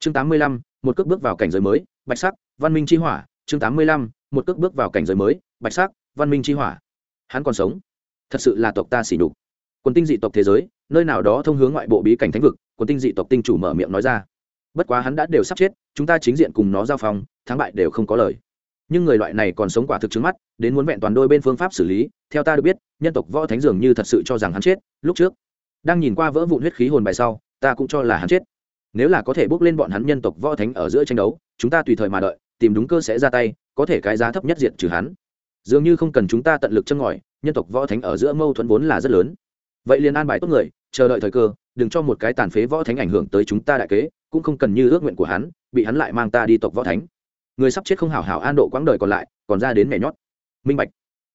chương tám mươi lăm, một cước bước vào cảnh giới mới, bạch sắc, văn minh chi hỏa, chương tám mươi lăm, một cước bước vào cảnh giới mới, bạch sắc, văn minh chi hỏa. Hắn còn sống. Thật sự là tộc ta xỉ đục quần tinh dị tộc thế giới, nơi nào đó thông hướng ngoại bộ bí cảnh thánh vực, quần tinh dị tộc tinh chủ mở miệng nói ra. Bất quá hắn đã đều sắp chết, chúng ta chính diện cùng nó giao phong, thắng bại đều không có lời. Nhưng người loại này còn sống quả thực trước mắt, đến muốn vẹn toàn đôi bên phương pháp xử lý, theo ta được biết, nhân tộc võ thánh dường như thật sự cho rằng hắn chết, lúc trước. Đang nhìn qua vỡ vụn huyết khí hồn bài sau, ta cũng cho là hắn chết nếu là có thể bước lên bọn hắn nhân tộc võ thánh ở giữa tranh đấu, chúng ta tùy thời mà đợi, tìm đúng cơ sẽ ra tay, có thể cái giá thấp nhất diện trừ hắn. Dường như không cần chúng ta tận lực châm ngòi, nhân tộc võ thánh ở giữa mâu thuẫn vốn là rất lớn. Vậy liền an bài tốt người, chờ đợi thời cơ, đừng cho một cái tàn phế võ thánh ảnh hưởng tới chúng ta đại kế, cũng không cần như ước nguyện của hắn, bị hắn lại mang ta đi tộc võ thánh. Người sắp chết không hảo hảo an độ quãng đời còn lại, còn ra đến mẹ nhót. Minh bạch.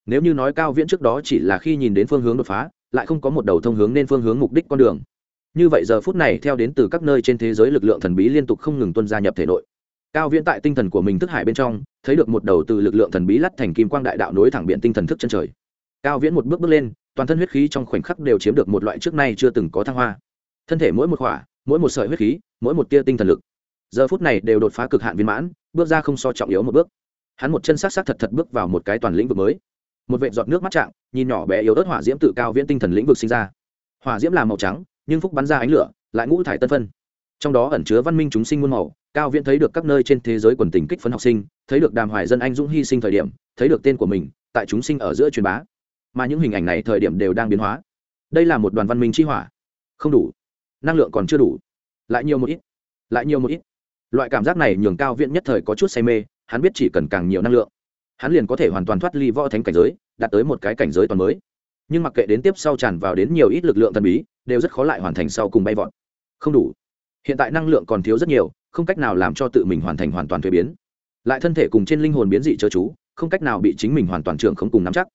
Nếu như nói cao viễn trước đó chỉ là khi nhìn đến phương hướng đột phá, lại không có một đầu thông hướng nên phương hướng mục đích con đường như vậy giờ phút này theo đến từ các nơi trên thế giới lực lượng thần bí liên tục không ngừng tuân gia nhập thể nội. Cao viễn tại tinh thần của mình thức hải bên trong, thấy được một đầu từ lực lượng thần bí lắt thành kim quang đại đạo nối thẳng biện tinh thần thức chân trời. Cao viễn một bước bước lên, toàn thân huyết khí trong khoảnh khắc đều chiếm được một loại trước nay chưa từng có thăng hoa. Thân thể mỗi một khỏa, mỗi một sợi huyết khí, mỗi một tia tinh thần lực. Giờ phút này đều đột phá cực hạn viên mãn, bước ra không so trọng yếu một bước. Hắn một chân s á c s á c thật thật bước vào một cái toàn lĩnh vực mới. Một vệ giọt nước mắt trạng, nhìn nhỏ bé yếu ớt hỏa diễm tự cao viễn tinh thần lĩnh vực sinh ra. Hỏa diễm là màu trắng nhưng phúc bắn ra ánh lửa, lại ngũ thải tân phân. Trong đó ẩn chứa văn minh chúng sinh muôn màu, cao viễn thấy được các nơi trên thế giới quần tình kích phấn học sinh, thấy được đàm hoài dân anh dũng hy sinh thời điểm, thấy được tên của mình, tại chúng sinh ở giữa truyền bá. Mà những hình ảnh này thời điểm đều đang biến hóa. Đây là một đoàn văn minh chi hỏa. Không đủ. Năng lượng còn chưa đủ. Lại nhiều một ít. Lại nhiều một ít. Loại cảm giác này nhường cao viễn nhất thời có chút say mê, hắn biết chỉ cần càng nhiều năng lượng, hắn liền có thể hoàn toàn thoát ly võ thánh cảnh giới, đạt tới một cái cảnh giới toàn mới nhưng mặc kệ đến tiếp sau tràn vào đến nhiều ít lực lượng thần bí, đều rất khó lại hoàn thành sau cùng bay vọt. Không đủ. Hiện tại năng lượng còn thiếu rất nhiều, không cách nào làm cho tự mình hoàn thành hoàn toàn thuế biến. Lại thân thể cùng trên linh hồn biến dị chớ chú, không cách nào bị chính mình hoàn toàn trưởng không cùng nắm chắc.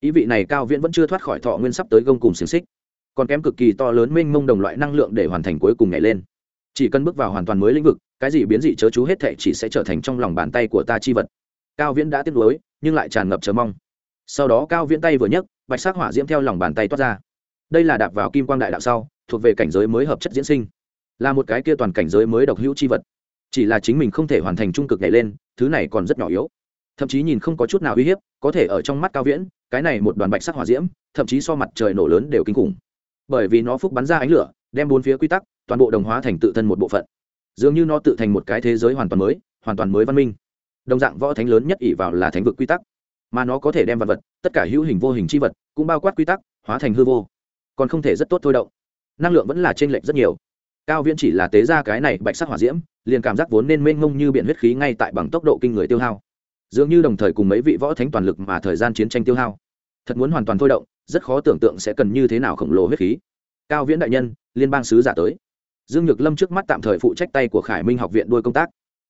Ý vị này cao viễn vẫn chưa thoát khỏi thọ nguyên sắp tới gông cùng xiềng xích. Còn kém cực kỳ to lớn mênh mông đồng loại năng lượng để hoàn thành cuối cùng nhảy lên. Chỉ cần bước vào hoàn toàn mới lĩnh vực, cái gì biến dị chớ chú hết thệ chỉ sẽ trở thành trong lòng bàn tay của ta chi vật. Cao viễn đã tiếp nối nhưng lại tràn ngập chờ mong. Sau đó cao viễn tay vừa nhấc bạch sắc hỏa diễm theo lòng bàn tay toát ra. Đây là đạp vào kim quang đại đạo sau, thuộc về cảnh giới mới hợp chất diễn sinh. Là một cái kia toàn cảnh giới mới độc hữu chi vật. Chỉ là chính mình không thể hoàn thành trung cực nhảy lên, thứ này còn rất nhỏ yếu. Thậm chí nhìn không có chút nào uy hiếp, có thể ở trong mắt cao viễn, cái này một đoàn bạch sắc hỏa diễm, thậm chí so mặt trời nổ lớn đều kinh khủng. Bởi vì nó phúc bắn ra ánh lửa, đem bốn phía quy tắc, toàn bộ đồng hóa thành tự thân một bộ phận. Dường như nó tự thành một cái thế giới hoàn toàn mới, hoàn toàn mới văn minh. Đồng dạng võ thánh lớn nhất ỷ vào là thánh vực quy tắc mà nó có thể đem vật vật, tất cả hữu hình vô hình c h i vật, cũng bao quát quy tắc, hóa thành hư vô. Còn không thể rất tốt thôi động. Năng lượng vẫn là t r ê n lệch rất nhiều. Cao viễn chỉ là tế ra cái này bạch sắc hỏa diễm, liền cảm giác vốn nên mênh mông như biển huyết khí ngay tại bằng tốc độ kinh người tiêu hao. Dường như đồng thời cùng mấy vị võ thánh toàn lực mà thời gian chiến tranh tiêu hao. Thật muốn hoàn toàn thôi động, rất khó tưởng tượng sẽ cần như thế nào khổng lồ huyết khí. Cao viễn đại nhân, liên bang sứ giả tới. Dương nhược lâm trước mắt tạm thời phụ trách tay của khải minh học viện đôi công tác.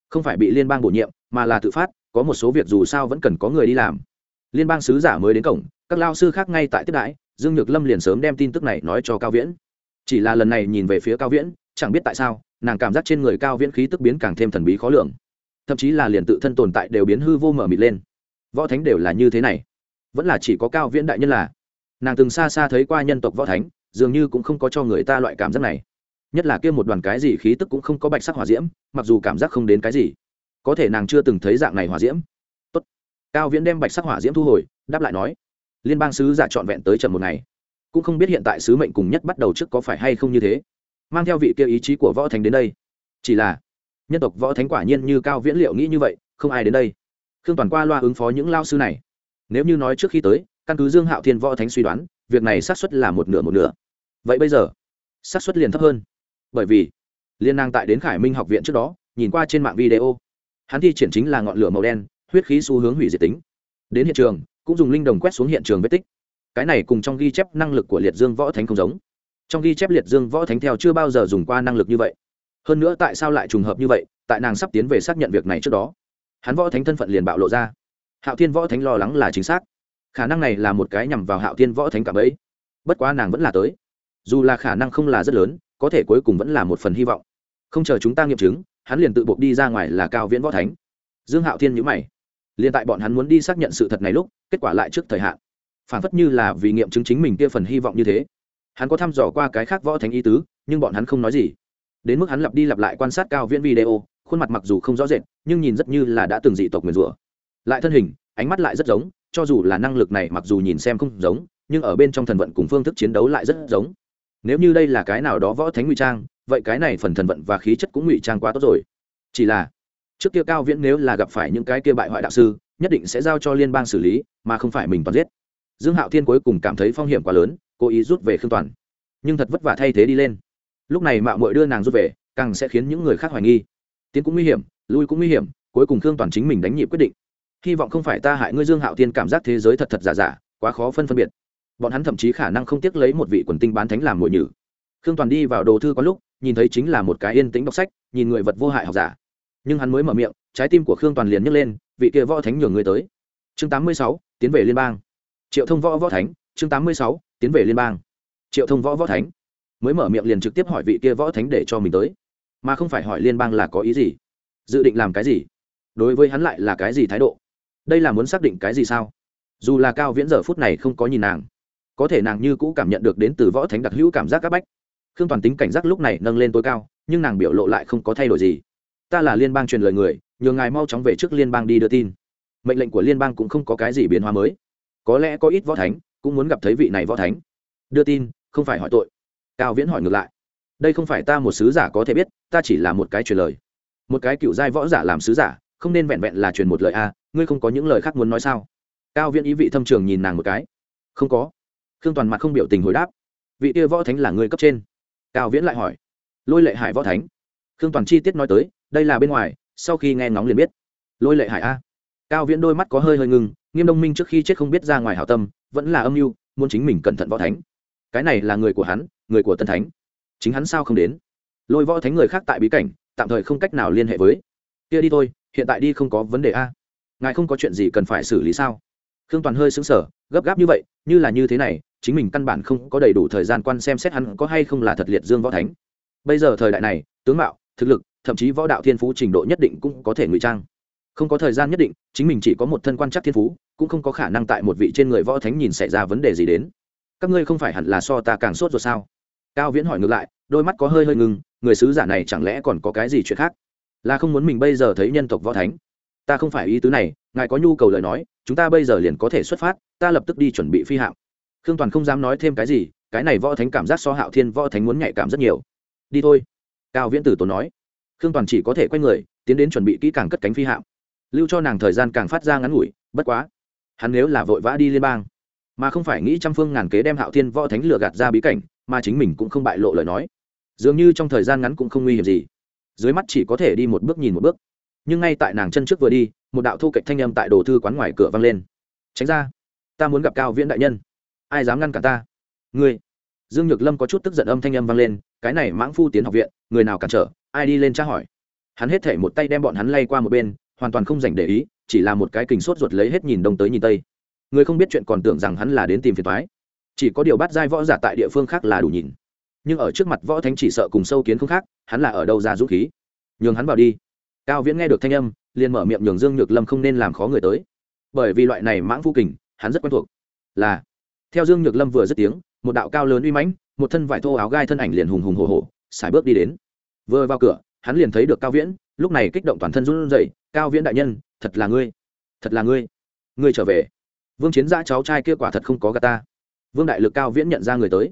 Không phải bị liên bang bổ nhiệm, mà là tự phát, có một số việc dù sao vẫn cần có người đi làm liên bang sứ giả mới đến cổng, các lao sư khác ngay tại tiếp đãi, dương nhược lâm liền sớm đem tin tức này nói cho cao viễn. Chỉ là lần này nhìn về phía cao viễn, chẳng biết tại sao, nàng cảm giác trên người cao viễn khí tức biến càng thêm thần bí khó lường. Thậm chí là liền tự thân tồn tại đều biến hư vô mở mịt lên. Võ thánh đều là như thế này. Vẫn là chỉ có cao viễn đại nhân là. Nàng từng xa xa thấy qua nhân tộc võ thánh, dường như cũng không có cho người ta loại cảm giác này. Nhất là kia một đoàn cái gì khí tức cũng không có bạch sắc hỏa diễm, mặc dù cảm giác không đến cái gì. Có thể nàng chưa từng thấy dạng này hỏa diễm cao viễn đem bạch sắc hỏa diễm thu hồi, đáp lại nói, liên bang sứ giả trọn vẹn tới chậm một ngày, cũng không biết hiện tại sứ mệnh cùng nhất bắt đầu trước có phải hay không như thế. Mang theo vị kia ý chí của võ thánh đến đây. Chỉ là, nhân tộc võ thánh quả nhiên như cao viễn liệu nghĩ như vậy, không ai đến đây. Khương toàn qua loa ứng phó những lao sư này. Nếu như nói trước khi tới, căn cứ dương hạo thiên võ thánh suy đoán, việc này xác suất là một nửa một nửa. Vậy bây giờ, xác suất liền thấp hơn. Bởi vì, liên năng tại đến khải minh học viện trước đó, nhìn qua trên mạng video, hắn thi triển chính là ngọn lửa màu đen huyết khí xu hướng hủy diệt tính. Đến hiện trường, cũng dùng linh đồng quét xuống hiện trường vết tích. Cái này cùng trong ghi chép năng lực của liệt dương võ thánh không giống. Trong ghi chép liệt dương võ thánh theo chưa bao giờ dùng qua năng lực như vậy. Hơn nữa tại sao lại trùng hợp như vậy, tại nàng sắp tiến về xác nhận việc này trước đó. Hắn võ thánh thân phận liền bạo lộ ra. Hạo thiên võ thánh lo lắng là chính xác. Khả năng này là một cái nhằm vào hạo thiên võ thánh cả bấy bất quá nàng vẫn là tới. Dù là khả năng không là rất lớn, có thể cuối cùng vẫn là một phần hy vọng. Không chờ chúng ta nghiệm chứng, hắn liền tự buộc đi ra ngoài là cao viễn võ thánh. Dương hạo thiên nhữ mày liền tại bọn hắn muốn đi xác nhận sự thật này lúc, kết quả lại trước thời hạn. Phản phất như là vì nghiệm chứng chính mình kia phần hy vọng như thế. Hắn có thăm dò qua cái khác võ thánh y tứ, nhưng bọn hắn không nói gì. Đến mức hắn lặp đi lặp lại quan sát cao viễn video, khuôn mặt mặc dù không rõ rệt, nhưng nhìn rất như là đã từng dị tộc nguyền rủa. Lại thân hình, ánh mắt lại rất giống, cho dù là năng lực này mặc dù nhìn xem không giống, nhưng ở bên trong thần vận cùng phương thức chiến đấu lại rất giống. Nếu như đây là cái nào đó võ thánh ngụy trang, vậy cái này phần thần vận và khí chất cũng ngụy trang quá tốt rồi. Chỉ là trước kia cao viễn nếu là gặp phải những cái kia bại hoại đạo sư, nhất định sẽ giao cho liên bang xử lý, mà không phải mình toàn giết. Dương hạo thiên cuối cùng cảm thấy phong hiểm quá lớn, cố ý rút về khương toàn. Nhưng thật vất vả thay thế đi lên. Lúc này mạo mội đưa nàng rút về, càng sẽ khiến những người khác hoài nghi. Tiến cũng nguy hiểm, lui cũng nguy hiểm, cuối cùng khương toàn chính mình đánh nhịp quyết định. Hy vọng không phải ta hại ngươi dương hạo thiên cảm giác thế giới thật thật giả giả, quá khó phân phân biệt. Bọn hắn thậm chí khả năng không tiếc lấy một vị quần tinh bán thánh làm mội nhử. Khương toàn đi vào đồ thư có lúc, nhìn thấy chính là một cái yên tĩnh đọc sách, nhìn người vật vô hại học giả nhưng hắn mới mở miệng trái tim của khương toàn liền nhấc lên vị kia võ thánh nhường người tới. Chương 86, tiến về liên bang. Triệu thông võ võ thánh chương 86, tiến về liên bang. Triệu thông võ võ thánh mới mở miệng liền trực tiếp hỏi vị kia võ thánh để cho mình tới. Mà không phải hỏi liên bang là có ý gì? Dự định làm cái gì? Đối với hắn lại là cái gì thái độ? Đây là muốn xác định cái gì sao? Dù là cao viễn giờ phút này không có nhìn nàng có thể nàng như cũ cảm nhận được đến từ võ thánh đặc hữu cảm giác áp bách. Khương toàn tính cảnh giác lúc này nâng lên tối cao nhưng nàng biểu lộ lại không có thay đổi gì ta là liên bang truyền lời người nhường ngài mau chóng về trước liên bang đi đưa tin. Mệnh lệnh của liên bang cũng không có cái gì biến hóa mới. Có lẽ có ít võ thánh cũng muốn gặp thấy vị này võ thánh. Đưa tin, không phải hỏi tội. Cao viễn hỏi ngược lại. Đây không phải ta một sứ giả có thể biết, ta chỉ là một cái truyền lời. Một cái cựu giai võ giả làm sứ giả, không nên vẹn vẹn là truyền một lời a, ngươi không có những lời khác muốn nói sao? Cao viễn ý vị thâm trường nhìn nàng một cái. Không có. Khương toàn mặt không biểu tình hồi đáp. Vị kia võ thánh là người cấp trên. Cao viễn lại hỏi. Lôi lệ hải võ thánh. Khương toàn chi tiết nói tới đây là bên ngoài, sau khi nghe ngóng liền biết. Lôi lệ hải a. Cao viễn đôi mắt có hơi hơi ngừng nghiêm đông minh trước khi chết không biết ra ngoài hảo tâm, vẫn là âm mưu, muốn chính mình cẩn thận võ thánh. Cái này là người của hắn, người của tân thánh. Chính hắn sao không đến? Lôi võ thánh người khác tại bí cảnh, tạm thời không cách nào liên hệ với. Kia đi thôi, hiện tại đi không có vấn đề a. Ngài không có chuyện gì cần phải xử lý sao? Khương toàn hơi xứng sở gấp gáp như vậy, như là như thế này, chính mình căn bản không có đầy đủ thời gian quan xem xét hắn có hay không là thật liệt dương võ thánh. Bây giờ thời đại này, tướng mạo, thực lực thậm chí võ đạo thiên phú trình độ nhất định cũng có thể ngụy trang. Không có thời gian nhất định, chính mình chỉ có một thân quan chắc thiên phú, cũng không có khả năng tại một vị trên người võ thánh nhìn xảy ra vấn đề gì đến. Các ngươi không phải hẳn là so ta càng sốt rồi sao? Cao viễn hỏi ngược lại, đôi mắt có hơi hơi ngừng người sứ giả này chẳng lẽ còn có cái gì chuyện khác? Là không muốn mình bây giờ thấy nhân tộc võ thánh? Ta không phải ý tứ này, ngài có nhu cầu lời nói, chúng ta bây giờ liền có thể xuất phát, ta lập tức đi chuẩn bị phi hạm khương toàn không dám nói thêm cái gì, cái này võ thánh cảm giác so hạo thiên võ thánh muốn nhạy cảm rất nhiều. Đi thôi. Cao viễn tử tốn nói khương toàn chỉ có thể quay người, tiến đến chuẩn bị kỹ càng cất cánh phi hạm. Lưu cho nàng thời gian càng phát ra ngắn ngủi, bất quá, hắn nếu là vội vã đi liên bang, mà không phải nghĩ trăm phương ngàn kế đem hạo thiên võ thánh lừa gạt ra bí cảnh, mà chính mình cũng không bại lộ lời nói. Dường như trong thời gian ngắn cũng không nguy hiểm gì. Dưới mắt chỉ có thể đi một bước nhìn một bước. Nhưng ngay tại nàng chân trước vừa đi, một đạo thu cạnh thanh âm tại đồ thư quán ngoài cửa vang lên. Tránh ra, ta muốn gặp cao viễn đại nhân. Ai dám ngăn cả ta? Ngươi dương nhược lâm có chút tức giận âm thanh âm vang lên, cái này mãng phu tiến học viện, người nào cản trở? Ai đi lên tra hỏi? Hắn hết thể một tay đem bọn hắn lay qua một bên, hoàn toàn không dành để ý, chỉ là một cái kình sốt ruột lấy hết nhìn đông tới nhìn tây. Người không biết chuyện còn tưởng rằng hắn là đến tìm phiền toái. Chỉ có điều bắt giai võ giả tại địa phương khác là đủ nhìn. Nhưng ở trước mặt võ thánh chỉ sợ cùng sâu kiến không khác, hắn là ở đâu ra dũng khí? Nhường hắn vào đi. Cao viễn nghe được thanh âm, liền mở miệng nhường dương nhược lâm không nên làm khó người tới. Bởi vì loại này mãng phu kình, hắn rất quen thuộc. Là, theo dương nhược lâm vừa dứt tiếng một đạo cao lớn uy mãnh, một thân vải thô áo gai thân ảnh liền hùng hùng hồ hồ xài bước đi đến. Vừa vào cửa, hắn liền thấy được cao viễn, lúc này kích động toàn thân run rẩy, cao viễn đại nhân, thật là ngươi, thật là ngươi ngươi trở về. Vương chiến gia cháu trai kia quả thật không có gà ta. Vương đại lực cao viễn nhận ra người tới.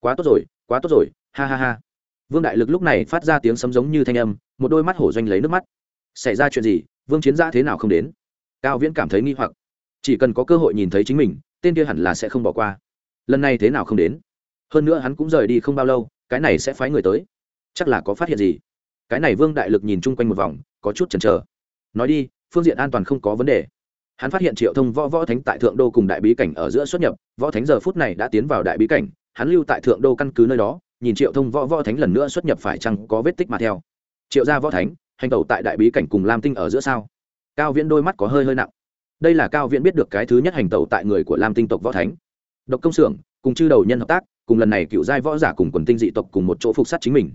Quá tốt rồi, quá tốt rồi, ha ha ha. Vương đại lực lúc này phát ra tiếng sấm giống như thanh âm, một đôi mắt hổ doanh lấy nước mắt. Xảy ra chuyện gì? Vương chiến gia thế nào không đến? Cao viễn cảm thấy nghi hoặc. Chỉ cần có cơ hội nhìn thấy chính mình, tên kia hẳn là sẽ không bỏ qua lần này thế nào không đến? Hơn nữa hắn cũng rời đi không bao lâu, cái này sẽ phái người tới. Chắc là có phát hiện gì? Cái này vương đại lực nhìn chung quanh một vòng, có chút chần chờ. Nói đi, phương diện an toàn không có vấn đề. Hắn phát hiện triệu thông võ võ thánh tại thượng đô cùng đại bí cảnh ở giữa xuất nhập, võ thánh giờ phút này đã tiến vào đại bí cảnh, hắn lưu tại thượng đô căn cứ nơi đó, nhìn triệu thông võ võ thánh lần nữa xuất nhập phải chăng có vết tích mà theo. Triệu gia võ thánh, hành tẩu tại đại bí cảnh cùng lam tinh ở giữa sao? Cao viễn đôi mắt có hơi hơi nặng. Đây là cao viễn biết được cái thứ nhất hành tẩu tại người của lam tinh tộc võ thánh độc công xưởng, cùng chư đầu nhân hợp tác, cùng lần này cựu giai võ giả cùng quần tinh dị tộc cùng một chỗ phục sát chính mình.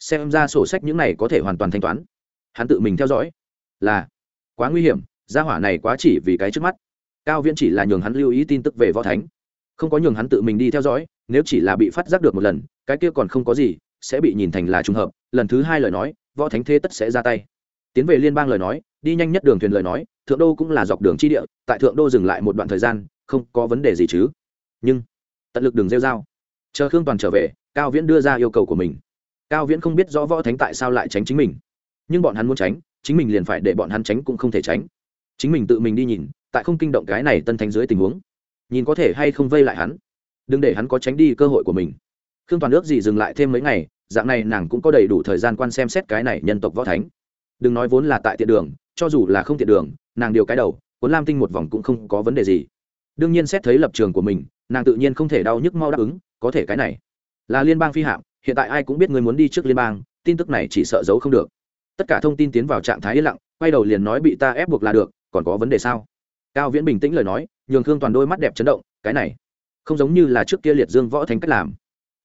Xem ra sổ sách những này có thể hoàn toàn thanh toán. Hắn tự mình theo dõi. Là, quá nguy hiểm, gia hỏa này quá chỉ vì cái trước mắt. Cao viễn chỉ là nhường hắn lưu ý tin tức về võ thánh. Không có nhường hắn tự mình đi theo dõi, nếu chỉ là bị phát giác được một lần, cái kia còn không có gì, sẽ bị nhìn thành là trùng hợp. Lần thứ hai lời nói, võ thánh thế tất sẽ ra tay. Tiến về liên bang lời nói, đi nhanh nhất đường thuyền lời nói, thượng đô cũng là dọc đường chi địa, tại thượng đô dừng lại một đoạn thời gian, không có vấn đề gì chứ nhưng tận lực đường rêu dao chờ khương toàn trở về, cao viễn đưa ra yêu cầu của mình. Cao viễn không biết rõ võ thánh tại sao lại tránh chính mình. Nhưng bọn hắn muốn tránh, chính mình liền phải để bọn hắn tránh cũng không thể tránh. Chính mình tự mình đi nhìn, tại không kinh động cái này tân thánh dưới tình huống. Nhìn có thể hay không vây lại hắn. Đừng để hắn có tránh đi cơ hội của mình. Khương toàn ước gì dừng lại thêm mấy ngày, dạng này nàng cũng có đầy đủ thời gian quan xem xét cái này nhân tộc võ thánh. Đừng nói vốn là tại tiện đường, cho dù là không tiện đường, nàng điều cái đầu, cuốn lam tinh một vòng cũng không có vấn đề gì đương nhiên xét thấy lập trường của mình, nàng tự nhiên không thể đau nhức mau đáp ứng, có thể cái này là liên bang phi hạm, hiện tại ai cũng biết người muốn đi trước liên bang, tin tức này chỉ sợ giấu không được. Tất cả thông tin tiến vào trạng thái yên lặng, quay đầu liền nói bị ta ép buộc là được, còn có vấn đề sao? Cao viễn bình tĩnh lời nói, nhường khương toàn đôi mắt đẹp chấn động, cái này không giống như là trước kia liệt dương võ thành cách làm.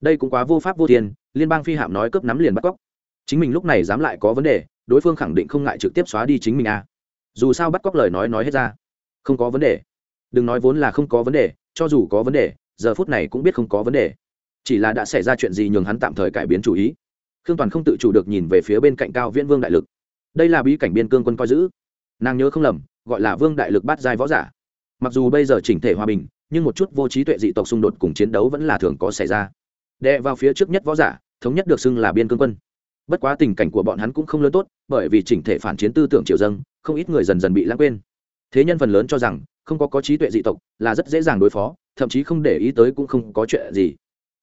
Đây cũng quá vô pháp vô tiền liên bang phi hạm nói cướp nắm liền bắt cóc. Chính mình lúc này dám lại có vấn đề, đối phương khẳng định không ngại trực tiếp xóa đi chính mình à. dù sao bắt cóc lời nói nói hết ra, không có vấn đề đừng nói vốn là không có vấn đề, cho dù có vấn đề, giờ phút này cũng biết không có vấn đề. Chỉ là đã xảy ra chuyện gì nhường hắn tạm thời cải biến chủ ý. Khương toàn không tự chủ được nhìn về phía bên cạnh cao viễn vương đại lực. Đây là bí cảnh biên cương quân coi giữ. Nàng nhớ không lầm, gọi là vương đại lực bát giai võ giả. Mặc dù bây giờ chỉnh thể hòa bình, nhưng một chút vô trí tuệ dị tộc xung đột cùng chiến đấu vẫn là thường có xảy ra. Đệ vào phía trước nhất võ giả, thống nhất được xưng là biên cương quân. Bất quá tình cảnh của bọn hắn cũng không lớn tốt, bởi vì chỉnh thể phản chiến tư tưởng triều dâng, không ít người dần dần bị lãng quên. Thế nhân phần lớn cho rằng không có có trí tuệ dị tộc, là rất dễ dàng đối phó, thậm chí không để ý tới cũng không có chuyện gì.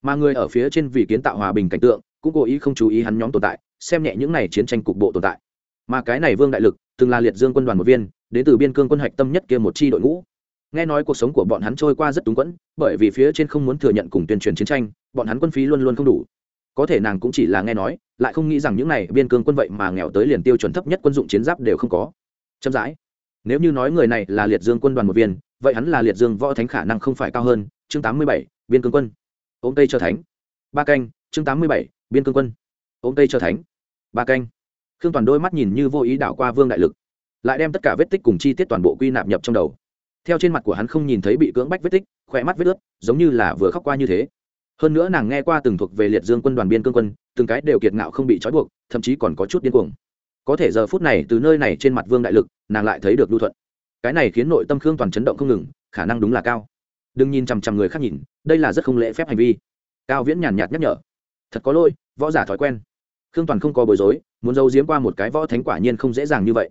Mà người ở phía trên vì kiến tạo hòa bình cảnh tượng, cũng cố ý không chú ý hắn nhóm tồn tại, xem nhẹ những này chiến tranh cục bộ tồn tại. Mà cái này vương đại lực, từng là liệt dương quân đoàn một viên, đến từ biên cương quân hạch tâm nhất kia một chi đội ngũ. Nghe nói cuộc sống của bọn hắn trôi qua rất túng quẫn, bởi vì phía trên không muốn thừa nhận cùng tuyên truyền chiến tranh, bọn hắn quân phí luôn luôn không đủ. Có thể nàng cũng chỉ là nghe nói, lại không nghĩ rằng những này biên cương quân vậy mà nghèo tới liền tiêu chuẩn thấp nhất quân dụng chiến giáp đều không có. Chậm rãi nếu như nói người này là liệt dương quân đoàn một viên, vậy hắn là liệt dương võ thánh khả năng không phải cao hơn. Chương tám mươi bảy, biên cương quân. Ôm tây cho thánh. Ba canh, chương tám mươi bảy, biên cương quân. Ôm tây cho thánh. Ba canh. Khương toàn đôi mắt nhìn như vô ý đảo qua vương đại lực, lại đem tất cả vết tích cùng chi tiết toàn bộ quy nạp nhập trong đầu. Theo trên mặt của hắn không nhìn thấy bị cưỡng bách vết tích, khỏe mắt vết ướt, giống như là vừa khóc qua như thế. Hơn nữa nàng nghe qua từng thuộc về liệt dương quân đoàn biên cương quân, từng cái đều kiệt ngạo không bị trói buộc, thậm chí còn có chút điên cuồng có thể giờ phút này từ nơi này trên mặt vương đại lực, nàng lại thấy được lưu thuận. Cái này khiến nội tâm khương toàn chấn động không ngừng, khả năng đúng là cao. Đừng nhìn chằm chằm người khác nhìn, đây là rất không lễ phép hành vi. Cao viễn nhàn nhạt nhắc nhở. Thật có lỗi, võ giả thói quen. Khương toàn không có bối rối, muốn giấu giếm qua một cái võ thánh quả nhiên không dễ dàng như vậy.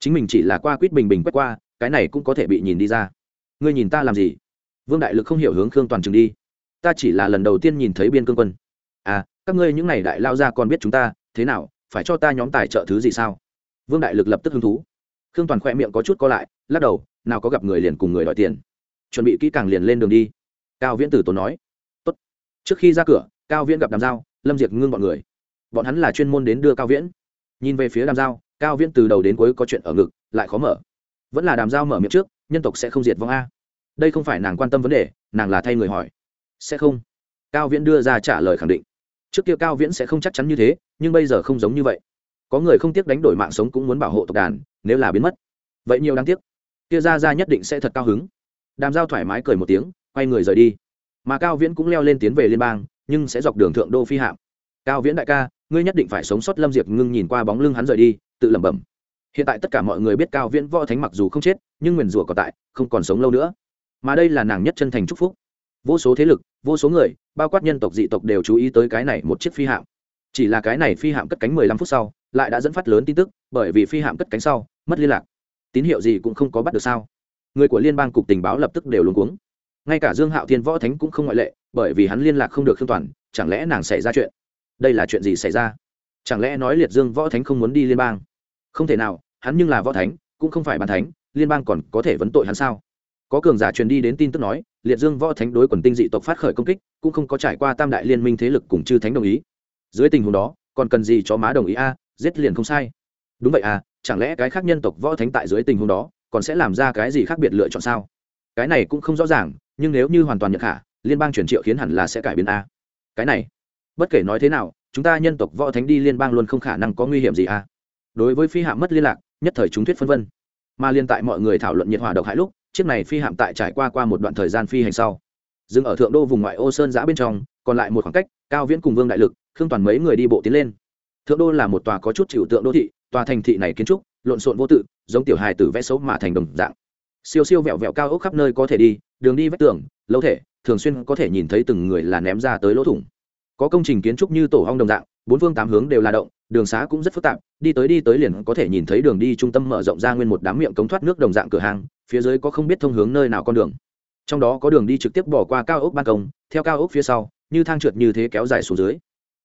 Chính mình chỉ là qua quýt bình bình quét qua, cái này cũng có thể bị nhìn đi ra. Ngươi nhìn ta làm gì? Vương đại lực không hiểu hướng khương toàn chừng đi. Ta chỉ là lần đầu tiên nhìn thấy biên cương quân. À các ngươi những n à y đại lao ra còn biết chúng ta, thế nào? Phải cho ta nhóm tài trợ thứ gì sao? Vương đại lực lập tức hứng thú. Khương toàn khoe miệng có chút co lại, lắc đầu, nào có gặp người liền cùng người đòi tiền. Chuẩn bị kỹ càng liền lên đường đi. Cao viễn tử tốn nói. Tốt. trước khi ra cửa, cao viễn gặp đàm giao, lâm diệt ngưng bọn người. Bọn hắn là chuyên môn đến đưa cao viễn. Nhìn về phía đàm giao, cao viễn từ đầu đến cuối có chuyện ở ngực, lại khó mở. Vẫn là đàm giao mở miệng trước, nhân tộc sẽ không diệt vong a. Đây không phải nàng quan tâm vấn đề, nàng là thay người hỏi. Sẽ không. Cao viễn đưa ra trả lời khẳng định. Trước kia cao viễn sẽ không chắc chắn như thế nhưng bây giờ không giống như vậy. Có người không tiếc đánh đổi mạng sống cũng muốn bảo hộ tộc đàn, nếu là biến mất. Vậy nhiều đáng tiếc. Kia ra ra nhất định sẽ thật cao hứng. Đàm giao thoải mái cười một tiếng, quay người rời đi. Mà cao viễn cũng leo lên tiến về liên bang, nhưng sẽ dọc đường thượng đô phi hạm. Cao viễn đại ca, ngươi nhất định phải sống sót lâm diệp ngưng nhìn qua bóng lưng hắn rời đi, tự lẩm bẩm. Hiện tại tất cả mọi người biết cao viễn võ thánh mặc dù không chết, nhưng nguyền rủa còn tại, không còn sống lâu nữa. Mà đây là nàng nhất chân thành chúc phúc. Vô số thế lực, vô số người, bao quát nhân tộc dị tộc đều chú ý tới cái này một chiếc phi hạm chỉ là cái này phi hạm cất cánh mười lăm phút sau, lại đã dẫn phát lớn tin tức, bởi vì phi hạm cất cánh sau, mất liên lạc. Tín hiệu gì cũng không có bắt được sao? Người của liên bang cục tình báo lập tức đều luống cuống. Ngay cả dương hạo thiên võ thánh cũng không ngoại lệ, bởi vì hắn liên lạc không được khương toàn, chẳng lẽ nàng xảy ra chuyện? Đây là chuyện gì xảy ra? Chẳng lẽ nói liệt dương võ thánh không muốn đi liên bang? Không thể nào, hắn nhưng là võ thánh, cũng không phải bàn thánh, liên bang còn có thể vấn tội hắn sao? Có cường giả truyền đi đến tin tức nói, liệt dương võ thánh đối quần tinh dị tộc phát khởi công kích, cũng không có trải qua tam đại liên minh thế lực cùng chư thánh đồng ý dưới tình huống đó, còn cần gì cho má đồng ý a, giết liền không sai. Đúng vậy à chẳng lẽ cái khác nhân tộc võ thánh tại dưới tình huống đó, còn sẽ làm ra cái gì khác biệt lựa chọn sao? Cái này cũng không rõ ràng, nhưng nếu như hoàn toàn nhận khả, liên bang chuyển triệu khiến hẳn là sẽ cải biến a. Cái này, bất kể nói thế nào, chúng ta nhân tộc võ thánh đi liên bang luôn không khả năng có nguy hiểm gì a. Đối với phi hạm mất liên lạc, nhất thời chúng thuyết phân vân. Mà liên tại mọi người thảo luận nhiệt hòa độc hại lúc, chiếc này phi hạm tại trải qua qua một đoạn thời gian phi hành sau. Dừng ở thượng đô vùng ngoại ô sơn giã bên trong, còn lại một khoảng cách, cao viễn cùng vương đại lực khương toàn mấy người đi bộ tiến lên. Thượng đô là một tòa có chút chịu tượng đô thị, tòa thành thị này kiến trúc, lộn xộn vô tự, giống tiểu hài tử vẽ xấu mà thành đồng dạng. Siêu siêu vẹo vẹo cao ốc khắp nơi có thể đi, đường đi vách tường, lâu thể, thường xuyên có thể nhìn thấy từng người là ném ra tới lỗ thủng. Có công trình kiến trúc như tổ hong đồng dạng, bốn phương tám hướng đều là động, đường xá cũng rất phức tạp, đi tới đi tới liền có thể nhìn thấy đường đi trung tâm mở rộng ra nguyên một đám miệng cống thoát nước đồng dạng cửa hàng, phía dưới có không biết thông hướng nơi nào con đường. Trong đó có đường đi trực tiếp bỏ qua cao ốc ban công, theo cao ốc phía sau, như thang trượt như thế kéo dài xuống dưới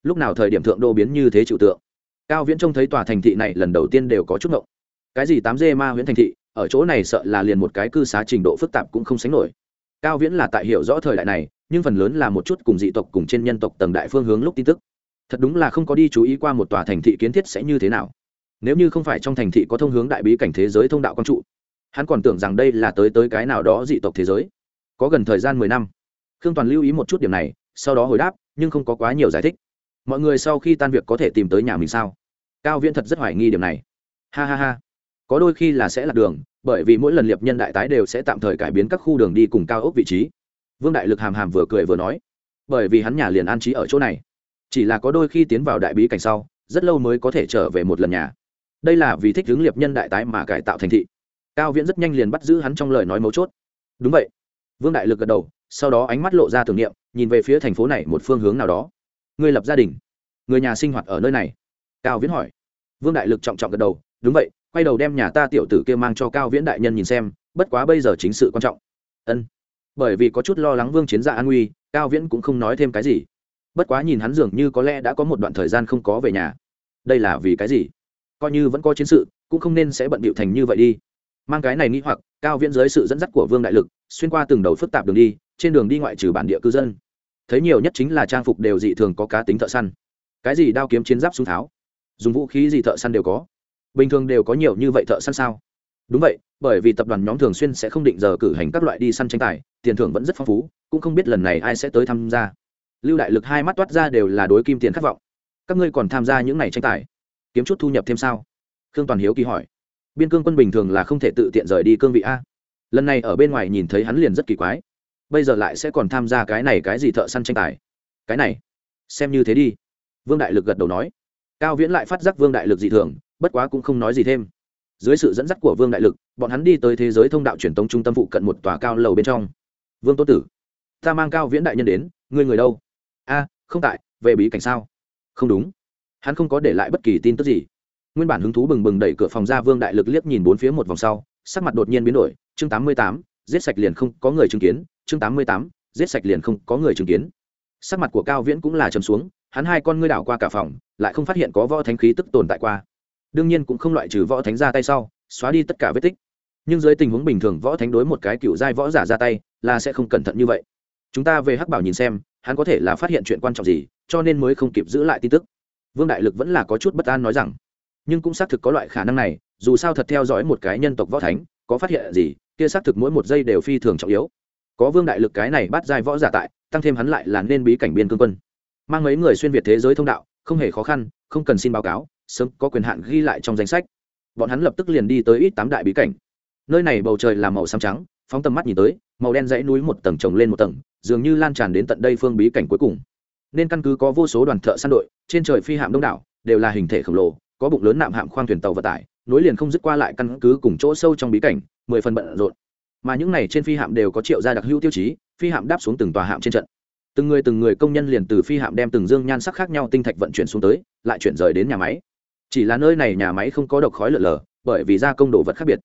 lúc nào thời điểm thượng đô biến như thế chịu tượng? Cao viễn trông thấy tòa thành thị này lần đầu tiên đều có chút ngộng. Cái gì tám dê ma huyễn thành thị, ở chỗ này sợ là liền một cái cư xá trình độ phức tạp cũng không sánh nổi. Cao viễn là tại hiểu rõ thời đại này, nhưng phần lớn là một chút cùng dị tộc cùng trên nhân tộc tầng đại phương hướng lúc tin tức. Thật đúng là không có đi chú ý qua một tòa thành thị kiến thiết sẽ như thế nào. Nếu như không phải trong thành thị có thông hướng đại bí cảnh thế giới thông đạo quang trụ, hắn còn tưởng rằng đây là tới tới cái nào đó dị tộc thế giới. Có gần thời gian mười năm. Khương toàn lưu ý một chút điểm này, sau đó hồi đáp, nhưng không có quá nhiều giải thích mọi người sau khi tan việc có thể tìm tới nhà mình sao? Cao viễn thật rất hoài nghi điểm này. Ha ha ha. Có đôi khi là sẽ lạc đường, bởi vì mỗi lần liệp nhân đại tái đều sẽ tạm thời cải biến các khu đường đi cùng cao ốc vị trí. Vương đại lực hàm hàm vừa cười vừa nói, bởi vì hắn nhà liền an trí ở chỗ này. Chỉ là có đôi khi tiến vào đại bí cảnh sau, rất lâu mới có thể trở về một lần nhà. Đây là vì thích hướng liệp nhân đại tái mà cải tạo thành thị. Cao viễn rất nhanh liền bắt giữ hắn trong lời nói mấu chốt. Đúng vậy. Vương đại lực gật đầu, sau đó ánh mắt lộ ra tưởng niệm, nhìn về phía thành phố này một phương hướng nào đó ngươi lập gia đình, người nhà sinh hoạt ở nơi này. Cao viễn hỏi. Vương đại lực trọng trọng gật đầu, đúng vậy, quay đầu đem nhà ta tiểu tử kia mang cho cao viễn đại nhân nhìn xem, bất quá bây giờ chính sự quan trọng. Ân. Bởi vì có chút lo lắng vương chiến gia an nguy, cao viễn cũng không nói thêm cái gì. Bất quá nhìn hắn dường như có lẽ đã có một đoạn thời gian không có về nhà. Đây là vì cái gì? Coi như vẫn có chiến sự, cũng không nên sẽ bận bịu thành như vậy đi. Mang cái này nghĩ hoặc, cao viễn dưới sự dẫn dắt của vương đại lực, xuyên qua từng đầu phức tạp đường đi, trên đường đi ngoại trừ bản địa cư dân thấy nhiều nhất chính là trang phục đều dị thường có cá tính thợ săn. Cái gì đao kiếm chiến giáp súng tháo, dùng vũ khí gì thợ săn đều có. Bình thường đều có nhiều như vậy thợ săn sao? Đúng vậy, bởi vì tập đoàn nhóm thường xuyên sẽ không định giờ cử hành các loại đi săn tranh tài, tiền thưởng vẫn rất phong phú, cũng không biết lần này ai sẽ tới tham gia. Lưu đại lực hai mắt toát ra đều là đối kim tiền khát vọng. Các ngươi còn tham gia những n à y tranh tài, kiếm chút thu nhập thêm sao? Khương toàn hiếu kỳ hỏi. Biên cương quân bình thường là không thể tự tiện rời đi cương vị a. Lần này ở bên ngoài nhìn thấy hắn liền rất kỳ quái bây giờ lại sẽ còn tham gia cái này cái gì thợ săn tranh tài? Cái này, xem như thế đi. Vương đại lực gật đầu nói. Cao viễn lại phát giác vương đại lực dị thường, bất quá cũng không nói gì thêm. Dưới sự dẫn dắt của vương đại lực, bọn hắn đi tới thế giới thông đạo truyền tống trung tâm phụ cận một tòa cao lầu bên trong. Vương tô tử, ta mang cao viễn đại nhân đến, ngươi người đâu? A, không tại, về bí cảnh sao? Không đúng. Hắn không có để lại bất kỳ tin tức gì. Nguyên bản hứng thú bừng bừng đẩy cửa phòng ra vương đại lực liếc nhìn bốn phía một vòng sau, sắc mặt đột nhiên biến đổi. Chương tám mươi tám, giết sạch liền không có người chứng kiến chương tám mươi tám, giết sạch liền không có người chứng kiến. Sắc mặt của cao viễn cũng là chấm xuống, hắn hai con ngươi đảo qua cả phòng, lại không phát hiện có võ thánh khí tức tồn tại qua. Đương nhiên cũng không loại trừ võ thánh ra tay sau, xóa đi tất cả vết tích. Nhưng dưới tình huống bình thường võ thánh đối một cái cựu giai võ giả ra tay, là sẽ không cẩn thận như vậy. Chúng ta về hắc bảo nhìn xem, hắn có thể là phát hiện chuyện quan trọng gì, cho nên mới không kịp giữ lại tin tức. Vương đại lực vẫn là có chút bất an nói rằng, nhưng cũng xác thực có loại khả năng này, dù sao thật theo dõi một cái nhân tộc võ thánh, có phát hiện gì, kia xác thực mỗi một giây đều phi thường trọng yếu có vương đại lực cái này bắt giai võ giả tại, tăng thêm hắn lại là nên bí cảnh biên cương quân. Mang mấy người xuyên việt thế giới thông đạo, không hề khó khăn, không cần xin báo cáo, sớm có quyền hạn ghi lại trong danh sách. Bọn hắn lập tức liền đi tới ít tám đại bí cảnh. Nơi này bầu trời là màu xám trắng, phóng tầm mắt nhìn tới, màu đen dãy núi một tầng trồng lên một tầng, dường như lan tràn đến tận đây phương bí cảnh cuối cùng. Nên căn cứ có vô số đoàn thợ săn đội, trên trời phi hạm đông đảo, đều là hình thể khổng lồ, có bụng lớn nạm hạm khoang thuyền tàu vận tải, nối liền không dứt qua lại căn cứ cùng chỗ sâu trong bí cảnh, mười phần bận rộn mà những này trên phi hạm đều có triệu gia đặc hữu tiêu chí, phi hạm đáp xuống từng tòa hạm trên trận. Từng người từng người công nhân liền từ phi hạm đem từng dương nhan sắc khác nhau tinh thạch vận chuyển xuống tới, lại chuyển rời đến nhà máy. Chỉ là nơi này nhà máy không có độc khói lợn lờ bởi vì gia công đồ vật khác biệt.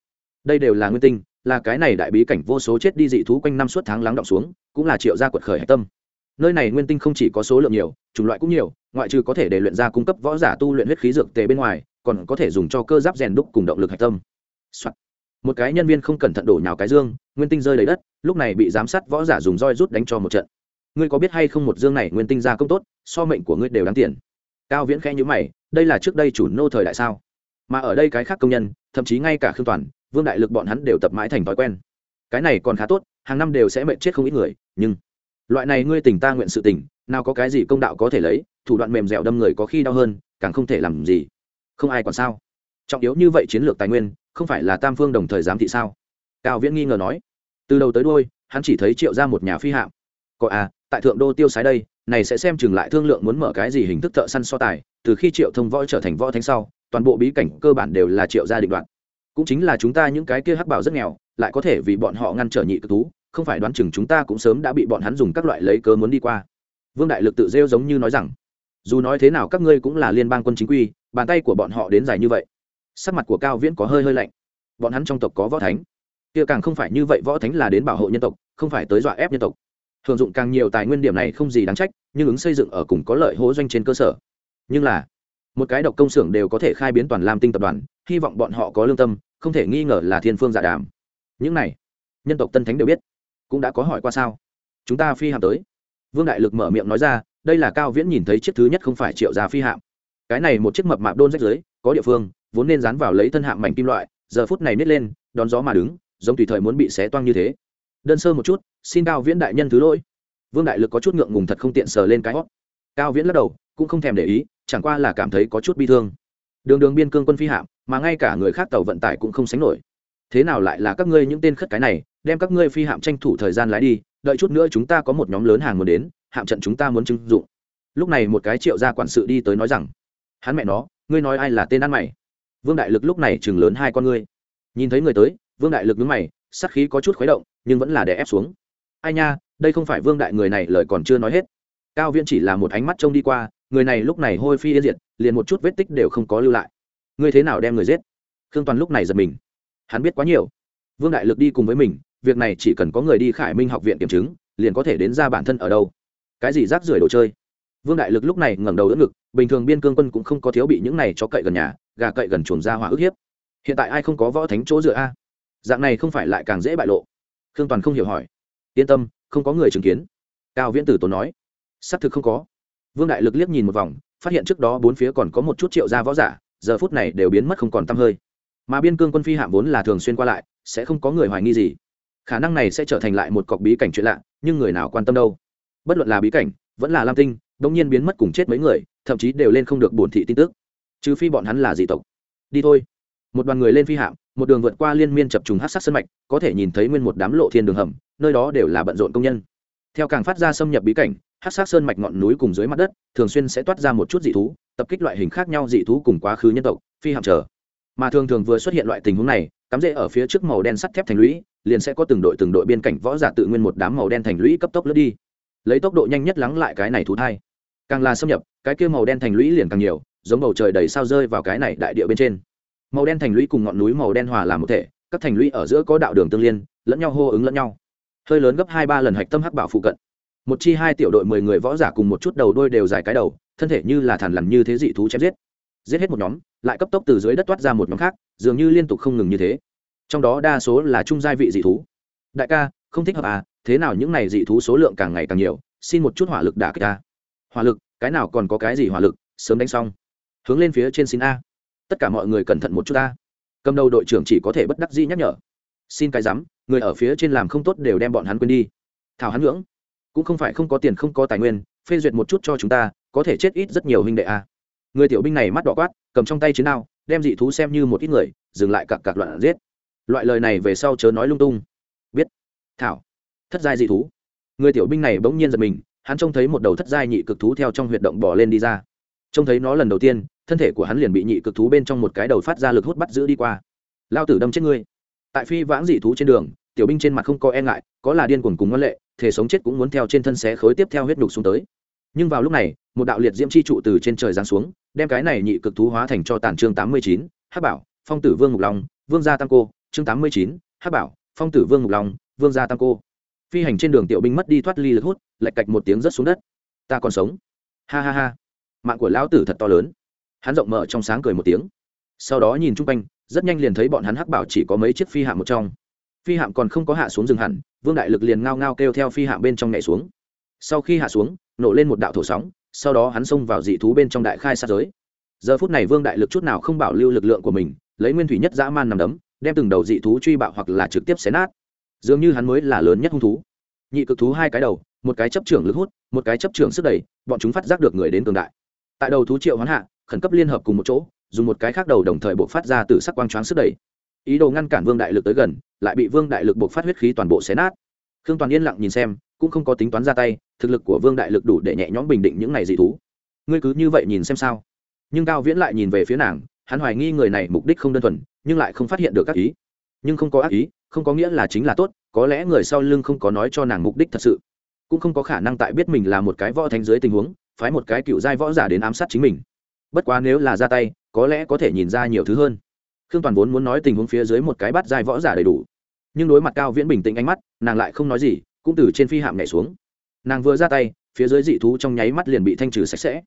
Đây đều là nguyên tinh, là cái này đại bí cảnh vô số chết đi dị thú quanh năm suốt tháng lắng động xuống, cũng là triệu gia quật khởi hạch tâm. Nơi này nguyên tinh không chỉ có số lượng nhiều, chủng loại cũng nhiều, ngoại trừ có thể để luyện ra cung cấp võ giả tu luyện huyết khí dược tề bên ngoài, còn có thể dùng cho cơ giáp rèn đúc cùng động lực hạch tâm、Soạn một cái nhân viên không cẩn thận đổ nhào cái dương, nguyên tinh rơi lấy đất, lúc này bị giám sát võ giả dùng roi rút đánh cho một trận. Ngươi có biết hay không một dương này nguyên tinh ra công tốt, so mệnh của ngươi đều đáng tiền. Cao viễn khẽ nhữ mày, đây là trước đây chủ nô thời đại sao? Mà ở đây cái khác công nhân, thậm chí ngay cả khương toàn, vương đại lực bọn hắn đều tập mãi thành thói quen. Cái này còn khá tốt, hàng năm đều sẽ mệnh chết không ít người, nhưng loại này ngươi tình ta nguyện sự tình, nào có cái gì công đạo có thể lấy, thủ đoạn mềm dẻo đâm người có khi đau hơn, càng không thể làm gì. Không ai còn sao? Trọng yếu như vậy chiến lược tài nguyên không phải là tam phương đồng thời giám thị sao? Cao viễn nghi ngờ nói. Từ đầu tới đôi hắn chỉ thấy triệu ra một nhà phi hạm. Có à tại thượng đô tiêu sái đây này sẽ xem chừng lại thương lượng muốn mở cái gì hình thức thợ săn so tài từ khi triệu thông võ trở thành võ thánh sau toàn bộ bí cảnh cơ bản đều là triệu gia định đoạn cũng chính là chúng ta những cái kia hắc bảo rất nghèo lại có thể vì bọn họ ngăn trở nhị cực tú, không phải đoán chừng chúng ta cũng sớm đã bị bọn hắn dùng các loại lấy cớ muốn đi qua. Vương đại lực tự rêu giống như nói rằng dù nói thế nào các ngươi cũng là liên bang quân chính quy bàn tay của bọn họ đến dài như vậy sắc mặt của cao viễn có hơi hơi lạnh. Bọn hắn trong tộc có võ thánh. Kia càng không phải như vậy, võ thánh là đến bảo hộ nhân tộc, không phải tới dọa ép nhân tộc. Thường dụng càng nhiều tài nguyên điểm này không gì đáng trách, nhưng ứng xây dựng ở cùng có lợi hỗ doanh trên cơ sở. Nhưng là, một cái độc công xưởng đều có thể khai biến toàn lam tinh tập đoàn, hy vọng bọn họ có lương tâm, không thể nghi ngờ là thiên phương dạ đàm. Những này, nhân tộc tân thánh đều biết, cũng đã có hỏi qua sao? Chúng ta phi hạm tới. Vương đại lực mở miệng nói ra, đây là cao viễn nhìn thấy chiếc thứ nhất không phải triệu gia phi hạm. Cái này một chiếc mập mạp đôn rách dưới, có địa phương vốn nên dán vào lấy thân hạng mảnh kim loại, giờ phút này nít lên, đón gió mà đứng, giống tùy thời muốn bị xé toang như thế. Đơn sơ một chút, xin cao viễn đại nhân thứ lỗi. Vương đại lực có chút ngượng ngùng thật không tiện sờ lên cái hót cao viễn lắc đầu, cũng không thèm để ý, chẳng qua là cảm thấy có chút bi thương. Đường đường biên cương quân phi hạm, mà ngay cả người khác tàu vận tải cũng không sánh nổi. Thế nào lại là các ngươi những tên khất cái này, đem các ngươi phi hạm tranh thủ thời gian lái đi, đợi chút nữa chúng ta có một nhóm lớn hàng muốn đến, hạm trận chúng ta muốn trưng dụng. Lúc này một cái triệu gia quản sự đi tới nói rằng, hắn mẹ nó, ngươi nói ai là tên ăn mày? Vương đại lực lúc này chừng lớn hai con ngươi. Nhìn thấy người tới, vương đại lực nhướng mày, sắc khí có chút khuấy động, nhưng vẫn là đè ép xuống. Ai nha, đây không phải vương đại người này, lời còn chưa nói hết. Cao viễn chỉ là một ánh mắt trông đi qua, người này lúc này hôi phi yên diệt, liền một chút vết tích đều không có lưu lại. Ngươi thế nào đem người giết? Khương toàn lúc này giật mình. Hắn biết quá nhiều. Vương đại lực đi cùng với mình, việc này chỉ cần có người đi khải minh học viện kiểm chứng, liền có thể đến ra bản thân ở đâu. Cái gì rác rưởi đồ chơi? Vương đại lực lúc này ngẩng đầu đỡ ngực, bình thường biên cương quân cũng không có thiếu bị những này cho cậy gần nhà gà cậy gần chuồng ra hỏa ức hiếp. Hiện tại ai không có võ thánh chỗ dựa a? Dạng này không phải lại càng dễ bại lộ. Khương toàn không hiểu hỏi. Yên tâm, không có người chứng kiến. Cao viễn tử tốn nói. Xác thực không có. Vương đại lực liếc nhìn một vòng, phát hiện trước đó bốn phía còn có một chút triệu gia võ giả, giờ phút này đều biến mất không còn t hơi. Mà biên cương quân phi hạm vốn là thường xuyên qua lại, sẽ không có người hoài nghi gì. Khả năng này sẽ trở thành lại một cọc bí cảnh chuyện lạ, nhưng người nào quan tâm đâu. Bất luận là bí cảnh, vẫn là lam tinh đông nhiên biến mất cùng chết mấy người, thậm chí đều lên không được bổn thị tin tức trừ phi bọn hắn là dị tộc. Đi thôi. Một đoàn người lên phi hạm, một đường vượt qua liên miên chập trùng hát sắc sân mạch, có thể nhìn thấy nguyên một đám lộ thiên đường hầm, nơi đó đều là bận rộn công nhân. Theo càng phát ra xâm nhập bí cảnh hát sắc sơn mạch ngọn núi cùng dưới mặt đất, thường xuyên sẽ toát ra một chút dị thú, tập kích loại hình khác nhau dị thú cùng quá khứ nhân tộc, phi hạm trở. Mà thường thường vừa xuất hiện loại tình huống này, cắm rễ ở phía trước màu đen sắt thép thành lũy, liền sẽ có từng đội từng đội biên cảnh võ giả tự nguyên một đám màu đen thành lũy cấp tốc lướt đi. Lấy tốc độ nhanh nhất lắng lại cái này thú thai. Càng là xâm nhập, cái kia màu đen thành lũy liền càng nhiều giống bầu trời đầy sao rơi vào cái này đại địa bên trên. Màu đen thành lũy cùng ngọn núi màu đen hòa làm một thể, các thành lũy ở giữa có đạo đường tương liên, lẫn nhau hô ứng lẫn nhau. Hơi lớn gấp hai ba lần hạch tâm hắc bảo phụ cận. Một chi hai tiểu đội mười người võ giả cùng một chút đầu đôi đều dài cái đầu, thân thể như là thản lằn như thế dị thú chém giết. Giết hết một nhóm, lại cấp tốc từ dưới đất toát ra một nhóm khác, dường như liên tục không ngừng như thế. Trong đó đa số là trung giai vị dị thú. Đại ca, không thích hợp à thế nào những này dị thú số lượng càng ngày càng nhiều, xin một chút hỏa lực đả kích ta. Hỏa lực, cái nào còn có cái gì hỏa lực, sớm đánh xong hướng lên phía trên xin a. Tất cả mọi người cẩn thận một chút ta cầm đầu đội trưởng chỉ có thể bất đắc dĩ nhắc nhở. Xin cái rắm, người ở phía trên làm không tốt đều đem bọn hắn quên đi. Thảo hắn ngưỡng. Cũng không phải không có tiền, không có tài nguyên, phê duyệt một chút cho chúng ta, có thể chết ít rất nhiều huynh đệ a. Người tiểu binh này mắt đỏ quát, cầm trong tay chiến đao, đem dị thú xem như một ít người, dừng lại cặp cặp loạn giết. Loại lời này về sau chớ nói lung tung. Biết. Thảo. Thất giai dị thú. Người tiểu binh này bỗng nhiên giật mình, hắn trông thấy một đầu thất giai nhị cực thú theo trong huyệt động bỏ lên đi ra. Trông thấy nó lần đầu tiên thân thể của hắn liền bị nhị cực thú bên trong một cái đầu phát ra lực hút bắt giữ đi qua. Lao tử đâm chết ngươi. Tại phi vãng dị thú trên đường, tiểu binh trên mặt không có e ngại, có là điên cuồng cùng ngân lệ, thể sống chết cũng muốn theo trên thân xé khối tiếp theo huyết đục xuống tới. Nhưng vào lúc này, một đạo liệt diễm chi trụ từ trên trời giáng xuống, đem cái này nhị cực thú hóa thành cho tàn chương tám mươi chín, hắc bảo, phong tử vương ngục long, vương gia tam cô. Chương tám mươi chín, hắc bảo, phong tử vương ngục long, vương gia tam cô. Phi hành trên đường tiểu binh mất đi thoát ly lực hút lạch cạch một tiếng rất xuống đất. Ta còn sống. Ha ha ha. Mạng của lão tử thật to lớn hắn rộng mở trong sáng cười một tiếng. Sau đó nhìn chung quanh, rất nhanh liền thấy bọn hắn hắc bảo chỉ có mấy chiếc phi hạm một trong. Phi hạm còn không có hạ xuống rừng hẳn, vương đại lực liền ngao ngao kêu theo phi hạm bên trong nhảy xuống. Sau khi hạ xuống, nổ lên một đạo thổ sóng, sau đó hắn xông vào dị thú bên trong đại khai sát giới. Giờ phút này vương đại lực chút nào không bảo lưu lực lượng của mình, lấy nguyên thủy nhất dã man nằm đấm, đem từng đầu dị thú truy bạo hoặc là trực tiếp xé nát. Dường như hắn mới là lớn nhất hung thú. Nhị cực thú hai cái đầu, một cái chấp trưởng lực hút, một cái chấp trưởng sức đẩy, bọn chúng phát giác được người đến cường đại. Tại đầu thú triệu hoán hạ khẩn cấp liên hợp cùng một chỗ, dùng một cái khác đầu đồng thời buộc phát ra từ sắc quang choáng sức đẩy. Ý đồ ngăn cản vương đại lực tới gần, lại bị vương đại lực buộc phát huyết khí toàn bộ xé nát. Khương toàn yên lặng nhìn xem, cũng không có tính toán ra tay, thực lực của vương đại lực đủ để nhẹ nhõm bình định những này dị thú. Ngươi cứ như vậy nhìn xem sao. Nhưng cao viễn lại nhìn về phía nàng, hắn hoài nghi người này mục đích không đơn thuần, nhưng lại không phát hiện được các ý. Nhưng không có ác ý, không có nghĩa là chính là tốt, có lẽ người sau lưng không có nói cho nàng mục đích thật sự. Cũng không có khả năng tại biết mình là một cái võ thánh dưới tình huống, phái một cái cựu giai võ giả đến ám sát chính mình bất quá nếu là ra tay, có lẽ có thể nhìn ra nhiều thứ hơn. Khương toàn vốn muốn nói tình huống phía dưới một cái bắt dai võ giả đầy đủ, nhưng đối mặt cao viễn bình tĩnh ánh mắt, nàng lại không nói gì, cũng từ trên phi hạm nhảy xuống. Nàng vừa ra tay, phía dưới dị thú trong nháy mắt liền bị thanh trừ sạch sẽ.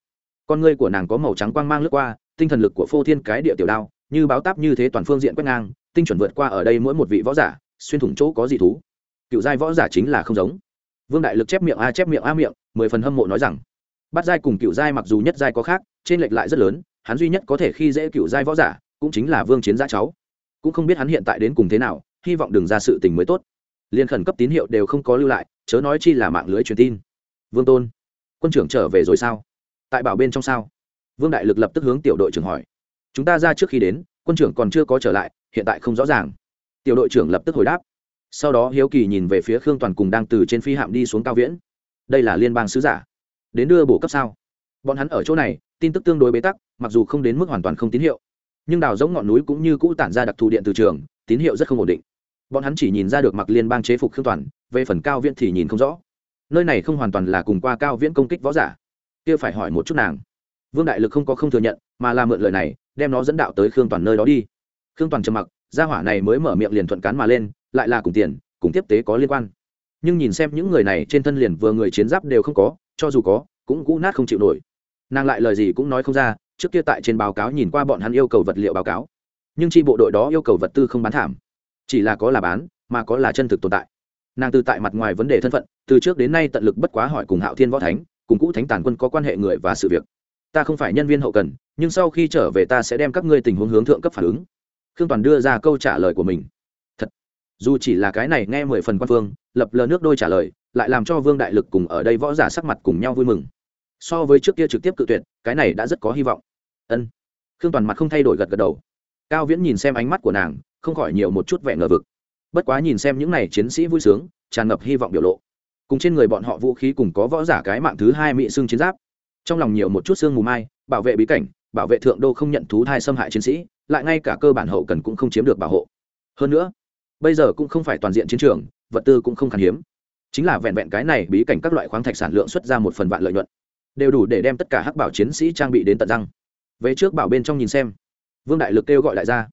Con ngươi của nàng có màu trắng quang mang lướt qua, tinh thần lực của phô thiên cái địa tiểu đao, như báo táp như thế toàn phương diện quét ngang, tinh chuẩn vượt qua ở đây mỗi một vị võ giả, xuyên thủng chỗ có dị thú. Cựu giai võ giả chính là không giống. Vương đại lực chép miệng a, chép miệng a miệng, mười phần hâm mộ nói rằng bắt giai cùng cựu giai mặc dù nhất giai có khác trên lệch lại rất lớn, hắn duy nhất có thể khi dễ cựu giai võ giả cũng chính là vương chiến gia cháu. Cũng không biết hắn hiện tại đến cùng thế nào, hy vọng đừng ra sự tình mới tốt. Liên khẩn cấp tín hiệu đều không có lưu lại, chớ nói chi là mạng lưới truyền tin. Vương tôn, quân trưởng trở về rồi sao? Tại bảo bên trong sao? Vương đại lực lập tức hướng tiểu đội trưởng hỏi. Chúng ta ra trước khi đến, quân trưởng còn chưa có trở lại, hiện tại không rõ ràng. Tiểu đội trưởng lập tức hồi đáp. Sau đó hiếu kỳ nhìn về phía khương toàn cùng đang từ trên phi hạm đi xuống cao viễn. Đây là liên bang sứ giả. Đến đưa bổ cấp sao? Bọn hắn ở chỗ này tin tức tương đối bế tắc, mặc dù không đến mức hoàn toàn không tín hiệu. Nhưng đào giống ngọn núi cũng như cũ tản ra đặc thù điện từ trường, tín hiệu rất không ổn định. Bọn hắn chỉ nhìn ra được mặc liên bang chế phục khương toàn, về phần cao viễn thì nhìn không rõ. Nơi này không hoàn toàn là cùng qua cao viễn công kích võ giả. Kia phải hỏi một chút nàng. Vương đại lực không có không thừa nhận, mà là mượn lời này, đem nó dẫn đạo tới khương toàn nơi đó đi. Khương toàn trầm mặc, gia hỏa này mới mở miệng liền thuận cán mà lên, lại là cùng tiền, cùng tiếp tế có liên quan. Nhưng nhìn xem những người này trên thân liền vừa người chiến giáp đều không có, cho dù có, cũng cũ nát không chịu nổi nàng lại lời gì cũng nói không ra, trước kia tại trên báo cáo nhìn qua bọn hắn yêu cầu vật liệu báo cáo. Nhưng chi bộ đội đó yêu cầu vật tư không bán thảm. Chỉ là có là bán, mà có là chân thực tồn tại. Nàng từ tại mặt ngoài vấn đề thân phận, từ trước đến nay tận lực bất quá hỏi cùng hạo thiên võ thánh, cùng cũ thánh tàn quân có quan hệ người và sự việc. Ta không phải nhân viên hậu cần, nhưng sau khi trở về ta sẽ đem các ngươi tình huống hướng thượng cấp phản ứng. Khương toàn đưa ra câu trả lời của mình. Thật. Dù chỉ là cái này nghe mười phần quan phương, lập lờ nước đôi trả lời, lại làm cho vương đại lực cùng ở đây võ giả sắc mặt cùng nhau vui mừng so với trước kia trực tiếp cự tuyệt, cái này đã rất có hy vọng. Ân. Khương toàn mặt không thay đổi gật gật đầu. Cao viễn nhìn xem ánh mắt của nàng, không khỏi nhiều một chút vẻ ngờ vực. Bất quá nhìn xem những n à y chiến sĩ vui sướng, tràn ngập hy vọng biểu lộ. Cùng trên người bọn họ vũ khí cùng có võ giả cái mạng thứ hai mỹ xưng chiến giáp. Trong lòng nhiều một chút xương mù mai, bảo vệ bí cảnh, bảo vệ thượng đô không nhận thú thai xâm hại chiến sĩ, lại ngay cả cơ bản hậu cần cũng không chiếm được bảo hộ. Hơn nữa, bây giờ cũng không phải toàn diện chiến trường, vật tư cũng không khan hiếm. Chính là vẹn vẹn cái này bí cảnh các loại khoáng thạch sản lượng xuất ra một phần vạn lợi nhuận đều đủ để đem tất cả hắc bảo chiến sĩ trang bị đến tận răng. Về trước bảo bên trong nhìn xem. Vương đại lực kêu gọi đại gia.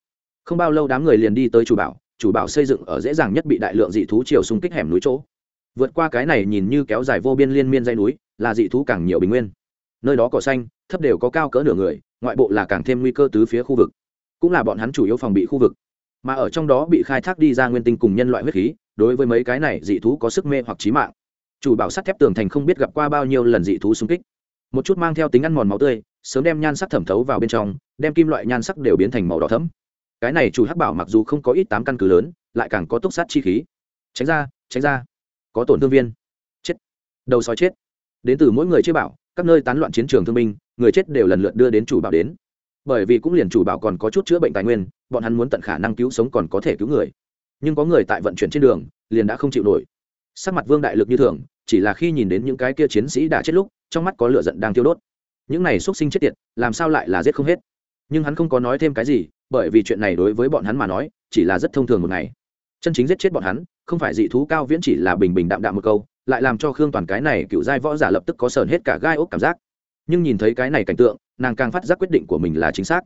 Không bao lâu đám người liền đi tới chủ bảo chủ bảo xây dựng ở dễ dàng nhất bị đại lượng dị thú chiều xung kích hẻm núi chỗ. Vượt qua cái này nhìn như kéo dài vô biên liên miên dây núi, là dị thú càng nhiều bình nguyên. Nơi đó cỏ xanh, thấp đều có cao cỡ nửa người, ngoại bộ là càng thêm nguy cơ tứ phía khu vực. Cũng là bọn hắn chủ yếu phòng bị khu vực. Mà ở trong đó bị khai thác đi ra nguyên tinh cùng nhân loại huyết khí, đối với mấy cái này dị thú có sức mê hoặc trí mạng chủ bảo sắt thép tường thành không biết gặp qua bao nhiêu lần dị thú xung kích. Một chút mang theo tính ăn mòn máu tươi, sớm đem nhan sắc thẩm thấu vào bên trong, đem kim loại nhan sắc đều biến thành màu đỏ thấm cái này chủ hắc bảo mặc dù không có ít tám căn cứ lớn, lại càng có túc sát chi khí. Tránh ra tránh ra. Có tổn thương viên. Chết. Đầu sói chết. Đến từ mỗi người chế bảo, các nơi tán loạn chiến trường thương binh, người chết đều lần lượt đưa đến chủ bảo đến. Bởi vì cũng liền chủ bảo còn có chút chữa bệnh tài nguyên, bọn hắn muốn tận khả năng cứu sống còn có thể cứu người. Nhưng có người tại vận chuyển trên đường, liền đã không chịu nổi sắc mặt vương đại lực như thường, chỉ là khi nhìn đến những cái kia chiến sĩ đã chết lúc, trong mắt có lửa giận đang tiêu đốt. Những này x sinh chết tiệt, làm sao lại là giết không hết? Nhưng hắn không có nói thêm cái gì, bởi vì chuyện này đối với bọn hắn mà nói, chỉ là rất thông thường một ngày. Chân chính giết chết bọn hắn, không phải dị thú cao viễn chỉ là bình bình đạm đạm một câu, lại làm cho khương toàn cái này cựu giai võ giả lập tức có sờn hết cả gai ốc cảm giác. Nhưng nhìn thấy cái này cảnh tượng, nàng càng phát giác quyết định của mình là chính xác.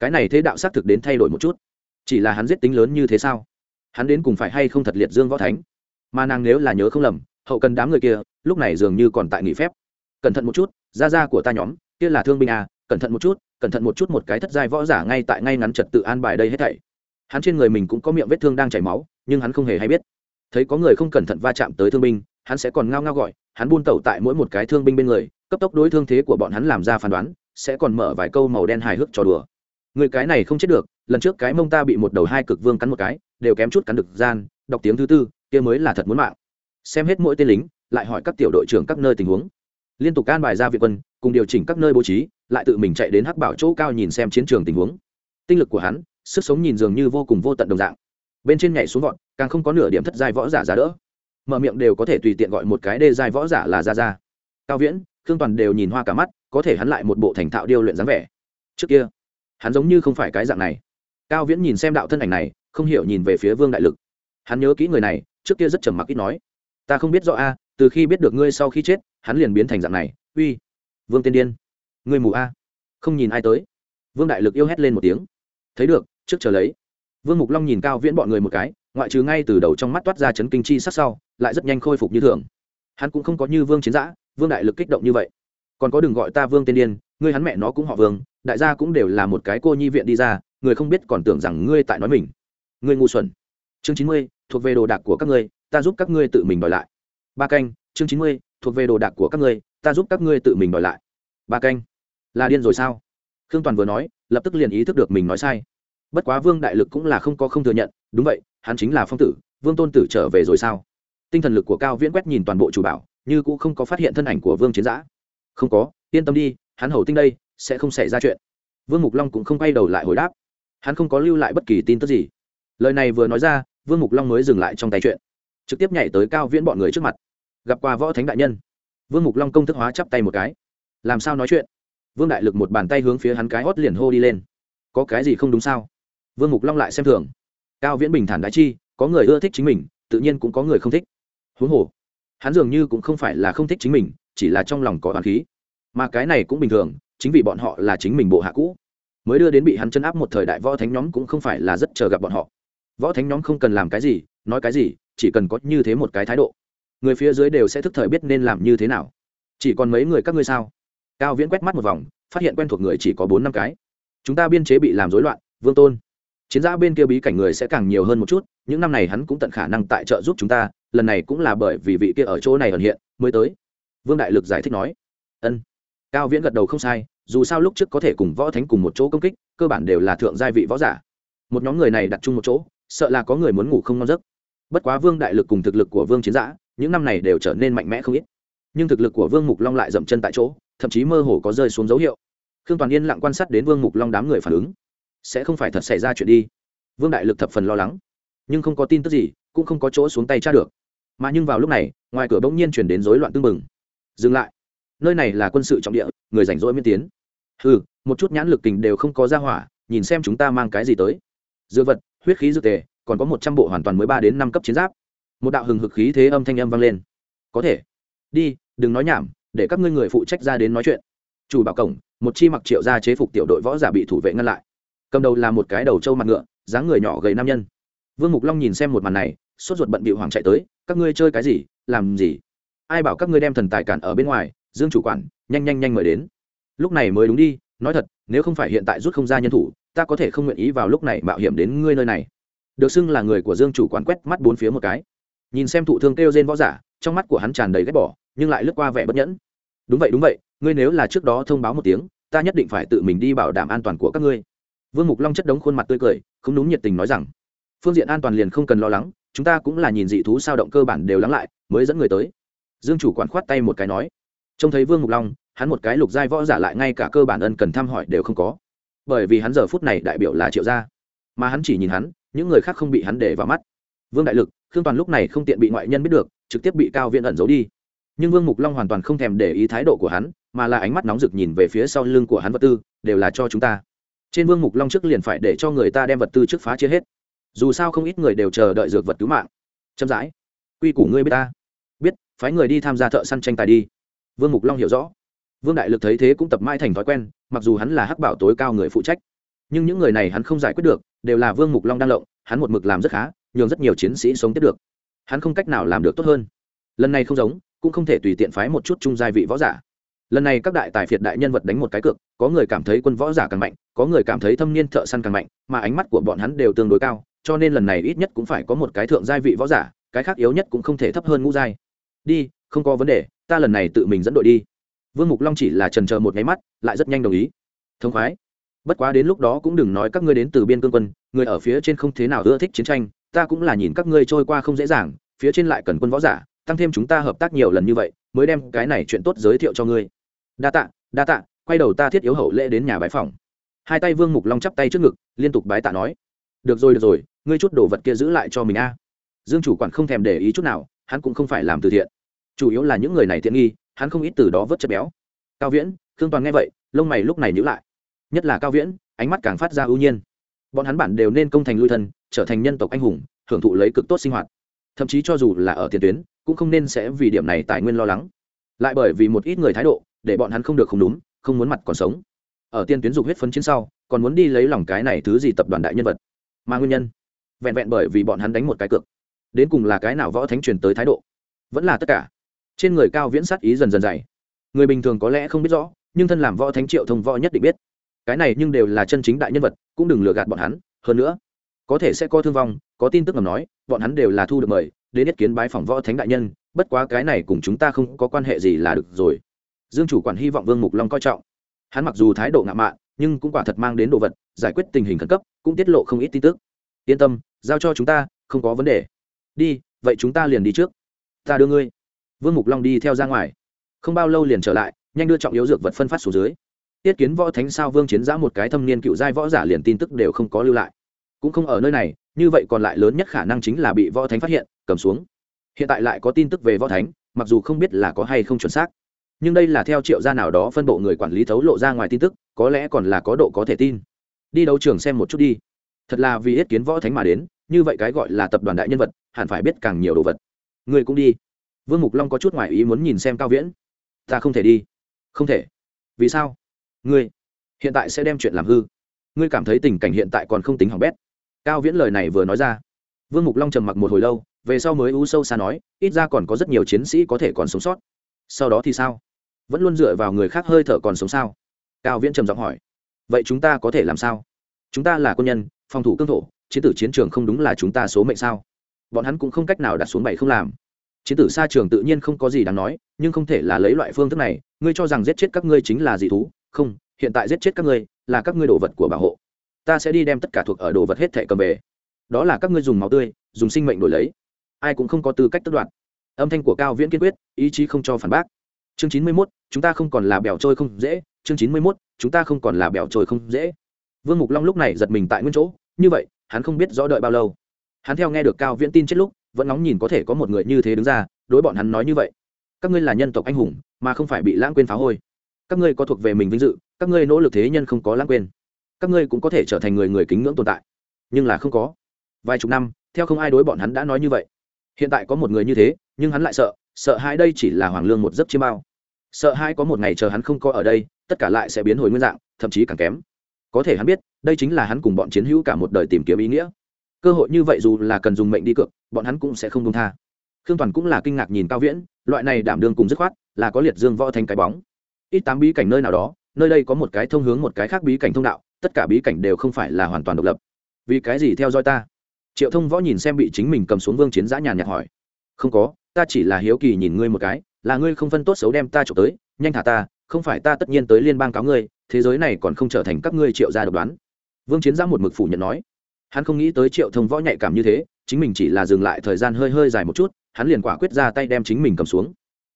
Cái này thế đạo xác thực đến thay đổi một chút. Chỉ là hắn giết tính lớn như thế sao? Hắn đến cùng phải hay không thật liệt dương võ thánh? Mà nàng nếu là nhớ không lầm, hậu cần đám người kia, lúc này dường như còn tại nghỉ phép. Cẩn thận một chút ra ra của ta nhóm, kia là thương binh à cẩn thận một chút, cẩn thận một chút một cái thất giai võ giả ngay tại ngay ngắn trật tự an bài đây hết thảy. Hắn trên người mình cũng có miệng vết thương đang chảy máu, nhưng hắn không hề hay biết. Thấy có người không cẩn thận va chạm tới thương binh, hắn sẽ còn ngao ngao gọi, hắn buôn tẩu tại mỗi một cái thương binh bên người, cấp tốc đối thương thế của bọn hắn làm ra phán đoán, sẽ còn mở vài câu màu đen hài hước trò đùa. Người cái này không chết được, lần trước cái mông ta bị một đầu hai cực vương cắn một cái, đều kém chút cắn được gian, đọc tiếng thứ tư kia mới là thật muốn mạng. Xem hết mỗi tên lính, lại hỏi các tiểu đội trưởng các nơi tình huống. Liên tục can bài ra viện quân, cùng điều chỉnh các nơi bố trí, lại tự mình chạy đến hắc bảo chỗ cao nhìn xem chiến trường tình huống. Tinh lực của hắn, sức sống nhìn dường như vô cùng vô tận đồng dạng. Bên trên nhảy xuống vọt, càng không có nửa điểm thất giai võ giả giá đỡ. Mở miệng đều có thể tùy tiện gọi một cái đê giai võ giả là ra ra cao viễn, khương toàn đều nhìn hoa cả mắt, có thể hắn lại một bộ thành thạo điêu luyện dáng vẻ. Trước kia, hắn giống như không phải cái dạng này. Cao viễn nhìn xem đạo thân ảnh này, không hiểu nhìn về phía vương đại lực. Hắn nhớ kỹ người này trước kia rất trầm mặc ít nói. Ta không biết rõ a, từ khi biết được ngươi sau khi chết, hắn liền biến thành dạng này. Uy, vương tiên điên. Ngươi mù a. Không nhìn ai tới. Vương đại lực yêu hét lên một tiếng. Thấy được, trước chờ lấy. Vương mục long nhìn cao viễn bọn người một cái, ngoại trừ ngay từ đầu trong mắt toát ra chấn kinh chi sắc sau, lại rất nhanh khôi phục như thường. Hắn cũng không có như vương chiến giã, vương đại lực kích động như vậy. Còn có đừng gọi ta vương tiên điên, ngươi hắn mẹ nó cũng họ vương, đại gia cũng đều là một cái cô nhi viện đi ra, người không biết còn tưởng rằng ngươi tại nói mình. Ngươi ngu xuẩn chương chín mươi, thuộc về đồ đạc của các ngươi, ta giúp các ngươi tự mình đòi lại. Ba canh, chương chín mươi, thuộc về đồ đạc của các ngươi, ta giúp các ngươi tự mình đòi lại. Ba canh. Là điên rồi sao? Khương toàn vừa nói, lập tức liền ý thức được mình nói sai. Bất quá vương đại lực cũng là không có không thừa nhận, đúng vậy, hắn chính là phong tử, vương tôn tử trở về rồi sao? Tinh thần lực của cao viễn quét nhìn toàn bộ chủ bảo, như cũng không có phát hiện thân ảnh của vương chiến giã. Không có, yên tâm đi, hắn hầu tinh đây, sẽ không xảy ra chuyện. Vương mục long cũng không quay đầu lại hồi đáp. Hắn không có lưu lại bất kỳ tin tức gì. Lời này vừa nói ra vương mục long mới dừng lại trong tay chuyện. Trực tiếp nhảy tới cao viễn bọn người trước mặt. Gặp qua võ thánh đại nhân. Vương mục long công thức hóa chắp tay một cái. Làm sao nói chuyện? Vương đại lực một bàn tay hướng phía hắn cái hót liền hô đi lên. Có cái gì không đúng sao? Vương mục long lại xem thường. Cao viễn bình thản đại chi, có người ưa thích chính mình, tự nhiên cũng có người không thích. Huống hồ, hắn dường như cũng không phải là không thích chính mình, chỉ là trong lòng có hoàn khí. Mà cái này cũng bình thường, chính vì bọn họ là chính mình bộ hạ cũ. Mới đưa đến bị hắn chân áp một thời đại võ thánh nhóm cũng không phải là rất chờ gặp bọn họ võ thánh nhóm không cần làm cái gì, nói cái gì, chỉ cần có như thế một cái thái độ. Người phía dưới đều sẽ thức thời biết nên làm như thế nào. Chỉ còn mấy người các ngươi sao? Cao viễn quét mắt một vòng, phát hiện quen thuộc người chỉ có bốn năm cái. Chúng ta biên chế bị làm rối loạn, vương tôn. Chiến giã bên kia bí cảnh người sẽ càng nhiều hơn một chút, những năm này hắn cũng tận khả năng tại trợ giúp chúng ta, lần này cũng là bởi vì vị kia ở chỗ này ẩn hiện, mới tới. Vương đại lực giải thích nói. Ân. Cao viễn gật đầu không sai, dù sao lúc trước có thể cùng võ thánh cùng một chỗ công kích, cơ bản đều là thượng gia vị võ giả. Một nhóm người này đặt chung một chỗ sợ là có người muốn ngủ không ngon giấc. Bất quá vương đại lực cùng thực lực của vương chiến giã, những năm này đều trở nên mạnh mẽ không ít. Nhưng thực lực của vương mục long lại dậm chân tại chỗ, thậm chí mơ hồ có rơi xuống dấu hiệu. Khương toàn yên lặng quan sát đến vương mục long đám người phản ứng. Sẽ không phải thật xảy ra chuyện đi. Vương đại lực thập phần lo lắng. Nhưng không có tin tức gì, cũng không có chỗ xuống tay tra được. Mà nhưng vào lúc này, ngoài cửa bỗng nhiên chuyển đến rối loạn tưng bừng. dừng lại. Nơi này là quân sự trọng địa, người rảnh rỗi miên tiến. Ừ một chút nhãn lực tình đều không có ra hỏa, nhìn xem chúng ta mang cái gì tới. Dư vật huyết khí dược tề, còn có một trăm bộ hoàn toàn mới ba đến năm cấp chiến giáp. Một đạo hừng hực khí thế âm thanh âm vang lên. Có thể. Đi, đừng nói nhảm, để các ngươi người phụ trách ra đến nói chuyện. Chủ bảo cổng, một chi mặc triệu ra chế phục tiểu đội võ giả bị thủ vệ ngăn lại. Cầm đầu là một cái đầu trâu mặt ngựa, dáng người nhỏ gầy nam nhân. Vương mục long nhìn xem một màn này, sốt ruột bận bị hoàng chạy tới, các ngươi chơi cái gì? Làm gì? Ai bảo các ngươi đem thần tài cản ở bên ngoài, dương chủ quản, nhanh nhanh nhanh mời đến. Lúc này mới đúng đi, nói thật, nếu không phải hiện tại rút không ra nhân thủ ta có thể không nguyện ý vào lúc này mạo hiểm đến ngươi nơi này. Được xưng là người của dương chủ quán quét mắt bốn phía một cái. Nhìn xem thụ thương kêu trên võ giả, trong mắt của hắn tràn đầy ghét bỏ, nhưng lại lướt qua vẻ bất nhẫn. Đúng vậy đúng vậy, ngươi nếu là trước đó thông báo một tiếng, ta nhất định phải tự mình đi bảo đảm an toàn của các ngươi. Vương mục long chất đống khuôn mặt tươi cười, không đúng nhiệt tình nói rằng, phương diện an toàn liền không cần lo lắng, chúng ta cũng là nhìn dị thú sao động cơ bản đều lắng lại, mới dẫn người tới. Dương chủ quản khoát tay một cái nói. Trông thấy vương mục long, hắn một cái lục giai võ giả lại ngay cả cơ bản ân cần thăm hỏi đều không có bởi vì hắn giờ phút này đại biểu là triệu gia. Mà hắn chỉ nhìn hắn, những người khác không bị hắn để vào mắt. Vương đại lực, khương toàn lúc này không tiện bị ngoại nhân biết được, trực tiếp bị cao viễn ẩn giấu đi. Nhưng vương mục long hoàn toàn không thèm để ý thái độ của hắn, mà là ánh mắt nóng rực nhìn về phía sau lưng của hắn vật tư, đều là cho chúng ta. Trên vương mục long trước liền phải để cho người ta đem vật tư trước phá chia hết. Dù sao không ít người đều chờ đợi dược vật cứu mạng. Chậm rãi, quy củ ngươi biết ta. Biết, phái người đi tham gia thợ săn tranh tài đi. Vương mục long hiểu rõ vương đại lực thấy thế cũng tập mãi thành thói quen, mặc dù hắn là hắc bảo tối cao người phụ trách, nhưng những người này hắn không giải quyết được, đều là vương mục long đang lộng, hắn một mực làm rất khá, nhường rất nhiều chiến sĩ sống tiếp được. Hắn không cách nào làm được tốt hơn. Lần này không giống, cũng không thể tùy tiện phái một chút trung gia vị võ giả. Lần này các đại tài phiệt đại nhân vật đánh một cái cược, có người cảm thấy quân võ giả càng mạnh, có người cảm thấy thâm niên thợ săn càng mạnh, mà ánh mắt của bọn hắn đều tương đối cao, cho nên lần này ít nhất cũng phải có một cái thượng gia vị võ giả, cái khác yếu nhất cũng không thể thấp hơn ngũ giai. Đi, không có vấn đề, ta lần này tự mình dẫn đội đi vương mục long chỉ là trần chờ một nháy mắt, lại rất nhanh đồng ý. Thông khoái. Bất quá đến lúc đó cũng đừng nói các ngươi đến từ biên cương quân, người ở phía trên không thế nào ưa thích chiến tranh, ta cũng là nhìn các ngươi trôi qua không dễ dàng, phía trên lại cần quân võ giả, tăng thêm chúng ta hợp tác nhiều lần như vậy, mới đem cái này chuyện tốt giới thiệu cho ngươi. Đa tạ đa tạ, quay đầu ta thiết yếu hậu lễ đến nhà bãi phòng. Hai tay vương mục long chắp tay trước ngực, liên tục bái tạ nói. Được rồi được rồi, ngươi chút đồ vật kia giữ lại cho mình a. Dương chủ quản không thèm để ý chút nào, hắn cũng không phải làm từ thiện. Chủ yếu là những người này tiện nghi hắn không ít từ đó vớt chất béo. Cao viễn, khương toàn nghe vậy, lông mày lúc này nhữ lại. Nhất là cao viễn, ánh mắt càng phát ra ưu nhiên. Bọn hắn bản đều nên công thành lui thân, trở thành nhân tộc anh hùng, hưởng thụ lấy cực tốt sinh hoạt. Thậm chí cho dù là ở tiền tuyến, cũng không nên sẽ vì điểm này tài nguyên lo lắng. Lại bởi vì một ít người thái độ, để bọn hắn không được không đúng, không muốn mặt còn sống. Ở tiên tuyến dục huyết phấn chiến sau, còn muốn đi lấy lòng cái này thứ gì tập đoàn đại nhân vật. Mà nguyên nhân, vẹn vẹn bởi vì bọn hắn đánh một cái cược. Đến cùng là cái nào võ thánh truyền tới thái độ? Vẫn là tất cả trên người cao viễn sát ý dần dần dày. Người bình thường có lẽ không biết rõ, nhưng thân làm võ thánh triệu thông võ nhất định biết. Cái này nhưng đều là chân chính đại nhân vật, cũng đừng lừa gạt bọn hắn. Hơn nữa, có thể sẽ có thương vong, có tin tức ngầm nói, bọn hắn đều là thu được mời, đến nhất kiến bái phòng võ thánh đại nhân, bất quá cái này cùng chúng ta không có quan hệ gì là được rồi. Dương chủ quản hy vọng vương mục long coi trọng. Hắn mặc dù thái độ ngạo mạn, nhưng cũng quả thật mang đến đồ vật, giải quyết tình hình khẩn cấp, cũng tiết lộ không ít tin tức. Yên tâm, giao cho chúng ta, không có vấn đề. Đi, vậy chúng ta liền đi trước. Ta đưa ngươi vương mục long đi theo ra ngoài. Không bao lâu liền trở lại, nhanh đưa trọng yếu dược vật phân phát xuống dưới. Tiết kiến võ thánh sao vương chiến giã một cái thâm niên cựu giai võ giả liền tin tức đều không có lưu lại. Cũng không ở nơi này, như vậy còn lại lớn nhất khả năng chính là bị võ thánh phát hiện, cầm xuống. Hiện tại lại có tin tức về võ thánh, mặc dù không biết là có hay không chuẩn xác. Nhưng đây là theo triệu gia nào đó phân bộ người quản lý thấu lộ ra ngoài tin tức, có lẽ còn là có độ có thể tin. Đi đấu trường xem một chút đi. Thật là vì yết kiến võ thánh mà đến, như vậy cái gọi là tập đoàn đại nhân vật, hẳn phải biết càng nhiều đồ vật. Người cũng đi vương mục long có chút ngoại ý muốn nhìn xem cao viễn. Ta không thể đi. Không thể. Vì sao? Ngươi hiện tại sẽ đem chuyện làm hư. Ngươi cảm thấy tình cảnh hiện tại còn không tính hỏng bét. Cao viễn lời này vừa nói ra, vương mục long trầm mặc một hồi lâu, về sau mới u sâu xa nói, ít ra còn có rất nhiều chiến sĩ có thể còn sống sót. Sau đó thì sao? Vẫn luôn dựa vào người khác hơi thở còn sống sao? Cao viễn trầm giọng hỏi, vậy chúng ta có thể làm sao? Chúng ta là quân nhân, phòng thủ cương thổ, chiến tử chiến trường không đúng là chúng ta số mệnh sao? Bọn hắn cũng không cách nào đặt xuống bảy không làm chiến tử xa trường tự nhiên không có gì đáng nói, nhưng không thể là lấy loại phương thức này, ngươi cho rằng giết chết các ngươi chính là dị thú? Không, hiện tại giết chết các ngươi là các ngươi đồ vật của bảo hộ. Ta sẽ đi đem tất cả thuộc ở đồ vật hết thẻ cầm về. Đó là các ngươi dùng máu tươi, dùng sinh mệnh đổi lấy. Ai cũng không có tư cách tất đoạt. Âm thanh của cao viễn kiên quyết, ý chí không cho phản bác. Chương chín mươi mốt, chúng ta không còn là bèo trôi không dễ. Chương chín mươi mốt, chúng ta không còn là bèo trôi không dễ. Vương mục long lúc này giật mình tại nguyên chỗ, như vậy, hắn không biết rõ đợi bao lâu. Hắn theo nghe được cao viễn tin chết lúc vẫn nóng nhìn có thể có một người như thế đứng ra, đối bọn hắn nói như vậy. Các ngươi là nhân tộc anh hùng, mà không phải bị lãng quên phá hôi. Các ngươi có thuộc về mình vinh dự, các ngươi nỗ lực thế nhân không có lãng quên. Các ngươi cũng có thể trở thành người người kính ngưỡng tồn tại. Nhưng là không có. Vài chục năm, theo không ai đối bọn hắn đã nói như vậy. Hiện tại có một người như thế, nhưng hắn lại sợ sợ hai đây chỉ là hoàng lương một giấc chiêm bao. Sợ hai có một ngày chờ hắn không có ở đây, tất cả lại sẽ biến hồi nguyên dạng, thậm chí càng kém. Có thể hắn biết, đây chính là hắn cùng bọn chiến hữu cả một đời tìm kiếm ý nghĩa cơ hội như vậy dù là cần dùng mệnh đi cược, bọn hắn cũng sẽ không công tha. Khương toàn cũng là kinh ngạc nhìn cao viễn, loại này đảm đương cùng dứt khoát, là có liệt dương võ thành cái bóng. Ít tám bí cảnh nơi nào đó, nơi đây có một cái thông hướng một cái khác bí cảnh thông đạo, tất cả bí cảnh đều không phải là hoàn toàn độc lập. Vì cái gì theo dõi ta? Triệu thông võ nhìn xem bị chính mình cầm xuống vương chiến giã nhàn nhạt hỏi. Không có, ta chỉ là hiếu kỳ nhìn ngươi một cái, là ngươi không phân tốt xấu đem ta trộm tới, nhanh thả ta, không phải ta tất nhiên tới liên bang cáo ngươi, thế giới này còn không trở thành các ngươi triệu gia độc đoán. Vương chiến giã một mực phủ nhận nói hắn không nghĩ tới triệu thông võ nhạy cảm như thế, chính mình chỉ là dừng lại thời gian hơi hơi dài một chút, hắn liền quả quyết ra tay đem chính mình cầm xuống.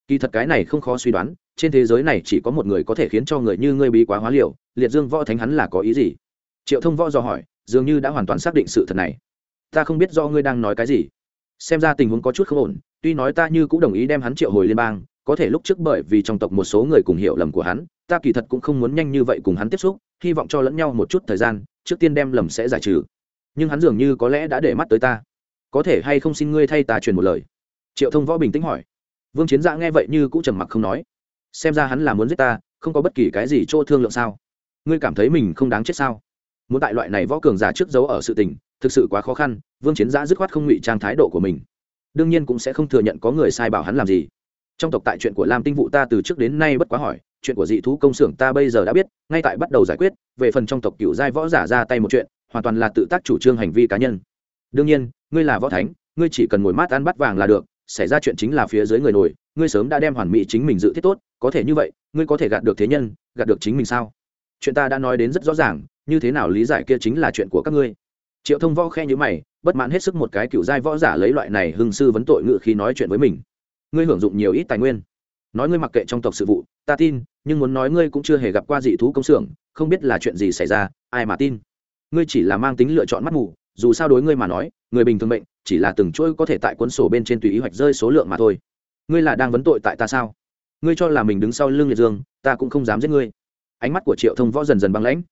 Kỳ thật cái này không khó suy đoán, trên thế giới này chỉ có một người có thể khiến cho người như ngươi bí quá hóa liều, liệt dương võ thánh hắn là có ý gì? Triệu thông võ do hỏi, dường như đã hoàn toàn xác định sự thật này. Ta không biết do ngươi đang nói cái gì. Xem ra tình huống có chút không ổn, tuy nói ta như cũng đồng ý đem hắn triệu hồi liên bang, có thể lúc trước bởi vì trong tộc một số người cùng hiểu lầm của hắn, ta kỳ thật cũng không muốn nhanh như vậy cùng hắn tiếp xúc, hy vọng cho lẫn nhau một chút thời gian, trước tiên đem lầm sẽ giải trừ nhưng hắn dường như có lẽ đã để mắt tới ta. Có thể hay không xin ngươi thay ta truyền một lời? Triệu thông võ bình tĩnh hỏi. Vương chiến dạ nghe vậy như cũng trầm mặc không nói. Xem ra hắn là muốn giết ta, không có bất kỳ cái gì chỗ thương lượng sao? Ngươi cảm thấy mình không đáng chết sao? Muốn tại loại này võ cường giả trước giấu ở sự tình, thực sự quá khó khăn, vương chiến giã dứt khoát không ngụy trang thái độ của mình. Đương nhiên cũng sẽ không thừa nhận có người sai bảo hắn làm gì. Trong tộc tại chuyện của lam tinh vụ ta từ trước đến nay bất quá hỏi, chuyện của dị thú công xưởng ta bây giờ đã biết, ngay tại bắt đầu giải quyết, về phần trong tộc cựu giai võ giả ra tay một chuyện hoàn toàn là tự tác chủ trương hành vi cá nhân. Đương nhiên, ngươi là võ thánh, ngươi chỉ cần ngồi mát ăn bắt vàng là được, xảy ra chuyện chính là phía dưới người nổi, ngươi sớm đã đem hoàn mỹ chính mình dự thiết tốt, có thể như vậy, ngươi có thể gạt được thế nhân, gạt được chính mình sao? Chuyện ta đã nói đến rất rõ ràng, như thế nào lý giải kia chính là chuyện của các ngươi? Triệu thông võ khe nhữ mày, bất mãn hết sức một cái cựu giai võ giả lấy loại này hưng sư vấn tội ngự khi nói chuyện với mình. Ngươi hưởng dụng nhiều ít tài nguyên. Nói ngươi mặc kệ trong tộc sự vụ, ta tin, nhưng muốn nói ngươi cũng chưa hề gặp qua dị thú công xưởng, không biết là chuyện gì xảy ra, ai mà tin? Ngươi chỉ là mang tính lựa chọn mắt mù dù sao đối ngươi mà nói người bình thường bệnh, chỉ là từng chuỗi có thể tại cuốn sổ bên trên tùy ý hoạch rơi số lượng mà thôi. Ngươi là đang vấn tội tại ta sao? Ngươi cho là mình đứng sau lưng liệt dương ta cũng không dám giết ngươi. Ánh mắt của triệu thông võ dần dần băng lãnh.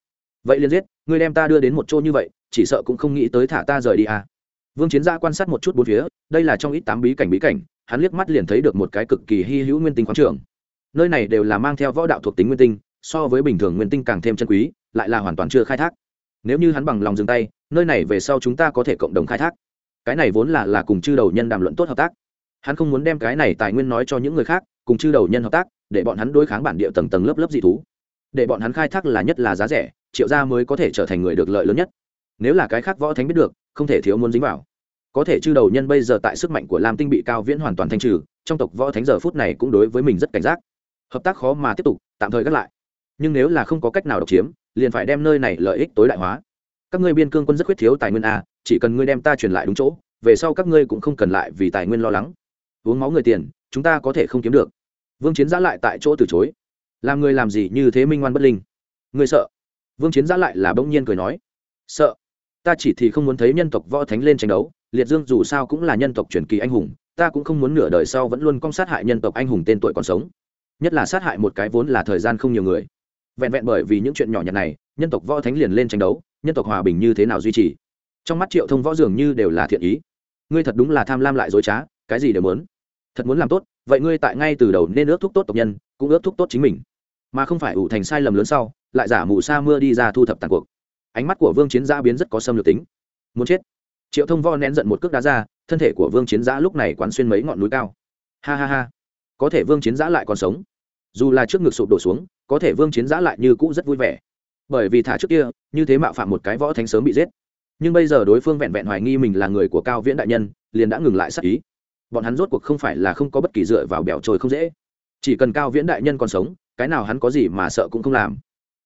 Vậy liền giết ngươi đem ta đưa đến một chỗ như vậy chỉ sợ cũng không nghĩ tới thả ta rời đi à. Vương chiến gia quan sát một chút bốn phía đây là trong ít tám bí cảnh bí cảnh hắn liếc mắt liền thấy được một cái cực kỳ hy hữu nguyên tinh khoáng trường nơi này đều là mang theo võ đạo thuộc tính nguyên tinh so với bình thường nguyên tinh càng thêm chân quý lại là hoàn toàn chưa khai thác nếu như hắn bằng lòng dừng tay, nơi này về sau chúng ta có thể cộng đồng khai thác. Cái này vốn là là cùng chư đầu nhân đàm luận tốt hợp tác. Hắn không muốn đem cái này tài nguyên nói cho những người khác, cùng chư đầu nhân hợp tác, để bọn hắn đối kháng bản địa tầng tầng lớp lớp dị thú. Để bọn hắn khai thác là nhất là giá rẻ, triệu gia mới có thể trở thành người được lợi lớn nhất. Nếu là cái khác võ thánh biết được, không thể thiếu muốn dính vào. Có thể chư đầu nhân bây giờ tại sức mạnh của lam tinh bị cao viễn hoàn toàn thanh trừ, trong tộc võ thánh giờ phút này cũng đối với mình rất cảnh giác. Hợp tác khó mà tiếp tục, tạm thời gác lại. Nhưng nếu là không có cách nào độc chiếm liền phải đem nơi này lợi ích tối đại hóa. Các ngươi biên cương quân rất khuyết thiếu tài nguyên a, chỉ cần ngươi đem ta truyền lại đúng chỗ, về sau các ngươi cũng không cần lại vì tài nguyên lo lắng. Uống máu người tiền, chúng ta có thể không kiếm được. Vương chiến giã lại tại chỗ từ chối. Làm người làm gì như thế minh ngoan bất linh? Ngươi sợ? Vương chiến giã lại là bỗng nhiên cười nói. Sợ? Ta chỉ thì không muốn thấy nhân tộc võ thánh lên tranh đấu, liệt dương dù sao cũng là nhân tộc truyền kỳ anh hùng, ta cũng không muốn nửa đời sau vẫn luôn cong sát hại nhân tộc anh hùng tên tuổi còn sống. Nhất là sát hại một cái vốn là thời gian không nhiều người vẹn vẹn bởi vì những chuyện nhỏ nhặt này, nhân tộc võ thánh liền lên tranh đấu, nhân tộc hòa bình như thế nào duy trì? Trong mắt triệu thông võ dường như đều là thiện ý. Ngươi thật đúng là tham lam lại dối trá, cái gì đều muốn. Thật muốn làm tốt, vậy ngươi tại ngay từ đầu nên ước thúc tốt tộc nhân, cũng ước thúc tốt chính mình. Mà không phải ủ thành sai lầm lớn sau, lại giả mù sa mưa đi ra thu thập tàn cuộc. Ánh mắt của vương chiến giã biến rất có xâm lược tính. Muốn chết. Triệu thông vo nén giận một cước đá ra, thân thể của vương chiến giã lúc này quán xuyên mấy ngọn núi cao. Ha ha ha. Có thể vương chiến giã lại còn sống. Dù là trước ngực sụp đổ xuống có thể vương chiến giã lại như cũ rất vui vẻ. Bởi vì thả trước kia, như thế mạo phạm một cái võ thánh sớm bị giết. Nhưng bây giờ đối phương vẹn vẹn hoài nghi mình là người của cao viễn đại nhân, liền đã ngừng lại sắc ý. Bọn hắn rốt cuộc không phải là không có bất kỳ dựa vào bẻo trồi không dễ. Chỉ cần cao viễn đại nhân còn sống, cái nào hắn có gì mà sợ cũng không làm.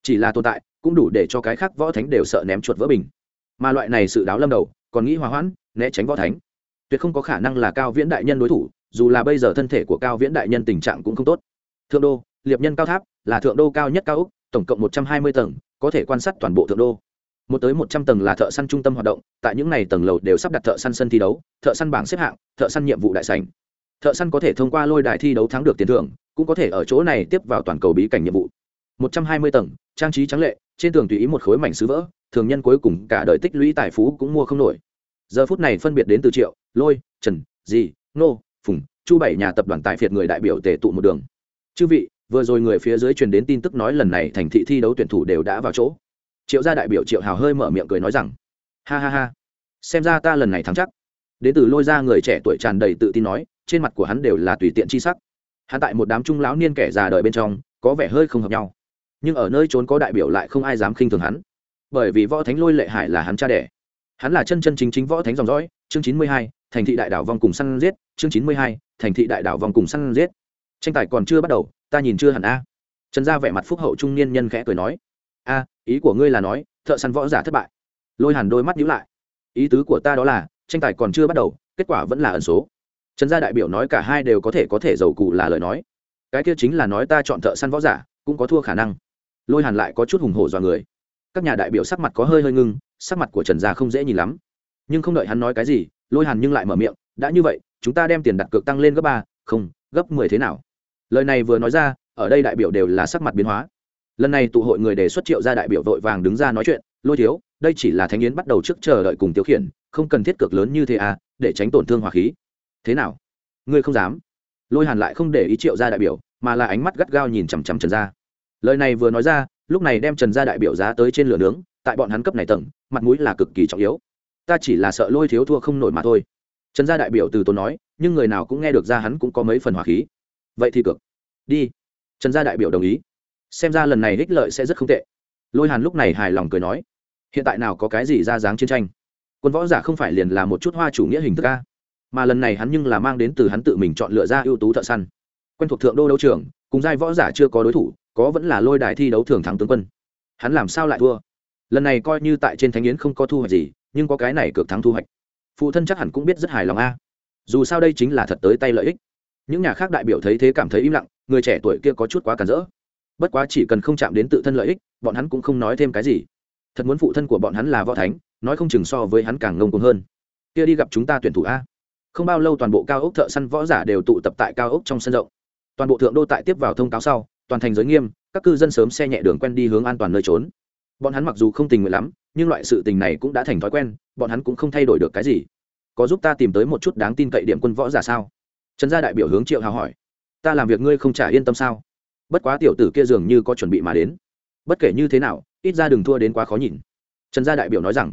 Chỉ là tồn tại, cũng đủ để cho cái khác võ thánh đều sợ ném chuột vỡ bình. Mà loại này sự đáo lâm đầu, còn nghĩ hòa hoãn, né tránh võ thánh. Tuyệt không có khả năng là cao viễn đại nhân đối thủ, dù là bây giờ thân thể của cao viễn đại nhân tình trạng cũng không tốt. Thượng đô, liệp nhân cao tháp là thượng đô cao nhất cao úc, tổng cộng một trăm hai mươi tầng, có thể quan sát toàn bộ thượng đô. Một tới một trăm tầng là thợ săn trung tâm hoạt động, tại những n à y tầng lầu đều sắp đặt thợ săn sân thi đấu, thợ săn bảng xếp hạng, thợ săn nhiệm vụ đại sành thợ săn có thể thông qua lôi đài thi đấu thắng được tiền thưởng, cũng có thể ở chỗ này tiếp vào toàn cầu bí cảnh nhiệm vụ. Một trăm hai mươi tầng, trang trí trắng lệ, trên tường tùy ý một khối mảnh sứ vỡ, thường nhân cuối cùng cả đời tích lũy tài phú cũng mua không nổi. Giờ phút này phân biệt đến từ triệu, lôi, trần, dì, nô, phùng, chu bảy nhà tập đoàn tài phiệt người đại biểu tề tụ một đường. Chư vị vừa rồi người phía dưới truyền đến tin tức nói lần này thành thị thi đấu tuyển thủ đều đã vào chỗ. Triệu gia đại biểu triệu hào hơi mở miệng cười nói rằng, ha ha ha, xem ra ta lần này thắng chắc. Đến từ lôi ra người trẻ tuổi tràn đầy tự tin nói, trên mặt của hắn đều là tùy tiện chi sắc. Hắn tại một đám trung lão niên kẻ già đời bên trong, có vẻ hơi không hợp nhau. Nhưng ở nơi trốn có đại biểu lại không ai dám khinh thường hắn. Bởi vì võ thánh lôi lệ hải là hắn cha đẻ. Hắn là chân chân chính chính võ thánh dòng dõi, chương chín mươi hai, thành thị đại đảo vòng cùng săn giết, chương chín mươi hai, thành thị đại đảo vòng cùng săn giết. Tranh tài còn chưa bắt đầu ta nhìn chưa hẳn a. Trần gia vẻ mặt phúc hậu trung niên nhân khẽ cười nói, a, ý của ngươi là nói, thợ săn võ giả thất bại. Lôi hàn đôi mắt nhíu lại. Ý tứ của ta đó là, tranh tài còn chưa bắt đầu, kết quả vẫn là ẩn số. Trần gia đại biểu nói cả hai đều có thể có thể giàu cụ là lời nói. Cái kia chính là nói ta chọn thợ săn võ giả, cũng có thua khả năng. Lôi hàn lại có chút hùng hổ dọa người. Các nhà đại biểu sắc mặt có hơi hơi ngưng, sắc mặt của trần gia không dễ nhìn lắm. Nhưng không đợi hắn nói cái gì, lôi hàn nhưng lại mở miệng, đã như vậy, chúng ta đem tiền đặt cược tăng lên gấp ba, không, gấp mười thế nào? Lời này vừa nói ra, ở đây đại biểu đều là sắc mặt biến hóa. Lần này tụ hội người đề xuất triệu ra đại biểu vội vàng đứng ra nói chuyện, lôi thiếu, đây chỉ là thánh yến bắt đầu trước chờ đợi cùng tiêu khiển, không cần thiết cực lớn như thế à để tránh tổn thương hòa khí. Thế nào? Ngươi không dám? Lôi hàn lại không để ý triệu ra đại biểu, mà là ánh mắt gắt gao nhìn chằm chằm trần gia. Lời này vừa nói ra, lúc này đem trần gia đại biểu giá tới trên lửa nướng, tại bọn hắn cấp này tầng, mặt mũi là cực kỳ trọng yếu. Ta chỉ là sợ lôi thiếu thua không nổi mà thôi. Trần gia đại biểu từ tốn nói, nhưng người nào cũng nghe được ra hắn cũng có mấy phần hỏa khí vậy thì cược. Đi. Trần gia đại biểu đồng ý. Xem ra lần này ích lợi sẽ rất không tệ. Lôi hàn lúc này hài lòng cười nói, hiện tại nào có cái gì ra dáng chiến tranh? Quân võ giả không phải liền là một chút hoa chủ nghĩa hình thức ca mà lần này hắn nhưng là mang đến từ hắn tự mình chọn lựa ra ưu tú thợ săn. Quen thuộc thượng đô đấu trường, cùng giai võ giả chưa có đối thủ, có vẫn là lôi đài thi đấu thường thắng tướng quân. Hắn làm sao lại thua? Lần này coi như tại trên thánh yến không có thu hoạch gì, nhưng có cái này cược thắng thu hoạch. Phụ thân chắc hẳn cũng biết rất hài lòng a. Dù sao đây chính là thật tới tay lợi ích những nhà khác đại biểu thấy thế cảm thấy im lặng, người trẻ tuổi kia có chút quá cản rỡ. Bất quá chỉ cần không chạm đến tự thân lợi ích, bọn hắn cũng không nói thêm cái gì. Thật muốn phụ thân của bọn hắn là võ thánh, nói không chừng so với hắn càng ngông cuồng hơn. Kia đi gặp chúng ta tuyển thủ a. Không bao lâu toàn bộ cao ốc thợ săn võ giả đều tụ tập tại cao ốc trong sân rộng. Toàn bộ thượng đô tại tiếp vào thông cáo sau, toàn thành giới nghiêm, các cư dân sớm xe nhẹ đường quen đi hướng an toàn nơi trốn. Bọn hắn mặc dù không tình nguyện lắm, nhưng loại sự tình này cũng đã thành thói quen, bọn hắn cũng không thay đổi được cái gì. Có giúp ta tìm tới một chút đáng tin cậy điểm quân võ giả sao? Trần gia đại biểu hướng triệu hào hỏi, ta làm việc ngươi không trả yên tâm sao? Bất quá tiểu tử kia dường như có chuẩn bị mà đến. Bất kể như thế nào, ít ra đừng thua đến quá khó nhìn. Trần gia đại biểu nói rằng,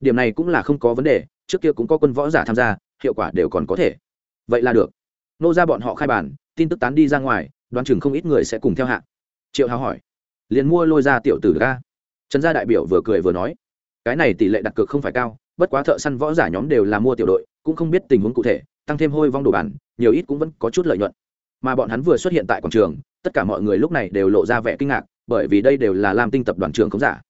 điểm này cũng là không có vấn đề, trước kia cũng có quân võ giả tham gia, hiệu quả đều còn có thể. Vậy là được. Nô ra bọn họ khai bản, tin tức tán đi ra ngoài, đoán chừng không ít người sẽ cùng theo hạ. Triệu hào hỏi, liền mua lôi ra tiểu tử ga trần gia đại biểu vừa cười vừa nói, cái này tỷ lệ đặt cược không phải cao, bất quá thợ săn võ giả nhóm đều là mua tiểu đội, cũng không biết tình huống cụ thể tăng thêm hôi vong đồ bản, nhiều ít cũng vẫn có chút lợi nhuận. Mà bọn hắn vừa xuất hiện tại quảng trường, tất cả mọi người lúc này đều lộ ra vẻ kinh ngạc, bởi vì đây đều là lam tinh tập đoàn trường không giả.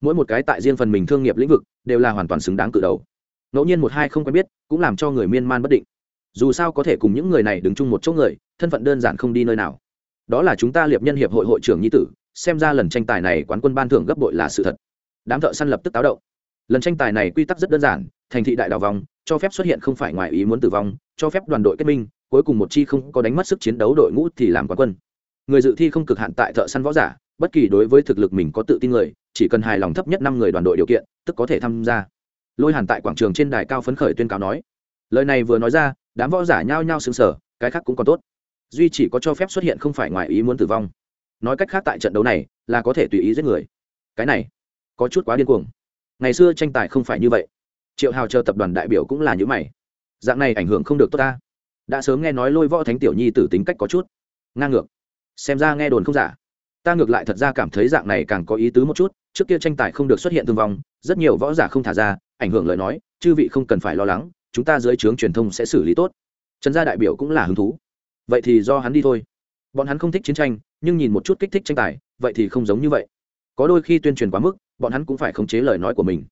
Mỗi một cái tại riêng phần mình thương nghiệp lĩnh vực, đều là hoàn toàn xứng đáng cự đầu. Ngẫu nhiên một hai không quen biết, cũng làm cho người miên man bất định. Dù sao có thể cùng những người này đứng chung một chỗ người, thân phận đơn giản không đi nơi nào. Đó là chúng ta liệp nhân hiệp hội hội trưởng nhi tử, xem ra lần tranh tài này quán quân ban thưởng gấp bội là sự thật. Đám thợ săn lập tức táo động lần tranh tài này quy tắc rất đơn giản, thành thị đại đào vòng, cho phép xuất hiện không phải ngoài ý muốn tử vong, cho phép đoàn đội kết minh, cuối cùng một chi không có đánh mất sức chiến đấu đội ngũ thì làm quán quân. Người dự thi không cực hạn tại thợ săn võ giả, bất kỳ đối với thực lực mình có tự tin người, chỉ cần hài lòng thấp nhất năm người đoàn đội điều kiện, tức có thể tham gia. Lôi hàn tại quảng trường trên đài cao phấn khởi tuyên cáo nói. Lời này vừa nói ra, đám võ giả nhao nhao xứng sở cái khác cũng còn tốt. Duy chỉ có cho phép xuất hiện không phải ngoài ý muốn tử vong. Nói cách khác tại trận đấu này, là có thể tùy ý giết người. Cái này, có chút quá điên cuồng ngày xưa tranh tài không phải như vậy. Triệu hào chờ tập đoàn đại biểu cũng là như mày. Dạng này ảnh hưởng không được tốt ta. Đã sớm nghe nói lôi võ thánh tiểu nhi tử tính cách có chút. Ngang ngược. Xem ra nghe đồn không giả. Ta ngược lại thật ra cảm thấy dạng này càng có ý tứ một chút, trước kia tranh tài không được xuất hiện thương vong, rất nhiều võ giả không thả ra, ảnh hưởng lời nói, chư vị không cần phải lo lắng, chúng ta dưới trướng truyền thông sẽ xử lý tốt. Trần gia đại biểu cũng là hứng thú. Vậy thì do hắn đi thôi. Bọn hắn không thích chiến tranh, nhưng nhìn một chút kích thích tranh tài, vậy thì không giống như vậy. Có đôi khi tuyên truyền quá mức bọn hắn cũng phải khống chế lời nói của mình.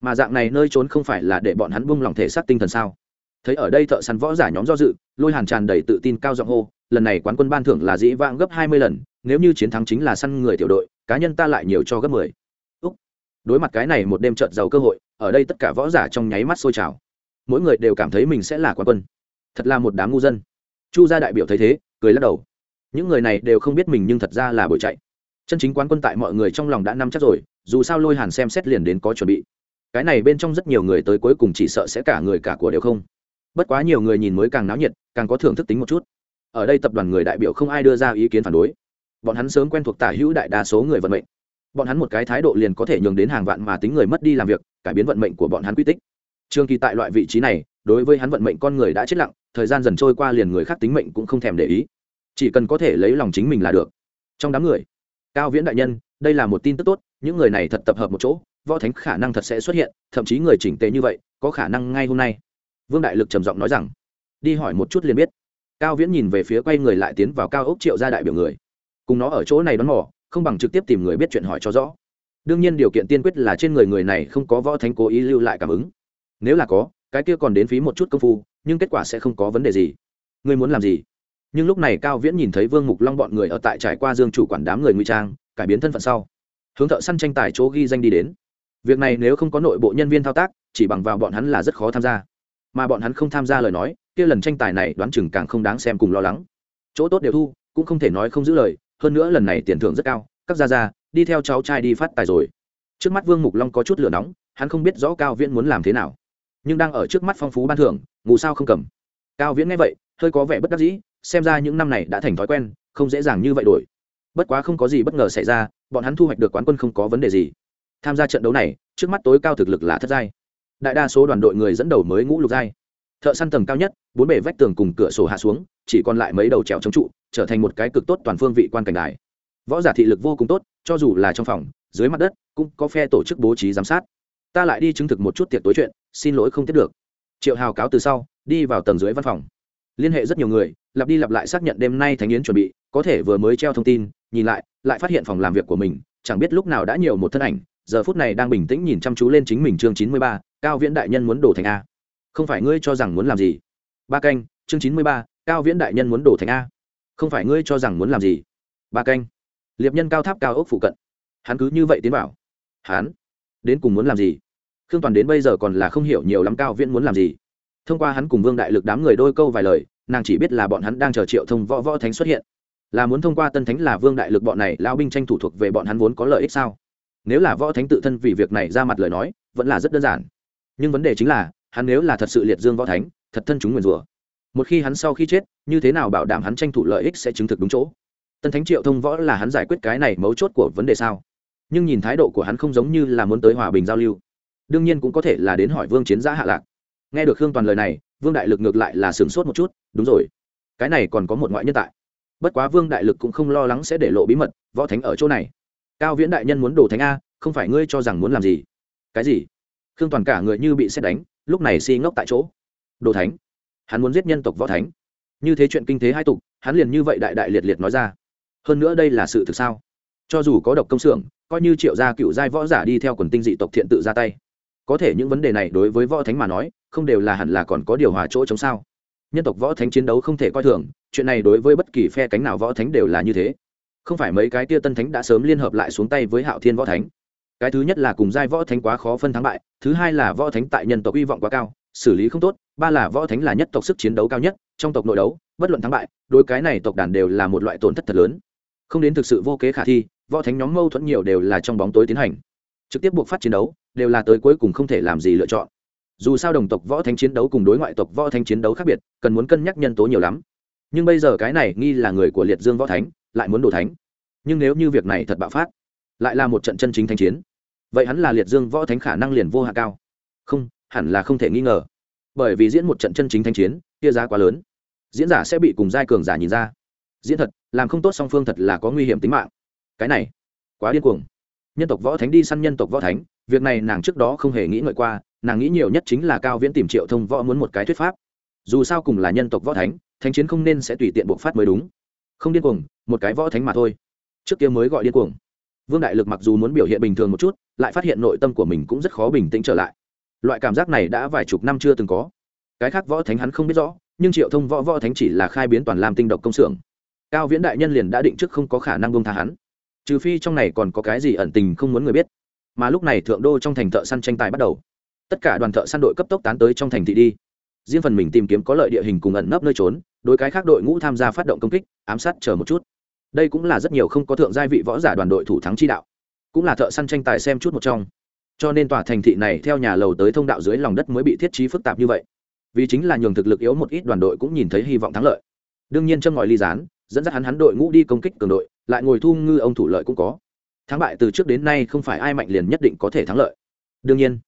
Mà dạng này nơi trốn không phải là để bọn hắn buông lòng thể xác tinh thần sao? Thấy ở đây thợ săn võ giả nhóm do dự, lôi hàn tràn đầy tự tin cao giọng hô, lần này quán quân ban thưởng là dĩ vãng gấp hai mươi lần, nếu như chiến thắng chính là săn người tiểu đội, cá nhân ta lại nhiều cho gấp mười. Úc. Đối mặt cái này một đêm trợt giàu cơ hội, ở đây tất cả võ giả trong nháy mắt sôi trào. Mỗi người đều cảm thấy mình sẽ là quán quân. Thật là một đám ngu dân. Chu gia đại biểu thấy thế, cười lắc đầu. Những người này đều không biết mình nhưng thật ra là buổi chạy chân chính quán quân tại mọi người trong lòng đã nắm chắc rồi, dù sao lôi hàn xem xét liền đến có chuẩn bị. Cái này bên trong rất nhiều người tới cuối cùng chỉ sợ sẽ cả người cả của đều không. Bất quá nhiều người nhìn mới càng náo nhiệt, càng có thưởng thức tính một chút. Ở đây tập đoàn người đại biểu không ai đưa ra ý kiến phản đối. Bọn hắn sớm quen thuộc tả hữu đại đa số người vận mệnh. Bọn hắn một cái thái độ liền có thể nhường đến hàng vạn mà tính người mất đi làm việc, cải biến vận mệnh của bọn hắn quy tích. Trường kỳ tại loại vị trí này, đối với hắn vận mệnh con người đã chết lặng, thời gian dần trôi qua liền người khác tính mệnh cũng không thèm để ý. Chỉ cần có thể lấy lòng chính mình là được. Trong đám người cao viễn đại nhân, đây là một tin tức tốt, những người này thật tập hợp một chỗ, võ thánh khả năng thật sẽ xuất hiện, thậm chí người chỉnh tề như vậy, có khả năng ngay hôm nay. Vương đại lực trầm giọng nói rằng, đi hỏi một chút liền biết. Cao viễn nhìn về phía quay người lại tiến vào cao ốc triệu gia đại biểu người. Cùng nó ở chỗ này đón mỏ không bằng trực tiếp tìm người biết chuyện hỏi cho rõ. Đương nhiên điều kiện tiên quyết là trên người người này không có võ thánh cố ý lưu lại cảm ứng. Nếu là có, cái kia còn đến phí một chút công phu, nhưng kết quả sẽ không có vấn đề gì. Ngươi muốn làm gì? Nhưng lúc này cao viễn nhìn thấy vương mục long bọn người ở tại trải qua dương chủ quản đám người nguy trang, cải biến thân phận sau, hướng thợ săn tranh tài chỗ ghi danh đi đến. Việc này nếu không có nội bộ nhân viên thao tác, chỉ bằng vào bọn hắn là rất khó tham gia. Mà bọn hắn không tham gia lời nói, kia lần tranh tài này đoán chừng càng không đáng xem cùng lo lắng. Chỗ tốt đều thu, cũng không thể nói không giữ lời, hơn nữa lần này tiền thưởng rất cao, các gia gia, đi theo cháu trai đi phát tài rồi. Trước mắt vương mục long có chút lửa nóng, hắn không biết rõ cao viễn muốn làm thế nào. Nhưng đang ở trước mắt phong phú ban thưởng, ngủ sao không cầm. Cao viễn nghe vậy, hơi có vẻ bất đắc dĩ xem ra những năm này đã thành thói quen, không dễ dàng như vậy đổi. Bất quá không có gì bất ngờ xảy ra, bọn hắn thu hoạch được quán quân không có vấn đề gì. Tham gia trận đấu này, trước mắt tối cao thực lực là thất giai. Đại đa số đoàn đội người dẫn đầu mới ngũ lục giai. Thợ săn tầng cao nhất, bốn bể vách tường cùng cửa sổ hạ xuống, chỉ còn lại mấy đầu trèo chống trụ, trở thành một cái cực tốt toàn phương vị quan cảnh đài. Võ giả thị lực vô cùng tốt, cho dù là trong phòng, dưới mặt đất, cũng có phe tổ chức bố trí giám sát. Ta lại đi chứng thực một chút tiệc tối chuyện, xin lỗi không tiếp được. Triệu hào cáo từ sau, đi vào tầng dưới văn phòng. Liên hệ rất nhiều người lặp đi lặp lại xác nhận đêm nay thánh yến chuẩn bị, có thể vừa mới treo thông tin, nhìn lại lại phát hiện phòng làm việc của mình, chẳng biết lúc nào đã nhiều một thân ảnh, giờ phút này đang bình tĩnh nhìn chăm chú lên chính mình chương chín mươi ba, cao viễn đại nhân muốn đổ thành a. Không phải ngươi cho rằng muốn làm gì? Ba canh, chương chín mươi ba, cao viễn đại nhân muốn đổ thành a. Không phải ngươi cho rằng muốn làm gì? Ba canh. Liệp nhân cao tháp cao ốc phụ cận. Hắn cứ như vậy tiến bảo hắn đến cùng muốn làm gì? Khương toàn đến bây giờ còn là không hiểu nhiều lắm cao viễn muốn làm gì. Thông qua hắn cùng vương đại lực đám người đôi câu vài lời nàng chỉ biết là bọn hắn đang chờ triệu thông võ võ thánh xuất hiện. Là muốn thông qua tân thánh là vương đại lực bọn này lao binh tranh thủ thuộc về bọn hắn vốn có lợi ích sao? Nếu là võ thánh tự thân vì việc này ra mặt lời nói, vẫn là rất đơn giản. Nhưng vấn đề chính là, hắn nếu là thật sự liệt dương võ thánh, thật thân chúng nguyền rủa. Một khi hắn sau khi chết, như thế nào bảo đảm hắn tranh thủ lợi ích sẽ chứng thực đúng chỗ? Tân thánh triệu thông võ là hắn giải quyết cái này mấu chốt của vấn đề sao? Nhưng nhìn thái độ của hắn không giống như là muốn tới hòa bình giao lưu. Đương nhiên cũng có thể là đến hỏi vương chiến giã hạ lạc. Nghe được khương toàn lời này vương đại lực ngược lại là sửng sốt một chút, đúng rồi, cái này còn có một ngoại nhân tại. Bất quá vương đại lực cũng không lo lắng sẽ để lộ bí mật, võ thánh ở chỗ này. Cao viễn đại nhân muốn đồ thánh a, không phải ngươi cho rằng muốn làm gì? Cái gì? Khương toàn cả người như bị xét đánh, lúc này si ngốc tại chỗ. Đồ thánh? Hắn muốn giết nhân tộc võ thánh. Như thế chuyện kinh tế hai tục, hắn liền như vậy đại đại liệt liệt nói ra. Hơn nữa đây là sự thực sao? Cho dù có độc công xưởng, coi như triệu gia cựu giai võ giả đi theo quần tinh dị tộc thiện tự ra tay, có thể những vấn đề này đối với võ thánh mà nói không đều là hẳn là còn có điều hòa chỗ chống sao? Nhân tộc võ thánh chiến đấu không thể coi thường, chuyện này đối với bất kỳ phe cánh nào võ thánh đều là như thế. Không phải mấy cái tia tân thánh đã sớm liên hợp lại xuống tay với hạo thiên võ thánh. Cái thứ nhất là cùng giai võ thánh quá khó phân thắng bại, thứ hai là võ thánh tại nhân tộc hy vọng quá cao, xử lý không tốt, ba là võ thánh là nhất tộc sức chiến đấu cao nhất, trong tộc nội đấu, bất luận thắng bại đôi cái này tộc đàn đều là một loại tổn thất thật lớn. Không đến thực sự vô kế khả thi, võ thánh nhóm mâu thuẫn nhiều đều là trong bóng tối tiến hành. Trực tiếp buộc phát chiến đấu, đều là tới cuối cùng không thể làm gì lựa chọn dù sao đồng tộc võ thánh chiến đấu cùng đối ngoại tộc võ thánh chiến đấu khác biệt, cần muốn cân nhắc nhân tố nhiều lắm. Nhưng bây giờ cái này nghi là người của liệt dương võ thánh, lại muốn đổ thánh. Nhưng nếu như việc này thật bạo phát, lại là một trận chân chính thanh chiến, vậy hắn là liệt dương võ thánh khả năng liền vô hạ cao. Không, hẳn là không thể nghi ngờ. Bởi vì diễn một trận chân chính thanh chiến kia giá quá lớn. Diễn giả sẽ bị cùng giai cường giả nhìn ra. Diễn thật, làm không tốt song phương thật là có nguy hiểm tính mạng. Cái này, quá điên cuồng. Nhân tộc võ thánh đi săn nhân tộc võ thánh, việc này nàng trước đó không hề nghĩ ngợi qua nàng nghĩ nhiều nhất chính là cao viễn tìm triệu thông võ muốn một cái thuyết pháp. Dù sao cùng là nhân tộc võ thánh thánh chiến không nên sẽ tùy tiện bộc phát mới đúng. Không điên cuồng, một cái võ thánh mà thôi. Trước kia mới gọi điên cuồng. Vương đại lực mặc dù muốn biểu hiện bình thường một chút, lại phát hiện nội tâm của mình cũng rất khó bình tĩnh trở lại. Loại cảm giác này đã vài chục năm chưa từng có. Cái khác võ thánh hắn không biết rõ, nhưng triệu thông võ võ thánh chỉ là khai biến toàn làm tinh độc công xưởng. Cao viễn đại nhân liền đã định trước không có khả năng bông tha hắn. Trừ phi trong này còn có cái gì ẩn tình không muốn người biết. Mà lúc này thượng đô trong thành thợ săn tranh tài bắt đầu tất cả đoàn thợ săn đội cấp tốc tán tới trong thành thị đi. Riêng phần mình tìm kiếm có lợi địa hình cùng ẩn nấp nơi trốn, đối cái khác đội ngũ tham gia phát động công kích, ám sát chờ một chút. Đây cũng là rất nhiều không có thượng gia vị võ giả đoàn đội thủ thắng chi đạo, cũng là thợ săn tranh tài xem chút một trong. Cho nên tòa thành thị này theo nhà lầu tới thông đạo dưới lòng đất mới bị thiết trí phức tạp như vậy. Vì chính là nhường thực lực yếu một ít đoàn đội cũng nhìn thấy hy vọng thắng lợi. Đương nhiên châm ngòi ly gián, dẫn dắt hắn hắn đội ngũ đi công kích cường đội, lại ngồi thu ngư ông thủ lợi cũng có. Thắng bại từ trước đến nay không phải ai mạnh liền nhất định có thể thắng lợi. Đương nhiên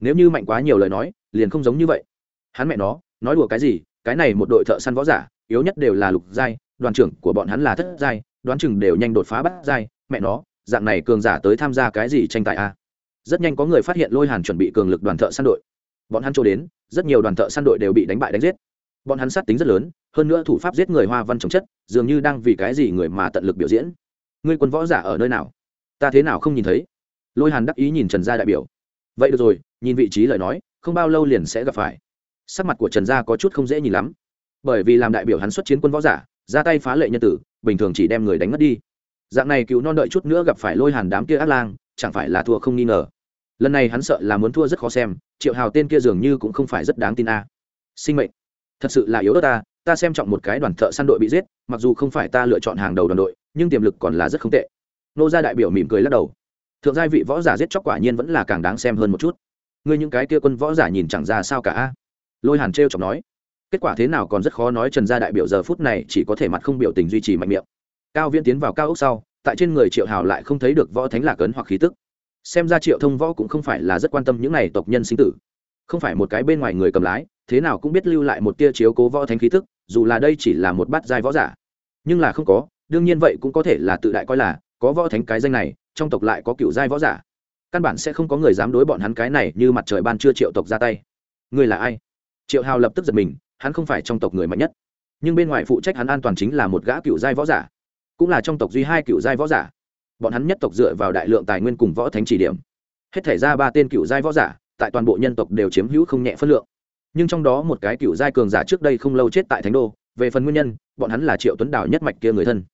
nếu như mạnh quá nhiều lời nói, liền không giống như vậy. Hắn mẹ nó, nói đùa cái gì, cái này một đội thợ săn võ giả, yếu nhất đều là lục giai, đoàn trưởng của bọn hắn là thất giai, đoán chừng đều nhanh đột phá bắt giai, mẹ nó, dạng này cường giả tới tham gia cái gì tranh tài a? À? rất nhanh có người phát hiện lôi hàn chuẩn bị cường lực đoàn thợ săn đội. Bọn hắn trôi đến, rất nhiều đoàn thợ săn đội đều bị đánh bại đánh giết. Bọn hắn sát tính rất lớn, hơn nữa thủ pháp giết người hoa văn trồng chất, dường như đang vì cái gì người mà tận lực biểu diễn. Ngươi quân võ giả ở nơi nào? Ta thế nào không nhìn thấy? Lôi hàn đắc ý nhìn trần gia đại biểu vậy được rồi, nhìn vị trí lời nói, không bao lâu liền sẽ gặp phải. Sắc mặt của trần gia có chút không dễ nhìn lắm. Bởi vì làm đại biểu hắn xuất chiến quân võ giả, ra tay phá lệ nhân tử, bình thường chỉ đem người đánh mất đi. Dạng này cứu non đợi chút nữa gặp phải lôi hàn đám kia ác lang, chẳng phải là thua không nghi ngờ. Lần này hắn sợ là muốn thua rất khó xem, triệu hào tên kia dường như cũng không phải rất đáng tin a. Sinh mệnh. Thật sự là yếu đất ta ta xem trọng một cái đoàn thợ săn đội bị giết, mặc dù không phải ta lựa chọn hàng đầu đoàn đội, nhưng tiềm lực còn là rất không tệ. Nô gia đại biểu mỉm cười lắc đầu thượng giai vị võ giả giết chóc quả nhiên vẫn là càng đáng xem hơn một chút. Ngươi những cái kia quân võ giả nhìn chẳng ra sao cả a. Lôi hàn trêu chọc nói. Kết quả thế nào còn rất khó nói trần gia đại biểu giờ phút này chỉ có thể mặt không biểu tình duy trì mạnh miệng. Cao viễn tiến vào cao ốc sau, tại trên người triệu hào lại không thấy được võ thánh lạc ấn hoặc khí tức. Xem ra triệu thông võ cũng không phải là rất quan tâm những n à y tộc nhân sinh tử. Không phải một cái bên ngoài người cầm lái, thế nào cũng biết lưu lại một tia chiếu cố võ thánh khí tức, dù là đây chỉ là một bát giai võ giả. Nhưng là không có, đương nhiên vậy cũng có thể là tự đại coi là, có võ thánh cái danh này trong tộc lại có cựu giai võ giả. Căn bản sẽ không có người dám đối bọn hắn cái này như mặt trời ban chưa triệu tộc ra tay. Người là ai? Triệu hào lập tức giật mình, hắn không phải trong tộc người mạnh nhất. Nhưng bên ngoài phụ trách hắn an toàn chính là một gã cựu giai võ giả. Cũng là trong tộc duy hai cựu giai võ giả. Bọn hắn nhất tộc dựa vào đại lượng tài nguyên cùng võ thánh chỉ điểm. Hết thể ra ba tên cựu giai võ giả, tại toàn bộ nhân tộc đều chiếm hữu không nhẹ phân lượng. Nhưng trong đó một cái cựu giai cường giả trước đây không lâu chết tại thánh đô, về phần nguyên nhân, bọn hắn là triệu tuấn đào nhất mạch kia người thân.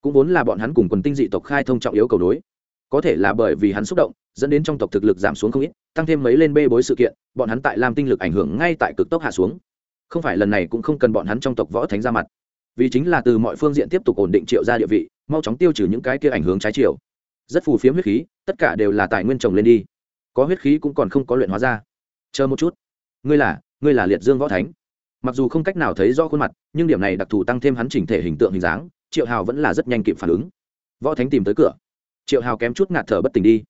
Cũng vốn là bọn hắn cùng quần tinh dị tộc khai thông trọng yếu cầu đối có thể là bởi vì hắn xúc động, dẫn đến trong tộc thực lực giảm xuống không ít, tăng thêm mấy lên bê bối sự kiện, bọn hắn tại lam tinh lực ảnh hưởng ngay tại cực tốc hạ xuống. Không phải lần này cũng không cần bọn hắn trong tộc võ thánh ra mặt. Vì chính là từ mọi phương diện tiếp tục ổn định triệu ra địa vị, mau chóng tiêu trừ những cái kia ảnh hưởng trái chiều. Rất phù phiếm huyết khí, tất cả đều là tài nguyên trồng lên đi. Có huyết khí cũng còn không có luyện hóa ra. Chờ một chút. Ngươi là ngươi là liệt dương võ thánh. Mặc dù không cách nào thấy rõ khuôn mặt, nhưng điểm này đặc thù tăng thêm hắn chỉnh thể hình tượng hình dáng, triệu hào vẫn là rất nhanh kịp phản ứng. Võ thánh tìm tới cửa triệu hào kém chút ngạt thở bất tỉnh đi.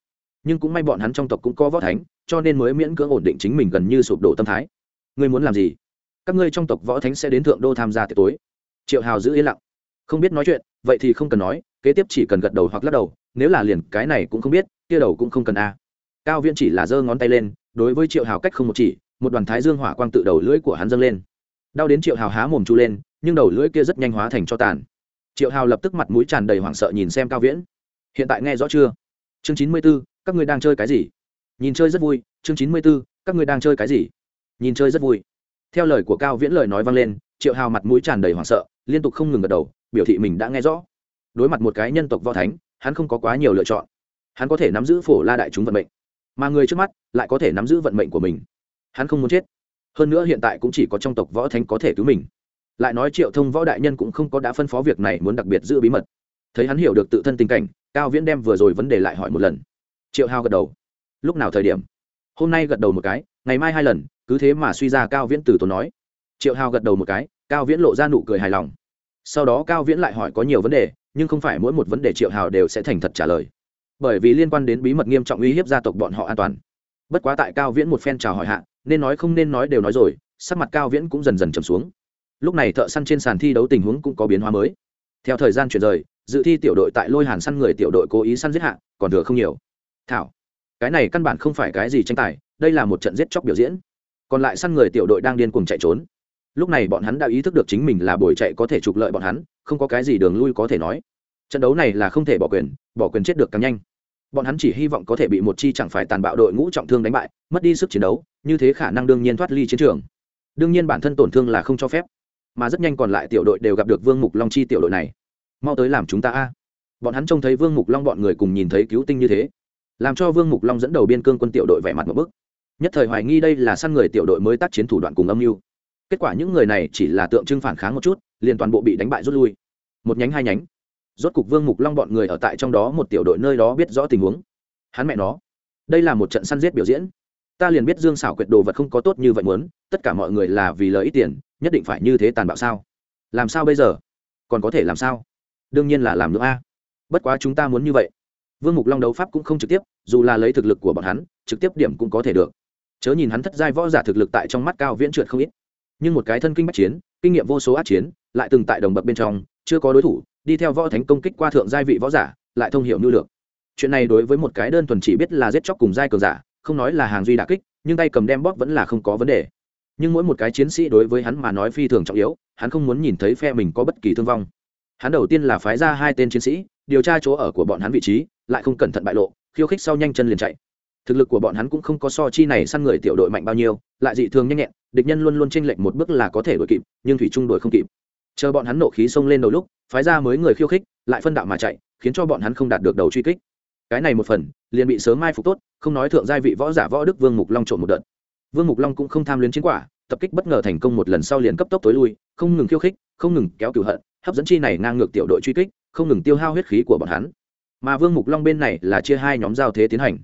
Nhưng cũng may bọn hắn trong tộc cũng có võ thánh, cho nên mới miễn cưỡng ổn định chính mình gần như sụp đổ tâm thái. Ngươi muốn làm gì? Các ngươi trong tộc võ thánh sẽ đến thượng đô tham gia tiệc tối. Triệu hào giữ yên lặng. Không biết nói chuyện, vậy thì không cần nói, kế tiếp chỉ cần gật đầu hoặc lắc đầu, nếu là liền, cái này cũng không biết, kia đầu cũng không cần a. Cao viễn chỉ là giơ ngón tay lên, đối với triệu hào cách không một chỉ, một đoàn thái dương hỏa quang tự đầu lưỡi của hắn dâng lên. Đau đến triệu hào há mồm chu lên, nhưng đầu lưỡi kia rất nhanh hóa thành cho tàn. Triệu hào lập tức mặt mũi tràn đầy hoảng sợ nhìn xem cao viễn hiện tại nghe rõ chưa? Chương chín mươi b ố các ngươi đang chơi cái gì? Nhìn chơi rất vui, chương chín mươi b ố các ngươi đang chơi cái gì? Nhìn chơi rất vui. Theo lời của cao viễn lời nói vang lên, triệu hào mặt mũi tràn đầy hoảng sợ, liên tục không ngừng gật đầu, biểu thị mình đã nghe rõ. Đối mặt một cái nhân tộc võ thánh, hắn không có quá nhiều lựa chọn. Hắn có thể nắm giữ phổ la đại chúng vận mệnh, mà người trước mắt lại có thể nắm giữ vận mệnh của mình. Hắn không muốn chết. Hơn nữa hiện tại cũng chỉ có trong tộc võ thánh có thể cứu mình. Lại nói triệu thông võ đại nhân cũng không có đã phân phó việc này muốn đặc biệt giữ bí mật. Thấy hắn hiểu được tự thân tình cảnh cao viễn đem vừa rồi vấn đề lại hỏi một lần. Triệu hao gật đầu. Lúc nào thời điểm? Hôm nay gật đầu một cái, ngày mai hai lần, cứ thế mà suy ra cao viễn từ tốn nói. Triệu hao gật đầu một cái, cao viễn lộ ra nụ cười hài lòng. Sau đó cao viễn lại hỏi có nhiều vấn đề, nhưng không phải mỗi một vấn đề triệu hào đều sẽ thành thật trả lời. Bởi vì liên quan đến bí mật nghiêm trọng uy hiếp gia tộc bọn họ an toàn. Bất quá tại cao viễn một phen chào hỏi hạ, nên nói không nên nói đều nói rồi, sắc mặt cao viễn cũng dần dần trầm xuống. Lúc này thợ săn trên sàn thi đấu tình huống cũng có biến hóa mới. Theo thời gian chuyển rời dự thi tiểu đội tại lôi hàn săn người tiểu đội cố ý săn giết hạ, còn thừa không nhiều. Thảo, cái này căn bản không phải cái gì tranh tài, đây là một trận giết chóc biểu diễn. Còn lại săn người tiểu đội đang điên cuồng chạy trốn. Lúc này bọn hắn đã ý thức được chính mình là buổi chạy có thể trục lợi bọn hắn, không có cái gì đường lui có thể nói. Trận đấu này là không thể bỏ quyền bỏ quyền chết được càng nhanh. Bọn hắn chỉ hy vọng có thể bị một chi chẳng phải tàn bạo đội ngũ trọng thương đánh bại, mất đi sức chiến đấu, như thế khả năng đương nhiên thoát ly chiến trường. Đương nhiên bản thân tổn thương là không cho phép, mà rất nhanh còn lại tiểu đội đều gặp được vương mục long chi tiểu đội này mau tới làm chúng ta a. Bọn hắn trông thấy vương mục long bọn người cùng nhìn thấy cứu tinh như thế, làm cho vương mục long dẫn đầu biên cương quân tiểu đội vẻ mặt một bức. Nhất thời hoài nghi đây là săn người tiểu đội mới tác chiến thủ đoạn cùng âm mưu. Kết quả những người này chỉ là tượng trưng phản kháng một chút, liền toàn bộ bị đánh bại rút lui. Một nhánh hai nhánh. Rốt cục vương mục long bọn người ở tại trong đó một tiểu đội nơi đó biết rõ tình huống. Hắn mẹ nó, đây là một trận săn giết biểu diễn. Ta liền biết dương xảo quyệt đồ vật không có tốt như vậy muốn, tất cả mọi người là vì lợi ích tiền, nhất định phải như thế tàn bạo sao? Làm sao bây giờ? Còn có thể làm sao? Đương nhiên là làm nữa a. Bất quá chúng ta muốn như vậy. Vương mục long đấu pháp cũng không trực tiếp, dù là lấy thực lực của bọn hắn, trực tiếp điểm cũng có thể được. Chớ nhìn hắn thất giai võ giả thực lực tại trong mắt cao viễn trượt không ít. Nhưng một cái thân kinh bách chiến, kinh nghiệm vô số át chiến, lại từng tại đồng bậc bên trong, chưa có đối thủ, đi theo võ thánh công kích qua thượng giai vị võ giả, lại thông hiểu nhu lược. Chuyện này đối với một cái đơn thuần chỉ biết là giết chóc cùng giai cường giả, không nói là hàng duy đà kích, nhưng tay cầm đem bóp vẫn là không có vấn đề. Nhưng mỗi một cái chiến sĩ đối với hắn mà nói phi thường trọng yếu, hắn không muốn nhìn thấy phe mình có bất kỳ thương vong hắn đầu tiên là phái ra hai tên chiến sĩ, điều tra chỗ ở của bọn hắn vị trí, lại không cẩn thận bại lộ, khiêu khích sau nhanh chân liền chạy. Thực lực của bọn hắn cũng không có so chi này săn người tiểu đội mạnh bao nhiêu, lại dị thường nhanh nhẹn, địch nhân luôn luôn tranh lệch một bước là có thể đuổi kịp, nhưng thủy trung đuổi không kịp. Chờ bọn hắn nộ khí xông lên đầu lúc, phái ra mới người khiêu khích, lại phân đạo mà chạy, khiến cho bọn hắn không đạt được đầu truy kích. Cái này một phần, liền bị sớm mai phục tốt, không nói thượng giai vị võ giả võ đức vương mục long trộn một đợt. Vương mục long cũng không tham luyến chiến quả, tập kích bất ngờ thành công một lần sau liền cấp tốc tối lui, không ngừng khiêu khích, không ngừng kéo cửu hận hấp dẫn chi này ngang ngược tiểu đội truy kích, không ngừng tiêu hao huyết khí của bọn hắn. Mà vương mục long bên này là chia hai nhóm giao thế tiến hành.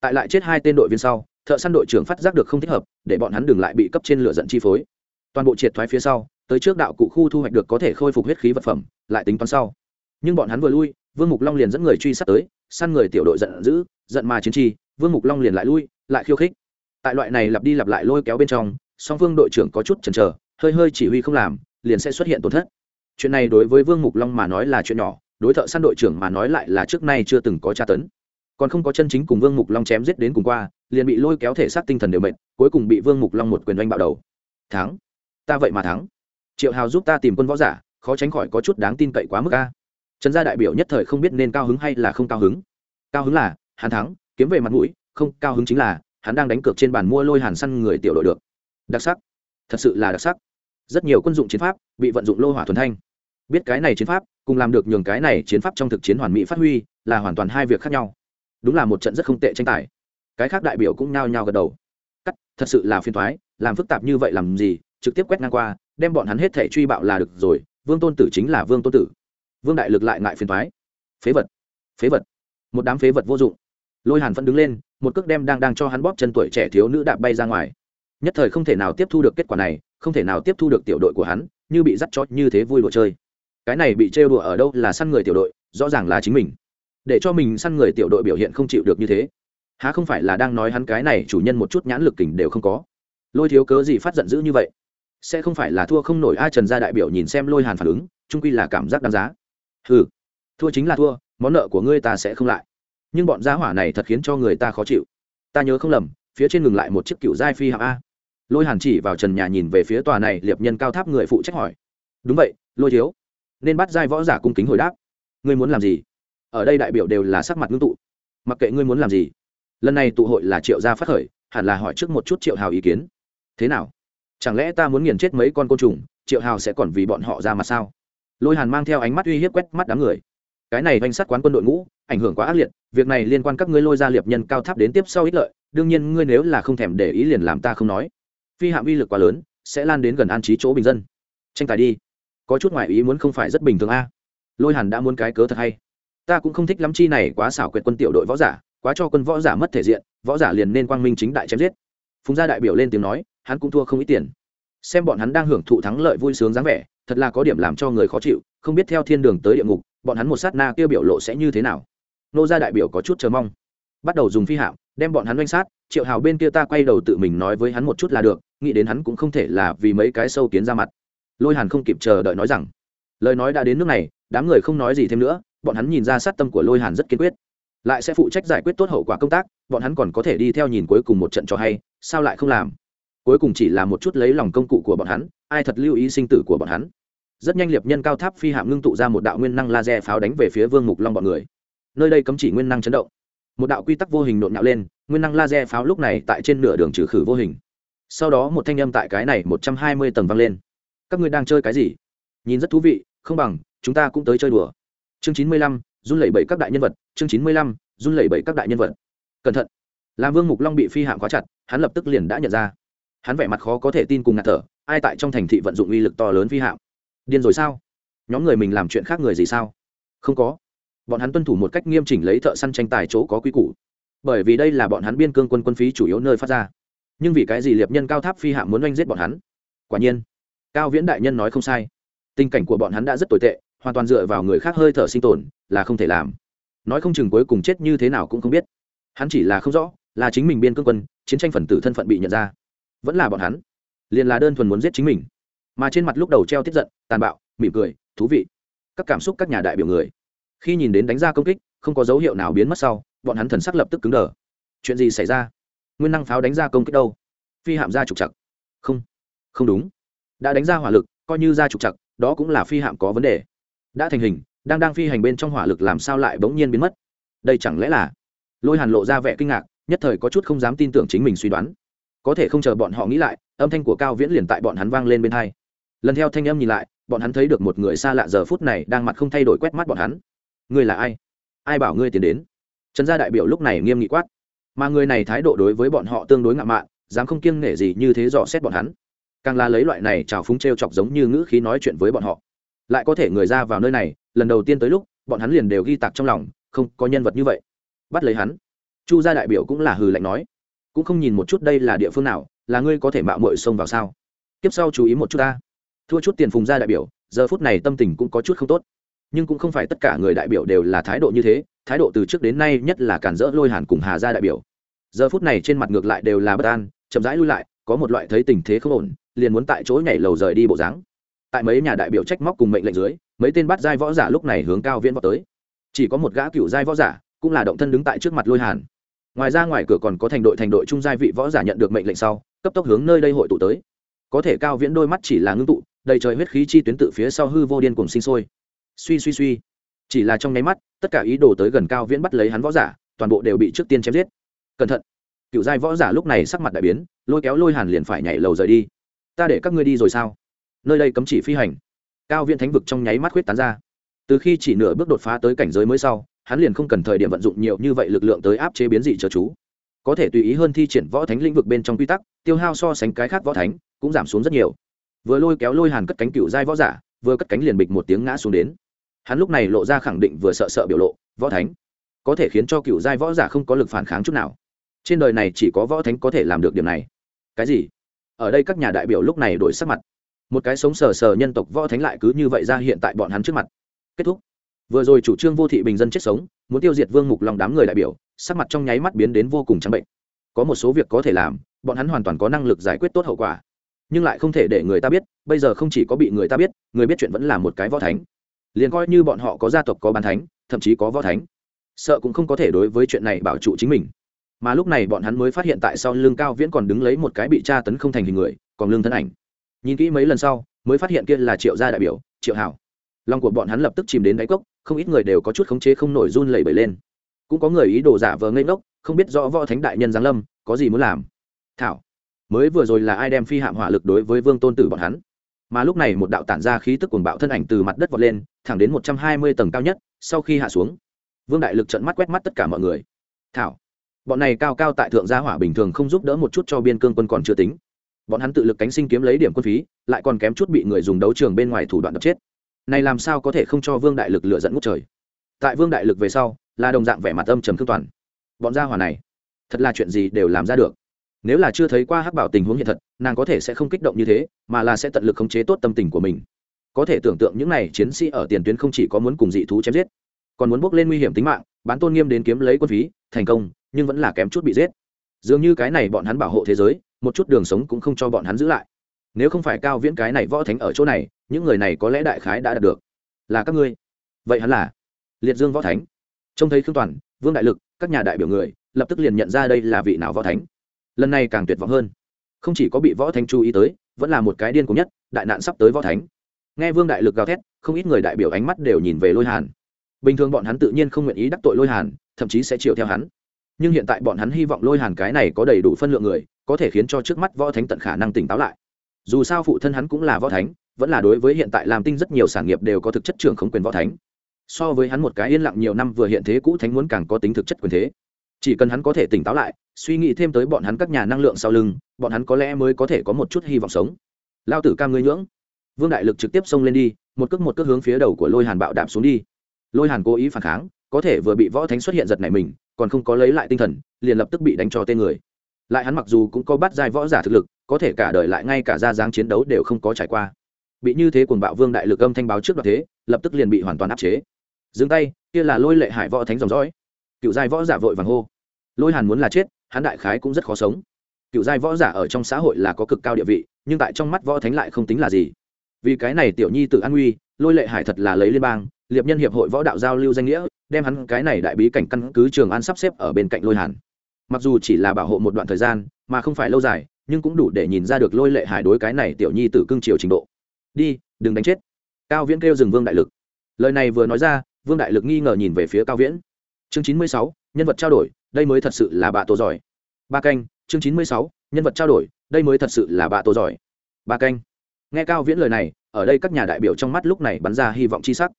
Tại lại chết hai tên đội viên sau, thợ săn đội trưởng phát giác được không thích hợp, để bọn hắn đừng lại bị cấp trên lửa dẫn chi phối. Toàn bộ triệt thoái phía sau, tới trước đạo cụ khu thu hoạch được có thể khôi phục huyết khí vật phẩm, lại tính toán sau. Nhưng bọn hắn vừa lui, vương mục long liền dẫn người truy sát tới, săn người tiểu đội giận dữ, giận mà chiến chi vương mục long liền lại lui, lại khiêu khích. Tại loại này lặp đi lặp lại lôi kéo bên trong, song phương đội trưởng có chút chần chờ, hơi hơi chỉ huy không làm, liền sẽ xuất hiện tổn thất chuyện này đối với vương mục long mà nói là chuyện nhỏ, đối thợ săn đội trưởng mà nói lại là trước nay chưa từng có tra tấn. Còn không có chân chính cùng vương mục long chém giết đến cùng qua, liền bị lôi kéo thể xác tinh thần đều mệt, cuối cùng bị vương mục long một quyền oanh bạo đầu. Thắng. Ta vậy mà thắng. Triệu hào giúp ta tìm quân võ giả, khó tránh khỏi có chút đáng tin cậy quá mức ca trần gia đại biểu nhất thời không biết nên cao hứng hay là không cao hứng. Cao hứng là, hắn thắng, kiếm về mặt mũi, không, cao hứng chính là, hắn đang đánh cược trên bàn mua lôi hàn săn người tiểu đội được. Đặc sắc. Thật sự là đặc sắc rất nhiều quân dụng chiến pháp bị vận dụng lô hỏa thuần thanh. Biết cái này chiến pháp, cùng làm được nhường cái này chiến pháp trong thực chiến hoàn mỹ phát huy, là hoàn toàn hai việc khác nhau. Đúng là một trận rất không tệ tranh tài. Cái khác đại biểu cũng nhao nhao gật đầu. Cắt, thật sự là phiền thoái làm phức tạp như vậy làm gì, trực tiếp quét ngang qua, đem bọn hắn hết thể truy bạo là được rồi, vương tôn tử chính là vương tôn tử. Vương đại lực lại ngại phiền thoái phế vật phế vật. Một đám phế vật vô dụng. Lôi hàn vẫn đứng lên, một cước đem đang đang cho hắn bóp chân tuổi trẻ thiếu nữ đạp bay ra ngoài. Nhất thời không thể nào tiếp thu được kết quả này không thể nào tiếp thu được tiểu đội của hắn, như bị dắt chót như thế vui đùa chơi. Cái này bị trêu đùa ở đâu là săn người tiểu đội, rõ ràng là chính mình. Để cho mình săn người tiểu đội biểu hiện không chịu được như thế. Há không phải là đang nói hắn cái này chủ nhân một chút nhãn lực kình đều không có? Lôi thiếu cớ gì phát giận dữ như vậy? Sẽ không phải là thua không nổi ai trần gia đại biểu nhìn xem lôi hàn phản ứng trung quy là cảm giác đáng giá. Ừ thua chính là thua, món nợ của ngươi ta sẽ không lại. Nhưng bọn gia hỏa này thật khiến cho người ta khó chịu. Ta nhớ không lầm, phía trên ngừng lại một chiếc cựu giai phi hạng a lôi hàn chỉ vào trần nhà nhìn về phía tòa này, liệp nhân cao tháp người phụ trách hỏi. Đúng vậy, lôi thiếu. Nên bắt giai võ giả cung kính hồi đáp. Ngươi muốn làm gì? Ở đây đại biểu đều là sắc mặt ngưng tụ. Mặc kệ ngươi muốn làm gì. Lần này tụ hội là triệu gia phát khởi, hẳn là hỏi trước một chút triệu hào ý kiến. Thế nào? Chẳng lẽ ta muốn nghiền chết mấy con côn trùng, triệu hào sẽ còn vì bọn họ ra mặt sao? Lôi hàn mang theo ánh mắt uy hiếp quét mắt đám người. Cái này danh sát quán quân đội ngũ, ảnh hưởng quá ác liệt, việc này liên quan các ngươi lôi ra liệp nhân cao tháp đến tiếp sau ích lợi, đương nhiên ngươi nếu là không thèm để ý liền làm ta không nói phi hạm uy lực quá lớn, sẽ lan đến gần an trí chỗ bình dân. Tranh tài đi. Có chút ngoại ý muốn không phải rất bình thường a. Lôi hàn đã muốn cái cớ thật hay. Ta cũng không thích lắm chi này quá xảo quyệt quân tiểu đội võ giả, quá cho quân võ giả mất thể diện, võ giả liền nên quang minh chính đại chém giết. Phùng gia đại biểu lên tiếng nói, hắn cũng thua không ít tiền. Xem bọn hắn đang hưởng thụ thắng lợi vui sướng dáng vẻ, thật là có điểm làm cho người khó chịu, không biết theo thiên đường tới địa ngục, bọn hắn một sát na kia biểu lộ sẽ như thế nào. Nô gia đại biểu có chút chờ mong. Bắt đầu dùng phi hạm đem bọn hắn oanh sát, triệu hào bên kia ta quay đầu tự mình nói với hắn một chút là được, nghĩ đến hắn cũng không thể là vì mấy cái sâu kiến ra mặt. Lôi hàn không kịp chờ đợi nói rằng, lời nói đã đến nước này, đám người không nói gì thêm nữa, bọn hắn nhìn ra sát tâm của lôi hàn rất kiên quyết. Lại sẽ phụ trách giải quyết tốt hậu quả công tác, bọn hắn còn có thể đi theo nhìn cuối cùng một trận cho hay, sao lại không làm? Cuối cùng chỉ là một chút lấy lòng công cụ của bọn hắn, ai thật lưu ý sinh tử của bọn hắn. Rất nhanh liệp nhân cao tháp phi hạm ngưng tụ ra một đạo nguyên năng laser pháo đánh về phía vương mục long bọn người. Nơi đây cấm chỉ nguyên năng chấn động một đạo quy tắc vô hình nộn nhạo lên, nguyên năng laser pháo lúc này tại trên nửa đường trừ khử vô hình. Sau đó một thanh âm tại cái này một trăm hai mươi tầng vang lên. Các ngươi đang chơi cái gì? Nhìn rất thú vị, không bằng, chúng ta cũng tới chơi đùa. Chương chín mươi lăm, run lẩy bẩy các đại nhân vật. Chương chín mươi lăm, run lẩy bẩy các đại nhân vật. Cẩn thận. Làm vương mục long bị phi hạm khóa chặt, hắn lập tức liền đã nhận ra. Hắn vẻ mặt khó có thể tin cùng ngạt thở, ai tại trong thành thị vận dụng uy lực to lớn phi hạm? Điên rồi sao? Nhóm người mình làm chuyện khác người gì sao? Không có bọn hắn tuân thủ một cách nghiêm chỉnh lấy thợ săn tranh tài chỗ có quy củ. Bởi vì đây là bọn hắn biên cương quân quân phí chủ yếu nơi phát ra. Nhưng vì cái gì liệp nhân cao tháp phi hạm muốn oanh giết bọn hắn? Quả nhiên, cao viễn đại nhân nói không sai. Tình cảnh của bọn hắn đã rất tồi tệ, hoàn toàn dựa vào người khác hơi thở sinh tồn, là không thể làm. Nói không chừng cuối cùng chết như thế nào cũng không biết. Hắn chỉ là không rõ, là chính mình biên cương quân, chiến tranh phần tử thân phận bị nhận ra. Vẫn là bọn hắn. Liền là đơn thuần muốn giết chính mình. Mà trên mặt lúc đầu treo tiết giận, tàn bạo, mỉm cười, thú vị. Các cảm xúc các nhà đại biểu người khi nhìn đến đánh ra công kích, không có dấu hiệu nào biến mất sau, bọn hắn thần sắc lập tức cứng đờ. Chuyện gì xảy ra? Nguyên năng pháo đánh ra công kích đâu? Phi hạm ra trục chặt không. Không đúng. Đã đánh ra hỏa lực, coi như ra trục chặt đó cũng là phi hạm có vấn đề. Đã thành hình, đang đang phi hành bên trong hỏa lực làm sao lại bỗng nhiên biến mất? Đây chẳng lẽ là? Lôi hàn lộ ra vẻ kinh ngạc, nhất thời có chút không dám tin tưởng chính mình suy đoán. Có thể không chờ bọn họ nghĩ lại, âm thanh của cao viễn liền tại bọn hắn vang lên bên hai. Lần theo thanh âm nhìn lại, bọn hắn thấy được một người xa lạ giờ phút này đang mặt không thay đổi quét mắt bọn hắn ngươi là ai? Ai bảo ngươi tiến đến? Trần gia đại biểu lúc này nghiêm nghị quát. Mà người này thái độ đối với bọn họ tương đối ngạo mạn, dám không kiêng nể gì như thế dò xét bọn hắn. Càng là lấy loại này trào phúng t r e o chọc giống như ngữ khí nói chuyện với bọn họ. Lại có thể người ra vào nơi này, lần đầu tiên tới lúc, bọn hắn liền đều ghi tạc trong lòng, không có nhân vật như vậy. Bắt lấy hắn. Chu gia đại biểu cũng là hừ lạnh nói. Cũng không nhìn một chút đây là địa phương nào, là ngươi có thể mạo mội xông vào sao? Tiếp sau chú ý một chút ta. Thua chút tiền phùng gia đại biểu, giờ phút này tâm tình cũng có chút không tốt nhưng cũng không phải tất cả người đại biểu đều là thái độ như thế, thái độ từ trước đến nay nhất là cản rỡ lôi hàn cùng hà gia đại biểu. Giờ phút này trên mặt ngược lại đều là bất an, chậm rãi lui lại, có một loại thấy tình thế không ổn, liền muốn tại chỗ nhảy lầu rời đi bộ dáng. Tại mấy nhà đại biểu trách móc cùng mệnh lệnh dưới, mấy tên bắt giai võ giả lúc này hướng cao viễn vào tới. Chỉ có một gã cựu giai võ giả, cũng là động thân đứng tại trước mặt lôi hàn. Ngoài ra ngoài cửa còn có thành đội thành đội trung giai vị võ giả nhận được mệnh lệnh sau, cấp tốc hướng nơi đây hội tụ tới. Có thể cao viễn đôi mắt chỉ là ngưng tụ, đầy trời huyết khí chi tuyến tự phía sau hư vô điên cùng sinh sôi suy suy suy. Chỉ là trong nháy mắt, tất cả ý đồ tới gần cao viễn bắt lấy hắn võ giả, toàn bộ đều bị trước tiên chém giết. Cẩn thận. Cựu giai võ giả lúc này sắc mặt đại biến, lôi kéo lôi hàn liền phải nhảy lầu rời đi. Ta để các ngươi đi rồi sao? Nơi đây cấm chỉ phi hành. Cao viễn thánh vực trong nháy mắt khuyết tán ra. Từ khi chỉ nửa bước đột phá tới cảnh giới mới sau, hắn liền không cần thời điểm vận dụng nhiều như vậy lực lượng tới áp chế biến dị chờ chú. Có thể tùy ý hơn thi triển võ thánh lĩnh vực bên trong quy tắc, tiêu hao so sánh cái khác võ thánh, cũng giảm xuống rất nhiều. Vừa lôi kéo lôi hàn cất cánh cựu giai võ giả, vừa cất cánh liền bịch một tiếng ngã xuống đến hắn lúc này lộ ra khẳng định vừa sợ sợ biểu lộ, võ thánh, có thể khiến cho cựu giai võ giả không có lực phản kháng chút nào. Trên đời này chỉ có võ thánh có thể làm được điểm này. Cái gì? Ở đây các nhà đại biểu lúc này đổi sắc mặt. Một cái sống sờ sờ nhân tộc võ thánh lại cứ như vậy ra hiện tại bọn hắn trước mặt. Kết thúc. Vừa rồi chủ trương vô thị bình dân chết sống, muốn tiêu diệt vương mục lòng đám người đại biểu, sắc mặt trong nháy mắt biến đến vô cùng trắng bệnh. Có một số việc có thể làm, bọn hắn hoàn toàn có năng lực giải quyết tốt hậu quả. Nhưng lại không thể để người ta biết, bây giờ không chỉ có bị người ta biết, người biết chuyện vẫn là một cái võ thánh liền coi như bọn họ có gia tộc có bàn thánh, thậm chí có võ thánh, sợ cũng không có thể đối với chuyện này bảo trụ chính mình. Mà lúc này bọn hắn mới phát hiện tại sau lưng cao viễn còn đứng lấy một cái bị tra tấn không thành hình người, còn lương thân ảnh. Nhìn kỹ mấy lần sau, mới phát hiện kia là triệu gia đại biểu, triệu hảo. Lòng của bọn hắn lập tức chìm đến đáy cốc, không ít người đều có chút khống chế không nổi run lẩy bẩy lên. Cũng có người ý đồ giả vờ ngây ngốc, không biết rõ võ thánh đại nhân giáng lâm, có gì muốn làm. Thảo, mới vừa rồi là ai đem phi hạm hỏa lực đối với vương tôn tử bọn hắn? Mà lúc này một đạo tản ra khí tức cuồng bạo thân ảnh từ mặt đất vọt lên thẳng đến một trăm hai mươi tầng cao nhất, sau khi hạ xuống, vương đại lực trận mắt quét mắt tất cả mọi người. Thảo, bọn này cao cao tại thượng gia hỏa bình thường không giúp đỡ một chút cho biên cương quân còn chưa tính. Bọn hắn tự lực cánh sinh kiếm lấy điểm quân phí, lại còn kém chút bị người dùng đấu trường bên ngoài thủ đoạn đập chết. Này làm sao có thể không cho vương đại lực lựa dẫn ngút trời? Tại vương đại lực về sau, là đồng dạng vẻ mặt âm trầm thương toàn. Bọn gia hỏa này, thật là chuyện gì đều làm ra được. Nếu là chưa thấy qua hắc bảo tình huống hiện thật, nàng có thể sẽ không kích động như thế, mà là sẽ tận lực khống chế tốt tâm tình của mình có thể tưởng tượng những n à y chiến sĩ ở tiền tuyến không chỉ có muốn cùng dị thú chém giết, còn muốn bốc lên nguy hiểm tính mạng, bán tôn nghiêm đến kiếm lấy quân phí, thành công, nhưng vẫn là kém chút bị giết. Dường như cái này bọn hắn bảo hộ thế giới, một chút đường sống cũng không cho bọn hắn giữ lại. Nếu không phải cao viễn cái này võ thánh ở chỗ này, những người này có lẽ đại khái đã đạt được. Là các ngươi. Vậy hắn là liệt dương võ thánh. Trông thấy khương toàn, vương đại lực, các nhà đại biểu người, lập tức liền nhận ra đây là vị nào võ thánh. Lần này càng tuyệt vọng hơn. Không chỉ có bị võ thánh chú ý tới, vẫn là một cái điên cùng nhất, đại nạn sắp tới võ thánh nghe vương đại lực gào thét, không ít người đại biểu ánh mắt đều nhìn về lôi hàn. Bình thường bọn hắn tự nhiên không nguyện ý đắc tội lôi hàn, thậm chí sẽ chịu theo hắn. Nhưng hiện tại bọn hắn hy vọng lôi hàn cái này có đầy đủ phân lượng người, có thể khiến cho trước mắt võ thánh tận khả năng tỉnh táo lại. Dù sao phụ thân hắn cũng là võ thánh, vẫn là đối với hiện tại làm tinh rất nhiều sản nghiệp đều có thực chất trưởng không quyền võ thánh. So với hắn một cái yên lặng nhiều năm vừa hiện thế cũ thánh muốn càng có tính thực chất quyền thế. Chỉ cần hắn có thể tỉnh táo lại, suy nghĩ thêm tới bọn hắn các nhà năng lượng sau lưng, bọn hắn có lẽ mới có thể có một chút hy vọng sống. Lao tử cam ngươi nhưỡng vương đại lực trực tiếp xông lên đi, một cước một cước hướng phía đầu của lôi hàn bạo đạp xuống đi. Lôi hàn cố ý phản kháng, có thể vừa bị võ thánh xuất hiện giật này mình, còn không có lấy lại tinh thần, liền lập tức bị đánh cho tên người. Lại hắn mặc dù cũng có bắt giai võ giả thực lực, có thể cả đời lại ngay cả ra dáng chiến đấu đều không có trải qua. Bị như thế cuồng bạo vương đại lực âm thanh báo trước đoạt thế, lập tức liền bị hoàn toàn áp chế. Dừng tay, kia là lôi lệ hải võ thánh dòng dõi. Cựu giai võ giả vội vàng hô. Lôi hàn muốn là chết, hắn đại khái cũng rất khó sống. Cựu giai võ giả ở trong xã hội là có cực cao địa vị, nhưng tại trong mắt võ thánh lại không tính là gì vì cái này tiểu nhi tự an nguy, lôi lệ hải thật là lấy liên bang, liệp nhân hiệp hội võ đạo giao lưu danh nghĩa, đem hắn cái này đại bí cảnh căn cứ trường an sắp xếp ở bên cạnh lôi hàn. Mặc dù chỉ là bảo hộ một đoạn thời gian, mà không phải lâu dài, nhưng cũng đủ để nhìn ra được lôi lệ hải đối cái này tiểu nhi tử cưng chiều trình độ. Đi, đừng đánh chết. Cao viễn kêu dừng vương đại lực. Lời này vừa nói ra, vương đại lực nghi ngờ nhìn về phía cao viễn. Chương chín mươi sáu, nhân vật trao đổi, đây mới thật sự là bà tổ giỏi. Ba canh, chương chín mươi sáu, nhân vật trao đổi, đây mới thật sự là bà tổ giỏi. Ba canh nghe cao viễn lời này, ở đây các nhà đại biểu trong mắt lúc này bắn ra hy vọng c h i sắc.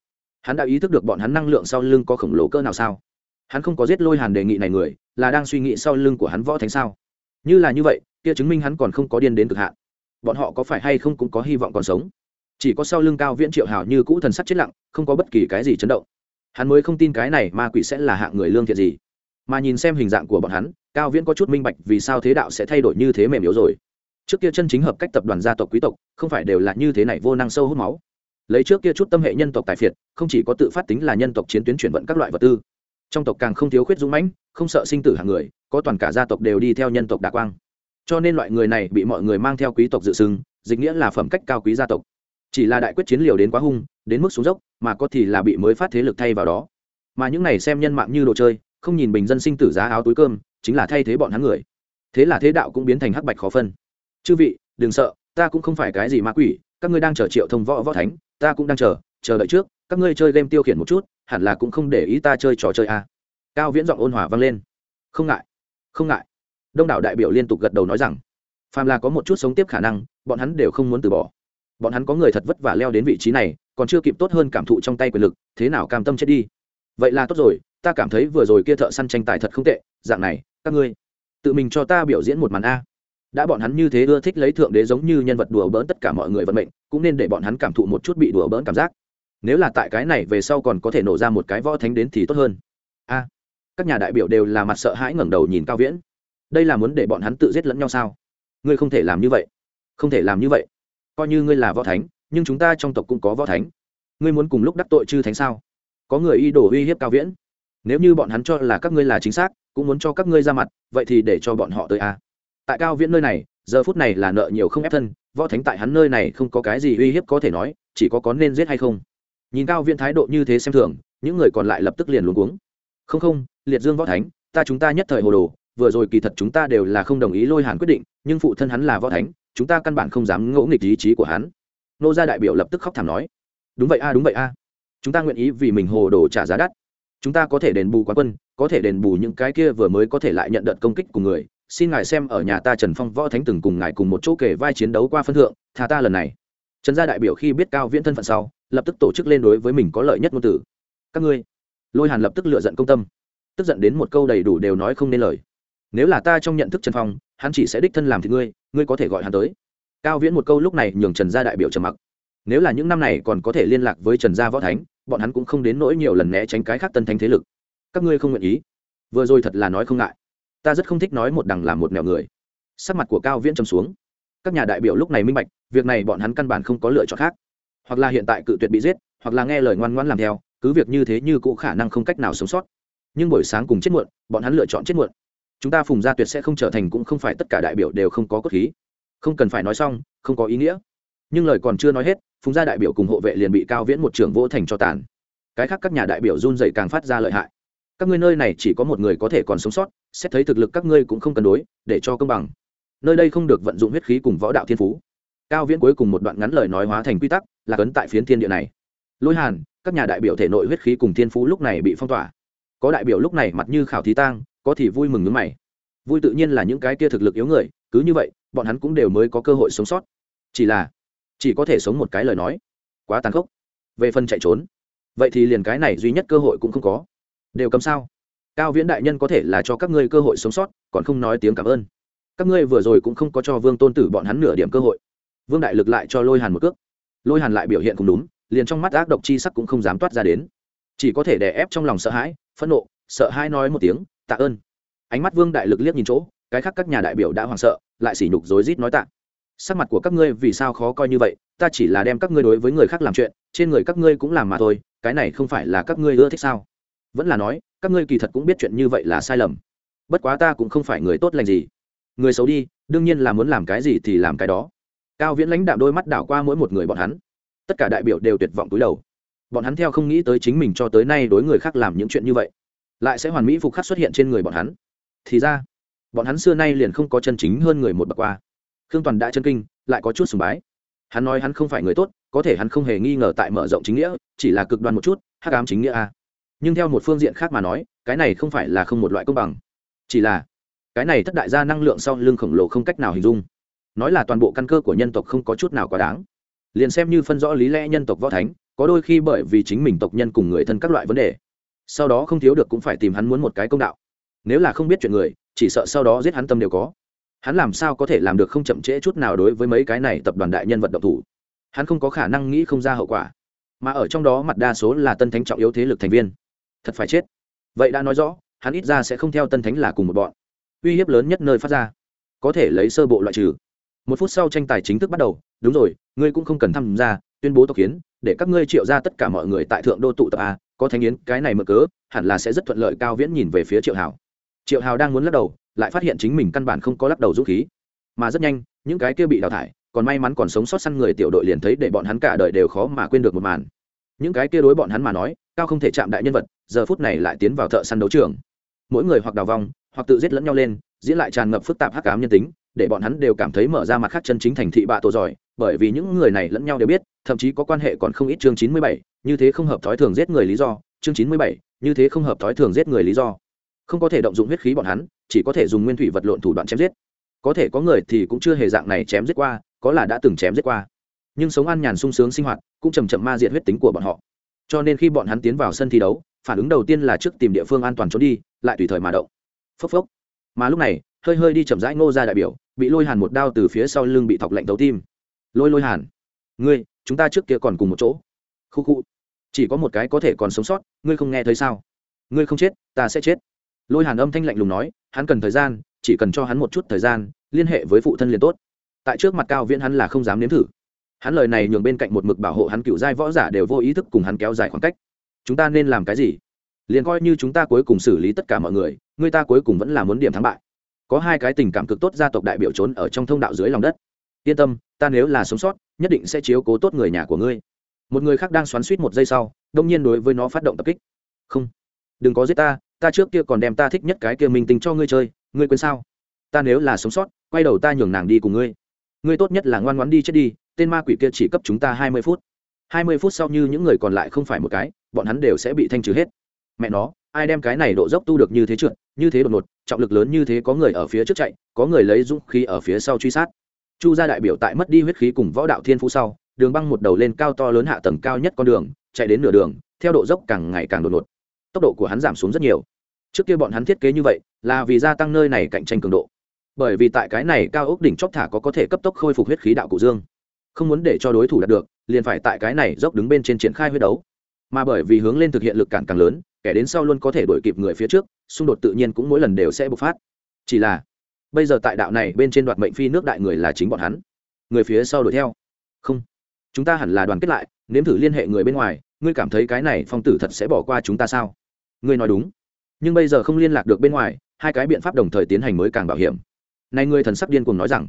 Hắn đã ý thức được bọn hắn năng lượng sau lưng có khổng lồ cỡ nào sao? Hắn không có giết lôi hàn đề nghị này người, là đang suy nghĩ sau lưng của hắn võ thánh sao? Như là như vậy, kia chứng minh hắn còn không có điên đến cực hạn. Bọn họ có phải hay không cũng có hy vọng còn sống? Chỉ có sau lưng cao viễn triệu hào như cũ thần sắt chết lặng, không có bất kỳ cái gì chấn động. Hắn mới không tin cái này ma quỷ sẽ là hạng người lương thiện gì. Mà nhìn xem hình dạng của bọn hắn, cao viễn có chút minh bạch vì sao thế đạo sẽ thay đổi như thế mềm yếu rồi trước kia chân chính hợp cách tập đoàn gia tộc quý tộc, không phải đều là như thế này vô năng sâu hút máu. Lấy trước kia chút tâm hệ nhân tộc tài phiệt, không chỉ có tự phát tính là nhân tộc chiến tuyến chuyển vận các loại vật tư. Trong tộc càng không thiếu khuyết dũng mãnh, không sợ sinh tử hàng người, có toàn cả gia tộc đều đi theo nhân tộc đà quang. Cho nên loại người này bị mọi người mang theo quý tộc dự xưng, dịch nghĩa là phẩm cách cao quý gia tộc. Chỉ là đại quyết chiến liều đến quá hung, đến mức xuống dốc, mà có thì là bị mới phát thế lực thay vào đó. Mà những này xem nhân mạng như đồ chơi, không nhìn bình dân sinh tử giá áo túi cơm, chính là thay thế bọn hắn người. Thế là thế đạo cũng biến thành hắc bạch khó phân chư vị, đừng sợ, ta cũng không phải cái gì ma quỷ, các ngươi đang chờ triệu thông võ võ thánh, ta cũng đang chờ chờ đợi trước, các ngươi chơi game tiêu khiển một chút, hẳn là cũng không để ý ta chơi trò chơi a à. cao viễn giọng ôn hòa vang lên. Không ngại không ngại. Đông đảo đại biểu liên tục gật đầu nói rằng, phàm là có một chút sống tiếp khả năng, bọn hắn đều không muốn từ bỏ. Bọn hắn có người thật vất vả leo đến vị trí này, còn chưa kịp tốt hơn cảm thụ trong tay quyền lực, thế nào cam tâm chết đi. Vậy là tốt rồi, ta cảm thấy vừa rồi kia thợ săn tranh tài thật không tệ, dạng này, các ngươi tự mình cho ta biểu diễn một màn a đã bọn hắn như thế ưa thích lấy thượng đế giống như nhân vật đùa bỡn tất cả mọi người vận mệnh, cũng nên để bọn hắn cảm thụ một chút bị đùa bỡn cảm giác. Nếu là tại cái này về sau còn có thể nổ ra một cái võ thánh đến thì tốt hơn. A, các nhà đại biểu đều là mặt sợ hãi ngẩng đầu nhìn cao viễn. Đây là muốn để bọn hắn tự giết lẫn nhau sao? Ngươi không thể làm như vậy. Không thể làm như vậy. Coi như ngươi là võ thánh, nhưng chúng ta trong tộc cũng có võ thánh. Ngươi muốn cùng lúc đắc tội chư thánh sao? Có người y đổ uy hiếp cao viễn. Nếu như bọn hắn cho là các ngươi là chính xác, cũng muốn cho các ngươi ra mặt, vậy thì để cho bọn họ tới a tại cao viễn nơi này, giờ phút này là nợ nhiều không ép thân, võ thánh tại hắn nơi này không có cái gì uy hiếp có thể nói, chỉ có có nên giết hay không. Nhìn cao viễn thái độ như thế xem thường, những người còn lại lập tức liền luống cuống. Không không, liệt dương võ thánh, ta chúng ta nhất thời hồ đồ, vừa rồi kỳ thật chúng ta đều là không đồng ý lôi hàn quyết định, nhưng phụ thân hắn là võ thánh, chúng ta căn bản không dám ngỗ nghịch ý chí của hắn. Nô gia đại biểu lập tức khóc thảm nói. Đúng vậy a, đúng vậy a. Chúng ta nguyện ý vì mình hồ đồ trả giá đắt. Chúng ta có thể đền bù quán quân, có thể đền bù những cái kia vừa mới có thể lại nhận đợt công kích của người xin ngài xem ở nhà ta trần phong võ thánh từng cùng ngài cùng một chỗ kể vai chiến đấu qua phân thượng thà ta lần này. Trần gia đại biểu khi biết cao viễn thân phận sau, lập tức tổ chức lên đối với mình có lợi nhất ngôn tử các ngươi. Lôi hàn lập tức lựa giận công tâm, tức giận đến một câu đầy đủ đều nói không nên lời. Nếu là ta trong nhận thức trần phong, hắn chỉ sẽ đích thân làm thì ngươi ngươi có thể gọi hắn tới. Cao viễn một câu lúc này nhường trần gia đại biểu trầm mặc. Nếu là những năm này còn có thể liên lạc với trần gia võ thánh, bọn hắn cũng không đến nỗi nhiều lần né tránh cái khác tân thánh thế lực. Các ngươi không nguyện ý. Vừa rồi thật là nói không ngại ta rất không thích nói một đằng làm một nẻo người. Sắc mặt của cao viễn trầm xuống. Các nhà đại biểu lúc này minh bạch, việc này bọn hắn căn bản không có lựa chọn khác. Hoặc là hiện tại cự tuyệt bị giết, hoặc là nghe lời ngoan ngoãn làm theo, cứ việc như thế như cũ khả năng không cách nào sống sót. Nhưng buổi sáng cùng chết muộn, bọn hắn lựa chọn chết muộn. Chúng ta phùng gia tuyệt sẽ không trở thành cũng không phải tất cả đại biểu đều không có cốt khí. Không cần phải nói xong, không có ý nghĩa. Nhưng lời còn chưa nói hết, phùng gia đại biểu cùng hộ vệ liền bị cao viễn một trưởng vỗ thành cho tàn. Cái khác các nhà đại biểu run dày càng phát ra lợi hại. Các ngươi nơi này chỉ có một người có thể còn sống sót xét thấy thực lực các ngươi cũng không cân đối, để cho công bằng. Nơi đây không được vận dụng huyết khí cùng võ đạo thiên phú. Cao viễn cuối cùng một đoạn ngắn lời nói hóa thành quy tắc, là cấn tại phiến thiên địa này. Lôi hàn, các nhà đại biểu thể nội huyết khí cùng thiên phú lúc này bị phong tỏa. Có đại biểu lúc này mặt như khảo thí tang, có thì vui mừng ngứng mày. Vui tự nhiên là những cái kia thực lực yếu người, cứ như vậy, bọn hắn cũng đều mới có cơ hội sống sót. Chỉ là, chỉ có thể sống một cái lời nói. Quá tàn khốc. Về phần chạy trốn, vậy thì liền cái này duy nhất cơ hội cũng không có. Đều cấm sao? Cao viễn đại nhân có thể là cho các ngươi cơ hội sống sót, còn không nói tiếng cảm ơn. Các ngươi vừa rồi cũng không có cho vương tôn tử bọn hắn nửa điểm cơ hội. Vương đại lực lại cho lôi hàn một cước. Lôi hàn lại biểu hiện không đúng, liền trong mắt ác độc chi sắc cũng không dám toát ra đến. Chỉ có thể đè ép trong lòng sợ hãi, phẫn nộ, sợ hãi nói một tiếng, tạ ơn. Ánh mắt vương đại lực liếc nhìn chỗ, cái khác các nhà đại biểu đã hoảng sợ, lại sỉ nhục rối rít nói tạ. Sắc mặt của các ngươi vì sao khó coi như vậy, ta chỉ là đem các ngươi đối với người khác làm chuyện, trên người các ngươi cũng làm mà thôi, cái này không phải là các ngươi ưa thích sao? Vẫn là nói, các ngươi kỳ thật cũng biết chuyện như vậy là sai lầm. Bất quá ta cũng không phải người tốt lành gì. Người xấu đi, đương nhiên là muốn làm cái gì thì làm cái đó. Cao viễn lãnh đạo đôi mắt đảo qua mỗi một người bọn hắn. Tất cả đại biểu đều tuyệt vọng túi đầu. Bọn hắn theo không nghĩ tới chính mình cho tới nay đối người khác làm những chuyện như vậy. Lại sẽ hoàn mỹ phục khắc xuất hiện trên người bọn hắn. Thì ra, bọn hắn xưa nay liền không có chân chính hơn người một bậc qua. Khương toàn đã chân kinh, lại có chút sùng bái. Hắn nói hắn không phải người tốt, có thể hắn không hề nghi ngờ tại mở rộng chính nghĩa, chỉ là cực đoan một chút, hắc ám chính nghĩa a nhưng theo một phương diện khác mà nói, cái này không phải là không một loại công bằng. Chỉ là, cái này thất đại gia năng lượng sau lưng khổng lồ không cách nào hình dung. Nói là toàn bộ căn cơ của nhân tộc không có chút nào quá đáng. Liền xem như phân rõ lý lẽ nhân tộc võ thánh, có đôi khi bởi vì chính mình tộc nhân cùng người thân các loại vấn đề. Sau đó không thiếu được cũng phải tìm hắn muốn một cái công đạo. Nếu là không biết chuyện người, chỉ sợ sau đó giết hắn tâm đều có. Hắn làm sao có thể làm được không chậm trễ chút nào đối với mấy cái này tập đoàn đại nhân vật động thủ? Hắn không có khả năng nghĩ không ra hậu quả. Mà ở trong đó mặt đa số là tân thánh trọng yếu thế lực thành viên thật phải chết. Vậy đã nói rõ, hắn ít ra sẽ không theo tân thánh là cùng một bọn. Uy hiếp lớn nhất nơi phát ra. Có thể lấy sơ bộ loại trừ. Một phút sau tranh tài chính thức bắt đầu, đúng rồi, ngươi cũng không cần tham gia, tuyên bố tộc kiến, để các ngươi triệu ra tất cả mọi người tại thượng đô tụ tập a, có thanh yến, cái này mở cớ, hẳn là sẽ rất thuận lợi cao viễn nhìn về phía triệu hào. Triệu hào đang muốn lắc đầu, lại phát hiện chính mình căn bản không có lắc đầu dũng khí. Mà rất nhanh, những cái kia bị đào thải, còn may mắn còn sống sót săn người tiểu đội liền thấy để bọn hắn cả đời đều khó mà quên được một màn những cái kia đối bọn hắn mà nói, cao không thể chạm đại nhân vật, giờ phút này lại tiến vào thợ săn đấu trường. Mỗi người hoặc đào vong, hoặc tự giết lẫn nhau lên, diễn lại tràn ngập phức tạp hắc ám nhân tính, để bọn hắn đều cảm thấy mở ra mặt khác chân chính thành thị bạ tổ giỏi, bởi vì những người này lẫn nhau đều biết, thậm chí có quan hệ còn không ít chương chín mươi bảy, như thế không hợp thói thường giết người lý do, chương chín mươi bảy, như thế không hợp thói thường giết người lý do. Không có thể động dụng huyết khí bọn hắn, chỉ có thể dùng nguyên thủy vật lộn thủ đoạn chém giết. Có thể có người thì cũng chưa hề dạng này chém giết qua, có là đã từng chém giết qua nhưng sống an nhàn sung sướng sinh hoạt cũng chầm chậm ma diệt huyết tính của bọn họ. Cho nên khi bọn hắn tiến vào sân thi đấu, phản ứng đầu tiên là trước tìm địa phương an toàn trốn đi, lại tùy thời mà động. Phốc phốc. Mà lúc này, hơi hơi đi chậm rãi ngô ra đại biểu, bị lôi hàn một đao từ phía sau lưng bị thọc lạnh thấu tim. Lôi lôi hàn, ngươi, chúng ta trước kia còn cùng một chỗ. Khu khu, chỉ có một cái có thể còn sống sót, ngươi không nghe thấy sao? Ngươi không chết, ta sẽ chết. Lôi hàn âm thanh lạnh lùng nói, hắn cần thời gian, chỉ cần cho hắn một chút thời gian, liên hệ với phụ thân liền tốt. Tại trước mặt cao viễn hắn là không dám nếm thử hắn lời này nhường bên cạnh một mực bảo hộ hắn cựu giai võ giả đều vô ý thức cùng hắn kéo dài khoảng cách. Chúng ta nên làm cái gì? Liền coi như chúng ta cuối cùng xử lý tất cả mọi người người ta cuối cùng vẫn là muốn điểm thắng bại. Có hai cái tình cảm cực tốt gia tộc đại biểu trốn ở trong thông đạo dưới lòng đất. Yên tâm, ta nếu là sống sót, nhất định sẽ chiếu cố tốt người nhà của ngươi. Một người khác đang xoắn suýt một giây sau, đông nhiên đối với nó phát động tập kích. Không. Đừng có giết ta ta trước kia còn đem ta thích nhất cái kia mình tình cho ngươi chơi, ngươi quên sao? Ta nếu là sống sót, quay đầu ta nhường nàng đi cùng ngươi. Ngươi tốt nhất là ngoan ngoãn đi chết đi tên ma quỷ kia chỉ cấp chúng ta hai mươi phút. Hai mươi phút sau như những người còn lại không phải một cái, bọn hắn đều sẽ bị thanh trừ hết. Mẹ nó, ai đem cái này độ dốc tu được như thế trượt, như thế đột ngột, trọng lực lớn như thế có người ở phía trước chạy, có người lấy dũng khí ở phía sau truy sát. Chu gia đại biểu tại mất đi huyết khí cùng võ đạo thiên phú sau, đường băng một đầu lên cao to lớn hạ tầng cao nhất con đường, chạy đến nửa đường, theo độ dốc càng ngày càng đột ngột. Tốc độ của hắn giảm xuống rất nhiều. Trước kia bọn hắn thiết kế như vậy, là vì gia tăng nơi này cạnh tranh cường độ. Bởi vì tại cái này cao ốc đỉnh chóp thả có có thể cấp tốc khôi phục huyết khí đạo cụ dương không muốn để cho đối thủ đạt được, liền phải tại cái này dốc đứng bên trên triển khai huyết đấu. Mà bởi vì hướng lên thực hiện lực cản càng lớn, kẻ đến sau luôn có thể đuổi kịp người phía trước, xung đột tự nhiên cũng mỗi lần đều sẽ bộc phát. Chỉ là, bây giờ tại đạo này bên trên đoạt mệnh phi nước đại người là chính bọn hắn. Người phía sau đuổi theo. Không. Chúng ta hẳn là đoàn kết lại, nếm thử liên hệ người bên ngoài, ngươi cảm thấy cái này phong tử thật sẽ bỏ qua chúng ta sao? Ngươi nói đúng. Nhưng bây giờ không liên lạc được bên ngoài, hai cái biện pháp đồng thời tiến hành mới càng bảo hiểm. Này người thần sắc điên cùng nói rằng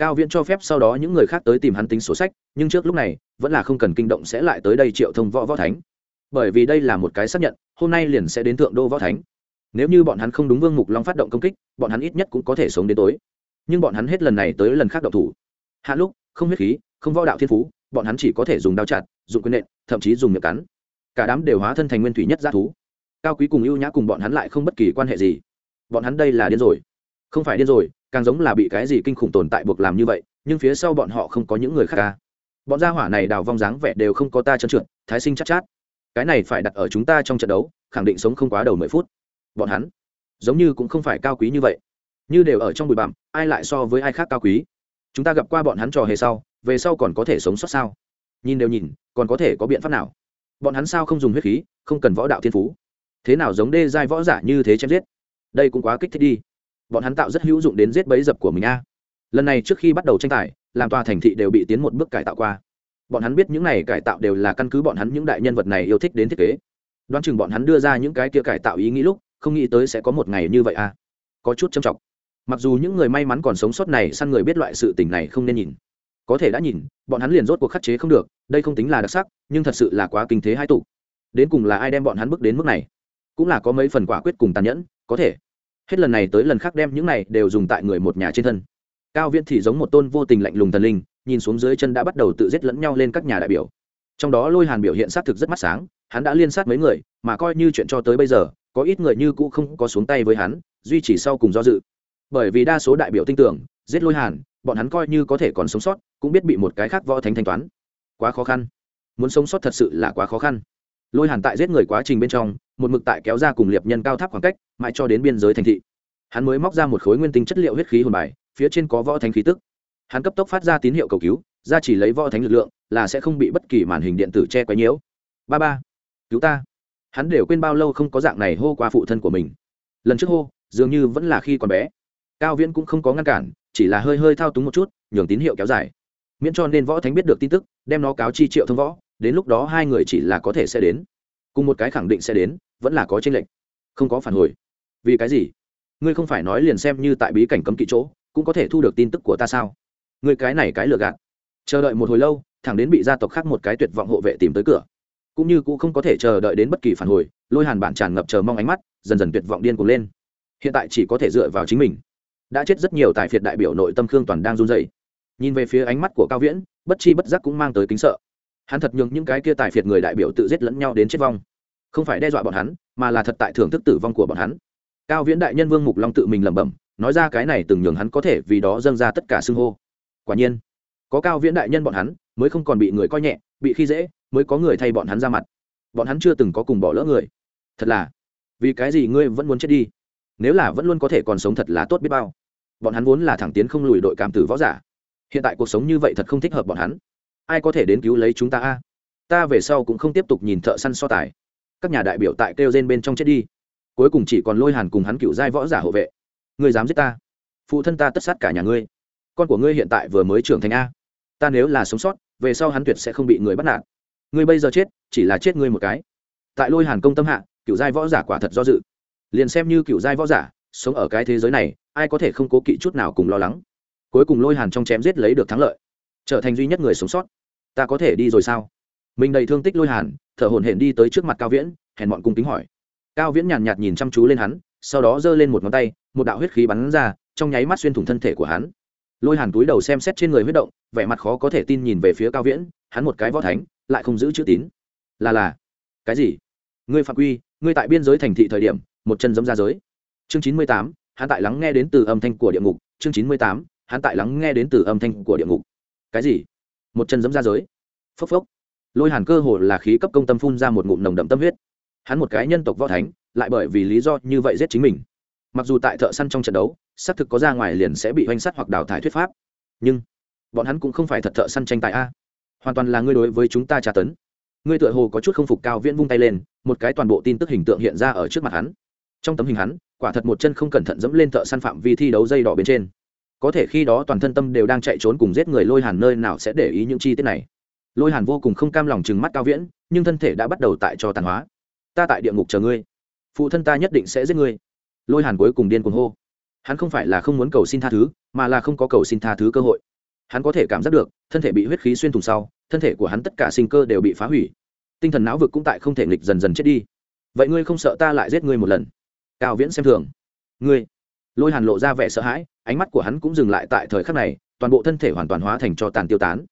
cao viễn cho phép sau đó những người khác tới tìm hắn tính sổ sách, nhưng trước lúc này, vẫn là không cần kinh động sẽ lại tới đây triệu thông võ võ thánh. Bởi vì đây là một cái xác nhận, hôm nay liền sẽ đến thượng đô võ thánh. Nếu như bọn hắn không đúng vương mục long phát động công kích, bọn hắn ít nhất cũng có thể sống đến tối. Nhưng bọn hắn hết lần này tới lần khác động thủ. Hạ lúc không huyết khí, không võ đạo thiên phú, bọn hắn chỉ có thể dùng đao chặt dùng quyền nện, thậm chí dùng miệng cắn. Cả đám đều hóa thân thành nguyên thủy nhất g thú. Cao quý cùng ưu nhã cùng bọn hắn lại không bất kỳ quan hệ gì. Bọn hắn đây là điên rồi. Không phải điên rồi càng giống là bị cái gì kinh khủng tồn tại buộc làm như vậy nhưng phía sau bọn họ không có những người khác ca bọn gia hỏa này đào vong dáng vẻ đều không có ta trơn trượt thái sinh chắc chát, chát. Cái này phải đặt ở chúng ta trong trận đấu khẳng định sống không quá đầu mười phút. Bọn hắn giống như cũng không phải cao quý như vậy. Như đều ở trong bụi bặm ai lại so với ai khác cao quý? Chúng ta gặp qua bọn hắn trò hề sau về sau còn có thể sống sót sao? Nhìn đều nhìn còn có thể có biện pháp nào? Bọn hắn sao không dùng huyết khí không cần võ đạo thiên phú? Thế nào giống đê giai võ giả như thế chém giết? Đây cũng quá kích thích đi bọn hắn tạo rất hữu dụng đến giết bấy dập của mình a. Lần này trước khi bắt đầu tranh tài, làm tòa thành thị đều bị tiến một bước cải tạo qua. Bọn hắn biết những này cải tạo đều là căn cứ bọn hắn những đại nhân vật này yêu thích đến thiết kế. Đoán chừng bọn hắn đưa ra những cái kia cải tạo ý nghĩ lúc, không nghĩ tới sẽ có một ngày như vậy à có chút trầm trọng. Mặc dù những người may mắn còn sống sót này săn người biết loại sự tình này không nên nhìn. Có thể đã nhìn, bọn hắn liền rốt cuộc khắc chế không được, đây không tính là đặc sắc, nhưng thật sự là quá kinh thế hai tụ. Đến cùng là ai đem bọn hắn bước đến mức này? Cũng là có mấy phần quả quyết cùng tàn nhẫn, có thể hết lần này tới lần khác đem những này đều dùng tại người một nhà trên thân. Cao viễn thì giống một tôn vô tình lạnh lùng thần linh, nhìn xuống dưới chân đã bắt đầu tự giết lẫn nhau lên các nhà đại biểu. Trong đó lôi hàn biểu hiện xác thực rất mắt sáng, hắn đã liên sát mấy người, mà coi như chuyện cho tới bây giờ, có ít người như cũ không có xuống tay với hắn, duy trì sau cùng do dự. Bởi vì đa số đại biểu tin tưởng, giết lôi hàn, bọn hắn coi như có thể còn sống sót, cũng biết bị một cái khác võ thánh thanh toán. Quá khó khăn. Muốn sống sót thật sự là quá khó khăn. Lôi hàn tại giết người quá trình bên trong một mực tại kéo ra cùng liệp nhân cao tháp khoảng cách, mãi cho đến biên giới thành thị. Hắn mới móc ra một khối nguyên tinh chất liệu huyết khí hồn bài, phía trên có võ thánh khí tức. Hắn cấp tốc phát ra tín hiệu cầu cứu, ra chỉ lấy võ thánh lực lượng, là sẽ không bị bất kỳ màn hình điện tử che quấy nhiễu. Ba ba, cứu ta. Hắn đều quên bao lâu không có dạng này hô qua phụ thân của mình. Lần trước hô, dường như vẫn là khi còn bé. Cao viễn cũng không có ngăn cản, chỉ là hơi hơi thao túng một chút, nhường tín hiệu kéo dài. Miễn cho nên võ thánh biết được tin tức, đem nó cáo chi triệu thông võ, đến lúc đó hai người chỉ là có thể sẽ đến. Cùng một cái khẳng định sẽ đến vẫn là có tranh lệch. Không có phản hồi. Vì cái gì? Ngươi không phải nói liền xem như tại bí cảnh cấm kỵ chỗ, cũng có thể thu được tin tức của ta sao? Ngươi cái này cái lừa gạt. Chờ đợi một hồi lâu, thẳng đến bị gia tộc khác một cái tuyệt vọng hộ vệ tìm tới cửa. Cũng như cũng không có thể chờ đợi đến bất kỳ phản hồi, lôi hàn bản tràn ngập chờ mong ánh mắt, dần dần tuyệt vọng điên cuồng lên. Hiện tại chỉ có thể dựa vào chính mình. Đã chết rất nhiều tài phiệt đại biểu nội tâm khương toàn đang run dậy nhìn về phía ánh mắt của cao viễn, bất chi bất giác cũng mang tới kính sợ. Hắn thật nhường những cái kia tài phiệt người đại biểu tự giết lẫn nhau đến chết vong không phải đe dọa bọn hắn, mà là thật tại thưởng thức tử vong của bọn hắn. Cao viễn đại nhân vương mục long tự mình lẩm bẩm, nói ra cái này từng nhường hắn có thể vì đó dâng ra tất cả xưng hô. Quả nhiên, có cao viễn đại nhân bọn hắn, mới không còn bị người coi nhẹ, bị khi dễ, mới có người thay bọn hắn ra mặt. Bọn hắn chưa từng có cùng bỏ lỡ người. Thật là, vì cái gì ngươi vẫn muốn chết đi? Nếu là vẫn luôn có thể còn sống thật là tốt biết bao. Bọn hắn vốn là thẳng tiến không lùi đội cảm tử võ giả. Hiện tại cuộc sống như vậy thật không thích hợp bọn hắn. Ai có thể đến cứu lấy chúng ta a? Ta về sau cũng không tiếp tục nhìn thợ săn so tài các nhà đại biểu tại kêu gen bên trong chết đi. Cuối cùng chỉ còn lôi hàn cùng hắn cựu giai võ giả hộ vệ. Ngươi dám giết ta? Phụ thân ta tất sát cả nhà ngươi. Con của ngươi hiện tại vừa mới trưởng thành a. Ta nếu là sống sót, về sau hắn tuyệt sẽ không bị người bắt nạt. Ngươi bây giờ chết, chỉ là chết ngươi một cái. Tại lôi hàn công tâm hạ, cựu giai võ giả quả thật do dự. Liền xem như cựu giai võ giả, sống ở cái thế giới này, ai có thể không cố kỵ chút nào cùng lo lắng. Cuối cùng lôi hàn trong chém giết lấy được thắng lợi, trở thành duy nhất người sống sót. Ta có thể đi rồi sao? Mình đầy thương tích lôi hàn, thở hổn hển đi tới trước mặt cao viễn, hèn bọn cung kính hỏi. Cao viễn nhàn nhạt nhìn chăm chú lên hắn, sau đó giơ lên một ngón tay, một đạo huyết khí bắn ra, trong nháy mắt xuyên thủng thân thể của hắn. Lôi hàn túi đầu xem xét trên người huyết động, vẻ mặt khó có thể tin nhìn về phía cao viễn, hắn một cái võ thánh, lại không giữ chữ tín. Là là. Cái gì? Ngươi phạm quy, ngươi tại biên giới thành thị thời điểm, một chân giống ra giới. Chương chín mươi tám, hắn tại lắng nghe đến từ âm thanh của địa ngục. Chương chín mươi tám, hắn tại lắng nghe đến từ âm thanh của địa ngục. Cái gì? Một chân giống ra giới. Phốc phốc lôi hàn cơ hồ là khí cấp công tâm phun ra một ngụm nồng đậm tâm huyết. Hắn một cái nhân tộc võ thánh, lại bởi vì lý do như vậy giết chính mình. Mặc dù tại thợ săn trong trận đấu, xác thực có ra ngoài liền sẽ bị oanh sắt hoặc đào thải thuyết pháp. Nhưng, bọn hắn cũng không phải thật thợ săn tranh tài a. Hoàn toàn là ngươi đối với chúng ta tra tấn. Ngươi tựa hồ có chút không phục cao viễn vung tay lên, một cái toàn bộ tin tức hình tượng hiện ra ở trước mặt hắn. Trong tấm hình hắn, quả thật một chân không cẩn thận dẫm lên thợ săn phạm vi thi đấu dây đỏ bên trên. Có thể khi đó toàn thân tâm đều đang chạy trốn cùng giết người lôi hàn nơi nào sẽ để ý những chi tiết này lôi hàn vô cùng không cam lòng chừng mắt cao viễn, nhưng thân thể đã bắt đầu tại cho tàn hóa. Ta tại địa ngục chờ ngươi. Phụ thân ta nhất định sẽ giết ngươi. Lôi hàn cuối cùng điên cuồng hô. Hắn không phải là không muốn cầu xin tha thứ, mà là không có cầu xin tha thứ cơ hội. Hắn có thể cảm giác được, thân thể bị huyết khí xuyên thủng sau, thân thể của hắn tất cả sinh cơ đều bị phá hủy. Tinh thần não vực cũng tại không thể nghịch dần dần chết đi. Vậy ngươi không sợ ta lại giết ngươi một lần? Cao viễn xem thường. Ngươi. Lôi hàn lộ ra vẻ sợ hãi, ánh mắt của hắn cũng dừng lại tại thời khắc này, toàn bộ thân thể hoàn toàn hóa thành cho tàn tiêu tán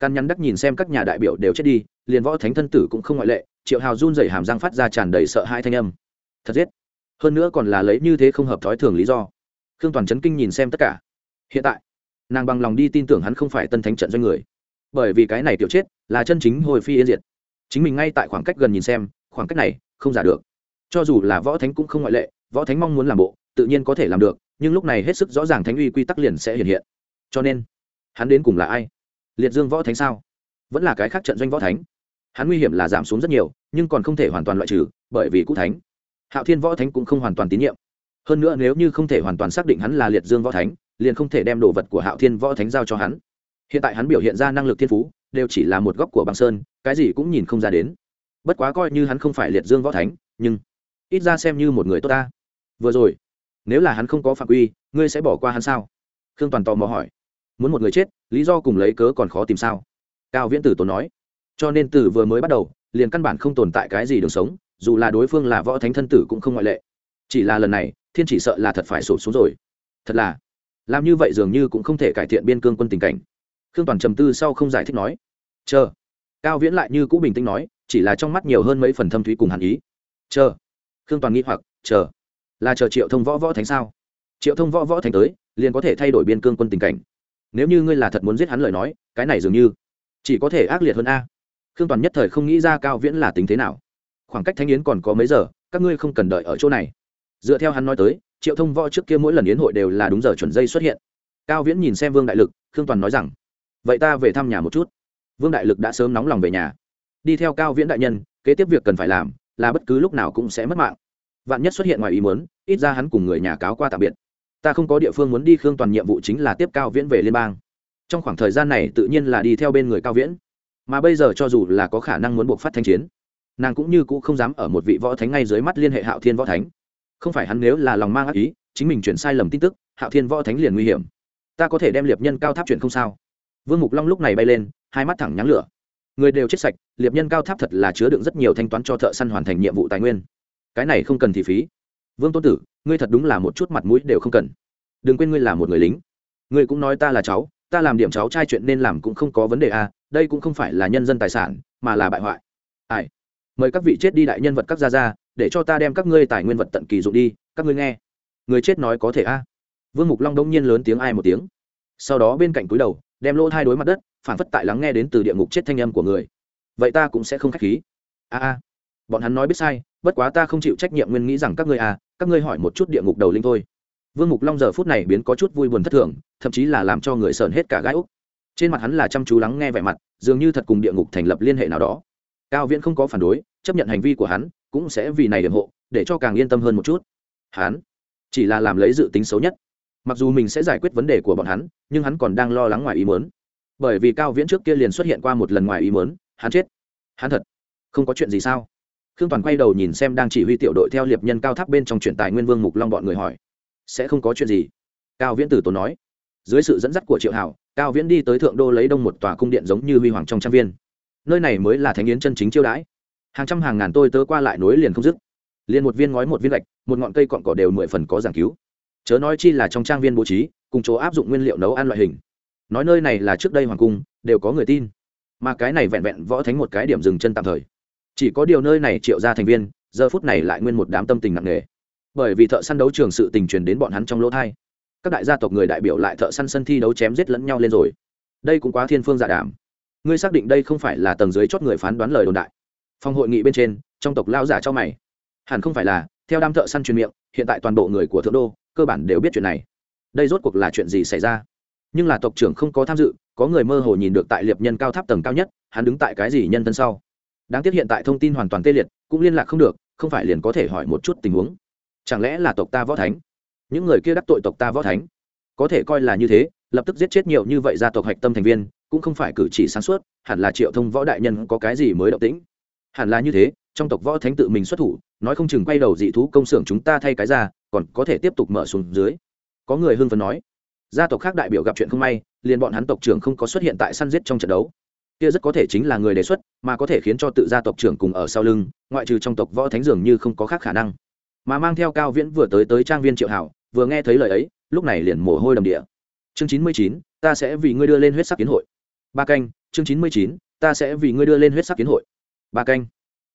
căn nhắn đắc nhìn xem các nhà đại biểu đều chết đi, liền võ thánh thân tử cũng không ngoại lệ, triệu hào run dày hàm răng phát ra tràn đầy sợ hai thanh âm. Thật giết. Hơn nữa còn là lấy như thế không hợp thói thường lý do. Khương toàn chấn kinh nhìn xem tất cả. Hiện tại, nàng bằng lòng đi tin tưởng hắn không phải tân thánh trận doanh người. Bởi vì cái này tiểu chết là chân chính hồi phi yên diệt. Chính mình ngay tại khoảng cách gần nhìn xem, khoảng cách này không giả được. Cho dù là võ thánh cũng không ngoại lệ, võ thánh mong muốn làm bộ, tự nhiên có thể làm được, nhưng lúc này hết sức rõ ràng thánh uy quy tắc liền sẽ hiện hiện. Cho nên, hắn đến cùng là ai? Liệt dương võ thánh sao? Vẫn là cái khác trận doanh võ thánh. Hắn nguy hiểm là giảm xuống rất nhiều, nhưng còn không thể hoàn toàn loại trừ, bởi vì cũ thánh. Hạo thiên võ thánh cũng không hoàn toàn tín nhiệm. Hơn nữa nếu như không thể hoàn toàn xác định hắn là liệt dương võ thánh, liền không thể đem đồ vật của hạo thiên võ thánh giao cho hắn. Hiện tại hắn biểu hiện ra năng lực thiên phú, đều chỉ là một góc của băng sơn, cái gì cũng nhìn không ra đến. Bất quá coi như hắn không phải liệt dương võ thánh, nhưng ít ra xem như một người tốt ta. Vừa rồi, nếu là hắn không có phạm quy, ngươi sẽ bỏ qua hắn sao? Khương toàn tò mò hỏi muốn một người chết, lý do cùng lấy cớ còn khó tìm sao? Cao viễn tử tốn nói. Cho nên từ vừa mới bắt đầu, liền căn bản không tồn tại cái gì đường sống, dù là đối phương là võ thánh thân tử cũng không ngoại lệ. Chỉ là lần này, thiên chỉ sợ là thật phải sụp xuống rồi. Thật là, làm như vậy dường như cũng không thể cải thiện biên cương quân tình cảnh. Khương toàn trầm tư sau không giải thích nói. Chờ. Cao viễn lại như cũ bình tĩnh nói, chỉ là trong mắt nhiều hơn mấy phần thâm thúy cùng hàn ý. Chờ. Khương toàn nghĩ hoặc, chờ. Là chờ triệu thông võ võ thánh sao? Triệu thông võ võ thánh tới, liền có thể thay đổi biên cương quân tình cảnh nếu như ngươi là thật muốn giết hắn lời nói, cái này dường như chỉ có thể ác liệt hơn a. Khương toàn nhất thời không nghĩ ra cao viễn là tính thế nào. Khoảng cách thanh yến còn có mấy giờ, các ngươi không cần đợi ở chỗ này. Dựa theo hắn nói tới, triệu thông võ trước kia mỗi lần yến hội đều là đúng giờ chuẩn dây xuất hiện. Cao viễn nhìn xem vương đại lực, khương toàn nói rằng, vậy ta về thăm nhà một chút. Vương đại lực đã sớm nóng lòng về nhà. Đi theo cao viễn đại nhân, kế tiếp việc cần phải làm là bất cứ lúc nào cũng sẽ mất mạng. Vạn nhất xuất hiện ngoài ý muốn, ít ra hắn cùng người nhà cáo qua tạm biệt ta không có địa phương muốn đi, khương toàn nhiệm vụ chính là tiếp cao viễn về liên bang. Trong khoảng thời gian này tự nhiên là đi theo bên người cao viễn. Mà bây giờ cho dù là có khả năng muốn buộc phát thanh chiến, nàng cũng như cũ không dám ở một vị võ thánh ngay dưới mắt liên hệ hạo thiên võ thánh. Không phải hắn nếu là lòng mang ác ý, chính mình chuyển sai lầm tin tức, hạo thiên võ thánh liền nguy hiểm. Ta có thể đem liệp nhân cao tháp chuyển không sao? Vương mục long lúc này bay lên, hai mắt thẳng nháng lửa. Người đều chết sạch, liệp nhân cao tháp thật là chứa đựng rất nhiều thanh toán cho thợ săn hoàn thành nhiệm vụ tài nguyên. Cái này không cần thì phí vương tôn tử, ngươi thật đúng là một chút mặt mũi đều không cần. Đừng quên ngươi là một người lính. Ngươi cũng nói ta là cháu, ta làm điểm cháu trai chuyện nên làm cũng không có vấn đề à đây cũng không phải là nhân dân tài sản, mà là bại hoại. Ai? Mời các vị chết đi đại nhân vật các gia gia, để cho ta đem các ngươi tài nguyên vật tận kỳ dụng đi, các ngươi nghe. Người chết nói có thể a à. vương mục long đông nhiên lớn tiếng ai một tiếng. Sau đó bên cạnh cúi đầu, đem lỗ hai đối mặt đất, phản phất tại lắng nghe đến từ địa ngục chết thanh âm của người. Vậy ta cũng sẽ không k h á c h khí. A a bọn hắn nói biết sai, bất quá ta không chịu trách nhiệm nguyên nghĩ rằng các ngươi à các ngươi hỏi một chút địa ngục đầu linh thôi. Vương mục long giờ phút này biến có chút vui buồn thất thường, thậm chí là làm cho người sờn hết cả gai úc. Trên mặt hắn là chăm chú lắng nghe vẻ mặt, dường như thật cùng địa ngục thành lập liên hệ nào đó. Cao viễn không có phản đối, chấp nhận hành vi của hắn, cũng sẽ vì này điểm hộ, để cho càng yên tâm hơn một chút. Hắn chỉ là làm lấy dự tính xấu nhất. Mặc dù mình sẽ giải quyết vấn đề của bọn hắn, nhưng hắn còn đang lo lắng ngoài ý mớn bởi vì cao viễn trước kia liền xuất hiện qua một lần ngoài ý mớn hắn chết. Hắn thật không có chuyện gì sao? Khương toàn quay đầu nhìn xem đang chỉ huy tiểu đội theo liệp nhân cao tháp bên trong chuyển tài nguyên vương mục long bọn người hỏi, sẽ không có chuyện gì? Cao viễn tử tốn nói, dưới sự dẫn dắt của triệu hảo, cao viễn đi tới thượng đô lấy đông một tòa cung điện giống như huy hoàng trong trang viên. Nơi này mới là thánh yến chân chính chiêu đãi. Hàng trăm hàng ngàn tôi tớ qua lại nối liền không dứt. Liền một viên ngói một viên gạch, một ngọn cây cọn cỏ đều mười phần có giảng cứu. Chớ nói chi là trong trang viên bố trí, cùng chỗ áp dụng nguyên liệu nấu ăn loại hình. Nói nơi này là trước đây hoàng cung, đều có người tin. Mà cái này vẹn vẹn võ thánh một cái điểm dừng chân tạm thời chỉ có điều nơi này triệu ra thành viên, giờ phút này lại nguyên một đám tâm tình nặng nề. Bởi vì thợ săn đấu trường sự tình truyền đến bọn hắn trong lỗ thai. Các đại gia tộc người đại biểu lại thợ săn sân thi đấu chém giết lẫn nhau lên rồi. Đây cũng quá thiên phương dạ đảm ngươi xác định đây không phải là tầng dưới chót người phán đoán lời đồn đại. Phòng hội nghị bên trên, trong tộc lao giả cho mày. Hẳn không phải là, theo đám thợ săn truyền miệng, hiện tại toàn bộ người của thượng đô, cơ bản đều biết chuyện này. Đây rốt cuộc là chuyện gì xảy ra? Nhưng là tộc trưởng không có tham dự, có người mơ hồ nhìn được tại liệp nhân cao tháp tầng cao nhất, hắn đứng tại cái gì nhân thân sau? Đáng tiếc hiện tại thông tin hoàn toàn tê liệt, cũng liên lạc không được, không phải liền có thể hỏi một chút tình huống. Chẳng lẽ là tộc ta võ thánh? Những người kia đắc tội tộc ta võ thánh? Có thể coi là như thế, lập tức giết chết nhiều như vậy gia tộc hạch tâm thành viên, cũng không phải cử chỉ sáng suốt, hẳn là triệu thông võ đại nhân có cái gì mới động tĩnh. Hẳn là như thế, trong tộc võ thánh tự mình xuất thủ, nói không chừng quay đầu dị thú công xưởng chúng ta thay cái ra, còn có thể tiếp tục mở xuống dưới. Có người hưng phấn nói. Gia tộc khác đại biểu gặp chuyện không may, liền bọn hắn tộc trưởng không có xuất hiện tại săn giết trong trận đấu kia rất có thể chính là người đề xuất, mà có thể khiến cho tự gia tộc trưởng cùng ở sau lưng, ngoại trừ trong tộc võ thánh dường như không có khác khả năng. Mà mang theo cao viễn vừa tới tới trang viên triệu hảo, vừa nghe thấy lời ấy, lúc này liền mồ hôi đầm địa. Chương chín mươi chín, ta sẽ vì ngươi đưa lên huyết sắc kiến hội. Ba canh, chương chín mươi chín, ta sẽ vì ngươi đưa lên huyết sắc kiến hội. Ba canh.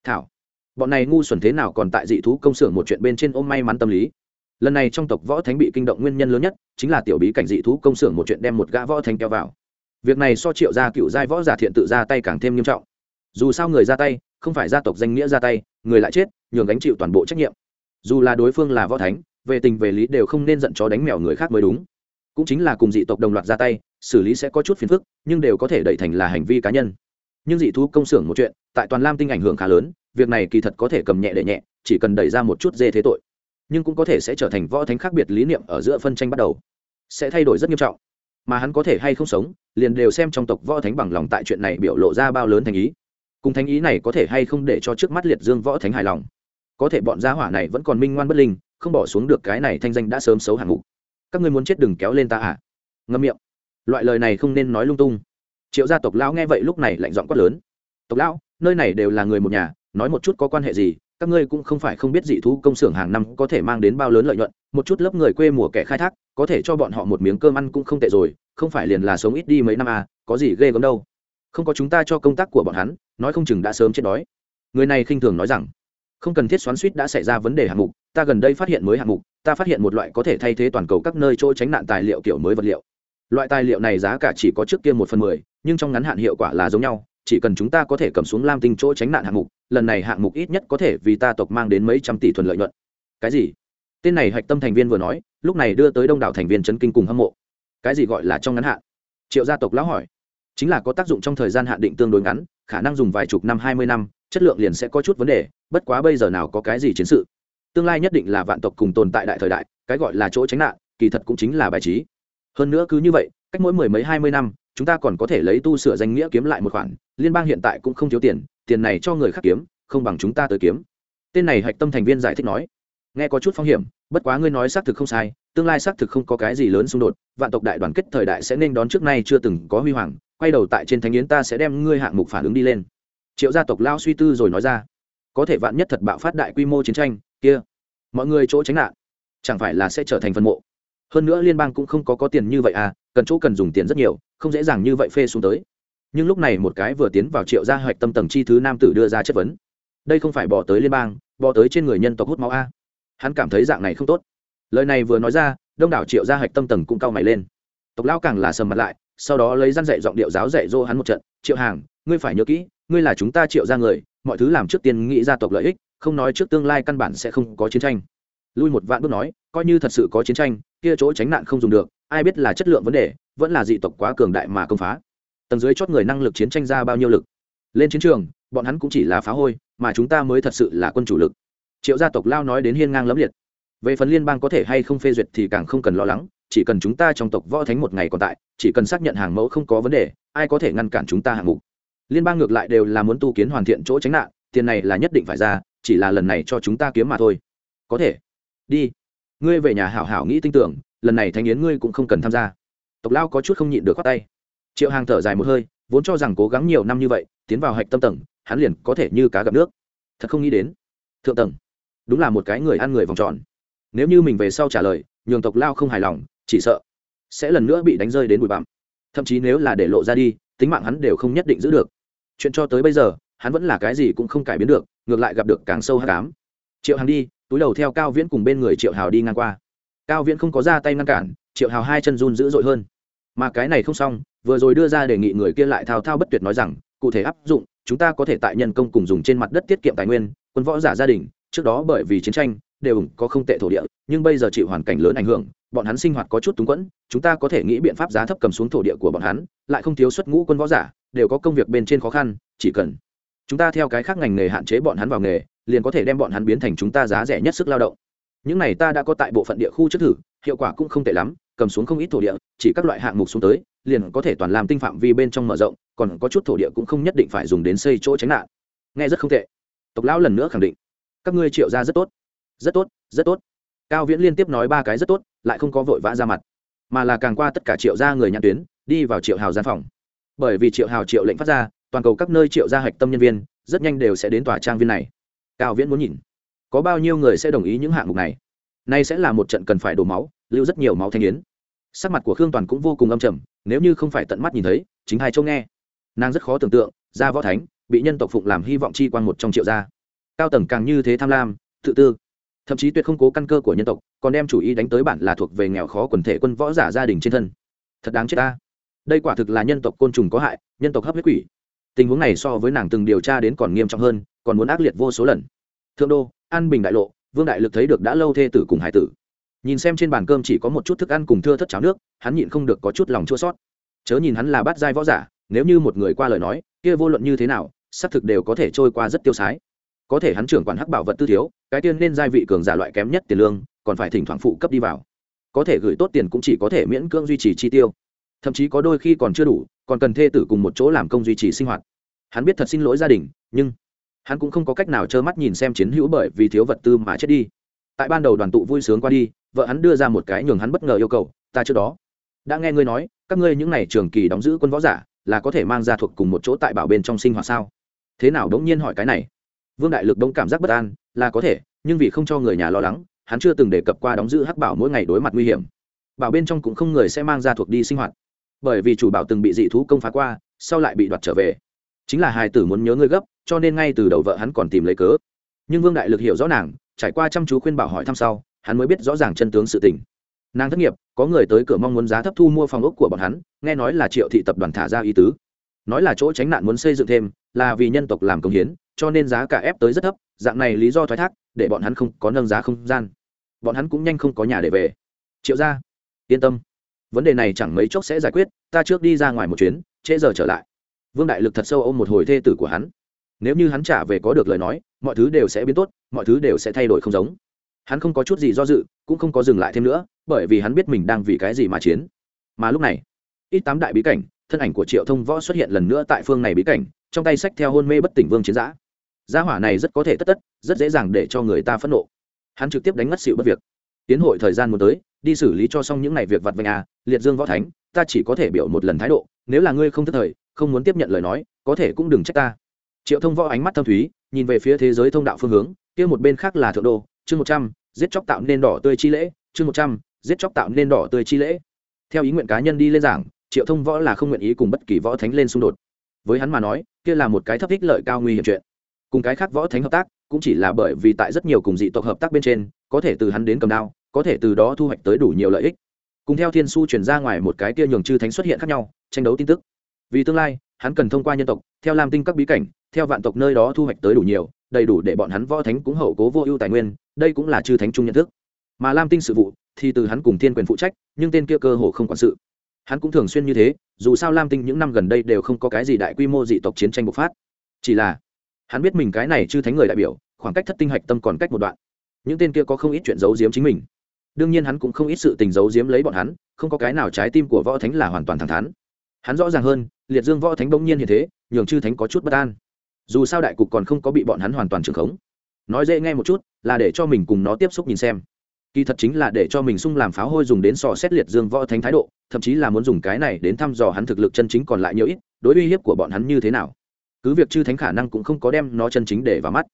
Thảo. Bọn này ngu xuẩn thế nào còn tại dị thú công xưởng một chuyện bên trên ôm may mắn tâm lý. Lần này trong tộc võ thánh bị kinh động nguyên nhân lớn nhất chính là tiểu bí cảnh dị thú công xưởng một chuyện đem một gã võ thánh kéo vào việc này so triệu gia cựu giai võ giả thiện tự ra tay càng thêm nghiêm trọng. Dù sao người ra tay, không phải gia tộc danh nghĩa ra tay, người lại chết, nhường gánh chịu toàn bộ trách nhiệm. Dù là đối phương là võ thánh, về tình về lý đều không nên giận chó đánh mèo người khác mới đúng. Cũng chính là cùng dị tộc đồng loạt ra tay, xử lý sẽ có chút phiền phức, nhưng đều có thể đẩy thành là hành vi cá nhân. Nhưng dị thú công xưởng một chuyện, tại toàn lam tinh ảnh hưởng khá lớn, việc này kỳ thật có thể cầm nhẹ để nhẹ, chỉ cần đẩy ra một chút dê thế tội. Nhưng cũng có thể sẽ trở thành võ thánh khác biệt lý niệm ở giữa phân tranh bắt đầu. Sẽ thay đổi rất nghiêm trọng mà hắn có thể hay không sống, liền đều xem trong tộc võ thánh bằng lòng tại chuyện này biểu lộ ra bao lớn thành ý. Cùng thánh ý này có thể hay không để cho trước mắt liệt dương võ thánh hài lòng? Có thể bọn gia hỏa này vẫn còn minh ngoan bất linh, không bỏ xuống được cái này thanh danh đã sớm xấu hạng mục. Các ngươi muốn chết đừng kéo lên ta à? Ngâm miệng. Loại lời này không nên nói lung tung. Triệu gia tộc lão nghe vậy lúc này lạnh giọng quát lớn. Tộc lão, nơi này đều là người một nhà, nói một chút có quan hệ gì các ngươi cũng không phải không biết dị thú công xưởng hàng năm có thể mang đến bao lớn lợi nhuận, một chút lớp người quê mùa kẻ khai thác, có thể cho bọn họ một miếng cơm ăn cũng không tệ rồi, không phải liền là sống ít đi mấy năm à có gì ghê gớm đâu. Không có chúng ta cho công tác của bọn hắn, nói không chừng đã sớm chết đói. Người này khinh thường nói rằng, không cần thiết xoắn suýt đã xảy ra vấn đề hạng mục, ta gần đây phát hiện mới hạng mục, ta phát hiện một loại có thể thay thế toàn cầu các nơi chỗ tránh nạn tài liệu kiểu mới vật liệu. Loại tài liệu này giá cả chỉ có trước kia một phần mười, nhưng trong ngắn hạn hiệu quả là giống nhau chỉ cần chúng ta có thể cầm xuống lam tinh chỗ tránh nạn hạng mục, lần này hạng mục ít nhất có thể vì ta tộc mang đến mấy trăm tỷ thuần lợi nhuận. Cái gì? Tên này hạch tâm thành viên vừa nói, lúc này đưa tới đông đảo thành viên chấn kinh cùng hâm mộ. Cái gì gọi là trong ngắn hạn? Triệu gia tộc lão hỏi. Chính là có tác dụng trong thời gian hạn định tương đối ngắn, khả năng dùng vài chục năm, hai mươi năm, chất lượng liền sẽ có chút vấn đề, bất quá bây giờ nào có cái gì chiến sự. Tương lai nhất định là vạn tộc cùng tồn tại đại thời đại, cái gọi là chỗ tránh nạn, kỳ thật cũng chính là bài trí. Hơn nữa cứ như vậy, cách mỗi mười mấy, hai mươi năm chúng ta còn có thể lấy tu sửa danh nghĩa kiếm lại một khoản, liên bang hiện tại cũng không thiếu tiền tiền này cho người khác kiếm, không bằng chúng ta tới kiếm. Tên này hạch tâm thành viên giải thích nói. Nghe có chút phong hiểm, bất quá ngươi nói xác thực không sai, tương lai xác thực không có cái gì lớn xung đột, vạn tộc đại đoàn kết thời đại sẽ nên đón trước nay chưa từng có huy hoàng, quay đầu tại trên thánh yến ta sẽ đem ngươi hạng mục phản ứng đi lên. Triệu gia tộc lao suy tư rồi nói ra. Có thể vạn nhất thật bạo phát đại quy mô chiến tranh, kia, mọi người chỗ tránh nạn, chẳng phải là sẽ trở thành phân mộ? Hơn nữa liên bang cũng không có có tiền như vậy à cần chỗ cần dùng tiền rất nhiều, không dễ dàng như vậy phê xuống tới. Nhưng lúc này một cái vừa tiến vào triệu gia hoạch tâm tầng chi thứ nam tử đưa ra chất vấn. Đây không phải bỏ tới liên bang, bỏ tới trên người nhân tộc hút máu a. Hắn cảm thấy dạng này không tốt. Lời này vừa nói ra, đông đảo triệu gia hoạch tâm tầng cũng cau mày lên. Tộc lão càng là sầm mặt lại, sau đó lấy răn dạy giọng điệu giáo dạy dỗ hắn một trận, triệu hàng, ngươi phải nhớ kỹ, ngươi là chúng ta triệu gia người, mọi thứ làm trước tiên nghĩ gia tộc lợi ích, không nói trước tương lai căn bản sẽ không có chiến tranh. Lui một vạn bước nói, coi như thật sự có chiến tranh kia chỗ tránh nạn không dùng được, ai biết là chất lượng vấn đề, vẫn là dị tộc quá cường đại mà công phá. Tầng dưới chót người năng lực chiến tranh ra bao nhiêu lực? Lên chiến trường, bọn hắn cũng chỉ là phá hôi, mà chúng ta mới thật sự là quân chủ lực. Triệu gia tộc lao nói đến hiên ngang lẫm liệt. Về phần liên bang có thể hay không phê duyệt thì càng không cần lo lắng, chỉ cần chúng ta trong tộc võ thánh một ngày còn tại, chỉ cần xác nhận hàng mẫu không có vấn đề, ai có thể ngăn cản chúng ta hạng mục. Liên bang ngược lại đều là muốn tu kiến hoàn thiện chỗ tránh nạn, tiền này là nhất định phải ra, chỉ là lần này cho chúng ta kiếm mà thôi. Có thể. Đi ngươi về nhà hảo hảo nghĩ tin tưởng, lần này thanh yến ngươi cũng không cần tham gia. Tộc lao có chút không nhịn được khoác tay. Triệu hàng thở dài một hơi, vốn cho rằng cố gắng nhiều năm như vậy, tiến vào hạch tâm tầng, hắn liền có thể như cá gặp nước. Thật không nghĩ đến. Thượng tầng. Đúng là một cái người ăn người vòng tròn. Nếu như mình về sau trả lời, nhường tộc lao không hài lòng, chỉ sợ sẽ lần nữa bị đánh rơi đến bụi bặm. Thậm chí nếu là để lộ ra đi, tính mạng hắn đều không nhất định giữ được. Chuyện cho tới bây giờ, hắn vẫn là cái gì cũng không cải biến được, ngược lại gặp được càng sâu hát cám triệu hàng đi túi đầu theo cao viễn cùng bên người triệu hào đi ngang qua cao viễn không có ra tay ngăn cản triệu hào hai chân run dữ dội hơn mà cái này không xong vừa rồi đưa ra đề nghị người kia lại thao thao bất tuyệt nói rằng cụ thể áp dụng chúng ta có thể tại nhân công cùng dùng trên mặt đất tiết kiệm tài nguyên quân võ giả gia đình trước đó bởi vì chiến tranh đều có không tệ thổ địa nhưng bây giờ chịu hoàn cảnh lớn ảnh hưởng bọn hắn sinh hoạt có chút túng quẫn chúng ta có thể nghĩ biện pháp giá thấp cầm xuống thổ địa của bọn hắn lại không thiếu xuất ngũ quân võ giả đều có công việc bên trên khó khăn chỉ cần chúng ta theo cái khác ngành nghề hạn chế bọn hắn vào nghề, liền có thể đem bọn hắn biến thành chúng ta giá rẻ nhất sức lao động. Những này ta đã có tại bộ phận địa khu trước thử, hiệu quả cũng không tệ lắm, cầm xuống không ít thổ địa, chỉ các loại hạng mục xuống tới, liền có thể toàn làm tinh phạm vi bên trong mở rộng, còn có chút thổ địa cũng không nhất định phải dùng đến xây chỗ tránh nạn. Nghe rất không tệ. Tộc lão lần nữa khẳng định. Các ngươi triệu ra rất tốt. Rất tốt rất tốt. Cao viễn liên tiếp nói ba cái rất tốt, lại không có vội vã ra mặt. Mà là càng qua tất cả triệu gia người nhãn tuyến, đi vào triệu hào gian phòng. Bởi vì triệu hào triệu lệnh phát ra toàn cầu các nơi triệu gia hạch tâm nhân viên rất nhanh đều sẽ đến tòa trang viên này. Cao viễn muốn nhìn, có bao nhiêu người sẽ đồng ý những hạng mục này? Nay sẽ là một trận cần phải đổ máu, lưu rất nhiều máu thanh yến. Sắc mặt của khương toàn cũng vô cùng âm trầm, nếu như không phải tận mắt nhìn thấy, chính hai châu nghe. Nàng rất khó tưởng tượng, gia võ thánh, bị nhân tộc phụng làm hy vọng chi quan một trong triệu gia. Cao tầng càng như thế tham lam, tự tư. Thậm chí tuyệt không cố căn cơ của nhân tộc, còn đem chủ ý đánh tới bản là thuộc về nghèo khó quần thể quân võ giả gia đình trên thân. Thật đáng chết ta. Đây quả thực là nhân tộc côn trùng có hại, nhân tộc hấp huyết quỷ tình huống này so với nàng từng điều tra đến còn nghiêm trọng hơn, còn muốn ác liệt vô số lần. Thượng đô, an bình đại lộ, vương đại lực thấy được đã lâu thê tử cùng hải tử. Nhìn xem trên bàn cơm chỉ có một chút thức ăn cùng thưa thất cháo nước, hắn nhịn không được có chút lòng chua sót chớ nhìn hắn là bát giai võ giả, nếu như một người qua lời nói, kia vô luận như thế nào, xác thực đều có thể trôi qua rất tiêu sái. Có thể hắn trưởng quản hắc bảo vật tư thiếu, cái tiên nên giai vị cường giả loại kém nhất tiền lương, còn phải thỉnh thoảng phụ cấp đi vào. Có thể gửi tốt tiền cũng chỉ có thể miễn cưỡng duy trì chi tiêu. Thậm chí có đôi khi còn chưa đủ, còn cần thê tử cùng một chỗ làm công duy trì sinh hoạt hắn biết thật xin lỗi gia đình, nhưng hắn cũng không có cách nào trơ mắt nhìn xem chiến hữu bởi vì thiếu vật tư mà chết đi. Tại ban đầu đoàn tụ vui sướng qua đi, vợ hắn đưa ra một cái nhường hắn bất ngờ yêu cầu, ta trước đó đã nghe ngươi nói, các ngươi những n à y trường kỳ đóng giữ quân võ giả là có thể mang ra thuộc cùng một chỗ tại bảo bên trong sinh hoạt sao? Thế nào đống nhiên hỏi cái này. Vương đại lực đống cảm giác bất an, là có thể, nhưng vì không cho người nhà lo lắng, hắn chưa từng đề cập qua đóng giữ hắc bảo mỗi ngày đối mặt nguy hiểm. Bảo bên trong cũng không người sẽ mang ra thuộc đi sinh hoạt. Bởi vì chủ bảo từng bị dị thú công phá qua, sau lại bị đoạt trở về chính là hài tử muốn nhớ ngươi gấp, cho nên ngay từ đầu vợ hắn còn tìm lấy cớ. Nhưng vương đại lực hiểu rõ nàng, trải qua chăm chú khuyên bảo hỏi thăm sau, hắn mới biết rõ ràng chân tướng sự tình. Nàng thất nghiệp, có người tới cửa mong muốn giá thấp thu mua phòng ốc của bọn hắn, nghe nói là triệu thị tập đoàn thả ra ý tứ. Nói là chỗ tránh nạn muốn xây dựng thêm, là vì nhân tộc làm công hiến, cho nên giá cả ép tới rất thấp, dạng này lý do thoái thác, để bọn hắn không có nâng giá không gian. Bọn hắn cũng nhanh không có nhà để về. Triệu ra yên tâm. Vấn đề này chẳng mấy chốc sẽ giải quyết, ta trước đi ra ngoài một chuyến, trễ giờ trở lại vương đại lực thật sâu ôm một hồi thê tử của hắn. Nếu như hắn trả về có được lời nói, mọi thứ đều sẽ biến tốt, mọi thứ đều sẽ thay đổi không giống. Hắn không có chút gì do dự, cũng không có dừng lại thêm nữa, bởi vì hắn biết mình đang vì cái gì mà chiến. Mà lúc này, ít tám đại bí cảnh, thân ảnh của triệu thông võ xuất hiện lần nữa tại phương này bí cảnh, trong tay sách theo hôn mê bất tỉnh vương chiến giã. Gia hỏa này rất có thể tất tất, rất dễ dàng để cho người ta phẫn nộ. Hắn trực tiếp đánh ngất xịu bất việc. Tiến hội thời gian muốn tới, đi xử lý cho xong những ngày việc vặt vanh à liệt dương võ thánh, ta chỉ có thể biểu một lần thái độ, nếu là ngươi không thất thời không muốn tiếp nhận lời nói, có thể cũng đừng trách ta. Triệu thông võ ánh mắt thâm thúy, nhìn về phía thế giới thông đạo phương hướng, kia một bên khác là thượng đô, chương một trăm, giết chóc tạo nên đỏ tươi chi lễ, chương một trăm, giết chóc tạo nên đỏ tươi chi lễ. Theo ý nguyện cá nhân đi lên giảng, triệu thông võ là không nguyện ý cùng bất kỳ võ thánh lên xung đột. Với hắn mà nói, kia là một cái thấp ích lợi cao nguy hiểm chuyện. Cùng cái khác võ thánh hợp tác, cũng chỉ là bởi vì tại rất nhiều cùng dị tộc hợp tác bên trên, có thể từ hắn đến cầm đao, có thể từ đó thu hoạch tới đủ nhiều lợi ích. Cùng theo thiên su chuyển ra ngoài một cái kia nhường chư thánh xuất hiện khác nhau, tranh đấu tin tức vì tương lai, hắn cần thông qua nhân tộc, theo Lam tinh các bí cảnh, theo vạn tộc nơi đó thu hoạch tới đủ nhiều, đầy đủ để bọn hắn võ thánh cũng hậu cố vô ưu tài nguyên, đây cũng là chư thánh chung nhận thức. Mà lam tinh sự vụ, thì từ hắn cùng thiên quyền phụ trách, nhưng tên kia cơ hồ không quản sự. Hắn cũng thường xuyên như thế, dù sao lam tinh những năm gần đây đều không có cái gì đại quy mô dị tộc chiến tranh bộc phát. Chỉ là, hắn biết mình cái này chư thánh người đại biểu, khoảng cách thất tinh hạch tâm còn cách một đoạn. Những tên kia có không ít chuyện giấu giếm chính mình. Đương nhiên hắn cũng không ít sự tình giấu giếm lấy bọn hắn, không có cái nào trái tim của võ thánh là hoàn toàn thẳng thắn hắn rõ ràng hơn, liệt dương võ thánh bỗng nhiên như thế, nhường chư thánh có chút bất an. Dù sao đại cục còn không có bị bọn hắn hoàn toàn trưởng khống. Nói dễ nghe một chút, là để cho mình cùng nó tiếp xúc nhìn xem. Kỳ thật chính là để cho mình sung làm pháo hôi dùng đến sò xét liệt dương võ thánh thái độ, thậm chí là muốn dùng cái này đến thăm dò hắn thực lực chân chính còn lại nhiều ít, đối uy hiếp của bọn hắn như thế nào. Cứ việc chư thánh khả năng cũng không có đem nó chân chính để vào mắt.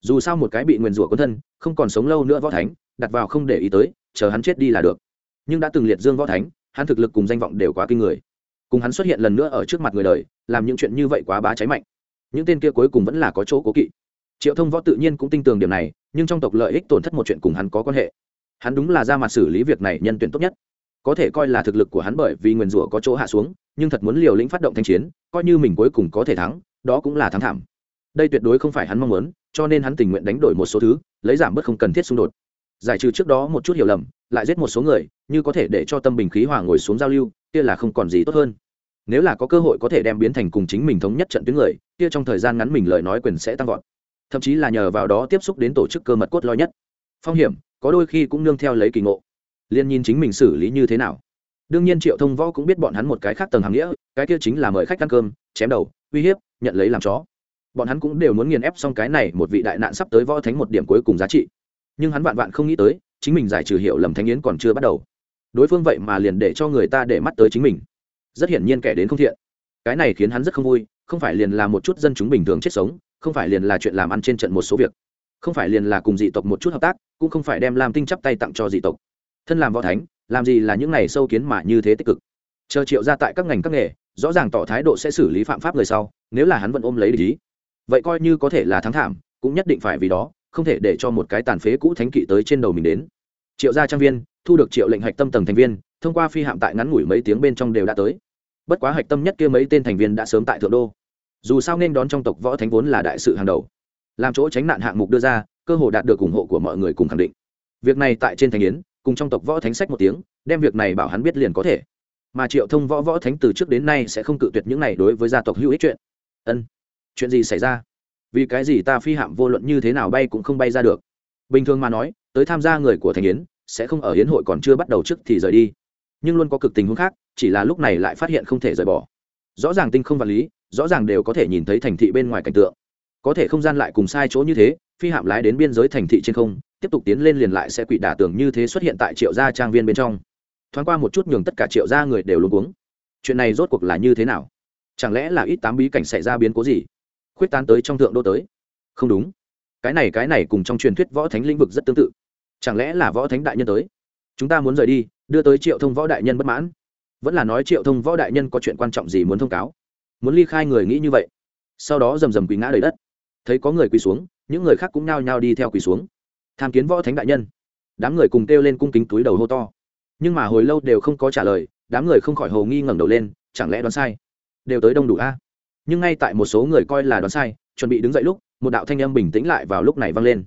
Dù sao một cái bị nguyền rủa quân thân, không còn sống lâu nữa võ thánh, đặt vào không để ý tới, chờ hắn chết đi là được. Nhưng đã từng liệt dương võ thánh, hắn thực lực cùng danh vọng đều quá kinh người cùng hắn xuất hiện lần nữa ở trước mặt người đời, làm những chuyện như vậy quá bá cháy mạnh. Những tên kia cuối cùng vẫn là có chỗ cố kỵ. Triệu thông võ tự nhiên cũng tin tưởng điểm này, nhưng trong tộc lợi ích tổn thất một chuyện cùng hắn có quan hệ. Hắn đúng là ra mặt xử lý việc này nhân tuyển tốt nhất. Có thể coi là thực lực của hắn bởi vì nguyền rủa có chỗ hạ xuống, nhưng thật muốn liều lĩnh phát động thanh chiến, coi như mình cuối cùng có thể thắng, đó cũng là thắng thảm. Đây tuyệt đối không phải hắn mong muốn, cho nên hắn tình nguyện đánh đổi một số thứ, lấy giảm bớt không cần thiết xung đột. Giải trừ trước đó một chút hiểu lầm, lại giết một số người, như có thể để cho tâm bình khí hòa ngồi xuống giao lưu kia là không còn gì tốt hơn. Nếu là có cơ hội có thể đem biến thành cùng chính mình thống nhất trận tuyến người, kia trong thời gian ngắn mình lời nói quyền sẽ tăng vọt. Thậm chí là nhờ vào đó tiếp xúc đến tổ chức cơ mật cốt lõi nhất. Phong hiểm, có đôi khi cũng nương theo lấy kỳ ngộ. Liên nhìn chính mình xử lý như thế nào. Đương nhiên triệu thông võ cũng biết bọn hắn một cái khác tầng hàng nghĩa, cái kia chính là mời khách ăn cơm, chém đầu, uy hiếp, nhận lấy làm chó. Bọn hắn cũng đều muốn nghiền ép xong cái này một vị đại nạn sắp tới võ thánh một điểm cuối cùng giá trị. Nhưng hắn vạn vạn không nghĩ tới, chính mình giải trừ hiệu lầm thánh yến còn chưa bắt đầu đối phương vậy mà liền để cho người ta để mắt tới chính mình. Rất hiển nhiên kẻ đến không thiện. Cái này khiến hắn rất không vui, không phải liền là một chút dân chúng bình thường chết sống, không phải liền là chuyện làm ăn trên trận một số việc. Không phải liền là cùng dị tộc một chút hợp tác, cũng không phải đem làm tinh chắp tay tặng cho dị tộc. Thân làm võ thánh, làm gì là những này sâu kiến mà như thế tích cực? Chờ triệu ra tại các ngành các nghề, rõ ràng tỏ thái độ sẽ xử lý phạm pháp người sau, nếu là hắn vẫn ôm lấy lý vậy coi như có thể là thắng thảm, cũng nhất định phải vì đó, không thể để cho một cái tàn phế cũ thánh kỵ tới trên đầu mình đến. Triệu gia trang viên thu được triệu lệnh hạch tâm tầng thành viên, thông qua phi hạm tại ngắn ngủi mấy tiếng bên trong đều đã tới. Bất quá hạch tâm nhất kia mấy tên thành viên đã sớm tại thượng đô. Dù sao nên đón trong tộc võ thánh vốn là đại sự hàng đầu. Làm chỗ tránh nạn hạng mục đưa ra, cơ hội đạt được ủng hộ của mọi người cùng khẳng định. Việc này tại trên thành yến, cùng trong tộc võ thánh sách một tiếng, đem việc này bảo hắn biết liền có thể. Mà triệu thông võ võ thánh từ trước đến nay sẽ không cự tuyệt những này đối với gia tộc hữu ích chuyện. Ân, chuyện gì xảy ra? Vì cái gì ta phi hạm vô luận như thế nào bay cũng không bay ra được? Bình thường mà nói, tới tham gia người của thành yến sẽ không ở hiến hội còn chưa bắt đầu trước thì rời đi. Nhưng luôn có cực tình huống khác, chỉ là lúc này lại phát hiện không thể rời bỏ. Rõ ràng tinh không vật lý, rõ ràng đều có thể nhìn thấy thành thị bên ngoài cảnh tượng. Có thể không gian lại cùng sai chỗ như thế, phi hạm lái đến biên giới thành thị trên không, tiếp tục tiến lên liền lại sẽ quỷ đả tưởng như thế xuất hiện tại triệu gia trang viên bên trong. Thoáng qua một chút nhường tất cả triệu gia người đều luôn uống chuyện này rốt cuộc là như thế nào? Chẳng lẽ là ít tám bí cảnh xảy ra biến cố gì? Khuyết tán tới trong thượng đô tới. Không đúng. Cái này cái này cùng trong truyền thuyết võ thánh lĩnh vực rất tương tự chẳng lẽ là võ thánh đại nhân tới? Chúng ta muốn rời đi, đưa tới triệu thông võ đại nhân bất mãn. Vẫn là nói triệu thông võ đại nhân có chuyện quan trọng gì muốn thông cáo? Muốn ly khai người nghĩ như vậy. Sau đó rầm rầm quỳ ngã đầy đất. Thấy có người quỳ xuống, những người khác cũng nao nhao đi theo quỳ xuống. Tham kiến võ thánh đại nhân. Đám người cùng kêu lên cung kính túi đầu hô to. Nhưng mà hồi lâu đều không có trả lời, đám người không khỏi hồ nghi ngẩng đầu lên, chẳng lẽ đoán sai? Đều tới đông đủ a? Nhưng ngay tại một số người coi là đoán sai, chuẩn bị đứng dậy lúc, một đạo thanh âm bình tĩnh lại vào lúc này vang lên.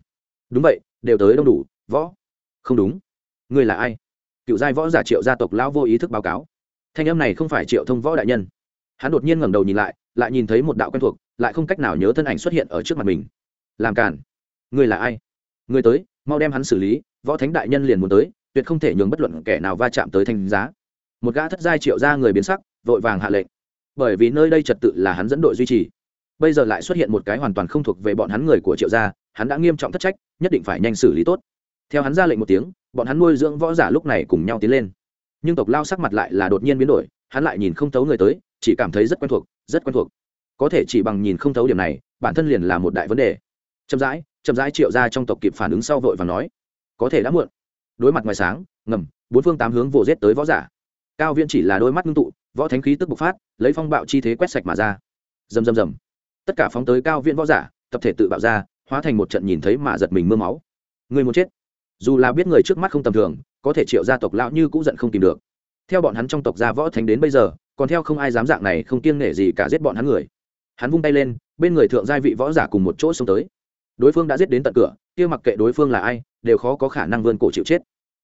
Đúng vậy, đều tới đông đủ võ. Không đúng. Người là ai? Cựu giai võ giả triệu gia tộc lão vô ý thức báo cáo. Thanh âm này không phải triệu thông võ đại nhân. Hắn đột nhiên ngẩng đầu nhìn lại lại nhìn thấy một đạo quen thuộc, lại không cách nào nhớ thân ảnh xuất hiện ở trước mặt mình. Làm cản người là ai? Người tới, mau đem hắn xử lý, võ thánh đại nhân liền muốn tới, tuyệt không thể nhường bất luận kẻ nào va chạm tới thanh giá. Một gã thất giai triệu ra người biến sắc, vội vàng hạ lệnh. Bởi vì nơi đây trật tự là hắn dẫn đội duy trì. Bây giờ lại xuất hiện một cái hoàn toàn không thuộc về bọn hắn người của triệu gia, hắn đã nghiêm trọng thất trách, nhất định phải nhanh xử lý tốt theo hắn ra lệnh một tiếng, bọn hắn nuôi dưỡng võ giả lúc này cùng nhau tiến lên. Nhưng tộc lao sắc mặt lại là đột nhiên biến đổi, hắn lại nhìn không thấu người tới, chỉ cảm thấy rất quen thuộc, rất quen thuộc. Có thể chỉ bằng nhìn không thấu điểm này, bản thân liền là một đại vấn đề. Chậm rãi chậm rãi triệu ra trong tộc kịp phản ứng sau vội và nói, có thể đã muộn. Đối mặt ngoài sáng, ngầm, bốn phương tám hướng vồ rết tới võ giả. Cao viên chỉ là đôi mắt ngưng tụ, võ thánh khí tức bộc phát, lấy phong bạo chi thế quét sạch mà ra. Rầm rầm rầm. Tất cả phóng tới cao viên võ giả, tập thể tự bạo ra, hóa thành một trận nhìn thấy mà giật mình mưa máu. Người muốn chết? Dù là biết người trước mắt không tầm thường, có thể triệu gia tộc lão như cũng giận không tìm được. Theo bọn hắn trong tộc gia võ thánh đến bây giờ, còn theo không ai dám dạng này không kiêng nể gì cả giết bọn hắn người. Hắn vung tay lên, bên người thượng giai vị võ giả cùng một chỗ xông tới. Đối phương đã giết đến tận cửa, kia mặc kệ đối phương là ai, đều khó có khả năng vươn cổ chịu chết.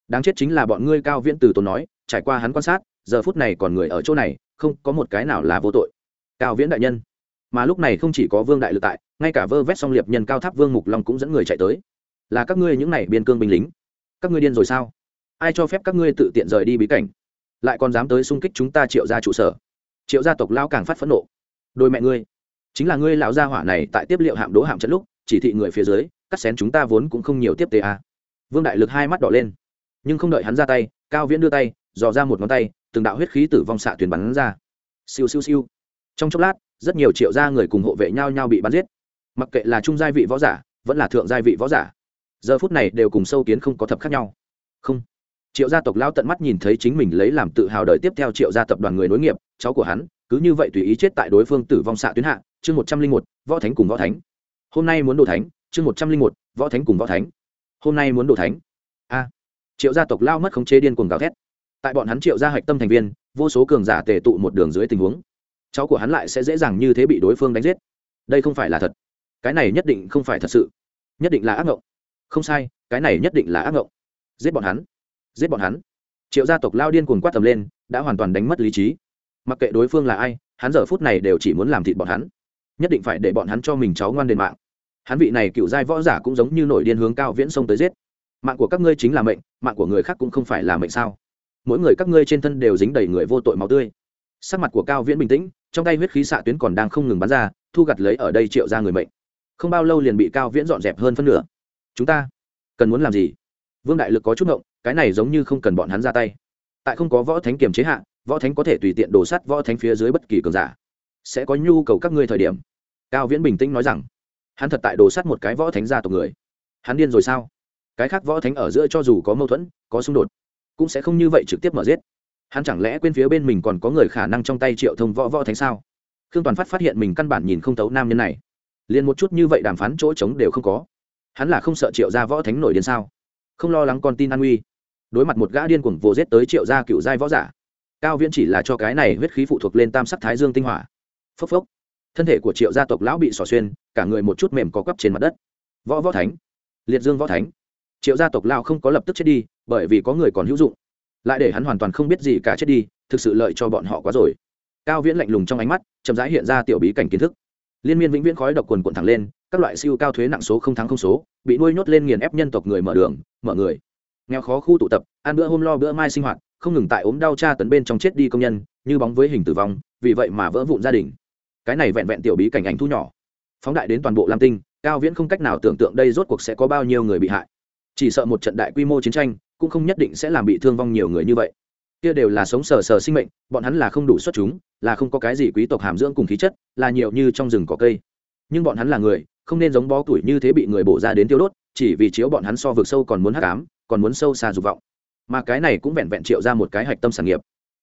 Đáng chết chính là bọn ngươi cao viễn từ tốn nói, trải qua hắn quan sát, giờ phút này còn người ở chỗ này, không có một cái nào là vô tội. Cao viễn đại nhân. Mà lúc này không chỉ có vương đại lực tại, ngay cả vơ vét song liệp nhân cao tháp vương mục long cũng dẫn người chạy tới là các ngươi những này biên cương binh lính. Các ngươi điên rồi sao? Ai cho phép các ngươi tự tiện rời đi bí cảnh? Lại còn dám tới xung kích chúng ta triệu ra trụ sở. Triệu gia tộc lao càng phát phẫn nộ. Đôi mẹ ngươi, chính là ngươi lão gia hỏa này tại tiếp liệu hạm đố hạm trận lúc, chỉ thị người phía dưới, cắt xén chúng ta vốn cũng không nhiều tiếp tế à. vương đại lực hai mắt đỏ lên, nhưng không đợi hắn ra tay, cao viễn đưa tay, dò ra một ngón tay, từng đạo huyết khí tử vong xạ tuyển bắn ra. Siêu siêu siêu. Trong chốc lát, rất nhiều triệu gia người cùng hộ vệ nhau nhau bị bắn giết. Mặc kệ là trung gia vị võ giả, vẫn là thượng gia vị võ giả giờ phút này đều cùng sâu kiến không có thập khác nhau. Không. Triệu gia tộc lao tận mắt nhìn thấy chính mình lấy làm tự hào đời tiếp theo triệu gia tập đoàn người nối nghiệp, cháu của hắn, cứ như vậy tùy ý chết tại đối phương tử vong xạ tuyến hạ, chương một trăm linh một, võ thánh cùng võ thánh. Hôm nay muốn đồ thánh, chương một trăm linh một, võ thánh cùng võ thánh. Hôm nay muốn đồ thánh. A. Triệu gia tộc lao mất khống chế điên cuồng gào thét. Tại bọn hắn triệu gia hạch tâm thành viên, vô số cường giả tề tụ một đường dưới tình huống. Cháu của hắn lại sẽ dễ dàng như thế bị đối phương đánh giết. Đây không phải là thật. Cái này nhất định không phải thật sự. Nhất định là ác ngộng không sai, cái này nhất định là ác ngộng. Giết bọn hắn. Giết bọn hắn. Triệu gia tộc lao điên cuồng quát tầm lên, đã hoàn toàn đánh mất lý trí. Mặc kệ đối phương là ai, hắn giờ phút này đều chỉ muốn làm thịt bọn hắn. Nhất định phải để bọn hắn cho mình cháu ngoan đền mạng. Hắn vị này cựu giai võ giả cũng giống như nổi điên hướng cao viễn sông tới giết. Mạng của các ngươi chính là mệnh, mạng của người khác cũng không phải là mệnh sao? Mỗi người các ngươi trên thân đều dính đầy người vô tội máu tươi. Sắc mặt của cao viễn bình tĩnh, trong tay huyết khí xạ tuyến còn đang không ngừng bắn ra, thu gặt lấy ở đây triệu ra người mệnh. Không bao lâu liền bị cao viễn dọn dẹp hơn phân nửa chúng ta cần muốn làm gì? Vương đại lực có chút ngộng, cái này giống như không cần bọn hắn ra tay. Tại không có võ thánh kiềm chế hạ, võ thánh có thể tùy tiện đổ sắt võ thánh phía dưới bất kỳ cường giả. Sẽ có nhu cầu các ngươi thời điểm. Cao viễn bình tĩnh nói rằng, hắn thật tại đổ sắt một cái võ thánh gia tộc người. Hắn điên rồi sao? Cái khác võ thánh ở giữa cho dù có mâu thuẫn, có xung đột, cũng sẽ không như vậy trực tiếp mở giết. Hắn chẳng lẽ quên phía bên mình còn có người khả năng trong tay triệu thông võ võ thánh sao? Khương toàn phát phát hiện mình căn bản nhìn không thấu nam nhân này. Liền một chút như vậy đàm phán chỗ trống đều không có hắn là không sợ triệu gia võ thánh nổi điên sao? Không lo lắng con tin an nguy đối mặt một gã điên cuồng vồ giết tới triệu gia cựu giai võ giả, cao viễn chỉ là cho cái này huyết khí phụ thuộc lên tam sắc thái dương tinh hỏa. Phốc phốc. Thân thể của triệu gia tộc lão bị xỏ xuyên, cả người một chút mềm có quắp trên mặt đất. Võ võ thánh. Liệt dương võ thánh. Triệu gia tộc lão không có lập tức chết đi, bởi vì có người còn hữu dụng. Lại để hắn hoàn toàn không biết gì cả chết đi, thực sự lợi cho bọn họ quá rồi. Cao viễn lạnh lùng trong ánh mắt, chậm rãi hiện ra tiểu bí cảnh kiến thức. Liên miên vĩnh viễn khói độc quần quận thẳng lên các loại siêu cao thuế nặng số không thắng không số, bị nuôi nhốt lên nghiền ép nhân tộc người mở đường, mở người. Nghèo khó khu tụ tập, ăn bữa hôm lo bữa mai sinh hoạt, không ngừng tại ốm đau tra tấn bên trong chết đi công nhân, như bóng với hình tử vong, vì vậy mà vỡ vụn gia đình. Cái này vẹn vẹn tiểu bí cảnh ảnh thu nhỏ. Phóng đại đến toàn bộ lam tinh, cao viễn không cách nào tưởng tượng đây rốt cuộc sẽ có bao nhiêu người bị hại. Chỉ sợ một trận đại quy mô chiến tranh, cũng không nhất định sẽ làm bị thương vong nhiều người như vậy. Kia đều là sống sờ sờ sinh mệnh, bọn hắn là không đủ xuất chúng, là không có cái gì quý tộc hàm dưỡng cùng khí chất, là nhiều như trong rừng cỏ cây. Nhưng bọn hắn là người không nên giống bó tuổi như thế bị người bổ ra đến tiêu đốt, chỉ vì chiếu bọn hắn so vực sâu còn muốn hắc ám, còn muốn sâu xa dục vọng. Mà cái này cũng vẹn vẹn triệu ra một cái hạch tâm sản nghiệp.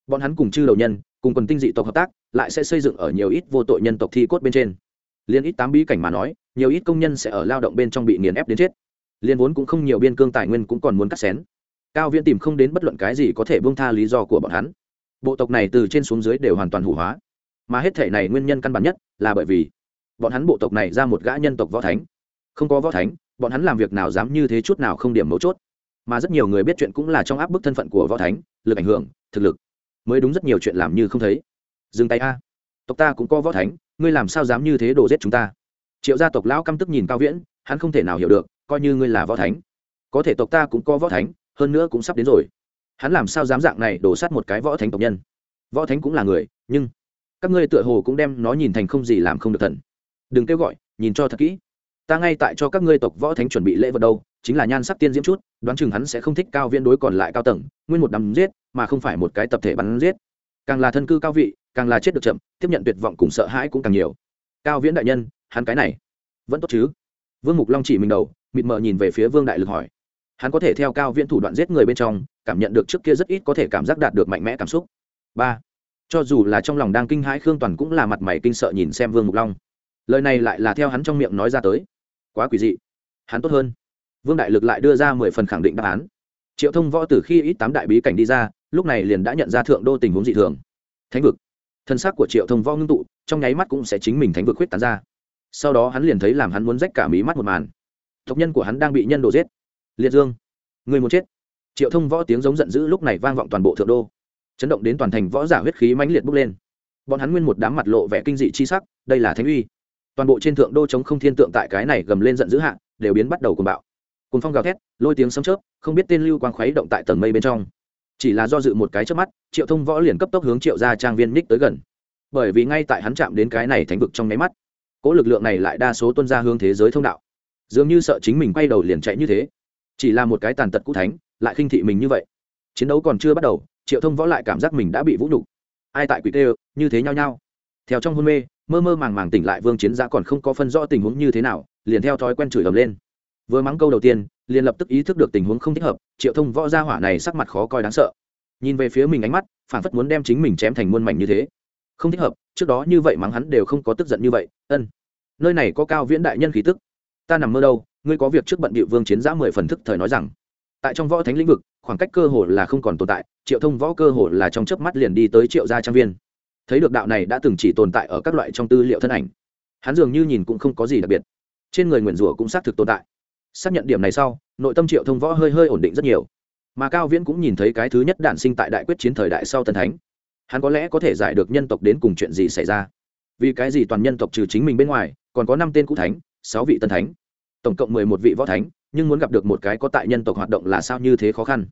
Bọn hắn cùng chư đầu nhân, cùng quần tinh dị tộc hợp tác, lại sẽ xây dựng ở nhiều ít vô tội nhân tộc thi cốt bên trên. Liên ít tám bí cảnh mà nói, nhiều ít công nhân sẽ ở lao động bên trong bị nghiền ép đến chết. Liên vốn cũng không nhiều biên cương tài nguyên cũng còn muốn cắt xén. Cao viễn tìm không đến bất luận cái gì có thể buông tha lý do của bọn hắn. Bộ tộc này từ trên xuống dưới đều hoàn toàn hủ hóa. Mà hết thể này nguyên nhân căn bản nhất là bởi vì bọn hắn bộ tộc này ra một gã nhân tộc võ thánh. Không có võ thánh, bọn hắn làm việc nào dám như thế chút nào không điểm mấu chốt. Mà rất nhiều người biết chuyện cũng là trong áp bức thân phận của võ thánh, lực ảnh hưởng, thực lực. Mới đúng rất nhiều chuyện làm như không thấy. Dừng tay a. Tộc ta cũng có võ thánh, ngươi làm sao dám như thế đổ giết chúng ta? Triệu gia tộc lão căm tức nhìn cao viễn, hắn không thể nào hiểu được, coi như ngươi là võ thánh. Có thể tộc ta cũng có võ thánh, hơn nữa cũng sắp đến rồi. Hắn làm sao dám dạng này đổ sát một cái võ thánh tộc nhân? Võ thánh cũng là người, nhưng các ngươi tựa hồ cũng đem nó nhìn thành không gì làm không được thần đừng kêu gọi, nhìn cho thật kỹ. Ta ngay tại cho các ngươi tộc võ thánh chuẩn bị lễ vật đâu, chính là nhan sắc tiên diễm chút, đoán chừng hắn sẽ không thích cao viên đối còn lại cao tầng, nguyên một đám giết, mà không phải một cái tập thể bắn giết. Càng là thân cư cao vị, càng là chết được chậm, tiếp nhận tuyệt vọng cùng sợ hãi cũng càng nhiều. Cao viễn đại nhân, hắn cái này, vẫn tốt chứ? Vương mục long chỉ mình đầu, mịt mờ nhìn về phía vương đại lực hỏi. Hắn có thể theo cao viễn thủ đoạn giết người bên trong, cảm nhận được trước kia rất ít có thể cảm giác đạt được mạnh mẽ cảm xúc. Ba, cho dù là trong lòng đang kinh hãi khương toàn cũng là mặt mày kinh sợ nhìn xem vương mục long lời này lại là theo hắn trong miệng nói ra tới. Quá quỷ dị. Hắn tốt hơn. Vương đại lực lại đưa ra mười phần khẳng định đáp án. Triệu thông võ từ khi ít tám đại bí cảnh đi ra, lúc này liền đã nhận ra thượng đô tình huống dị thường. Thánh vực. Thân xác của triệu thông võ ngưng tụ, trong nháy mắt cũng sẽ chính mình thánh vực huyết tán ra. Sau đó hắn liền thấy làm hắn muốn rách cả mí mắt một màn. Tộc nhân của hắn đang bị nhân đồ giết. Liệt dương, người muốn chết. Triệu thông võ tiếng giống giận dữ lúc này vang vọng toàn bộ thượng đô. Chấn động đến toàn thành võ giả huyết khí mãnh liệt bốc lên. Bọn hắn nguyên một đám mặt lộ vẻ kinh dị chi sắc, đây là thánh uy toàn bộ trên thượng đô chống không thiên tượng tại cái này gầm lên giận dữ hạ, đều biến bắt đầu cùng bạo. Cùng phong gào thét, lôi tiếng sấm chớp, không biết tên lưu quang khuấy động tại tầng mây bên trong. Chỉ là do dự một cái trước mắt, triệu thông võ liền cấp tốc hướng triệu ra trang viên ních tới gần. Bởi vì ngay tại hắn chạm đến cái này thánh vực trong nháy mắt cỗ lực lượng này lại đa số tuân ra hướng thế giới thông đạo. Dường như sợ chính mình quay đầu liền chạy như thế. Chỉ là một cái tàn tật cũ thánh, lại khinh thị mình như vậy. Chiến đấu còn chưa bắt đầu, triệu thông võ lại cảm giác mình đã bị vũ nhục. Ai tại quỷ tê như thế nhau nhau theo trong hôn mê mơ mơ màng màng tỉnh lại vương chiến giã còn không có phân rõ tình huống như thế nào, liền theo thói quen chửi ầm lên. Vừa mắng câu đầu tiên, liền lập tức ý thức được tình huống không thích hợp, triệu thông võ gia hỏa này sắc mặt khó coi đáng sợ. Nhìn về phía mình ánh mắt, phản phất muốn đem chính mình chém thành muôn mảnh như thế. Không thích hợp, trước đó như vậy mắng hắn đều không có tức giận như vậy, ân. Nơi này có cao viễn đại nhân khí tức. Ta nằm mơ đâu, ngươi có việc trước bận bịu vương chiến giã mười phần thức thời nói rằng. Tại trong võ thánh lĩnh vực, khoảng cách cơ hồ là không còn tồn tại, triệu thông võ cơ hồ là trong chớp mắt liền đi tới triệu gia trang viên thấy được đạo này đã từng chỉ tồn tại ở các loại trong tư liệu thân ảnh. Hắn dường như nhìn cũng không có gì đặc biệt. Trên người nguyền rủa cũng xác thực tồn tại. Xác nhận điểm này sau, nội tâm triệu thông võ hơi hơi ổn định rất nhiều. Mà cao viễn cũng nhìn thấy cái thứ nhất đản sinh tại đại quyết chiến thời đại sau tân thánh. Hắn có lẽ có thể giải được nhân tộc đến cùng chuyện gì xảy ra. Vì cái gì toàn nhân tộc trừ chính mình bên ngoài, còn có năm tên cũ thánh, sáu vị tân thánh. Tổng cộng mười một vị võ thánh, nhưng muốn gặp được một cái có tại nhân tộc hoạt động là sao như thế khó khăn.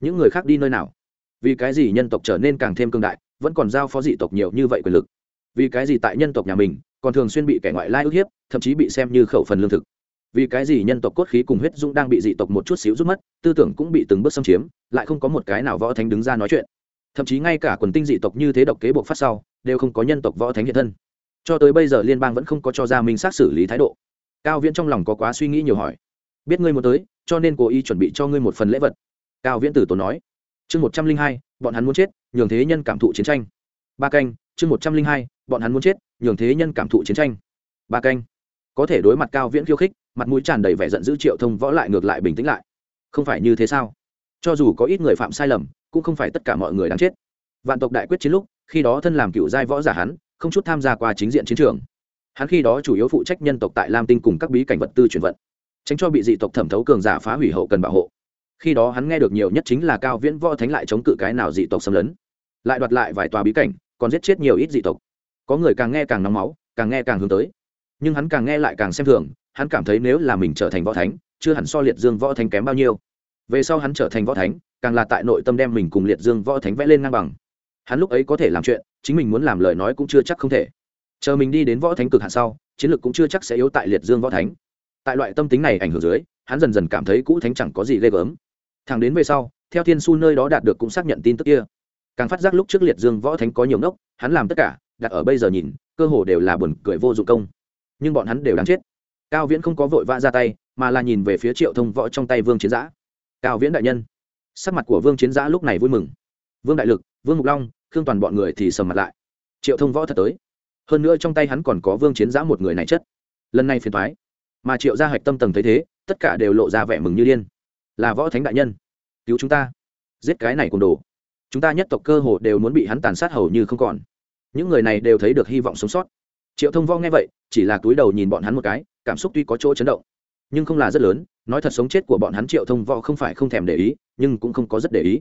Những người khác đi nơi nào? Vì cái gì nhân tộc trở nên càng thêm cương đại vẫn còn giao phó dị tộc nhiều như vậy quyền lực. Vì cái gì tại nhân tộc nhà mình, còn thường xuyên bị kẻ ngoại lai ức hiếp, thậm chí bị xem như khẩu phần lương thực. Vì cái gì nhân tộc cốt khí cùng huyết dung đang bị dị tộc một chút xíu rút mất, tư tưởng cũng bị từng bước xâm chiếm, lại không có một cái nào võ thánh đứng ra nói chuyện. Thậm chí ngay cả quần tinh dị tộc như thế độc kế buộc phát sau, đều không có nhân tộc võ thánh hiện thân. Cho tới bây giờ liên bang vẫn không có cho ra minh xác xử lý thái độ. Cao viễn trong lòng có quá suy nghĩ nhiều hỏi. Biết ngươi muốn tới, cho nên cố ý chuẩn bị cho ngươi một phần lễ vật. Cao viễn tử tốn nói. Chương một trăm linh hai bọn hắn muốn chết, nhường thế nhân cảm thụ chiến tranh. Ba canh, chương một trăm linh hai, bọn hắn muốn chết, nhường thế nhân cảm thụ chiến tranh. Ba canh. Có thể đối mặt cao viễn khiêu khích, mặt mũi tràn đầy vẻ giận dữ triệu thông võ lại ngược lại bình tĩnh lại. Không phải như thế sao? Cho dù có ít người phạm sai lầm, cũng không phải tất cả mọi người đáng chết. Vạn tộc đại quyết chiến lúc, khi đó thân làm cựu giai võ giả hắn, không chút tham gia qua chính diện chiến trường. Hắn khi đó chủ yếu phụ trách nhân tộc tại lam tinh cùng các bí cảnh vật tư chuyển vận, tránh cho bị dị tộc thẩm thấu cường giả phá hủy hậu cần bảo hộ khi đó hắn nghe được nhiều nhất chính là cao viễn võ thánh lại chống cự cái nào dị tộc xâm lấn. Lại đoạt lại vài tòa bí cảnh, còn giết chết nhiều ít dị tộc. Có người càng nghe càng nóng máu, càng nghe càng hướng tới. Nhưng hắn càng nghe lại càng xem thường, hắn cảm thấy nếu là mình trở thành võ thánh, chưa hẳn so liệt dương võ thánh kém bao nhiêu. Về sau hắn trở thành võ thánh, càng là tại nội tâm đem mình cùng liệt dương võ thánh vẽ lên ngang bằng. Hắn lúc ấy có thể làm chuyện, chính mình muốn làm lời nói cũng chưa chắc không thể. Chờ mình đi đến võ thánh cực hạn sau, chiến lược cũng chưa chắc sẽ yếu tại liệt dương võ thánh. Tại loại tâm tính này ảnh hưởng dưới, hắn dần dần cảm thấy cũ thánh chẳng có gì ghê gớm thằng đến về sau, theo thiên su nơi đó đạt được cũng xác nhận tin tức kia. Càng phát giác lúc trước liệt dương võ thánh có nhiều ngốc, hắn làm tất cả, đặt ở bây giờ nhìn, cơ hồ đều là buồn cười vô dụng công. Nhưng bọn hắn đều đáng chết. Cao viễn không có vội vã ra tay, mà là nhìn về phía triệu thông võ trong tay vương chiến giã. Cao viễn đại nhân. Sắc mặt của vương chiến giã lúc này vui mừng. Vương đại lực, vương mục long, khương toàn bọn người thì sầm mặt lại. Triệu thông võ thật tới. Hơn nữa trong tay hắn còn có vương chiến giã một người này chất. Lần này phiền thoái mà triệu gia hạch tâm tầng thấy thế, tất cả đều lộ ra vẻ mừng như điên là võ thánh đại nhân. Cứu chúng ta. Giết cái này cùng đồ. Chúng ta nhất tộc cơ hồ đều muốn bị hắn tàn sát hầu như không còn. Những người này đều thấy được hy vọng sống sót. Triệu thông võ nghe vậy, chỉ là túi đầu nhìn bọn hắn một cái, cảm xúc tuy có chỗ chấn động, nhưng không là rất lớn, nói thật sống chết của bọn hắn triệu thông võ không phải không thèm để ý, nhưng cũng không có rất để ý.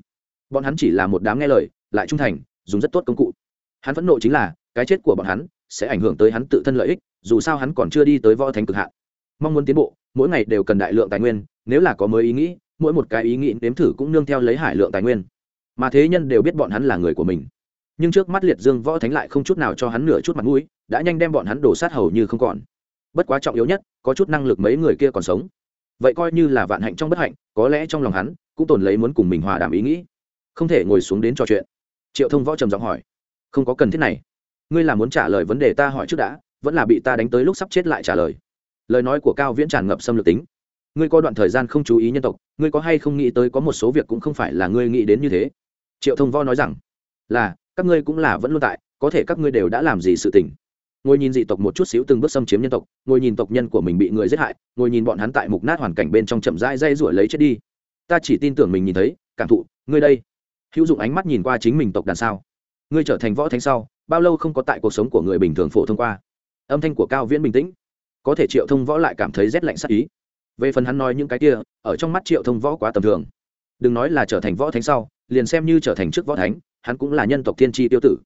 Bọn hắn chỉ là một đám nghe lời, lại trung thành, dùng rất tốt công cụ. Hắn phẫn nộ chính là, cái chết của bọn hắn sẽ ảnh hưởng tới hắn tự thân lợi ích, dù sao hắn còn chưa đi tới võ thánh cực hạn. Mong muốn tiến bộ, mỗi ngày đều cần đại lượng tài nguyên, nếu là có mới ý nghĩ mỗi một cái ý nghĩ nếm thử cũng nương theo lấy hải lượng tài nguyên. Mà thế nhân đều biết bọn hắn là người của mình. Nhưng trước mắt liệt dương võ thánh lại không chút nào cho hắn nửa chút mặt mũi, đã nhanh đem bọn hắn đổ sát hầu như không còn. Bất quá trọng yếu nhất, có chút năng lực mấy người kia còn sống. Vậy coi như là vạn hạnh trong bất hạnh, có lẽ trong lòng hắn, cũng tồn lấy muốn cùng mình hòa đàm ý nghĩ. Không thể ngồi xuống đến trò chuyện. Triệu thông võ trầm giọng hỏi, không có cần thiết này. Ngươi là muốn trả lời vấn đề ta hỏi trước đã, vẫn là bị ta đánh tới lúc sắp chết lại trả lời. Lời nói của cao viễn tràn ngập xâm lược tính ngươi có đoạn thời gian không chú ý nhân tộc, ngươi có hay không nghĩ tới có một số việc cũng không phải là ngươi nghĩ đến như thế? Triệu thông võ nói rằng, là, các ngươi cũng là vẫn luôn tại, có thể các ngươi đều đã làm gì sự tình. Ngồi nhìn dị tộc một chút xíu từng bước xâm chiếm nhân tộc, ngồi nhìn tộc nhân của mình bị người giết hại, ngồi nhìn bọn hắn tại mục nát hoàn cảnh bên trong chậm rãi dây ruổi lấy chết đi. Ta chỉ tin tưởng mình nhìn thấy, cảm thụ, ngươi đây. Hữu dụng ánh mắt nhìn qua chính mình tộc đàn sao. Ngươi trở thành võ thánh sau, bao lâu không có tại cuộc sống của người bình thường phổ thông qua? Âm thanh của cao viễn bình tĩnh. Có thể triệu thông võ lại cảm thấy rét lạnh sắc ý về phần hắn nói những cái kia, ở trong mắt triệu thông võ quá tầm thường. Đừng nói là trở thành võ thánh sau, liền xem như trở thành trước võ thánh, hắn cũng là nhân tộc thiên tri tiêu tử.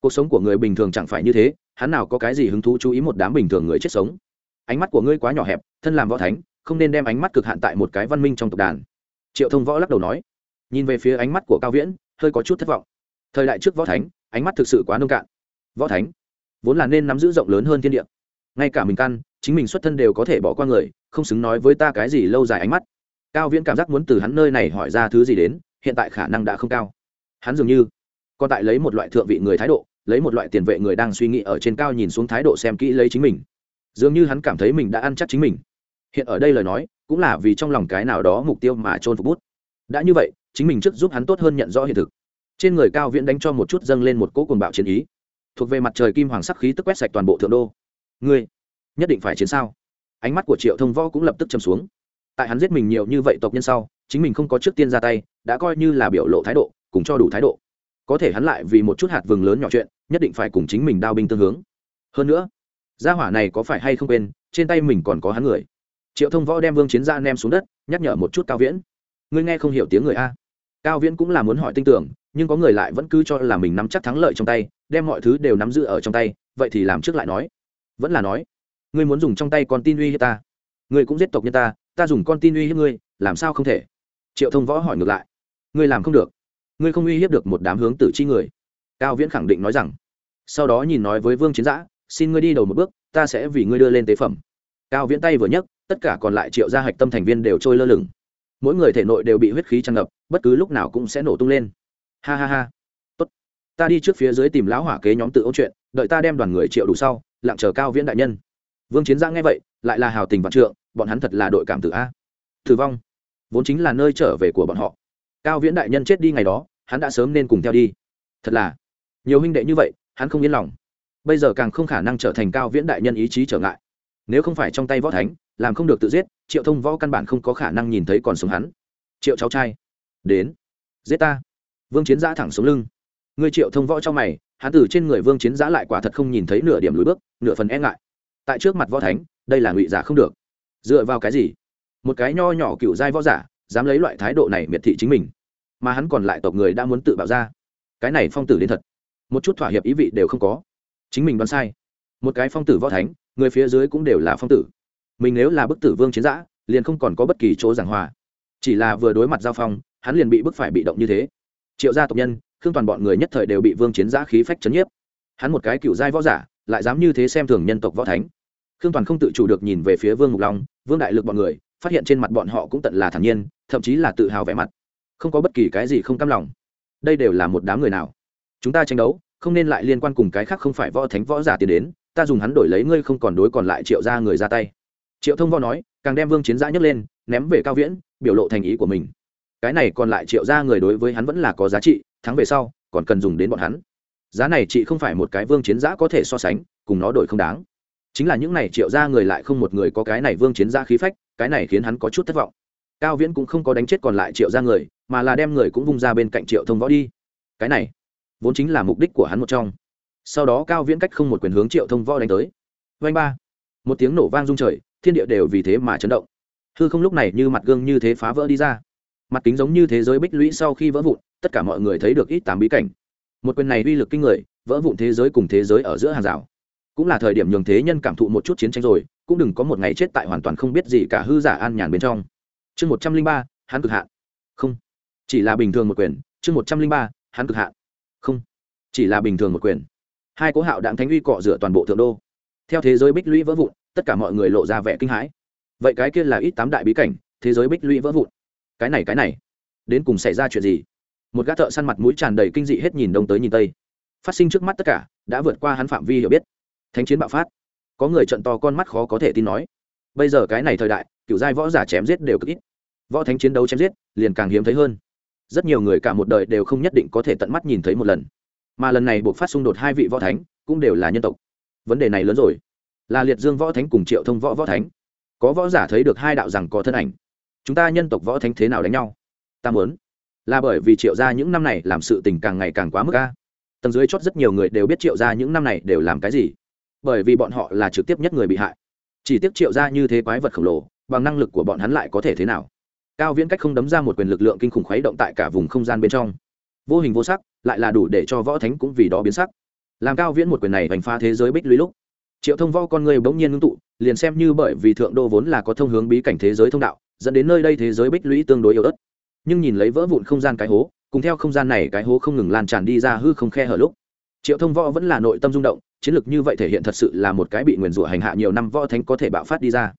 Cuộc sống của người bình thường chẳng phải như thế, hắn nào có cái gì hứng thú chú ý một đám bình thường người chết sống. Ánh mắt của ngươi quá nhỏ hẹp, thân làm võ thánh, không nên đem ánh mắt cực hạn tại một cái văn minh trong tộc đàn. Triệu thông võ lắc đầu nói. Nhìn về phía ánh mắt của cao viễn, hơi có chút thất vọng. Thời đại trước võ thánh, ánh mắt thực sự quá nông cạn. Võ thánh, vốn là nên nắm giữ rộng lớn hơn thiên địa. Ngay cả mình căn, chính mình xuất thân đều có thể bỏ qua người không xứng nói với ta cái gì lâu dài ánh mắt. Cao viễn cảm giác muốn từ hắn nơi này hỏi ra thứ gì đến, hiện tại khả năng đã không cao. Hắn dường như còn tại lấy một loại thượng vị người thái độ, lấy một loại tiền vệ người đang suy nghĩ ở trên cao nhìn xuống thái độ xem kỹ lấy chính mình. Dường như hắn cảm thấy mình đã ăn chắc chính mình. Hiện ở đây lời nói, cũng là vì trong lòng cái nào đó mục tiêu mà trôn phục bút. Đã như vậy, chính mình trước giúp hắn tốt hơn nhận rõ hiện thực. Trên người cao viễn đánh cho một chút dâng lên một cỗ cuồng bạo chiến ý. Thuộc về mặt trời kim hoàng sắc khí tức quét sạch toàn bộ thượng đô. Ngươi nhất định phải chiến sao? Ánh mắt của triệu thông võ cũng lập tức châm xuống. Tại hắn giết mình nhiều như vậy tộc nhân sau, chính mình không có trước tiên ra tay, đã coi như là biểu lộ thái độ, cùng cho đủ thái độ. Có thể hắn lại vì một chút hạt vừng lớn nhỏ chuyện, nhất định phải cùng chính mình đao binh tương hướng. Hơn nữa, gia hỏa này có phải hay không quên, trên tay mình còn có hắn người. Triệu thông võ đem vương chiến gia nem xuống đất, nhắc nhở một chút cao viễn. Ngươi nghe không hiểu tiếng người a. Cao viễn cũng là muốn hỏi tin tưởng, nhưng có người lại vẫn cứ cho là mình nắm chắc thắng lợi trong tay, đem mọi thứ đều nắm giữ ở trong tay, vậy thì làm trước lại nói. Vẫn là nói ngươi muốn dùng trong tay con tin uy hiếp ta. Ngươi cũng giết tộc nhân ta ta dùng con tin uy hiếp ngươi, làm sao không thể? Triệu thông võ hỏi ngược lại. Ngươi làm không được. Ngươi không uy hiếp được một đám hướng tử chi người. Cao viễn khẳng định nói rằng, sau đó nhìn nói với vương chiến giã, xin ngươi đi đầu một bước, ta sẽ vì ngươi đưa lên tế phẩm. Cao viễn tay vừa nhấc, tất cả còn lại triệu gia hạch tâm thành viên đều trôi lơ lửng. Mỗi người thể nội đều bị huyết khí tràn ngập, bất cứ lúc nào cũng sẽ nổ tung lên. Ha ha ha. Tốt. Ta đi trước phía dưới tìm lão hỏa kế nhóm tự ôn chuyện, đợi ta đem đoàn người triệu đủ sau, lặng chờ cao viễn đại nhân vương chiến giã nghe vậy, lại là hào tình vạn trượng, bọn hắn thật là đội cảm tử a. Tử vong, vốn chính là nơi trở về của bọn họ. Cao viễn đại nhân chết đi ngày đó, hắn đã sớm nên cùng theo đi. Thật là, nhiều huynh đệ như vậy, hắn không yên lòng. Bây giờ càng không khả năng trở thành cao viễn đại nhân ý chí trở ngại. Nếu không phải trong tay võ thánh, làm không được tự giết, triệu thông võ căn bản không có khả năng nhìn thấy còn sống hắn. Triệu cháu trai, đến, giết ta. Vương chiến giã thẳng xuống lưng. Người triệu thông võ trong mày, hắn từ trên người vương chiến giã lại quả thật không nhìn thấy nửa điểm lùi bước, nửa phần e ngại tại trước mặt võ thánh, đây là ngụy giả không được. Dựa vào cái gì? Một cái nho nhỏ cựu giai võ giả, dám lấy loại thái độ này miệt thị chính mình. Mà hắn còn lại tộc người đã muốn tự bạo ra. Cái này phong tử đến thật. Một chút thỏa hiệp ý vị đều không có. Chính mình đoán sai. Một cái phong tử võ thánh, người phía dưới cũng đều là phong tử. Mình nếu là bức tử vương chiến giã, liền không còn có bất kỳ chỗ giảng hòa. Chỉ là vừa đối mặt giao phong, hắn liền bị bức phải bị động như thế. Triệu gia tộc nhân, khương toàn bọn người nhất thời đều bị vương chiến giã khí phách chấn nhiếp. Hắn một cái cựu giai võ giả, lại dám như thế xem thường nhân tộc võ thánh khương toàn không tự chủ được nhìn về phía vương mục long, vương đại lực bọn người, phát hiện trên mặt bọn họ cũng tận là thản nhiên, thậm chí là tự hào vẻ mặt. Không có bất kỳ cái gì không cam lòng. Đây đều là một đám người nào? Chúng ta tranh đấu, không nên lại liên quan cùng cái khác không phải võ thánh võ giả tiến đến, ta dùng hắn đổi lấy ngươi không còn đối còn lại triệu ra người ra tay. Triệu thông võ nói, càng đem vương chiến giã nhấc lên, ném về cao viễn, biểu lộ thành ý của mình. Cái này còn lại triệu ra người đối với hắn vẫn là có giá trị, thắng về sau, còn cần dùng đến bọn hắn. Giá này chị không phải một cái vương chiến giã có thể so sánh, cùng nó đổi không đáng chính là những này triệu ra người lại không một người có cái này vương chiến ra khí phách, cái này khiến hắn có chút thất vọng. Cao viễn cũng không có đánh chết còn lại triệu ra người, mà là đem người cũng vung ra bên cạnh triệu thông võ đi. Cái này, vốn chính là mục đích của hắn một trong. Sau đó cao viễn cách không một quyền hướng triệu thông võ đánh tới. Vanh ba. Một tiếng nổ vang rung trời, thiên địa đều vì thế mà chấn động. Hư không lúc này như mặt gương như thế phá vỡ đi ra. Mặt kính giống như thế giới bích lũy sau khi vỡ vụn, tất cả mọi người thấy được ít tám bí cảnh. Một quyền này uy lực kinh người, vỡ vụn thế giới cùng thế giới ở giữa hàng rào cũng là thời điểm nhường thế nhân cảm thụ một chút chiến tranh rồi, cũng đừng có một ngày chết tại hoàn toàn không biết gì cả hư giả an nhàn bên trong. Chương một trăm linh ba, hắn cực hạn. Không. Chỉ là bình thường một quyền. Chương một trăm linh ba, hắn cực hạn. Không. Chỉ là bình thường một quyền. Hai cố hạo đặng thánh uy cọ rửa toàn bộ thượng đô. Theo thế giới bích lũy vỡ vụn, tất cả mọi người lộ ra vẻ kinh hãi. Vậy cái kia là ít tám đại bí cảnh, thế giới bích lũy vỡ vụn. Cái này cái này. Đến cùng xảy ra chuyện gì? Một gã thợ săn mặt mũi tràn đầy kinh dị hết nhìn đông tới nhìn tây. Phát sinh trước mắt tất cả, đã vượt qua hắn phạm vi hiểu biết thánh chiến bạo phát. Có người trận to con mắt khó có thể tin nói, bây giờ cái này thời đại, cựu giai võ giả chém giết đều cực ít. Võ thánh chiến đấu chém giết, liền càng hiếm thấy hơn. Rất nhiều người cả một đời đều không nhất định có thể tận mắt nhìn thấy một lần. Mà lần này buộc phát xung đột hai vị võ thánh, cũng đều là nhân tộc. Vấn đề này lớn rồi. Là liệt dương võ thánh cùng triệu thông võ võ thánh. Có võ giả thấy được hai đạo rằng có thân ảnh. Chúng ta nhân tộc võ thánh thế nào đánh nhau? Ta muốn. Là bởi vì triệu gia những năm này làm sự tình càng ngày càng quá mức ca tầng dưới chót rất nhiều người đều biết triệu gia những năm này đều làm cái gì bởi vì bọn họ là trực tiếp nhất người bị hại. Chỉ tiếc triệu gia như thế quái vật khổng lồ, bằng năng lực của bọn hắn lại có thể thế nào? Cao viễn cách không đấm ra một quyền lực lượng kinh khủng khuấy động tại cả vùng không gian bên trong. Vô hình vô sắc, lại là đủ để cho võ thánh cũng vì đó biến sắc. Làm cao viễn một quyền này đánh phá thế giới bích lũy lúc, triệu thông võ con người bỗng nhiên ngưng tụ, liền xem như bởi vì thượng đô vốn là có thông hướng bí cảnh thế giới thông đạo, dẫn đến nơi đây thế giới bích lũy tương đối yếu ớt. Nhưng nhìn lấy vỡ vụn không gian cái hố, cùng theo không gian này cái hố không ngừng lan tràn đi ra hư không khe hở lúc, triệu thông võ vẫn là nội tâm rung động chiến lược như vậy thể hiện thật sự là một cái bị nguyền rủa hành hạ nhiều năm võ thánh có thể bạo phát đi ra.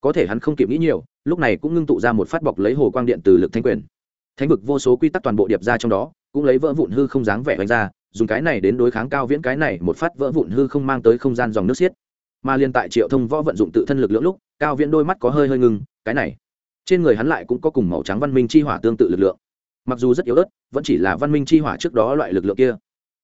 Có thể hắn không kịp nghĩ nhiều, lúc này cũng ngưng tụ ra một phát bọc lấy hồ quang điện từ lực thanh quyền. Thánh vực vô số quy tắc toàn bộ điệp ra trong đó, cũng lấy vỡ vụn hư không dáng vẻ đánh ra, dùng cái này đến đối kháng cao viễn cái này, một phát vỡ vụn hư không mang tới không gian dòng nước xiết. Mà liên tại triệu thông võ vận dụng tự thân lực lượng lúc, cao viễn đôi mắt có hơi hơi ngưng, cái này, trên người hắn lại cũng có cùng màu trắng văn minh chi hỏa tương tự lực lượng. Mặc dù rất yếu ớt, vẫn chỉ là văn minh chi hỏa trước đó loại lực lượng kia.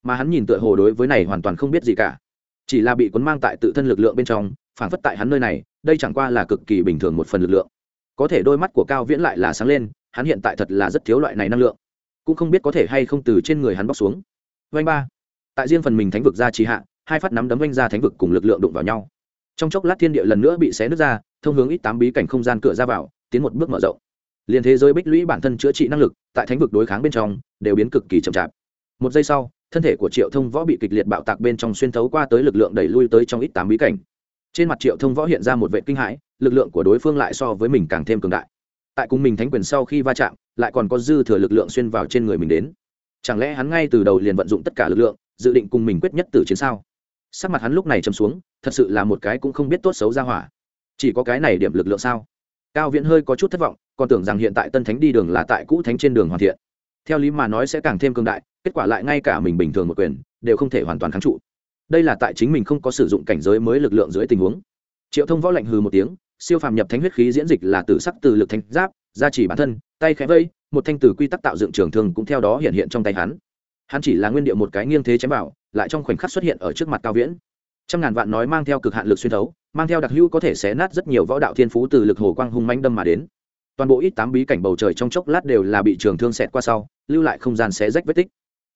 Mà hắn nhìn tựa hồ đối với này hoàn toàn không biết gì cả chỉ là bị cuốn mang tại tự thân lực lượng bên trong, phản phất tại hắn nơi này, đây chẳng qua là cực kỳ bình thường một phần lực lượng. Có thể đôi mắt của cao viễn lại là sáng lên, hắn hiện tại thật là rất thiếu loại này năng lượng. Cũng không biết có thể hay không từ trên người hắn bóc xuống. Vanh ba. Tại riêng phần mình thánh vực ra trì hạ, hai phát nắm đấm vanh ra thánh vực cùng lực lượng đụng vào nhau. Trong chốc lát thiên địa lần nữa bị xé nứt ra, thông hướng ít tám bí cảnh không gian cửa ra vào, tiến một bước mở rộng. Liền thế giới bích lũy bản thân chữa trị năng lực, tại thánh vực đối kháng bên trong, đều biến cực kỳ chậm chạp. Một giây sau thân thể của triệu thông võ bị kịch liệt bạo tạc bên trong xuyên thấu qua tới lực lượng đẩy lui tới trong ít tám bí cảnh. Trên mặt triệu thông võ hiện ra một vệ kinh hãi, lực lượng của đối phương lại so với mình càng thêm cường đại. Tại cùng mình thánh quyền sau khi va chạm, lại còn có dư thừa lực lượng xuyên vào trên người mình đến. Chẳng lẽ hắn ngay từ đầu liền vận dụng tất cả lực lượng, dự định cùng mình quyết nhất tử chiến sao? Sắc mặt hắn lúc này chấm xuống, thật sự là một cái cũng không biết tốt xấu ra hỏa. Chỉ có cái này điểm lực lượng sao? Cao viễn hơi có chút thất vọng, còn tưởng rằng hiện tại tân thánh đi đường là tại cũ thánh trên đường hoàn thiện theo lý mà nói sẽ càng thêm cương đại kết quả lại ngay cả mình bình thường một quyền đều không thể hoàn toàn kháng trụ. Đây là tại chính mình không có sử dụng cảnh giới mới lực lượng dưới tình huống. Triệu thông võ lạnh hừ một tiếng siêu phàm nhập thánh huyết khí diễn dịch là từ sắc từ lực thánh giáp gia trì bản thân tay khẽ vây một thanh từ quy tắc tạo dựng trường thương cũng theo đó hiện hiện trong tay hắn. Hắn chỉ là nguyên điệu một cái nghiêng thế chém bảo, lại trong khoảnh khắc xuất hiện ở trước mặt cao viễn. Trăm ngàn vạn nói mang theo cực hạn lực xuyên thấu mang theo đặc hữu có thể xé nát rất nhiều võ đạo thiên phú từ lực hồ quang hung manh đâm mà đến toàn bộ ít tám bí cảnh bầu trời trong chốc lát đều là bị trường thương xẹt qua sau, lưu lại không gian xé rách vết tích.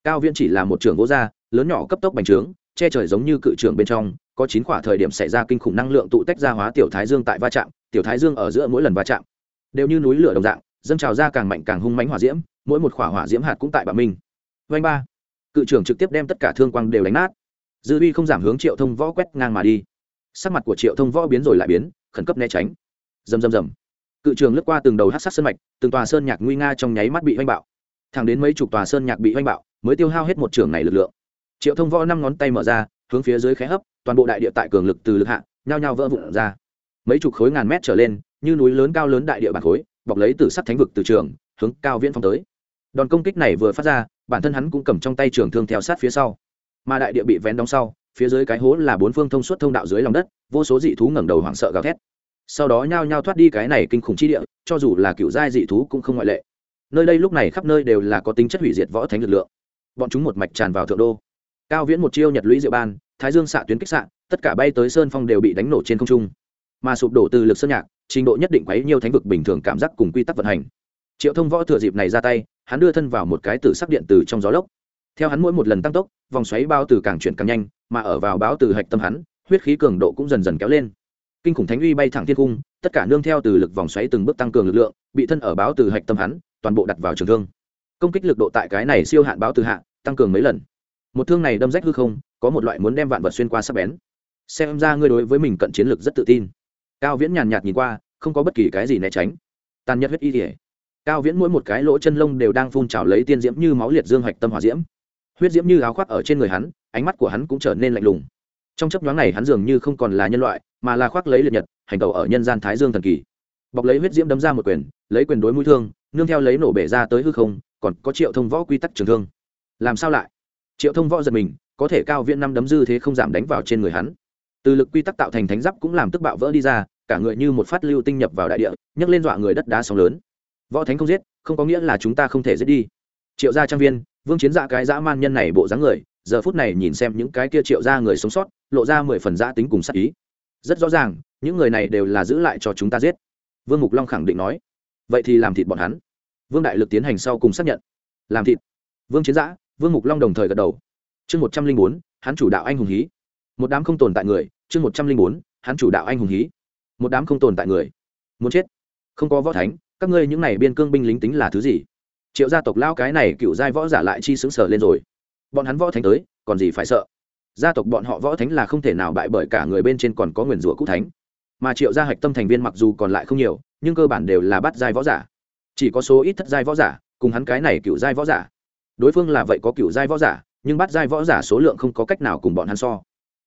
Cao viễn chỉ là một trường gỗ da lớn nhỏ cấp tốc bành trướng, che trời giống như cự trường bên trong, có chín khỏa thời điểm xảy ra kinh khủng năng lượng tụ tách ra hóa tiểu thái dương tại va chạm, tiểu thái dương ở giữa mỗi lần va chạm, đều như núi lửa đồng dạng, dâng trào ra càng mạnh càng hung mãnh hỏa diễm, mỗi một khỏa hỏa diễm hạt cũng tại bà minh. Vanh ba, cự trưởng trực tiếp đem tất cả thương quang đều đánh nát. Dư uy không giảm hướng triệu thông võ quét ngang mà đi. Sắc mặt của triệu thông võ biến rồi lại biến, khẩn cấp né tránh. Rầm rầm rầm cự trường lướt qua từng đầu hát sát sơn mạch, từng tòa sơn nhạc nguy nga trong nháy mắt bị oanh bạo. Thẳng đến mấy chục tòa sơn nhạc bị oanh bạo, mới tiêu hao hết một trường này lực lượng. Triệu thông võ năm ngón tay mở ra, hướng phía dưới khé hấp, toàn bộ đại địa tại cường lực từ lực hạ, nhao nhao vỡ vụn ra. Mấy chục khối ngàn mét trở lên, như núi lớn cao lớn đại địa bản khối, bọc lấy từ sắt thánh vực từ trường, hướng cao viễn phong tới. Đòn công kích này vừa phát ra, bản thân hắn cũng cầm trong tay trường thương theo sát phía sau. Mà đại địa bị vén đóng sau, phía dưới cái hố là bốn phương thông suốt thông đạo dưới lòng đất, vô số dị thú ngẩng đầu hoảng sợ gào thét sau đó nhao nhao thoát đi cái này kinh khủng chi địa, cho dù là cựu giai dị thú cũng không ngoại lệ. Nơi đây lúc này khắp nơi đều là có tính chất hủy diệt võ thánh lực lượng. Bọn chúng một mạch tràn vào thượng đô. Cao viễn một chiêu nhật lũy diệu ban, thái dương xạ tuyến kích xạ, tất cả bay tới sơn phong đều bị đánh nổ trên không trung. Mà sụp đổ từ lực sơn nhạc, trình độ nhất định quấy nhiều thánh vực bình thường cảm giác cùng quy tắc vận hành. Triệu thông võ thừa dịp này ra tay, hắn đưa thân vào một cái tử sắc điện từ trong gió lốc. Theo hắn mỗi một lần tăng tốc, vòng xoáy bao từ càng chuyển càng nhanh, mà ở vào báo từ hạch tâm hắn, huyết khí cường độ cũng dần dần kéo lên kinh khủng thánh uy bay thẳng thiên cung, tất cả nương theo từ lực vòng xoáy từng bước tăng cường lực lượng, bị thân ở báo từ hạch tâm hắn, toàn bộ đặt vào trường thương. Công kích lực độ tại cái này siêu hạn báo từ hạ, tăng cường mấy lần. Một thương này đâm rách hư không, có một loại muốn đem vạn vật xuyên qua sắp bén. Xem ra ngươi đối với mình cận chiến lực rất tự tin. Cao viễn nhàn nhạt nhìn qua, không có bất kỳ cái gì né tránh. Tàn nhẫn huyết y thể cao viễn mỗi một cái lỗ chân lông đều đang phun trào lấy tiên diễm như máu liệt dương hạch tâm hỏa diễm. Huyết diễm như áo khoác ở trên người hắn, ánh mắt của hắn cũng trở nên lạnh lùng trong chấp nhoáng này hắn dường như không còn là nhân loại, mà là khoác lấy liệt nhật, hành tẩu ở nhân gian thái dương thần kỳ. Bọc lấy huyết diễm đấm ra một quyền, lấy quyền đối mũi thương, nương theo lấy nổ bể ra tới hư không, còn có triệu thông võ quy tắc trường thương. Làm sao lại? Triệu thông võ giật mình, có thể cao viễn năm đấm dư thế không giảm đánh vào trên người hắn. Từ lực quy tắc tạo thành thánh giáp cũng làm tức bạo vỡ đi ra, cả người như một phát lưu tinh nhập vào đại địa, nhấc lên dọa người đất đá sóng lớn. Võ thánh không giết, không có nghĩa là chúng ta không thể giết đi. Triệu gia trang viên, vương chiến dạ cái dã man nhân này bộ dáng người giờ phút này nhìn xem những cái kia triệu gia người sống sót, lộ ra mười phần giã tính cùng sắc ý. Rất rõ ràng, những người này đều là giữ lại cho chúng ta giết. Vương mục long khẳng định nói. Vậy thì làm thịt bọn hắn. Vương đại lực tiến hành sau cùng xác nhận. Làm thịt. Vương chiến giã, vương mục long đồng thời gật đầu. Chương một trăm linh bốn, hắn chủ đạo anh hùng hí. Một đám không tồn tại người, chương một trăm linh bốn, hắn chủ đạo anh hùng hí. Một đám không tồn tại người. Muốn chết. Không có võ thánh, các ngươi những này biên cương binh lính tính là thứ gì? Triệu gia tộc lao cái này cựu giai võ giả lại chi xứng sở lên rồi bọn hắn võ thánh tới, còn gì phải sợ. Gia tộc bọn họ võ thánh là không thể nào bại bởi cả người bên trên còn có nguyền rủa cũ thánh. Mà triệu gia hạch tâm thành viên mặc dù còn lại không nhiều, nhưng cơ bản đều là bắt giai võ giả. Chỉ có số ít thất giai võ giả, cùng hắn cái này cựu giai võ giả. Đối phương là vậy có cựu giai võ giả, nhưng bắt giai võ giả số lượng không có cách nào cùng bọn hắn so.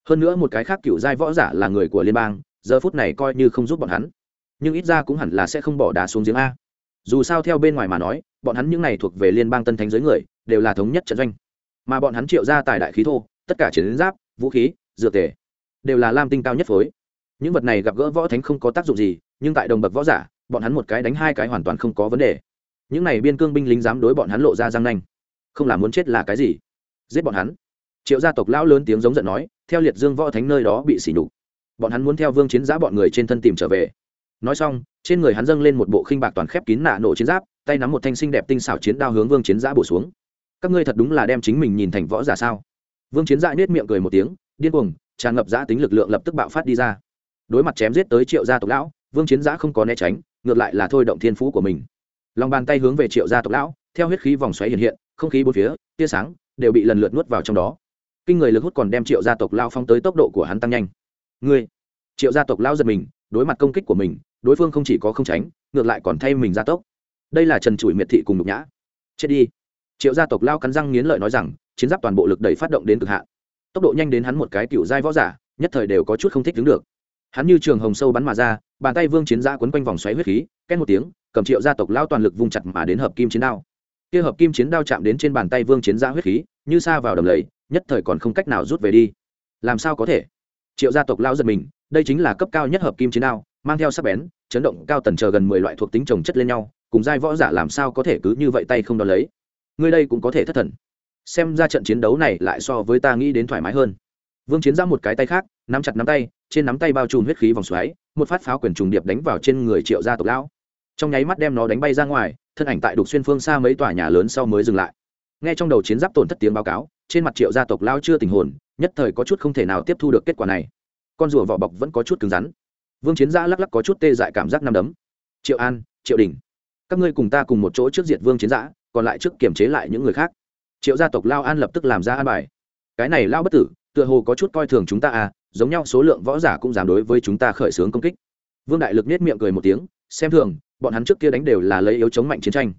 Hơn nữa một cái khác cựu giai võ giả là người của liên bang, giờ phút này coi như không giúp bọn hắn. Nhưng ít ra cũng hẳn là sẽ không bỏ đá xuống giếng a. Dù sao theo bên ngoài mà nói, bọn hắn những này thuộc về liên bang tân thánh giới người, đều là thống nhất trận doanh mà bọn hắn triệu ra tài đại khí thô, tất cả chiến giáp, vũ khí, dược tề, đều là lam tinh cao nhất phối. Những vật này gặp gỡ võ thánh không có tác dụng gì, nhưng tại đồng bậc võ giả, bọn hắn một cái đánh hai cái hoàn toàn không có vấn đề. Những này biên cương binh lính dám đối bọn hắn lộ ra răng nanh, không là muốn chết là cái gì? Giết bọn hắn. Triệu gia tộc lão lớn tiếng giống giận nói, theo liệt dương võ thánh nơi đó bị sỉ nhục. Bọn hắn muốn theo vương chiến giã bọn người trên thân tìm trở về. Nói xong, trên người hắn dâng lên một bộ khinh bạc toàn khép kín nạ nổ chiến giáp, tay nắm một thanh sinh đẹp tinh xảo chiến đao hướng vương chiến giã bổ xuống các ngươi thật đúng là đem chính mình nhìn thành võ giả sao? Vương chiến Dại nết miệng cười một tiếng, điên cuồng, tràn ngập giã tính lực lượng lập tức bạo phát đi ra. Đối mặt chém giết tới triệu gia tộc lão, vương chiến giã không có né tránh, ngược lại là thôi động thiên phú của mình. Lòng bàn tay hướng về triệu gia tộc lão, theo huyết khí vòng xoáy hiện hiện, không khí bốn phía, tia sáng đều bị lần lượt nuốt vào trong đó. Kinh người lực hút còn đem triệu gia tộc lao phong tới tốc độ của hắn tăng nhanh. Ngươi! Triệu gia tộc lao giật mình, đối mặt công kích của mình, đối phương không chỉ có không tránh, ngược lại còn thay mình gia tốc. Đây là trần trụi miệt thị cùng nhục nhã. Chết đi! Triệu gia tộc lao cắn răng nghiến lợi nói rằng, chiến giáp toàn bộ lực đẩy phát động đến cực hạn. Tốc độ nhanh đến hắn một cái cựu giai võ giả, nhất thời đều có chút không thích đứng được. Hắn như trường hồng sâu bắn mà ra, bàn tay vương chiến giã quấn quanh vòng xoáy huyết khí, két một tiếng, cầm triệu gia tộc lao toàn lực vung chặt mà đến hợp kim chiến đao. Kia hợp kim chiến đao chạm đến trên bàn tay vương chiến giã huyết khí, như xa vào đầm lầy, nhất thời còn không cách nào rút về đi. Làm sao có thể? Triệu gia tộc lao giật mình, đây chính là cấp cao nhất hợp kim chiến đao, mang theo sắc bén, chấn động cao tần chờ gần mười loại thuộc tính trồng chất lên nhau, cùng giai võ giả làm sao có thể cứ như vậy tay không đo lấy? Ngươi đây cũng có thể thất thần. Xem ra trận chiến đấu này lại so với ta nghĩ đến thoải mái hơn. Vương chiến ra một cái tay khác, nắm chặt nắm tay, trên nắm tay bao trùm huyết khí vòng xoáy, một phát pháo quyền trùng điệp đánh vào trên người triệu gia tộc lão. Trong nháy mắt đem nó đánh bay ra ngoài, thân ảnh tại đục xuyên phương xa mấy tòa nhà lớn sau mới dừng lại. Nghe trong đầu chiến giáp tổn thất tiếng báo cáo, trên mặt triệu gia tộc lao chưa tình hồn, nhất thời có chút không thể nào tiếp thu được kết quả này. Con rùa vỏ bọc vẫn có chút cứng rắn. Vương chiến gia lắc lắc có chút tê dại cảm giác nằm đấm. Triệu an, triệu đình, các ngươi cùng ta cùng một chỗ trước diệt vương chiến giã còn lại trước kiềm chế lại những người khác. Triệu gia tộc lao an lập tức làm ra an bài. Cái này lao bất tử, tựa hồ có chút coi thường chúng ta à giống nhau số lượng võ giả cũng giảm đối với chúng ta khởi xướng công kích. Vương đại lực nết miệng cười một tiếng, xem thường, bọn hắn trước kia đánh đều là lấy yếu chống mạnh chiến tranh.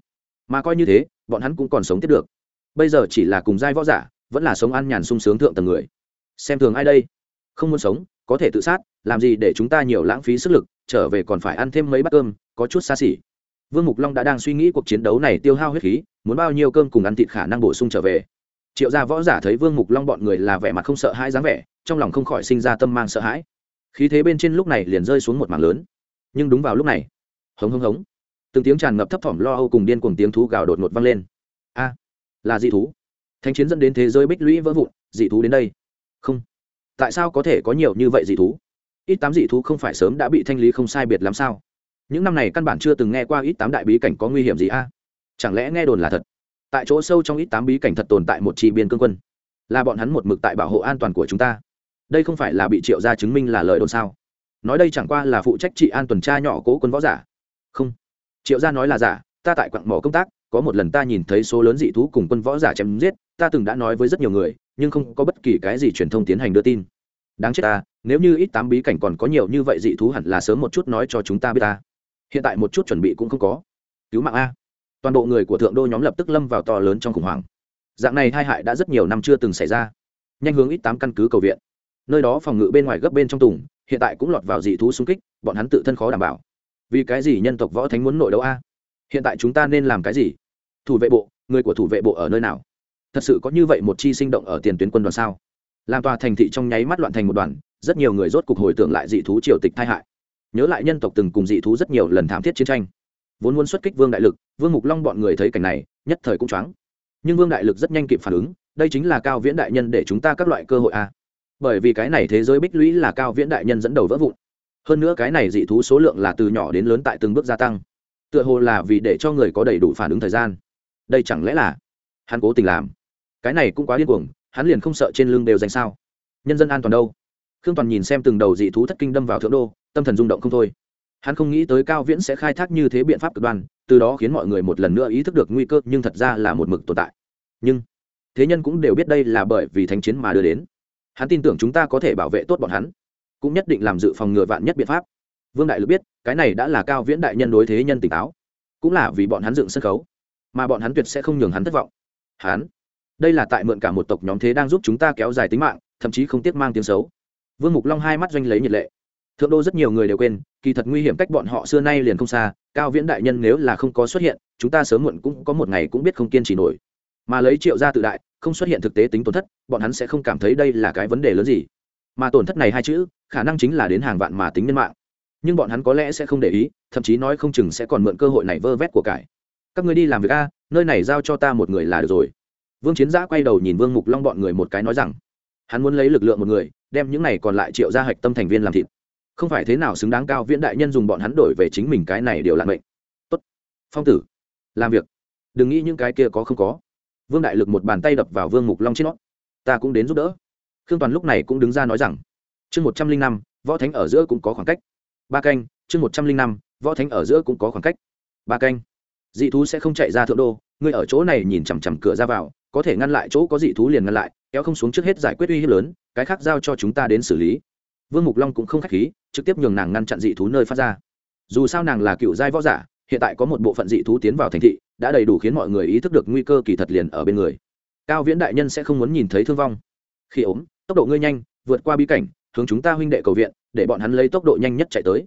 Mà coi như thế, bọn hắn cũng còn sống tiếp được. Bây giờ chỉ là cùng giai võ giả, vẫn là sống an nhàn sung sướng thượng tầng người. Xem thường ai đây? Không muốn sống, có thể tự sát, làm gì để chúng ta nhiều lãng phí sức lực, trở về còn phải ăn thêm mấy bát cơm, có chút xa xỉ vương mục long đã đang suy nghĩ cuộc chiến đấu này tiêu hao huyết khí, muốn bao nhiêu cơm cùng ăn thịt khả năng bổ sung trở về. Triệu gia võ giả thấy vương mục long bọn người là vẻ mặt không sợ hãi dáng vẻ, trong lòng không khỏi sinh ra tâm mang sợ hãi. Khí thế bên trên lúc này liền rơi xuống một mảng lớn. Nhưng đúng vào lúc này, hống hống hống, từng tiếng tràn ngập thấp thỏm lo âu cùng điên cùng tiếng thú gào đột ngột vang lên. A, là dị thú. Thanh chiến dẫn đến thế giới bích lũy vỡ vụn, dị thú đến đây. Không, tại sao có thể có nhiều như vậy dị thú? Ít tám dị thú không phải sớm đã bị thanh lý không sai biệt lắm sao? Những năm này căn bản chưa từng nghe qua ít tám đại bí cảnh có nguy hiểm gì a. Chẳng lẽ nghe đồn là thật? Tại chỗ sâu trong ít tám bí cảnh thật tồn tại một chi biên cương quân. Là bọn hắn một mực tại bảo hộ an toàn của chúng ta. Đây không phải là bị triệu gia chứng minh là lời đồn sao? Nói đây chẳng qua là phụ trách trị an tuần tra nhỏ cố quân võ giả. Không. Triệu gia nói là giả, ta tại quặng mỏ công tác, có một lần ta nhìn thấy số lớn dị thú cùng quân võ giả chém giết, ta từng đã nói với rất nhiều người, nhưng không có bất kỳ cái gì truyền thông tiến hành đưa tin. Đáng chết ta, nếu như ít tám bí cảnh còn có nhiều như vậy dị thú hẳn là sớm một chút nói cho chúng ta biết ta hiện tại một chút chuẩn bị cũng không có. Cứu mạng a. Toàn bộ người của thượng đô nhóm lập tức lâm vào to lớn trong khủng hoảng. Dạng này hai hại đã rất nhiều năm chưa từng xảy ra. Nhanh hướng ít tám căn cứ cầu viện. Nơi đó phòng ngự bên ngoài gấp bên trong tùng, hiện tại cũng lọt vào dị thú xung kích, bọn hắn tự thân khó đảm bảo. Vì cái gì nhân tộc võ thánh muốn nội đấu a? Hiện tại chúng ta nên làm cái gì? Thủ vệ bộ, người của thủ vệ bộ ở nơi nào? Thật sự có như vậy một chi sinh động ở tiền tuyến quân đoàn sao? Làm tòa thành thị trong nháy mắt loạn thành một đoàn, rất nhiều người rốt cục hồi tưởng lại dị thú triều tịch tai hại nhớ lại nhân tộc từng cùng dị thú rất nhiều lần thảm thiết chiến tranh. Vốn muốn xuất kích vương đại lực, vương mục long bọn người thấy cảnh này, nhất thời cũng choáng. Nhưng vương đại lực rất nhanh kịp phản ứng, đây chính là cao viễn đại nhân để chúng ta các loại cơ hội a bởi vì cái này thế giới bích lũy là cao viễn đại nhân dẫn đầu vỡ vụn. Hơn nữa cái này dị thú số lượng là từ nhỏ đến lớn tại từng bước gia tăng. Tựa hồ là vì để cho người có đầy đủ phản ứng thời gian. Đây chẳng lẽ là hắn cố tình làm? Cái này cũng quá điên cuồng, hắn liền không sợ trên lưng đều dành sao? Nhân dân an toàn đâu? Khương toàn nhìn xem từng đầu dị thú thất kinh đâm vào thượng đô tâm thần rung động không thôi. Hắn không nghĩ tới cao viễn sẽ khai thác như thế biện pháp cực đoan, từ đó khiến mọi người một lần nữa ý thức được nguy cơ, nhưng thật ra là một mực tồn tại. Nhưng, thế nhân cũng đều biết đây là bởi vì thánh chiến mà đưa đến. Hắn tin tưởng chúng ta có thể bảo vệ tốt bọn hắn, cũng nhất định làm dự phòng ngừa vạn nhất biện pháp. Vương đại lực biết, cái này đã là cao viễn đại nhân đối thế nhân tỉnh táo, cũng là vì bọn hắn dựng sân khấu, mà bọn hắn tuyệt sẽ không nhường hắn thất vọng. Hắn, đây là tại mượn cả một tộc nhóm thế đang giúp chúng ta kéo dài tính mạng, thậm chí không tiếc mang tiếng xấu. Vương mục long hai mắt doanh lấy nhiệt lệ thượng đô rất nhiều người đều quên, kỳ thật nguy hiểm cách bọn họ xưa nay liền không xa, cao viễn đại nhân nếu là không có xuất hiện, chúng ta sớm muộn cũng có một ngày cũng biết không kiên trì nổi. Mà lấy triệu gia tự đại, không xuất hiện thực tế tính tổn thất, bọn hắn sẽ không cảm thấy đây là cái vấn đề lớn gì. Mà tổn thất này hai chữ, khả năng chính là đến hàng vạn mà tính nhân mạng. Nhưng bọn hắn có lẽ sẽ không để ý, thậm chí nói không chừng sẽ còn mượn cơ hội này vơ vét của cải. Các người đi làm việc a, nơi này giao cho ta một người là được rồi. Vương chiến giã quay đầu nhìn vương mục long bọn người một cái nói rằng, hắn muốn lấy lực lượng một người, đem những này còn lại triệu ra hạch tâm thành viên làm thịt không phải thế nào xứng đáng cao viễn đại nhân dùng bọn hắn đổi về chính mình cái này đều là mệnh. Tốt. Phong tử. Làm việc. Đừng nghĩ những cái kia có không có. Vương đại lực một bàn tay đập vào vương mục long trên nó. Ta cũng đến giúp đỡ. Khương toàn lúc này cũng đứng ra nói rằng, chương một trăm linh năm, võ thánh ở giữa cũng có khoảng cách. Ba canh, chương một trăm linh năm, võ thánh ở giữa cũng có khoảng cách. Ba canh. Dị thú sẽ không chạy ra thượng đô, ngươi ở chỗ này nhìn chằm chằm cửa ra vào, có thể ngăn lại chỗ có dị thú liền ngăn lại, kéo không xuống trước hết giải quyết uy hiếp lớn, cái khác giao cho chúng ta đến xử lý. Vương mục long cũng không k h á c h khí trực tiếp nhường nàng ngăn chặn dị thú nơi phát ra. Dù sao nàng là cựu giai võ giả, hiện tại có một bộ phận dị thú tiến vào thành thị, đã đầy đủ khiến mọi người ý thức được nguy cơ kỳ thật liền ở bên người. Cao viễn đại nhân sẽ không muốn nhìn thấy thương vong. Khi ốm, tốc độ ngươi nhanh, vượt qua bí cảnh, hướng chúng ta huynh đệ cầu viện, để bọn hắn lấy tốc độ nhanh nhất chạy tới.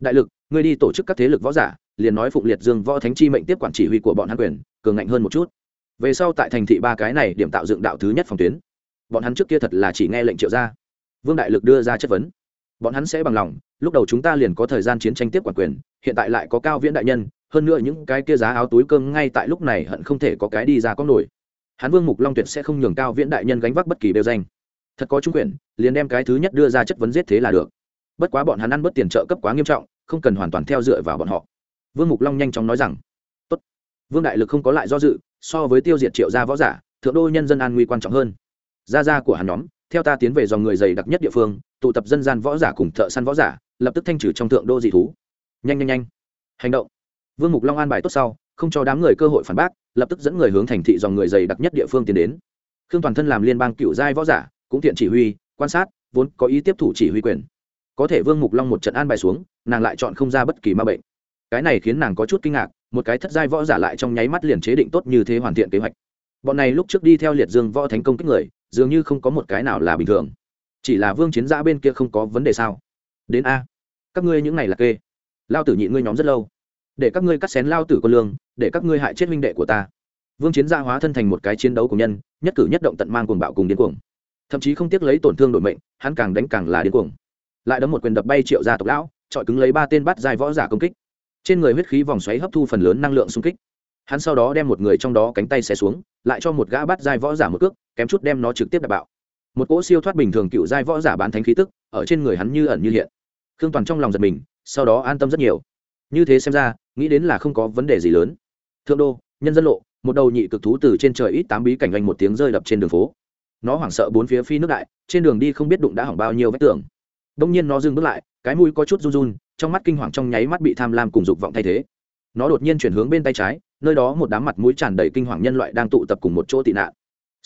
Đại lực, ngươi đi tổ chức các thế lực võ giả, liền nói phụng liệt dương võ thánh chi mệnh tiếp quản chỉ huy của bọn hắn quyền, cường ngạnh hơn một chút. Về sau tại thành thị ba cái này điểm tạo dựng đạo thứ nhất phòng tuyến. Bọn hắn trước kia thật là chỉ nghe lệnh triệu ra vương đại lực đưa ra chất vấn bọn hắn sẽ bằng lòng, lúc đầu chúng ta liền có thời gian chiến tranh tiếp quản quyền, hiện tại lại có cao viễn đại nhân, hơn nữa những cái kia giá áo túi cơm ngay tại lúc này hận không thể có cái đi ra có nổi. Hắn vương mục long tuyệt sẽ không nhường cao viễn đại nhân gánh vác bất kỳ đeo danh. Thật có trung quyền, liền đem cái thứ nhất đưa ra chất vấn giết thế là được. Bất quá bọn hắn ăn bớt tiền trợ cấp quá nghiêm trọng, không cần hoàn toàn theo dựa vào bọn họ. Vương mục long nhanh chóng nói rằng, Tốt. vương đại lực không có lại do dự, so với tiêu diệt triệu gia võ giả, thượng đô nhân dân an nguy quan trọng hơn. Gia gia của hắn nhóm, theo ta tiến về dòng người dày đặc nhất địa phương tụ tập dân gian võ giả cùng thợ săn võ giả, lập tức thanh trừ trong thượng đô dị thú. Nhanh nhanh nhanh. Hành động. Vương mục long an bài tốt sau, không cho đám người cơ hội phản bác, lập tức dẫn người hướng thành thị dòng người dày đặc nhất địa phương tiến đến. Khương toàn thân làm liên bang cựu giai võ giả, cũng thiện chỉ huy, quan sát, vốn có ý tiếp thủ chỉ huy quyền. Có thể vương mục long một trận an bài xuống, nàng lại chọn không ra bất kỳ ma bệnh. Cái này khiến nàng có chút kinh ngạc, một cái thất giai võ giả lại trong nháy mắt liền chế định tốt như thế hoàn thiện kế hoạch. Bọn này lúc trước đi theo liệt dương võ thánh công kích người, dường như không có một cái nào là bình thường chỉ là vương chiến giã bên kia không có vấn đề sao? Đến a. Các ngươi những này là kê. Lao tử nhịn ngươi nhóm rất lâu. Để các ngươi cắt xén lao tử con lương, để các ngươi hại chết minh đệ của ta. Vương chiến gia hóa thân thành một cái chiến đấu của nhân, nhất cử nhất động tận mang cuồng bạo cùng điên cuồng. Thậm chí không tiếc lấy tổn thương đổi mệnh, hắn càng đánh càng là điên cuồng. Lại đấm một quyền đập bay triệu gia tộc lão trọi cứng lấy ba tên bắt dài võ giả công kích. Trên người huyết khí vòng xoáy hấp thu phần lớn năng lượng xung kích. Hắn sau đó đem một người trong đó cánh tay xé xuống, lại cho một gã bắt dài võ giả một cước, kém chút đem nó trực tiếp đập bạo một cỗ siêu thoát bình thường cựu giai võ giả bán thánh khí tức, ở trên người hắn như ẩn như hiện. Khương toàn trong lòng giật mình, sau đó an tâm rất nhiều. Như thế xem ra, nghĩ đến là không có vấn đề gì lớn. Thượng đô, nhân dân lộ, một đầu nhị cực thú từ trên trời ít tám bí cảnh anh một tiếng rơi đập trên đường phố. Nó hoảng sợ bốn phía phi nước đại, trên đường đi không biết đụng đã hỏng bao nhiêu vách tường. Đông nhiên nó dừng bước lại, cái mũi có chút run run, trong mắt kinh hoàng trong nháy mắt bị tham lam cùng dục vọng thay thế. Nó đột nhiên chuyển hướng bên tay trái, nơi đó một đám mặt mũi tràn đầy kinh hoàng nhân loại đang tụ tập cùng một chỗ tị nạn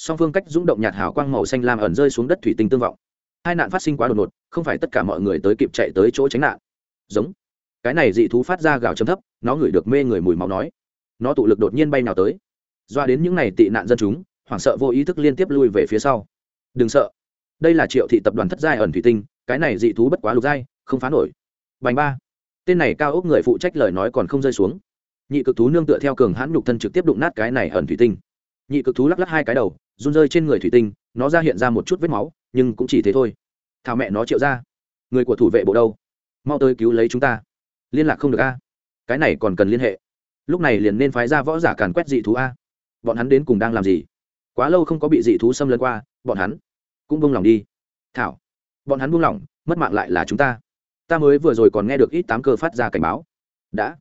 song phương cách rung động nhạt hào quang màu xanh lam ẩn rơi xuống đất thủy tinh tương vọng. Hai nạn phát sinh quá đột ngột, không phải tất cả mọi người tới kịp chạy tới chỗ tránh nạn. Giống. Cái này dị thú phát ra gào chấm thấp, nó ngửi được mê người mùi máu nói. Nó tụ lực đột nhiên bay nào tới. Doa đến những n à y tị nạn dân chúng, hoảng sợ vô ý thức liên tiếp lui về phía sau. Đừng sợ. Đây là triệu thị tập đoàn thất giai ẩn thủy tinh, cái này dị thú bất quá lục giai, không phá nổi. Bành ba. Tên này cao ốc người phụ trách lời nói còn không rơi xuống. Nhị cực thú nương tựa theo cường hãn nhục thân trực tiếp đụng nát cái này ẩn thủy tinh. Nhị cực thú lắc lắc hai cái đầu run rơi trên người thủy tinh, nó ra hiện ra một chút vết máu, nhưng cũng chỉ thế thôi. Thảo mẹ nó triệu ra. Người của thủ vệ bộ đâu? Mau tới cứu lấy chúng ta. Liên lạc không được a. Cái này còn cần liên hệ. Lúc này liền nên phái ra võ giả càn quét dị thú a. Bọn hắn đến cùng đang làm gì? Quá lâu không có bị dị thú xâm lấn qua, bọn hắn cũng buông lòng đi. Thảo, bọn hắn buông lỏng, mất mạng lại là chúng ta. Ta mới vừa rồi còn nghe được ít tám cơ phát ra cảnh báo. Đã,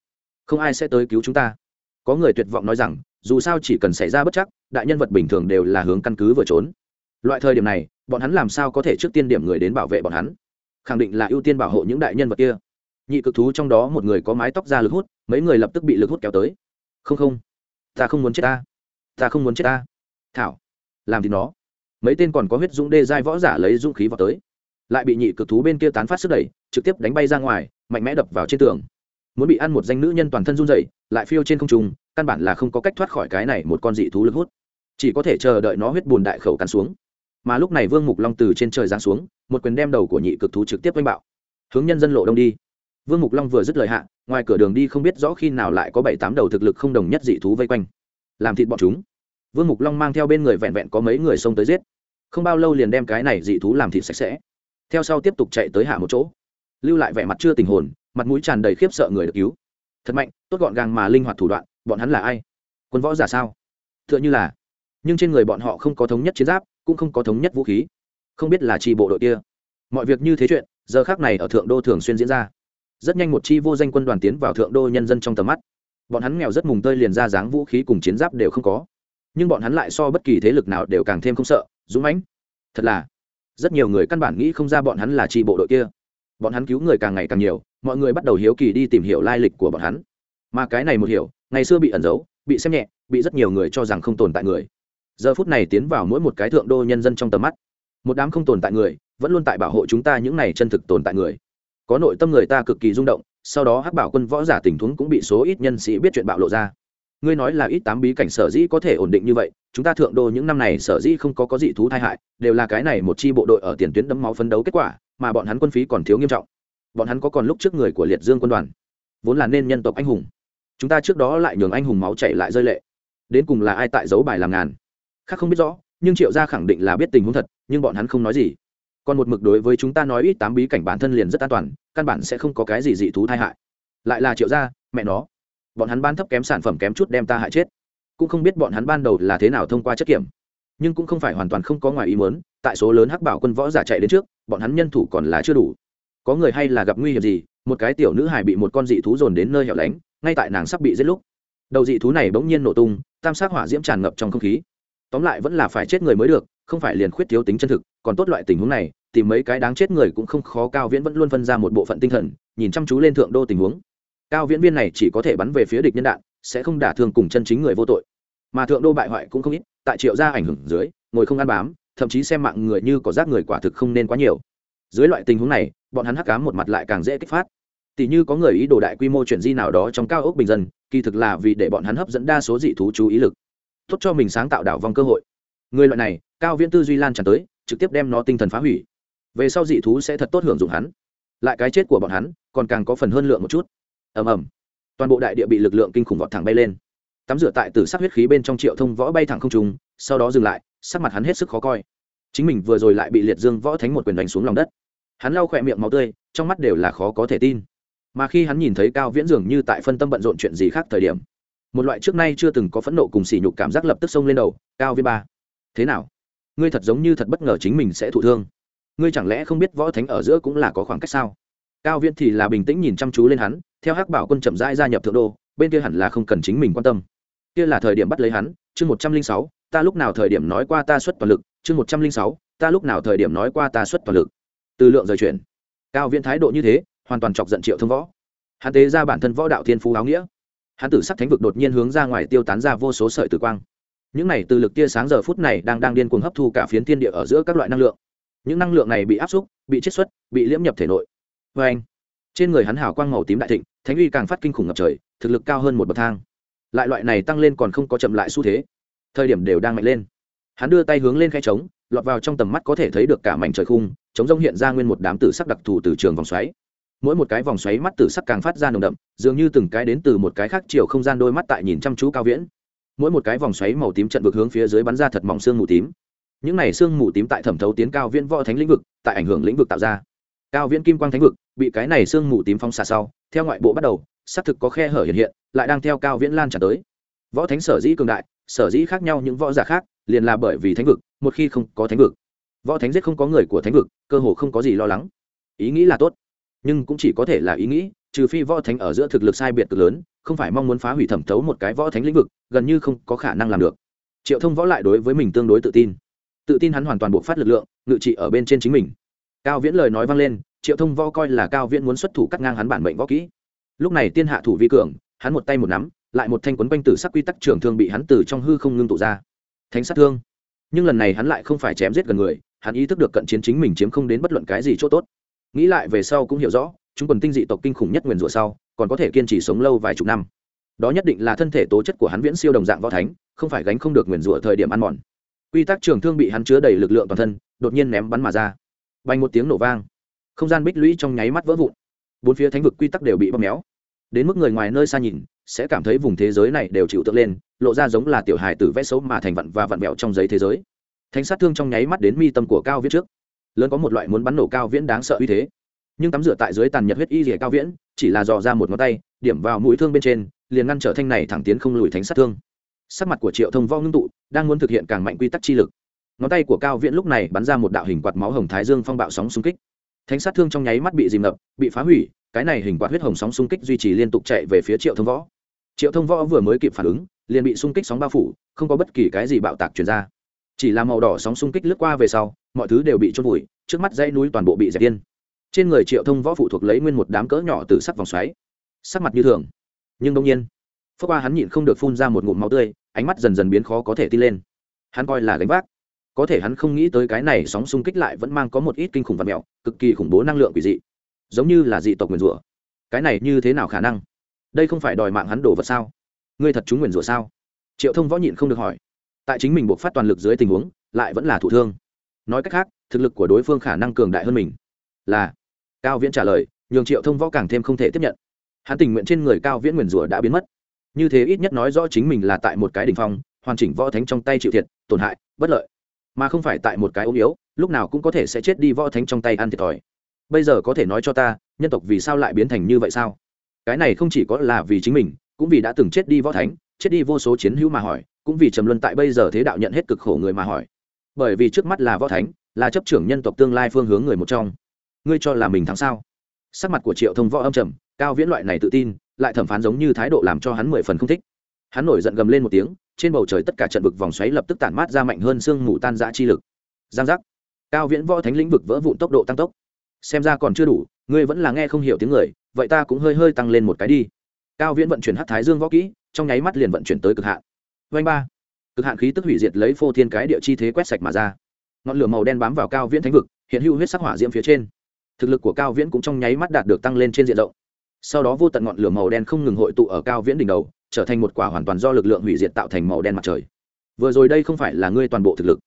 không ai sẽ tới cứu chúng ta. Có người tuyệt vọng nói rằng dù sao chỉ cần xảy ra bất chắc, đại nhân vật bình thường đều là hướng căn cứ vừa trốn. Loại thời điểm này, bọn hắn làm sao có thể trước tiên điểm người đến bảo vệ bọn hắn? Khẳng định là ưu tiên bảo hộ những đại nhân vật kia. Nhị cực thú trong đó một người có mái tóc ra lực hút, mấy người lập tức bị lực hút kéo tới. Không không, ta không muốn chết ta. Ta không muốn chết ta. Thảo, làm thì nó. Mấy tên còn có huyết dũng đê giai võ giả lấy dũng khí vào tới. Lại bị nhị cực thú bên kia tán phát sức đẩy, trực tiếp đánh bay ra ngoài, mạnh mẽ đập vào trên tường. Muốn bị ăn một danh nữ nhân toàn thân run dậy lại phiêu trên không trung căn bản là không có cách thoát khỏi cái này một con dị thú lực hút. Chỉ có thể chờ đợi nó huyết bùn đại khẩu cắn xuống. Mà lúc này vương mục long từ trên trời giáng xuống, một quyền đem đầu của nhị cực thú trực tiếp oanh bạo. Hướng nhân dân lộ đông đi. Vương mục long vừa dứt lời hạ, ngoài cửa đường đi không biết rõ khi nào lại có bảy tám đầu thực lực không đồng nhất dị thú vây quanh. Làm thịt bọn chúng. Vương mục long mang theo bên người vẹn vẹn có mấy người xông tới giết. Không bao lâu liền đem cái này dị thú làm thịt sạch sẽ. Theo sau tiếp tục chạy tới hạ một chỗ. Lưu lại vẻ mặt chưa tình hồn, mặt mũi tràn đầy khiếp sợ người được cứu. Thật mạnh, tốt gọn gàng mà linh hoạt thủ đoạn bọn hắn là ai? Quân võ giả sao? T h ư ợ n h ư là. Nhưng trên người bọn họ không có thống nhất chiến giáp, cũng không có thống nhất vũ khí. Không biết là chi bộ đội kia. Mọi việc như thế chuyện, giờ khác này ở thượng đô thường xuyên diễn ra. Rất nhanh một chi vô danh quân đoàn tiến vào thượng đô nhân dân trong tầm mắt. Bọn hắn nghèo rất mùng tơi liền ra dáng vũ khí cùng chiến giáp đều không có. Nhưng bọn hắn lại so bất kỳ thế lực nào đều càng thêm không sợ, dũng mãnh. Thật là, rất nhiều người căn bản nghĩ không ra bọn hắn là tri bộ đội kia. Bọn hắn cứu người càng ngày càng nhiều, mọi người bắt đầu hiếu kỳ đi tìm hiểu lai lịch của bọn hắn. Mà cái này một hiểu ngày xưa bị ẩn giấu, bị xem nhẹ, bị rất nhiều người cho rằng không tồn tại người. Giờ phút này tiến vào mỗi một cái thượng đô nhân dân trong tầm mắt, một đám không tồn tại người, vẫn luôn tại bảo hộ chúng ta những này chân thực tồn tại người. Có nội tâm người ta cực kỳ rung động, sau đó hắc bảo quân võ giả tình huống cũng bị số ít nhân sĩ biết chuyện bạo lộ ra. Ngươi nói là ít tám bí cảnh sở dĩ có thể ổn định như vậy, chúng ta thượng đô những năm này sở dĩ không có có dị thú tai hại, đều là cái này một chi bộ đội ở tiền tuyến đấm máu phấn đấu kết quả, mà bọn hắn quân phí còn thiếu nghiêm trọng. Bọn hắn có còn lúc trước người của liệt dương quân đoàn, vốn là nên nhân tộc anh hùng chúng ta trước đó lại nhường anh hùng máu chảy lại rơi lệ. Đến cùng là ai tại giấu bài làm ngàn? Khác không biết rõ, nhưng triệu gia khẳng định là biết tình huống thật, nhưng bọn hắn không nói gì. Còn một mực đối với chúng ta nói ít tám bí cảnh bản thân liền rất an toàn, căn bản sẽ không có cái gì dị thú tai hại. Lại là triệu gia, mẹ nó. Bọn hắn ban thấp kém sản phẩm kém chút đem ta hại chết. Cũng không biết bọn hắn ban đầu là thế nào thông qua chất kiểm. Nhưng cũng không phải hoàn toàn không có ngoài ý muốn, tại số lớn hắc bảo quân võ giả chạy đến trước, bọn hắn nhân thủ còn là chưa đủ. Có người hay là gặp nguy hiểm gì, một cái tiểu nữ hài bị một con dị thú dồn đến nơi hẻo lánh ngay tại nàng sắp bị giết lúc, đầu dị thú này bỗng nhiên nổ tung, tam sát hỏa diễm tràn ngập trong không khí. Tóm lại vẫn là phải chết người mới được, không phải liền khuyết thiếu tính chân thực, còn tốt loại tình huống này, tìm mấy cái đáng chết người cũng không khó, cao viễn vẫn luôn phân ra một bộ phận tinh thần, nhìn chăm chú lên thượng đô tình huống. Cao viễn viên này chỉ có thể bắn về phía địch nhân đạn, sẽ không đả thương cùng chân chính người vô tội. Mà thượng đô bại hoại cũng không ít, tại triệu gia ảnh hưởng dưới, ngồi không ăn bám, thậm chí xem mạng người như có rác người quả thực không nên quá nhiều. Dưới loại tình huống này, bọn hắn hắc cám một mặt lại càng dễ kích phát tỷ như có người ý đồ đại quy mô chuyển di nào đó trong cao ốc bình dân, kỳ thực là vì để bọn hắn hấp dẫn đa số dị thú chú ý lực. Tốt cho mình sáng tạo đảo vong cơ hội. Người loại này, cao viễn tư duy lan tràn tới, trực tiếp đem nó tinh thần phá hủy. Về sau dị thú sẽ thật tốt hưởng dụng hắn. Lại cái chết của bọn hắn, còn càng có phần hơn lượng một chút. Ầm ầm. Toàn bộ đại địa bị lực lượng kinh khủng vọt thẳng bay lên. Tắm rửa tại tử sắc huyết khí bên trong triệu thông võ bay thẳng không trùng sau đó dừng lại, sắc mặt hắn hết sức khó coi. Chính mình vừa rồi lại bị liệt dương võ thánh một quyền đánh xuống lòng đất. Hắn lau khỏe miệng máu tươi, trong mắt đều là khó có thể tin mà khi hắn nhìn thấy cao viễn dường như tại phân tâm bận rộn chuyện gì khác thời điểm, một loại trước nay chưa từng có phẫn nộ cùng sỉ nhục cảm giác lập tức xông lên đầu, cao viễn ba, thế nào? Ngươi thật giống như thật bất ngờ chính mình sẽ thụ thương. Ngươi chẳng lẽ không biết võ thánh ở giữa cũng là có khoảng cách sao? Cao viễn thì là bình tĩnh nhìn chăm chú lên hắn, theo hắc bảo quân chậm rãi gia nhập thượng đô, bên kia hẳn là không cần chính mình quan tâm. Kia là thời điểm bắt lấy hắn, chương một trăm linh sáu, ta lúc nào thời điểm nói qua ta xuất toàn lực, chương một trăm linh sáu, ta lúc nào thời điểm nói qua ta xuất toàn lực. Từ lượng rời chuyển. Cao viễn thái độ như thế hoàn toàn chọc giận triệu thông võ. Hắn tế ra bản thân võ đạo thiên phú áo nghĩa. Hắn tử sắc thánh vực đột nhiên hướng ra ngoài tiêu tán ra vô số sợi tử quang. Những này từ lực tia sáng giờ phút này đang đang điên cuồng hấp thu cả phiến thiên địa ở giữa các loại năng lượng. Những năng lượng này bị áp xúc, bị chiết xuất, bị liễm nhập thể nội. Vê anh, trên người hắn hào quang màu tím đại thịnh, thánh uy càng phát kinh khủng ngập trời, thực lực cao hơn một bậc thang. Lại loại này tăng lên còn không có chậm lại xu thế. Thời điểm đều đang mạnh lên. Hắn đưa tay hướng lên khe trống, lọt vào trong tầm mắt có thể thấy được cả mảnh trời khung chống rông hiện ra nguyên một đám tử sắc đặc thù từ trường vòng xoáy mỗi một cái vòng xoáy mắt tử sắc càng phát ra nồng đậm, dường như từng cái đến từ một cái khác chiều không gian đôi mắt tại nhìn chăm chú cao viễn. Mỗi một cái vòng xoáy màu tím trận vực hướng phía dưới bắn ra thật mỏng xương mù tím. Những này xương mù tím tại thẩm thấu tiến cao viễn võ thánh lĩnh vực, tại ảnh hưởng lĩnh vực tạo ra. Cao viễn kim quang thánh vực, bị cái này xương mù tím phong xạ sau, theo ngoại bộ bắt đầu, xác thực có khe hở hiện hiện, lại đang theo cao viễn lan tràn tới. Võ thánh sở dĩ cường đại, sở dĩ khác nhau những võ giả khác, liền là bởi vì thánh vực, một khi không có thánh vực. Võ thánh giết không có người của thánh vực, cơ hồ không có gì lo lắng. Ý nghĩ là tốt nhưng cũng chỉ có thể là ý nghĩ, trừ phi võ thánh ở giữa thực lực sai biệt cực lớn, không phải mong muốn phá hủy thẩm thấu một cái võ thánh lĩnh vực, gần như không có khả năng làm được. Triệu thông võ lại đối với mình tương đối tự tin. Tự tin hắn hoàn toàn buộc phát lực lượng, ngự trị ở bên trên chính mình. Cao viễn lời nói vang lên, triệu thông võ coi là cao viễn muốn xuất thủ cắt ngang hắn bản mệnh võ kỹ. Lúc này tiên hạ thủ vi cường, hắn một tay một nắm, lại một thanh quấn quanh tử sắc quy tắc trường thương bị hắn từ trong hư không ngưng tụ ra. Thánh sát thương. Nhưng lần này hắn lại không phải chém giết gần người, hắn ý thức được cận chiến chính mình chiếm không đến bất luận cái gì chỗ tốt nghĩ lại về sau cũng hiểu rõ, chúng quần tinh dị tộc kinh khủng nhất nguyền rủa sau, còn có thể kiên trì sống lâu vài chục năm. Đó nhất định là thân thể tố chất của hắn viễn siêu đồng dạng võ thánh, không phải gánh không được nguyền rủa thời điểm ăn mòn. Quy tắc trường thương bị hắn chứa đầy lực lượng toàn thân, đột nhiên ném bắn mà ra. Bay một tiếng nổ vang. Không gian bích lũy trong nháy mắt vỡ vụn. Bốn phía thánh vực quy tắc đều bị bóp méo. Đến mức người ngoài nơi xa nhìn, sẽ cảm thấy vùng thế giới này đều chịu tượng lên, lộ ra giống là tiểu hài tử vẽ xấu mà thành vặn và vặn mẹo trong giấy thế giới. Thánh sát thương trong nháy mắt đến mi tâm của cao viết trước lớn có một loại muốn bắn nổ cao viễn đáng sợ uy thế. Nhưng tắm rửa tại dưới tàn nhật huyết y rỉa cao viễn, chỉ là dò ra một ngón tay, điểm vào mũi thương bên trên, liền ngăn trở thanh này thẳng tiến không lùi thánh sát thương. Sắc mặt của triệu thông vo ngưng tụ, đang muốn thực hiện càng mạnh quy tắc chi lực. Ngón tay của cao viễn lúc này bắn ra một đạo hình quạt máu hồng thái dương phong bạo sóng xung kích. Thánh sát thương trong nháy mắt bị dìm ngập, bị phá hủy, cái này hình quạt huyết hồng sóng xung kích duy trì liên tục chạy về phía triệu thông võ. Triệu thông võ vừa mới kịp phản ứng, liền bị xung kích sóng bao phủ, không có bất kỳ cái gì bạo tạc chuyển ra chỉ là màu đỏ sóng xung kích lướt qua về sau, mọi thứ đều bị trôn vùi, trước mắt dãy núi toàn bộ bị dẹp tiên trên người triệu thông võ phụ thuộc lấy nguyên một đám cỡ nhỏ từ sắc vòng xoáy. Sắc mặt như thường. Nhưng đông nhiên phước qua hắn nhịn không được phun ra một ngụm máu tươi, ánh mắt dần dần biến khó có thể tin lên. Hắn coi là gánh vác. Có thể hắn không nghĩ tới cái này sóng xung kích lại vẫn mang có một ít kinh khủng vật mẹo, cực kỳ khủng bố năng lượng quỷ dị. Giống như là dị tộc nguyền rủa. Cái này như thế nào khả năng? Đây không phải đòi mạng hắn đổ vật sao? Ngươi thật chúng nguyền rủa sao? Triệu thông võ nhịn không được hỏi tại chính mình buộc phát toàn lực dưới tình huống, lại vẫn là thụ thương. Nói cách khác, thực lực của đối phương khả năng cường đại hơn mình. Là, cao viễn trả lời, nhường triệu thông võ càng thêm không thể tiếp nhận. Hắn tình nguyện trên người cao viễn nguyền rủa đã biến mất. Như thế ít nhất nói rõ chính mình là tại một cái đ ỉ n h phong, hoàn chỉnh võ thánh trong tay chịu thiệt, tổn hại, bất lợi. Mà không phải tại một cái ốm yếu, lúc nào cũng có thể sẽ chết đi võ thánh trong tay ăn thiệt thòi. Bây giờ có thể nói cho ta, nhân tộc vì sao lại biến thành như vậy sao? Cái này không chỉ có là vì chính mình, cũng vì đã từng chết đi võ thánh, chết đi vô số chiến hữu mà hỏi cũng vì trầm luân tại bây giờ thế đạo nhận hết cực khổ người mà hỏi. Bởi vì trước mắt là võ thánh, là chấp trưởng nhân tộc tương lai phương hướng người một trong. Ngươi cho là mình thắng sao? Sắc mặt của triệu thông võ âm trầm, cao viễn loại này tự tin, lại thẩm phán giống như thái độ làm cho hắn mười phần không thích. Hắn nổi giận gầm lên một tiếng, trên bầu trời tất cả trận vực vòng xoáy lập tức tản mát ra mạnh hơn sương mù tan dã chi lực. Giang giác. Cao viễn võ thánh lĩnh vực vỡ vụn tốc độ tăng tốc. Xem ra còn chưa đủ, ngươi vẫn là nghe không hiểu tiếng người, vậy ta cũng hơi hơi tăng lên một cái đi. Cao viễn vận chuyển hát thái dương võ kỹ, trong nháy mắt liền vận chuyển tới cực hạn vanh ba. Cực hạn khí tức hủy diệt lấy phô thiên cái địa chi thế quét sạch mà ra. Ngọn lửa màu đen bám vào cao viễn thánh vực, hiện hữu huyết sắc hỏa diễm phía trên. Thực lực của cao viễn cũng trong nháy mắt đạt được tăng lên trên diện rộng. Sau đó vô tận ngọn lửa màu đen không ngừng hội tụ ở cao viễn đỉnh đầu, trở thành một quả hoàn toàn do lực lượng hủy diệt tạo thành màu đen mặt trời. Vừa rồi đây không phải là ngươi toàn bộ thực lực.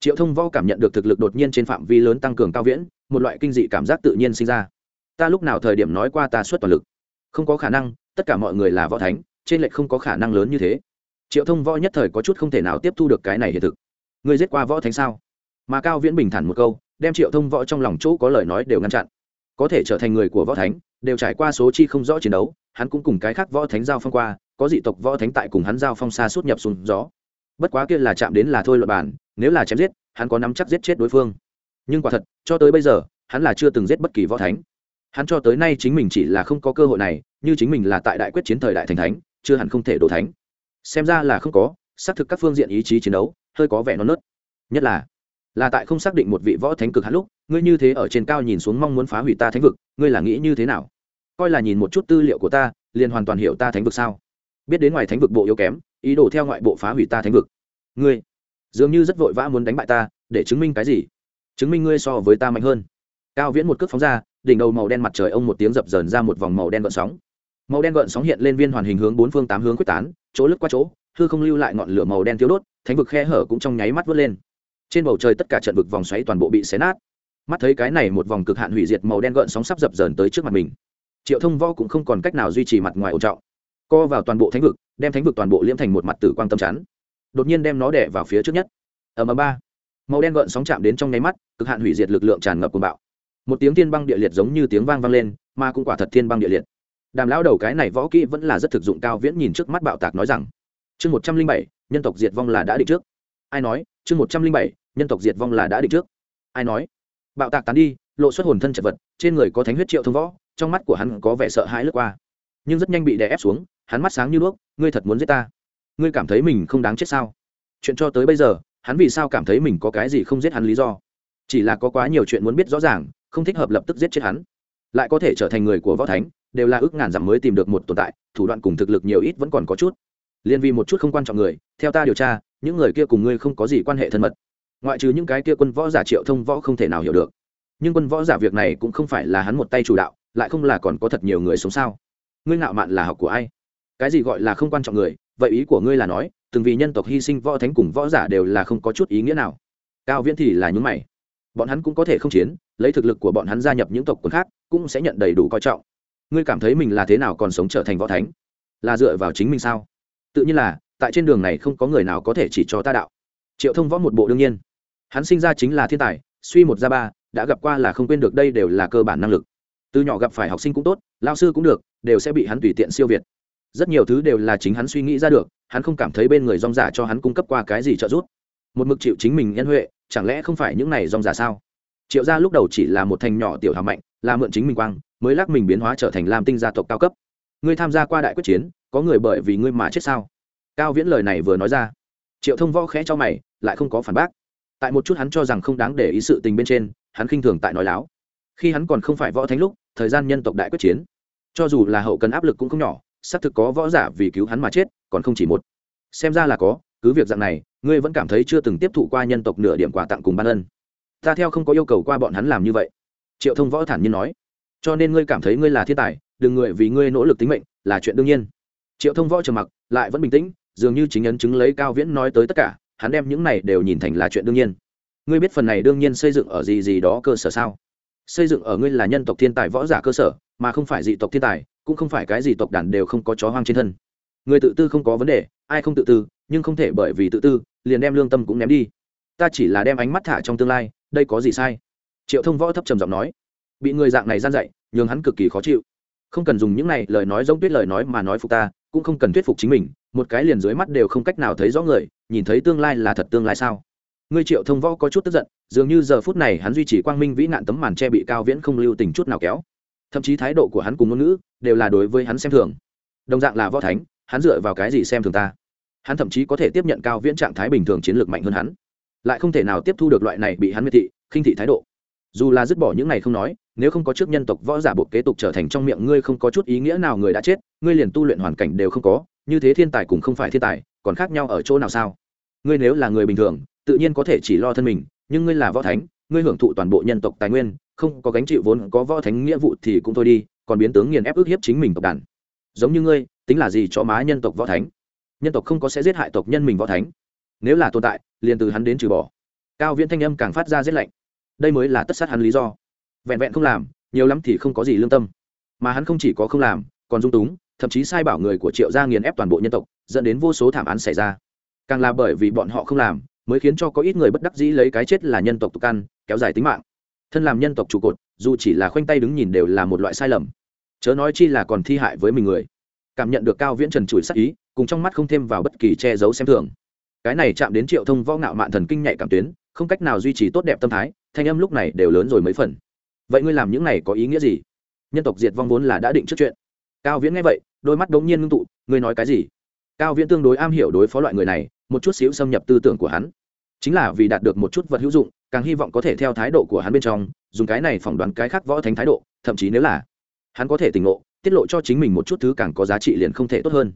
Triệu thông võ cảm nhận được thực lực đột nhiên trên phạm vi lớn tăng cường cao viễn, một loại kinh dị cảm giác tự nhiên sinh ra. Ta lúc nào thời điểm nói qua ta xuất toàn lực? Không có khả năng, tất cả mọi người là võ thánh, trên lệch không có khả năng lớn như thế triệu thông võ nhất thời có chút không thể nào tiếp thu được cái này hiện thực. Ngươi giết qua võ thánh sao? Mà cao viễn bình thản một câu, đem triệu thông võ trong lòng chỗ có lời nói đều ngăn chặn. Có thể trở thành người của võ thánh, đều trải qua số chi không rõ chiến đấu, hắn cũng cùng cái khác võ thánh giao phong qua, có dị tộc võ thánh tại cùng hắn giao phong xa suốt nhập xuống gió. Bất quá kia là chạm đến là thôi luật bản nếu là chém giết, hắn có nắm chắc giết chết đối phương. Nhưng quả thật, cho tới bây giờ, hắn là chưa từng giết bất kỳ võ thánh. Hắn cho tới nay chính mình chỉ là không có cơ hội này, như chính mình là tại đại quyết chiến thời đại thành thánh, chưa hẳn không thể đổ thánh xem ra là không có, xác thực các phương diện ý chí chiến đấu, hơi có vẻ non nớt. Nhất là là tại không xác định một vị võ thánh cực hắn lúc, ngươi như thế ở trên cao nhìn xuống mong muốn phá hủy ta thánh vực, ngươi là nghĩ như thế nào? Coi là nhìn một chút tư liệu của ta, liền hoàn toàn hiểu ta thánh vực sao? Biết đến ngoài thánh vực bộ yếu kém, ý đồ theo ngoại bộ phá hủy ta thánh vực. Ngươi, dường như rất vội vã muốn đánh bại ta, để chứng minh cái gì? Chứng minh ngươi so với ta mạnh hơn. Cao viễn một cước phóng ra, đỉnh đầu màu đen mặt trời ông một tiếng dập dờn ra một vòng màu đen gợn sóng. Màu đen gợn sóng hiện lên viên hoàn hình hướng bốn phương tám hướng quyết tán chỗ lướt qua chỗ, hư không lưu lại ngọn lửa màu đen thiếu đốt, thánh vực khe hở cũng trong nháy mắt vớt lên. Trên bầu trời tất cả trận vực vòng xoáy toàn bộ bị xé nát. Mắt thấy cái này một vòng cực hạn hủy diệt màu đen gợn sóng sắp dập dờn tới trước mặt mình. Triệu thông võ cũng không còn cách nào duy trì mặt ngoài ổn trọng. Co vào toàn bộ thánh vực, đem thánh vực toàn bộ liễm thành một mặt tử quang tâm chắn. Đột nhiên đem nó đẻ vào phía trước nhất. Ở mờ ba. Màu đen gợn sóng chạm đến trong nháy mắt, cực hạn hủy diệt lực lượng tràn ngập cuồng bạo. Một tiếng thiên băng địa liệt giống như tiếng vang vang lên, mà cũng quả thật thiên băng địa liệt đàm lão đầu cái này võ kỹ vẫn là rất thực dụng, cao viễn nhìn trước mắt bạo tạc nói rằng, chương một trăm linh bảy, nhân tộc diệt vong là đã định trước. Ai nói, chương một trăm linh bảy, nhân tộc diệt vong là đã định trước. Ai nói, bạo tạc tán đi, lộ xuất hồn thân chật vật, trên người có thánh huyết triệu thông võ, trong mắt của hắn có vẻ sợ hãi lướt qua. Nhưng rất nhanh bị đè ép xuống, hắn mắt sáng như đuốc, ngươi thật muốn giết ta? Ngươi cảm thấy mình không đáng chết sao? Chuyện cho tới bây giờ, hắn vì sao cảm thấy mình có cái gì không giết hắn lý do? Chỉ là có quá nhiều chuyện muốn biết rõ ràng, không thích hợp lập tức giết chết hắn. Lại có thể trở thành người của võ thánh đều là ước ngàn dặm mới tìm được một tồn tại, thủ đoạn cùng thực lực nhiều ít vẫn còn có chút. Liên vì một chút không quan trọng người, theo ta điều tra, những người kia cùng ngươi không có gì quan hệ thân mật. Ngoại trừ những cái kia quân võ giả triệu thông võ không thể nào hiểu được. Nhưng quân võ giả việc này cũng không phải là hắn một tay chủ đạo, lại không là còn có thật nhiều người sống sao? Ngươi ngạo mạn là học của ai? Cái gì gọi là không quan trọng người? Vậy ý của ngươi là nói, từng vì nhân tộc hy sinh võ thánh cùng võ giả đều là không có chút ý nghĩa nào. Cao viễn thì là những mày. Bọn hắn cũng có thể không chiến, lấy thực lực của bọn hắn gia nhập những tộc quân khác, cũng sẽ nhận đầy đủ coi trọng ngươi cảm thấy mình là thế nào còn sống trở thành võ thánh? Là dựa vào chính mình sao? Tự nhiên là, tại trên đường này không có người nào có thể chỉ cho ta đạo. Triệu thông võ một bộ đương nhiên. Hắn sinh ra chính là thiên tài, suy một ra ba, đã gặp qua là không quên được đây đều là cơ bản năng lực. Từ nhỏ gặp phải học sinh cũng tốt, lao sư cũng được, đều sẽ bị hắn tùy tiện siêu việt. Rất nhiều thứ đều là chính hắn suy nghĩ ra được, hắn không cảm thấy bên người rong giả cho hắn cung cấp qua cái gì trợ giúp. Một mực chịu chính mình nhân huệ, chẳng lẽ không phải những này rong giả sao? Triệu gia lúc đầu chỉ là một thành nhỏ tiểu hào mạnh, là mượn chính mình quang, mới lắc mình biến hóa trở thành lam tinh gia tộc cao cấp. Ngươi tham gia qua đại quyết chiến, có người bởi vì ngươi mà chết sao? Cao viễn lời này vừa nói ra, triệu thông võ khẽ cho mày, lại không có phản bác. Tại một chút hắn cho rằng không đáng để ý sự tình bên trên, hắn khinh thường tại nói láo. Khi hắn còn không phải võ thánh lúc, thời gian nhân tộc đại quyết chiến, cho dù là hậu cần áp lực cũng không nhỏ, xác thực có võ giả vì cứu hắn mà chết, còn không chỉ một. Xem ra là có, cứ việc dạng này, ngươi vẫn cảm thấy chưa từng tiếp thụ qua nhân tộc nửa điểm quà tặng cùng ban ân ta theo không có yêu cầu qua bọn hắn làm như vậy. Triệu thông võ thản nhiên nói. Cho nên ngươi cảm thấy ngươi là thiên tài, đừng người vì ngươi nỗ lực tính mệnh, là chuyện đương nhiên. Triệu thông võ trầm mặc, lại vẫn bình tĩnh, dường như chính ấn chứng lấy cao viễn nói tới tất cả, hắn đem những này đều nhìn thành là chuyện đương nhiên. Ngươi biết phần này đương nhiên xây dựng ở gì gì đó cơ sở sao? Xây dựng ở ngươi là nhân tộc thiên tài võ giả cơ sở, mà không phải dị tộc thiên tài, cũng không phải cái gì tộc đàn đều không có chó hoang trên thân. Người tự tư không có vấn đề, ai không tự tư, nhưng không thể bởi vì tự tư, liền đem lương tâm cũng ném đi. Ta chỉ là đem ánh mắt thả trong tương lai đây có gì sai? Triệu thông võ thấp trầm giọng nói. Bị người dạng này gian dạy, nhường hắn cực kỳ khó chịu. Không cần dùng những này lời nói giống tuyết lời nói mà nói phục ta, cũng không cần thuyết phục chính mình, một cái liền dưới mắt đều không cách nào thấy rõ người, nhìn thấy tương lai là thật tương lai sao? Ngươi triệu thông võ có chút tức giận, dường như giờ phút này hắn duy trì quang minh vĩ nạn tấm màn che bị cao viễn không lưu tình chút nào kéo. Thậm chí thái độ của hắn cùng ngôn ngữ đều là đối với hắn xem thường. Đồng dạng là võ thánh, hắn dựa vào cái gì xem thường ta? Hắn thậm chí có thể tiếp nhận cao viễn trạng thái bình thường chiến lược mạnh hơn hắn lại không thể nào tiếp thu được loại này bị hắn miệt thị, khinh thị thái độ. Dù là dứt bỏ những này không nói, nếu không có trước nhân tộc võ giả bộ kế tục trở thành trong miệng ngươi không có chút ý nghĩa nào người đã chết, ngươi liền tu luyện hoàn cảnh đều không có, như thế thiên tài cũng không phải thiên tài, còn khác nhau ở chỗ nào sao? Ngươi nếu là người bình thường, tự nhiên có thể chỉ lo thân mình, nhưng ngươi là võ thánh, ngươi hưởng thụ toàn bộ nhân tộc tài nguyên, không có gánh chịu vốn có võ thánh nghĩa vụ thì cũng thôi đi, còn biến tướng nghiền ép ức hiếp chính mình tộc đàn. Giống như ngươi, tính là gì cho má nhân tộc võ thánh? Nhân tộc không có sẽ giết hại tộc nhân mình võ thánh. Nếu là tồn tại liền từ hắn đến trừ bỏ. Cao viễn thanh âm càng phát ra giết lạnh. Đây mới là tất sát hắn lý do. Vẹn vẹn không làm, nhiều lắm thì không có gì lương tâm. Mà hắn không chỉ có không làm, còn dung túng, thậm chí sai bảo người của triệu gia nghiền ép toàn bộ nhân tộc, dẫn đến vô số thảm án xảy ra. Càng là bởi vì bọn họ không làm, mới khiến cho có ít người bất đắc dĩ lấy cái chết là nhân tộc tục ăn, kéo dài tính mạng. Thân làm nhân tộc trụ cột, dù chỉ là khoanh tay đứng nhìn đều là một loại sai lầm. Chớ nói chi là còn thi hại với mình người. Cảm nhận được cao viễn trần chùi sắc ý, cùng trong mắt không thêm vào bất kỳ che giấu xem thường cái này chạm đến triệu thông võ ngạo mạn thần kinh nhạy cảm tuyến, không cách nào duy trì tốt đẹp tâm thái, thanh âm lúc này đều lớn rồi mấy phần. Vậy ngươi làm những này có ý nghĩa gì? Nhân tộc diệt vong vốn là đã định trước chuyện. Cao viễn nghe vậy, đôi mắt đống nhiên ngưng tụ, ngươi nói cái gì? Cao viễn tương đối am hiểu đối phó loại người này, một chút xíu xâm nhập tư tưởng của hắn. Chính là vì đạt được một chút vật hữu dụng, càng hy vọng có thể theo thái độ của hắn bên trong, dùng cái này phỏng đoán cái khác võ thánh thái độ, thậm chí nếu là hắn có thể tỉnh ngộ, tiết lộ cho chính mình một chút thứ càng có giá trị liền không thể tốt hơn.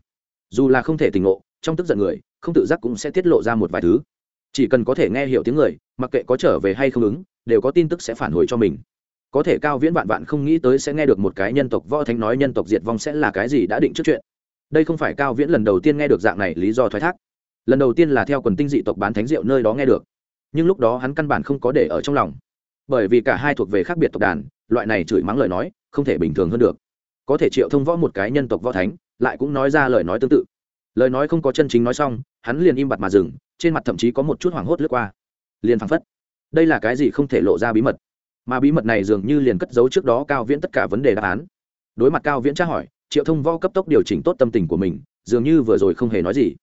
Dù là không thể tỉnh ngộ trong tức giận người, không tự giác cũng sẽ tiết lộ ra một vài thứ. Chỉ cần có thể nghe hiểu tiếng người, mặc kệ có trở về hay không ứng, đều có tin tức sẽ phản hồi cho mình. Có thể cao viễn vạn vạn không nghĩ tới sẽ nghe được một cái nhân tộc võ thánh nói nhân tộc diệt vong sẽ là cái gì đã định trước chuyện. Đây không phải cao viễn lần đầu tiên nghe được dạng này lý do thoái thác. Lần đầu tiên là theo quần tinh dị tộc bán thánh rượu nơi đó nghe được. Nhưng lúc đó hắn căn bản không có để ở trong lòng. Bởi vì cả hai thuộc về khác biệt tộc đàn, loại này chửi mắng lời nói, không thể bình thường hơn được. Có thể triệu thông võ một cái nhân tộc võ thánh, lại cũng nói ra lời nói tương tự lời nói không có chân chính nói xong, hắn liền im bặt mà dừng, trên mặt thậm chí có một chút hoảng hốt lướt qua. Liền phăng phất, đây là cái gì không thể lộ ra bí mật. Mà bí mật này dường như liền cất giấu trước đó cao viễn tất cả vấn đề đáp án. Đối mặt cao viễn tra hỏi, triệu thông vo cấp tốc điều chỉnh tốt tâm tình của mình, dường như vừa rồi không hề nói gì.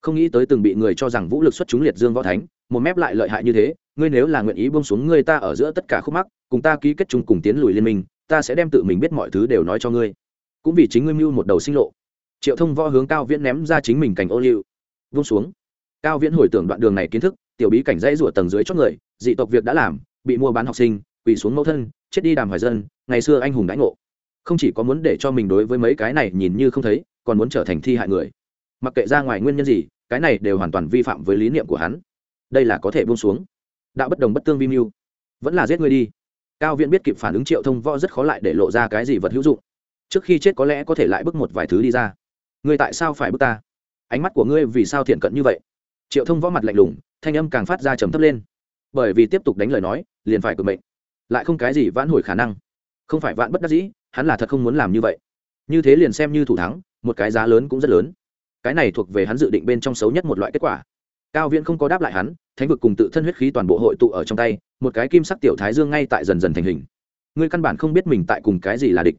Không nghĩ tới từng bị người cho rằng vũ lực xuất chúng liệt dương võ thánh, một mép lại lợi hại như thế, ngươi nếu là nguyện ý buông xuống ngươi ta ở giữa tất cả khúc mắc, cùng ta ký kết chung cùng tiến lùi liên minh, ta sẽ đem tự mình biết mọi thứ đều nói cho ngươi. Cũng vì chính ngươi mưu một đầu sinh lộ triệu thông võ hướng cao viễn ném ra chính mình cảnh ô liu. Vung xuống. Cao viễn hồi tưởng đoạn đường này kiến thức, tiểu bí cảnh dãy rủa tầng dưới chót người, dị tộc việc đã làm, bị mua bán học sinh, quỳ xuống mẫu thân, chết đi đàm hoài dân, ngày xưa anh hùng đãi ngộ. Không chỉ có muốn để cho mình đối với mấy cái này nhìn như không thấy, còn muốn trở thành thi hại người. Mặc kệ ra ngoài nguyên nhân gì, cái này đều hoàn toàn vi phạm với lý niệm của hắn. Đây là có thể buông xuống. Đạo bất đồng bất tương vi mưu. Vẫn là giết người đi. Cao viễn biết kịp phản ứng triệu thông võ rất khó lại để lộ ra cái gì vật hữu dụng. Trước khi chết có lẽ có thể lại bước một vài thứ đi ra ngươi tại sao phải bước ta? Ánh mắt của ngươi vì sao thiện cận như vậy? Triệu thông võ mặt lạnh lùng, thanh âm càng phát ra trầm thấp lên. Bởi vì tiếp tục đánh lời nói, liền phải cực mệnh. Lại không cái gì vãn hồi khả năng. Không phải vạn bất đắc dĩ, hắn là thật không muốn làm như vậy. Như thế liền xem như thủ thắng, một cái giá lớn cũng rất lớn. Cái này thuộc về hắn dự định bên trong xấu nhất một loại kết quả. Cao viễn không có đáp lại hắn, thánh vực cùng tự thân huyết khí toàn bộ hội tụ ở trong tay, một cái kim sắc tiểu thái dương ngay tại dần dần thành hình. Ngươi căn bản không biết mình tại cùng cái gì là địch.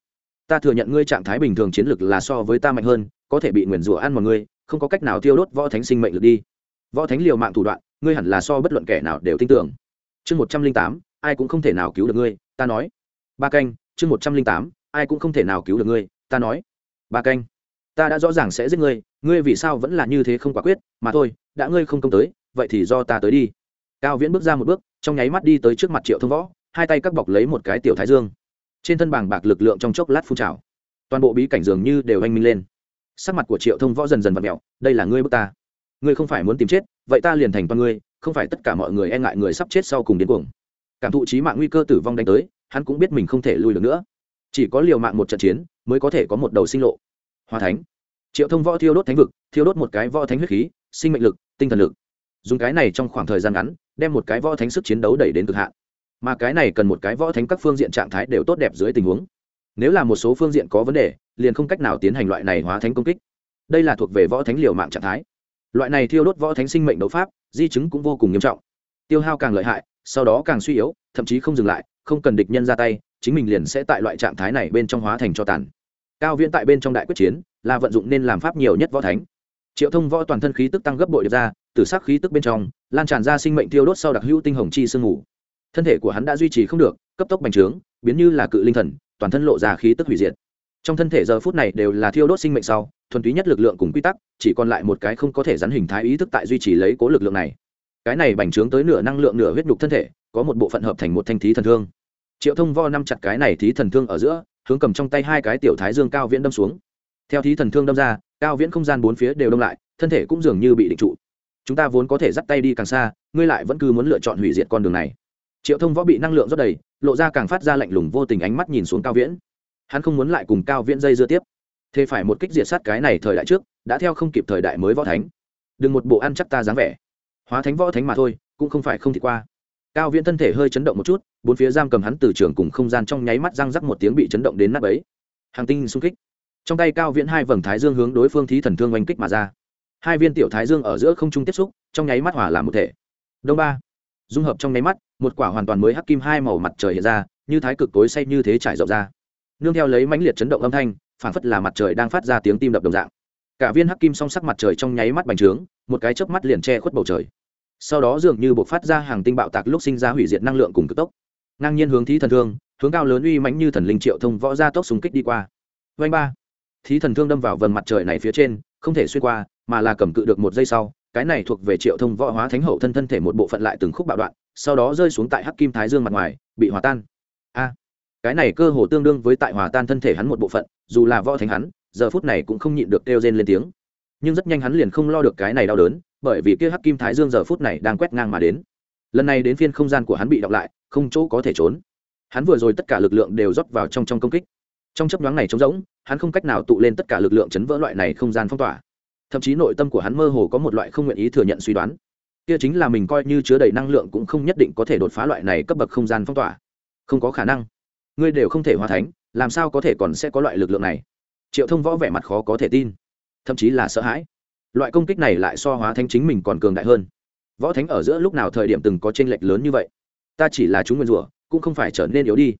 Ta thừa nhận ngươi trạng thái bình thường chiến lược là so với ta mạnh hơn có thể bị nguyền rủa ăn một ngươi, không có cách nào tiêu đốt võ thánh sinh mệnh lực đi. Võ thánh liều mạng thủ đoạn, ngươi hẳn là so bất luận kẻ nào đều tin tưởng. Chương một trăm linh tám, ai cũng không thể nào cứu được ngươi, ta nói. Ba canh, chương một trăm linh tám, ai cũng không thể nào cứu được ngươi, ta nói. Ba canh, ta đã rõ ràng sẽ giết ngươi ngươi vì sao vẫn là như thế không quả quyết, mà thôi, đã ngươi không công tới, vậy thì do ta tới đi. Cao viễn bước ra một bước, trong nháy mắt đi tới trước mặt triệu thông võ, hai tay các bọc lấy một cái tiểu thái dương. Trên thân bảng bạc lực lượng trong chốc lát phun trào. Toàn bộ bí cảnh dường như đều anh minh lên sắc mặt của triệu thông võ dần dần v ặ mẹo, đây là ngươi bước ta. Ngươi không phải muốn tìm chết, vậy ta liền thành toàn ngươi, không phải tất cả mọi người e ngại người sắp chết sau cùng đến cuồng. Cảm thụ trí mạng nguy cơ tử vong đánh tới, hắn cũng biết mình không thể lui được nữa. Chỉ có liều mạng một trận chiến, mới có thể có một đầu sinh lộ. Hoa thánh. Triệu thông võ thiêu đốt thánh vực, thiêu đốt một cái võ thánh huyết khí, sinh mệnh lực, tinh thần lực. Dùng cái này trong khoảng thời gian ngắn, đem một cái võ thánh sức chiến đấu đẩy đến cực hạn. Mà cái này cần một cái võ thánh các phương diện trạng thái đều tốt đẹp dưới tình huống nếu là một số phương diện có vấn đề, liền không cách nào tiến hành loại này hóa thánh công kích. Đây là thuộc về võ thánh liều mạng trạng thái. Loại này thiêu đốt võ thánh sinh mệnh đấu pháp, di chứng cũng vô cùng nghiêm trọng. Tiêu hao càng lợi hại, sau đó càng suy yếu, thậm chí không dừng lại, không cần địch nhân ra tay, chính mình liền sẽ tại loại trạng thái này bên trong hóa thành cho tàn. Cao viễn tại bên trong đại quyết chiến, là vận dụng nên làm pháp nhiều nhất võ thánh. Triệu thông võ toàn thân khí tức tăng gấp bội ra từ sắc khí tức bên trong, lan tràn ra sinh mệnh tiêu đốt sau đặc hữu tinh hồng chi sương ngủ thân thể của hắn đã duy trì không được, cấp tốc bành trướng, biến như là cự linh thần toàn thân lộ ra khí tức hủy diệt. Trong thân thể giờ phút này đều là thiêu đốt sinh mệnh sau, thuần túy nhất lực lượng cùng quy tắc, chỉ còn lại một cái không có thể rắn hình thái ý thức tại duy trì lấy cố lực lượng này. Cái này bành trướng tới nửa năng lượng nửa huyết nhục thân thể, có một bộ phận hợp thành một thanh thí thần thương. Triệu thông vo năm chặt cái này thí thần thương ở giữa, hướng cầm trong tay hai cái tiểu thái dương cao viễn đâm xuống. Theo thí thần thương đâm ra, cao viễn không gian bốn phía đều đông lại, thân thể cũng dường như bị định trụ. Chúng ta vốn có thể dắt tay đi càng xa, ngươi lại vẫn cứ muốn lựa chọn hủy diệt con đường này triệu thông võ bị năng lượng rót đầy, lộ ra càng phát ra lạnh lùng vô tình ánh mắt nhìn xuống cao viễn. Hắn không muốn lại cùng cao viễn dây dưa tiếp. Thế phải một kích diệt sát cái này thời đại trước, đã theo không kịp thời đại mới võ thánh. Đừng một bộ ăn chắc ta dáng vẻ. Hóa thánh võ thánh mà thôi, cũng không phải không thì qua. Cao viễn thân thể hơi chấn động một chút, bốn phía giam cầm hắn từ trường cùng không gian trong nháy mắt răng rắc một tiếng bị chấn động đến nắp ấy hàng tinh xung kích. Trong tay cao viễn hai vầng thái dương hướng đối phương thí thần thương oanh kích mà ra. Hai viên tiểu thái dương ở giữa không trung tiếp xúc, trong nháy mắt hỏa làm một thể. Đông ba dung hợp trong nháy mắt, một quả hoàn toàn mới hắc kim hai màu mặt trời hiện ra, như thái cực tối say như thế trải rộng ra. Nương theo lấy mãnh liệt chấn động âm thanh phản phất là mặt trời đang phát ra tiếng tim đập đồng dạng. Cả viên hắc kim song sắc mặt trời trong nháy mắt bành trướng, một cái chớp mắt liền che khuất bầu trời. Sau đó dường như buộc phát ra hàng tinh bạo tạc lúc sinh ra hủy diệt năng lượng cùng cực tốc. Ngang nhiên hướng thí thần thương, hướng cao lớn uy mãnh như thần linh triệu thông võ ra tốc súng kích đi qua. Vanh ba. Thí thần thương đâm vào vầng mặt trời này phía trên, không thể xuyên qua, mà là cầm cự được một giây sau cái này thuộc về triệu thông võ hóa thánh hậu thân thân thể một bộ phận lại từng khúc bạo đoạn, sau đó rơi xuống tại hắc kim thái dương mặt ngoài, bị hòa tan. A, cái này cơ hồ tương đương với tại hòa tan thân thể hắn một bộ phận, dù là võ thánh hắn, giờ phút này cũng không nhịn được kêu rên lên tiếng. Nhưng rất nhanh hắn liền không lo được cái này đau đớn, bởi vì kia hắc kim thái dương giờ phút này đang quét ngang mà đến. Lần này đến phiên không gian của hắn bị đọc lại, không chỗ có thể trốn. Hắn vừa rồi tất cả lực lượng đều rót vào trong trong công kích. Trong chấp nhoáng này trống rỗng, hắn không cách nào tụ lên tất cả lực lượng chấn vỡ loại này không gian phong tỏa thậm chí nội tâm của hắn mơ hồ có một loại không nguyện ý thừa nhận suy đoán. Kia chính là mình coi như chứa đầy năng lượng cũng không nhất định có thể đột phá loại này cấp bậc không gian phong tỏa. Không có khả năng. Ngươi đều không thể hóa thánh, làm sao có thể còn sẽ có loại lực lượng này? Triệu thông võ vẻ mặt khó có thể tin. Thậm chí là sợ hãi. Loại công kích này lại so hóa thánh chính mình còn cường đại hơn. Võ thánh ở giữa lúc nào thời điểm từng có tranh lệch lớn như vậy? Ta chỉ là chúng nguyên rủa, cũng không phải trở nên yếu đi.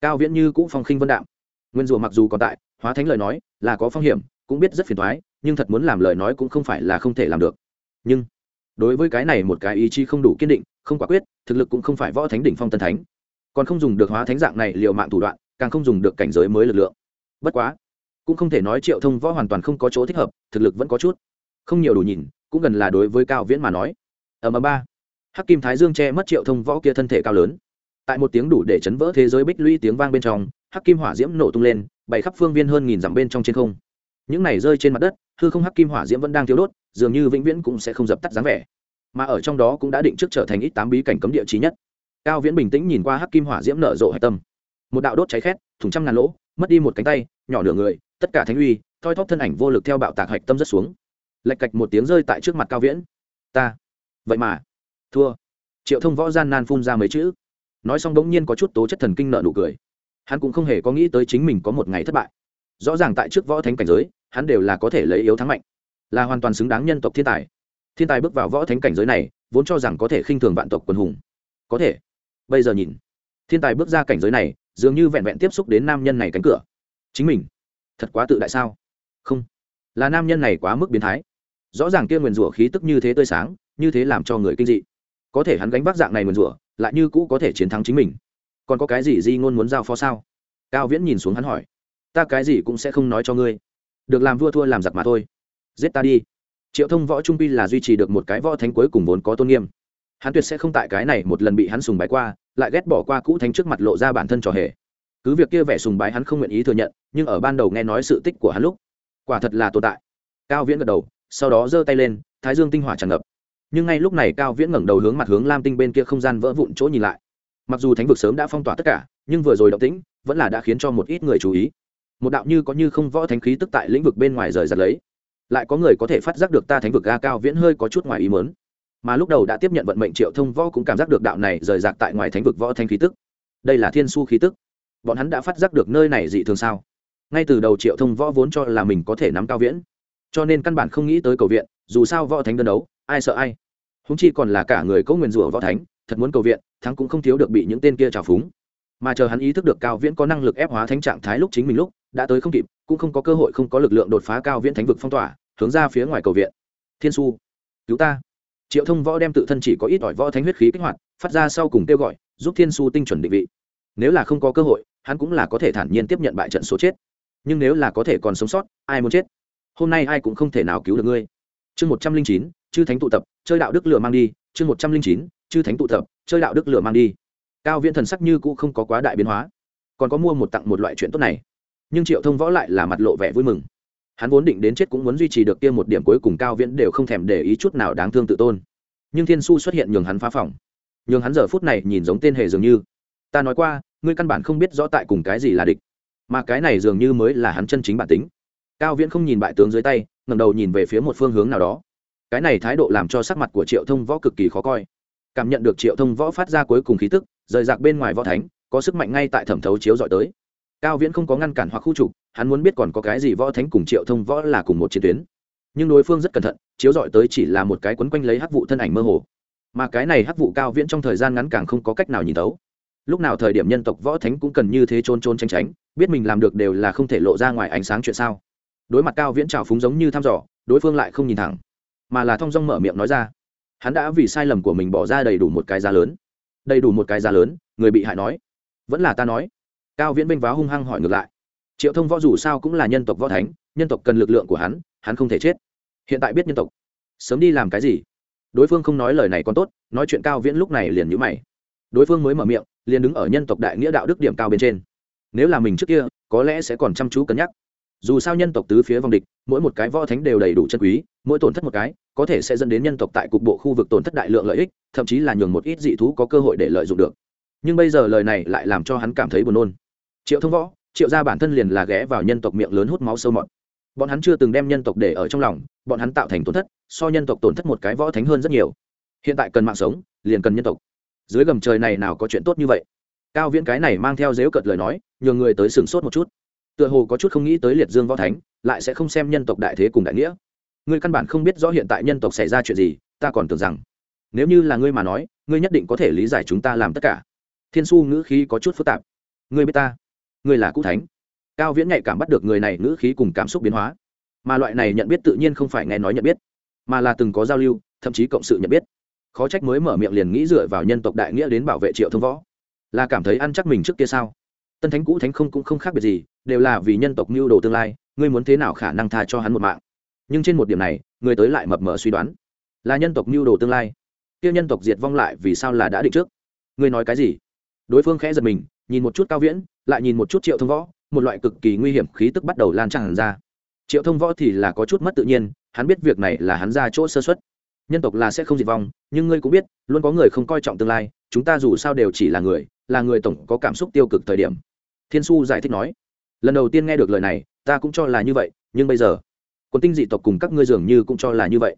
Cao viễn như cũng phong khinh vân đạm. Nguyên rủa mặc dù còn tại, hóa thánh lời nói là có phong hiểm, cũng biết rất phiền thoái nhưng thật muốn làm lời nói cũng không phải là không thể làm được. Nhưng, đối với cái này một cái ý chí không đủ kiên định, không quả quyết, thực lực cũng không phải võ thánh đỉnh phong tân thánh. Còn không dùng được hóa thánh dạng này liệu mạng thủ đoạn, càng không dùng được cảnh giới mới lực lượng. Bất quá, cũng không thể nói triệu thông võ hoàn toàn không có chỗ thích hợp, thực lực vẫn có chút. Không nhiều đủ nhìn, cũng gần là đối với cao viễn mà nói. Ở mà ba. Hắc kim thái dương che mất triệu thông võ kia thân thể cao lớn. Tại một tiếng đủ để chấn vỡ thế giới bích lũy tiếng vang bên trong, hắc kim hỏa diễm nổ tung lên bày khắp phương viên hơn nghìn dặm bên trong trên không. Những này rơi trên mặt đất hư không hắc kim hỏa diễm vẫn đang thiếu đốt, dường như vĩnh viễn cũng sẽ không dập tắt dáng vẻ. Mà ở trong đó cũng đã định trước trở thành ít tám bí cảnh cấm địa trí nhất. Cao viễn bình tĩnh nhìn qua hắc kim hỏa diễm nở rộ hạch tâm. Một đạo đốt cháy khét thủng trăm ngàn lỗ, mất đi một cánh tay, nhỏ nửa người, tất cả thánh uy, thoi thóp thân ảnh vô lực theo bạo tạc hạch tâm rất xuống. Lạch cạch một tiếng rơi tại trước mặt cao viễn. Ta, vậy mà, thua. Triệu thông võ gian nan phun ra mấy chữ. Nói xong đống nhiên có chút tố chất thần kinh nợ nụ cười. Hắn cũng không hề có nghĩ tới chính mình có một ngày thất bại. Rõ ràng tại trước võ thánh cảnh giới hắn đều là có thể lấy yếu thắng mạnh, là hoàn toàn xứng đáng nhân tộc thiên tài. Thiên tài bước vào võ thánh cảnh giới này, vốn cho rằng có thể khinh thường vạn tộc quân hùng. Có thể. Bây giờ nhìn, thiên tài bước ra cảnh giới này, dường như vẹn vẹn tiếp xúc đến nam nhân này cánh cửa. Chính mình, thật quá tự đại sao? Không. Là nam nhân này quá mức biến thái. Rõ ràng kia nguyền rủa khí tức như thế tươi sáng, như thế làm cho người kinh dị. Có thể hắn gánh vác dạng này nguyền rủa, lại như cũ có thể chiến thắng chính mình. Còn có cái gì di ngôn muốn giao phó sao? Cao viễn nhìn xuống hắn hỏi. Ta cái gì cũng sẽ không nói cho ngươi được làm vua thua làm giặc mà thôi. Giết ta đi. Triệu thông võ trung pi là duy trì được một cái võ thánh cuối cùng vốn có tôn nghiêm. Hắn tuyệt sẽ không tại cái này một lần bị hắn sùng bái qua, lại ghét bỏ qua cũ thánh trước mặt lộ ra bản thân trò hề. Cứ việc kia vẻ sùng bái hắn không nguyện ý thừa nhận, nhưng ở ban đầu nghe nói sự tích của hắn lúc, quả thật là tồn tại. Cao viễn gật đầu, sau đó giơ tay lên, thái dương tinh hỏa tràn ngập. Nhưng ngay lúc này cao viễn ngẩng đầu hướng mặt hướng lam tinh bên kia không gian vỡ vụn chỗ nhìn lại. Mặc dù thánh vực sớm đã phong tỏa tất cả, nhưng vừa rồi động tĩnh vẫn là đã khiến cho một ít người chú ý một đạo như có như không võ thánh khí tức tại lĩnh vực bên ngoài rời giật lấy. Lại có người có thể phát giác được ta thánh vực ga cao viễn hơi có chút ngoài ý mớn mà lúc đầu đã tiếp nhận vận mệnh triệu thông võ cũng cảm giác được đạo này rời rạc tại ngoài thánh vực võ thanh khí tức. Đây là thiên su khí tức. Bọn hắn đã phát giác được nơi này dị thường sao? Ngay từ đầu triệu thông võ vốn cho là mình có thể nắm cao viễn. Cho nên căn bản không nghĩ tới cầu viện, dù sao võ thánh đơn đấu, ai sợ ai? Húng chi còn là cả người có nguyền rủa võ thánh, thật muốn cầu viện, thắng cũng không thiếu được bị những tên kia trào phúng. Mà chờ hắn ý thức được cao viễn có năng lực ép hóa thánh trạng thái lúc chính mình lúc đã tới không kịp, cũng không có cơ hội không có lực lượng đột phá cao viễn thánh vực phong tỏa, hướng ra phía ngoài cầu viện. Thiên su, cứu ta. Triệu thông võ đem tự thân chỉ có ít ỏi võ thánh huyết khí kích hoạt, phát ra sau cùng kêu gọi, giúp thiên su tinh chuẩn định vị. Nếu là không có cơ hội, hắn cũng là có thể thản nhiên tiếp nhận bại trận số chết. Nhưng nếu là có thể còn sống sót, ai muốn chết? Hôm nay ai cũng không thể nào cứu được ngươi. Chương một trăm linh chín, chư thánh tụ tập, chơi đạo đức lửa mang đi. Chương một trăm linh chín, chư thánh tụ tập, chơi đạo đức lửa mang đi. Cao viễn thần sắc như cũ không có quá đại biến hóa. Còn có mua một tặng một loại chuyện tốt này nhưng triệu thông võ lại là mặt lộ vẻ vui mừng. Hắn vốn định đến chết cũng muốn duy trì được kia một điểm cuối cùng cao viễn đều không thèm để ý chút nào đáng thương tự tôn. Nhưng thiên su xuất hiện nhường hắn phá phòng. Nhường hắn giờ phút này nhìn giống tên hề dường như. Ta nói qua, ngươi căn bản không biết rõ tại cùng cái gì là địch. Mà cái này dường như mới là hắn chân chính bản tính. Cao viễn không nhìn bại tướng dưới tay ngầm đầu nhìn về phía một phương hướng nào đó. Cái này thái độ làm cho sắc mặt của triệu thông võ cực kỳ khó coi. Cảm nhận được triệu thông võ phát ra cuối cùng khí tức, rời rạc bên ngoài võ thánh, có sức mạnh ngay tại thẩm thấu chiếu dọi tới cao viễn không có ngăn cản hoặc khu trục, hắn muốn biết còn có cái gì võ thánh cùng triệu thông võ là cùng một chiến tuyến. Nhưng đối phương rất cẩn thận, chiếu dọi tới chỉ là một cái quấn quanh lấy hắc vụ thân ảnh mơ hồ. Mà cái này hắc vụ cao viễn trong thời gian ngắn càng không có cách nào nhìn tấu lúc nào thời điểm nhân tộc võ thánh cũng cần như thế trôn trôn tranh tránh, biết mình làm được đều là không thể lộ ra ngoài ánh sáng chuyện sao. Đối mặt cao viễn trào phúng giống như thăm dò, đối phương lại không nhìn thẳng, mà là thong dong mở miệng nói ra. Hắn đã vì sai lầm của mình bỏ ra đầy đủ một cái giá lớn. Đầy đủ một cái giá lớn, người bị hại nói. Vẫn là ta nói cao viễn bênh váo hung hăng hỏi ngược lại. Triệu thông võ dù sao cũng là nhân tộc võ thánh, nhân tộc cần lực lượng của hắn hắn không thể chết. Hiện tại biết nhân tộc. Sớm đi làm cái gì? Đối phương không nói lời này còn tốt, nói chuyện cao viễn lúc này liền nhữ mày. Đối phương mới mở miệng, liền đứng ở nhân tộc đại nghĩa đạo đức điểm cao bên trên. Nếu là mình trước kia, có lẽ sẽ còn chăm chú cân nhắc. Dù sao nhân tộc tứ phía vòng địch, mỗi một cái võ thánh đều đầy đủ chân quý, mỗi tổn thất một cái, có thể sẽ dẫn đến nhân tộc tại cục bộ khu vực tổn thất đại lượng lợi ích, thậm chí là nhường một ít dị thú có cơ hội để lợi dụng được. Nhưng bây giờ lời này lại làm cho hắn cảm thấy buồn nôn triệu thông võ, triệu gia bản thân liền là ghé vào nhân tộc miệng lớn hút máu sâu mọt. Bọn hắn chưa từng đem nhân tộc để ở trong lòng, bọn hắn tạo thành tổn thất, so nhân tộc tổn thất một cái võ thánh hơn rất nhiều. Hiện tại cần mạng sống, liền cần nhân tộc. Dưới gầm trời này nào có chuyện tốt như vậy? Cao viễn cái này mang theo dếu cợt lời nói, nhường người tới sửng sốt một chút. Tựa hồ có chút không nghĩ tới liệt dương võ thánh, lại sẽ không xem nhân tộc đại thế cùng đại nghĩa. Ngươi căn bản không biết rõ hiện tại nhân tộc xảy ra chuyện gì, ta còn tưởng rằng, nếu như là ngươi mà nói, ngươi nhất định có thể lý giải chúng ta làm tất cả. Thiên su ngữ khí có chút phức tạp. Ngươi biết ta? Ngươi là cũ thánh. Cao viễn nhạy cảm bắt được người này ngữ khí cùng cảm xúc biến hóa. Mà loại này nhận biết tự nhiên không phải nghe nói nhận biết, mà là từng có giao lưu, thậm chí cộng sự nhận biết. Khó trách mới mở miệng liền nghĩ dựa vào nhân tộc đại nghĩa đến bảo vệ triệu thông võ. Là cảm thấy ăn chắc mình trước kia sao? Tân thánh cũ thánh không cũng không khác biệt gì, đều là vì nhân tộc mưu đồ tương lai, ngươi muốn thế nào khả năng tha cho hắn một mạng? Nhưng trên một điểm này, người tới lại mập mờ suy đoán. Là nhân tộc mưu đồ tương lai. Kia nhân tộc diệt vong lại vì sao là đã định trước? Ngươi nói cái gì? Đối phương khẽ giật mình nhìn một chút cao viễn, lại nhìn một chút triệu thông võ, một loại cực kỳ nguy hiểm khí tức bắt đầu lan tràn ra. Triệu thông võ thì là có chút mất tự nhiên, hắn biết việc này là hắn ra chỗ sơ xuất nhân tộc là sẽ không diệt vong, nhưng ngươi cũng biết, luôn có người không coi trọng tương lai, chúng ta dù sao đều chỉ là người là người tổng có cảm xúc tiêu cực thời điểm. Thiên su giải thích nói, lần đầu tiên nghe được lời này, ta cũng cho là như vậy, nhưng bây giờ quân tinh dị tộc cùng các ngươi dường như cũng cho là như vậy.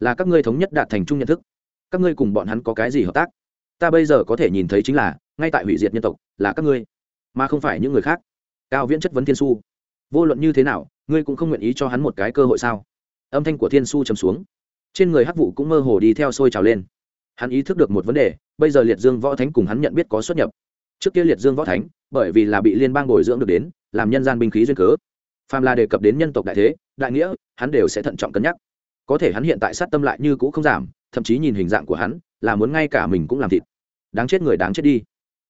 Là các ngươi thống nhất đạt thành chung nhận thức. Các ngươi cùng bọn hắn có cái gì hợp tác? Ta bây giờ có thể nhìn thấy chính là, ngay tại hủy diệt nhân tộc, là các ngươi, mà không phải những người khác. Cao viễn chất vấn thiên su. Vô luận như thế nào, ngươi cũng không nguyện ý cho hắn một cái cơ hội sao? Âm thanh của thiên su trầm xuống. Trên người hắc vụ cũng mơ hồ đi theo sôi trào lên. Hắn ý thức được một vấn đề, bây giờ liệt dương võ thánh cùng hắn nhận biết có xuất nhập. Trước kia liệt dương võ thánh, bởi vì là bị liên bang bồi dưỡng được đến, làm nhân gian binh khí duyên cớ. Phàm là đề cập đến nhân tộc đại thế, đại nghĩa, hắn đều sẽ thận trọng cân nhắc. Có thể hắn hiện tại sát tâm lại như cũ không giảm, thậm chí nhìn hình dạng của hắn, là muốn ngay cả mình cũng làm thịt đáng chết người đáng chết đi.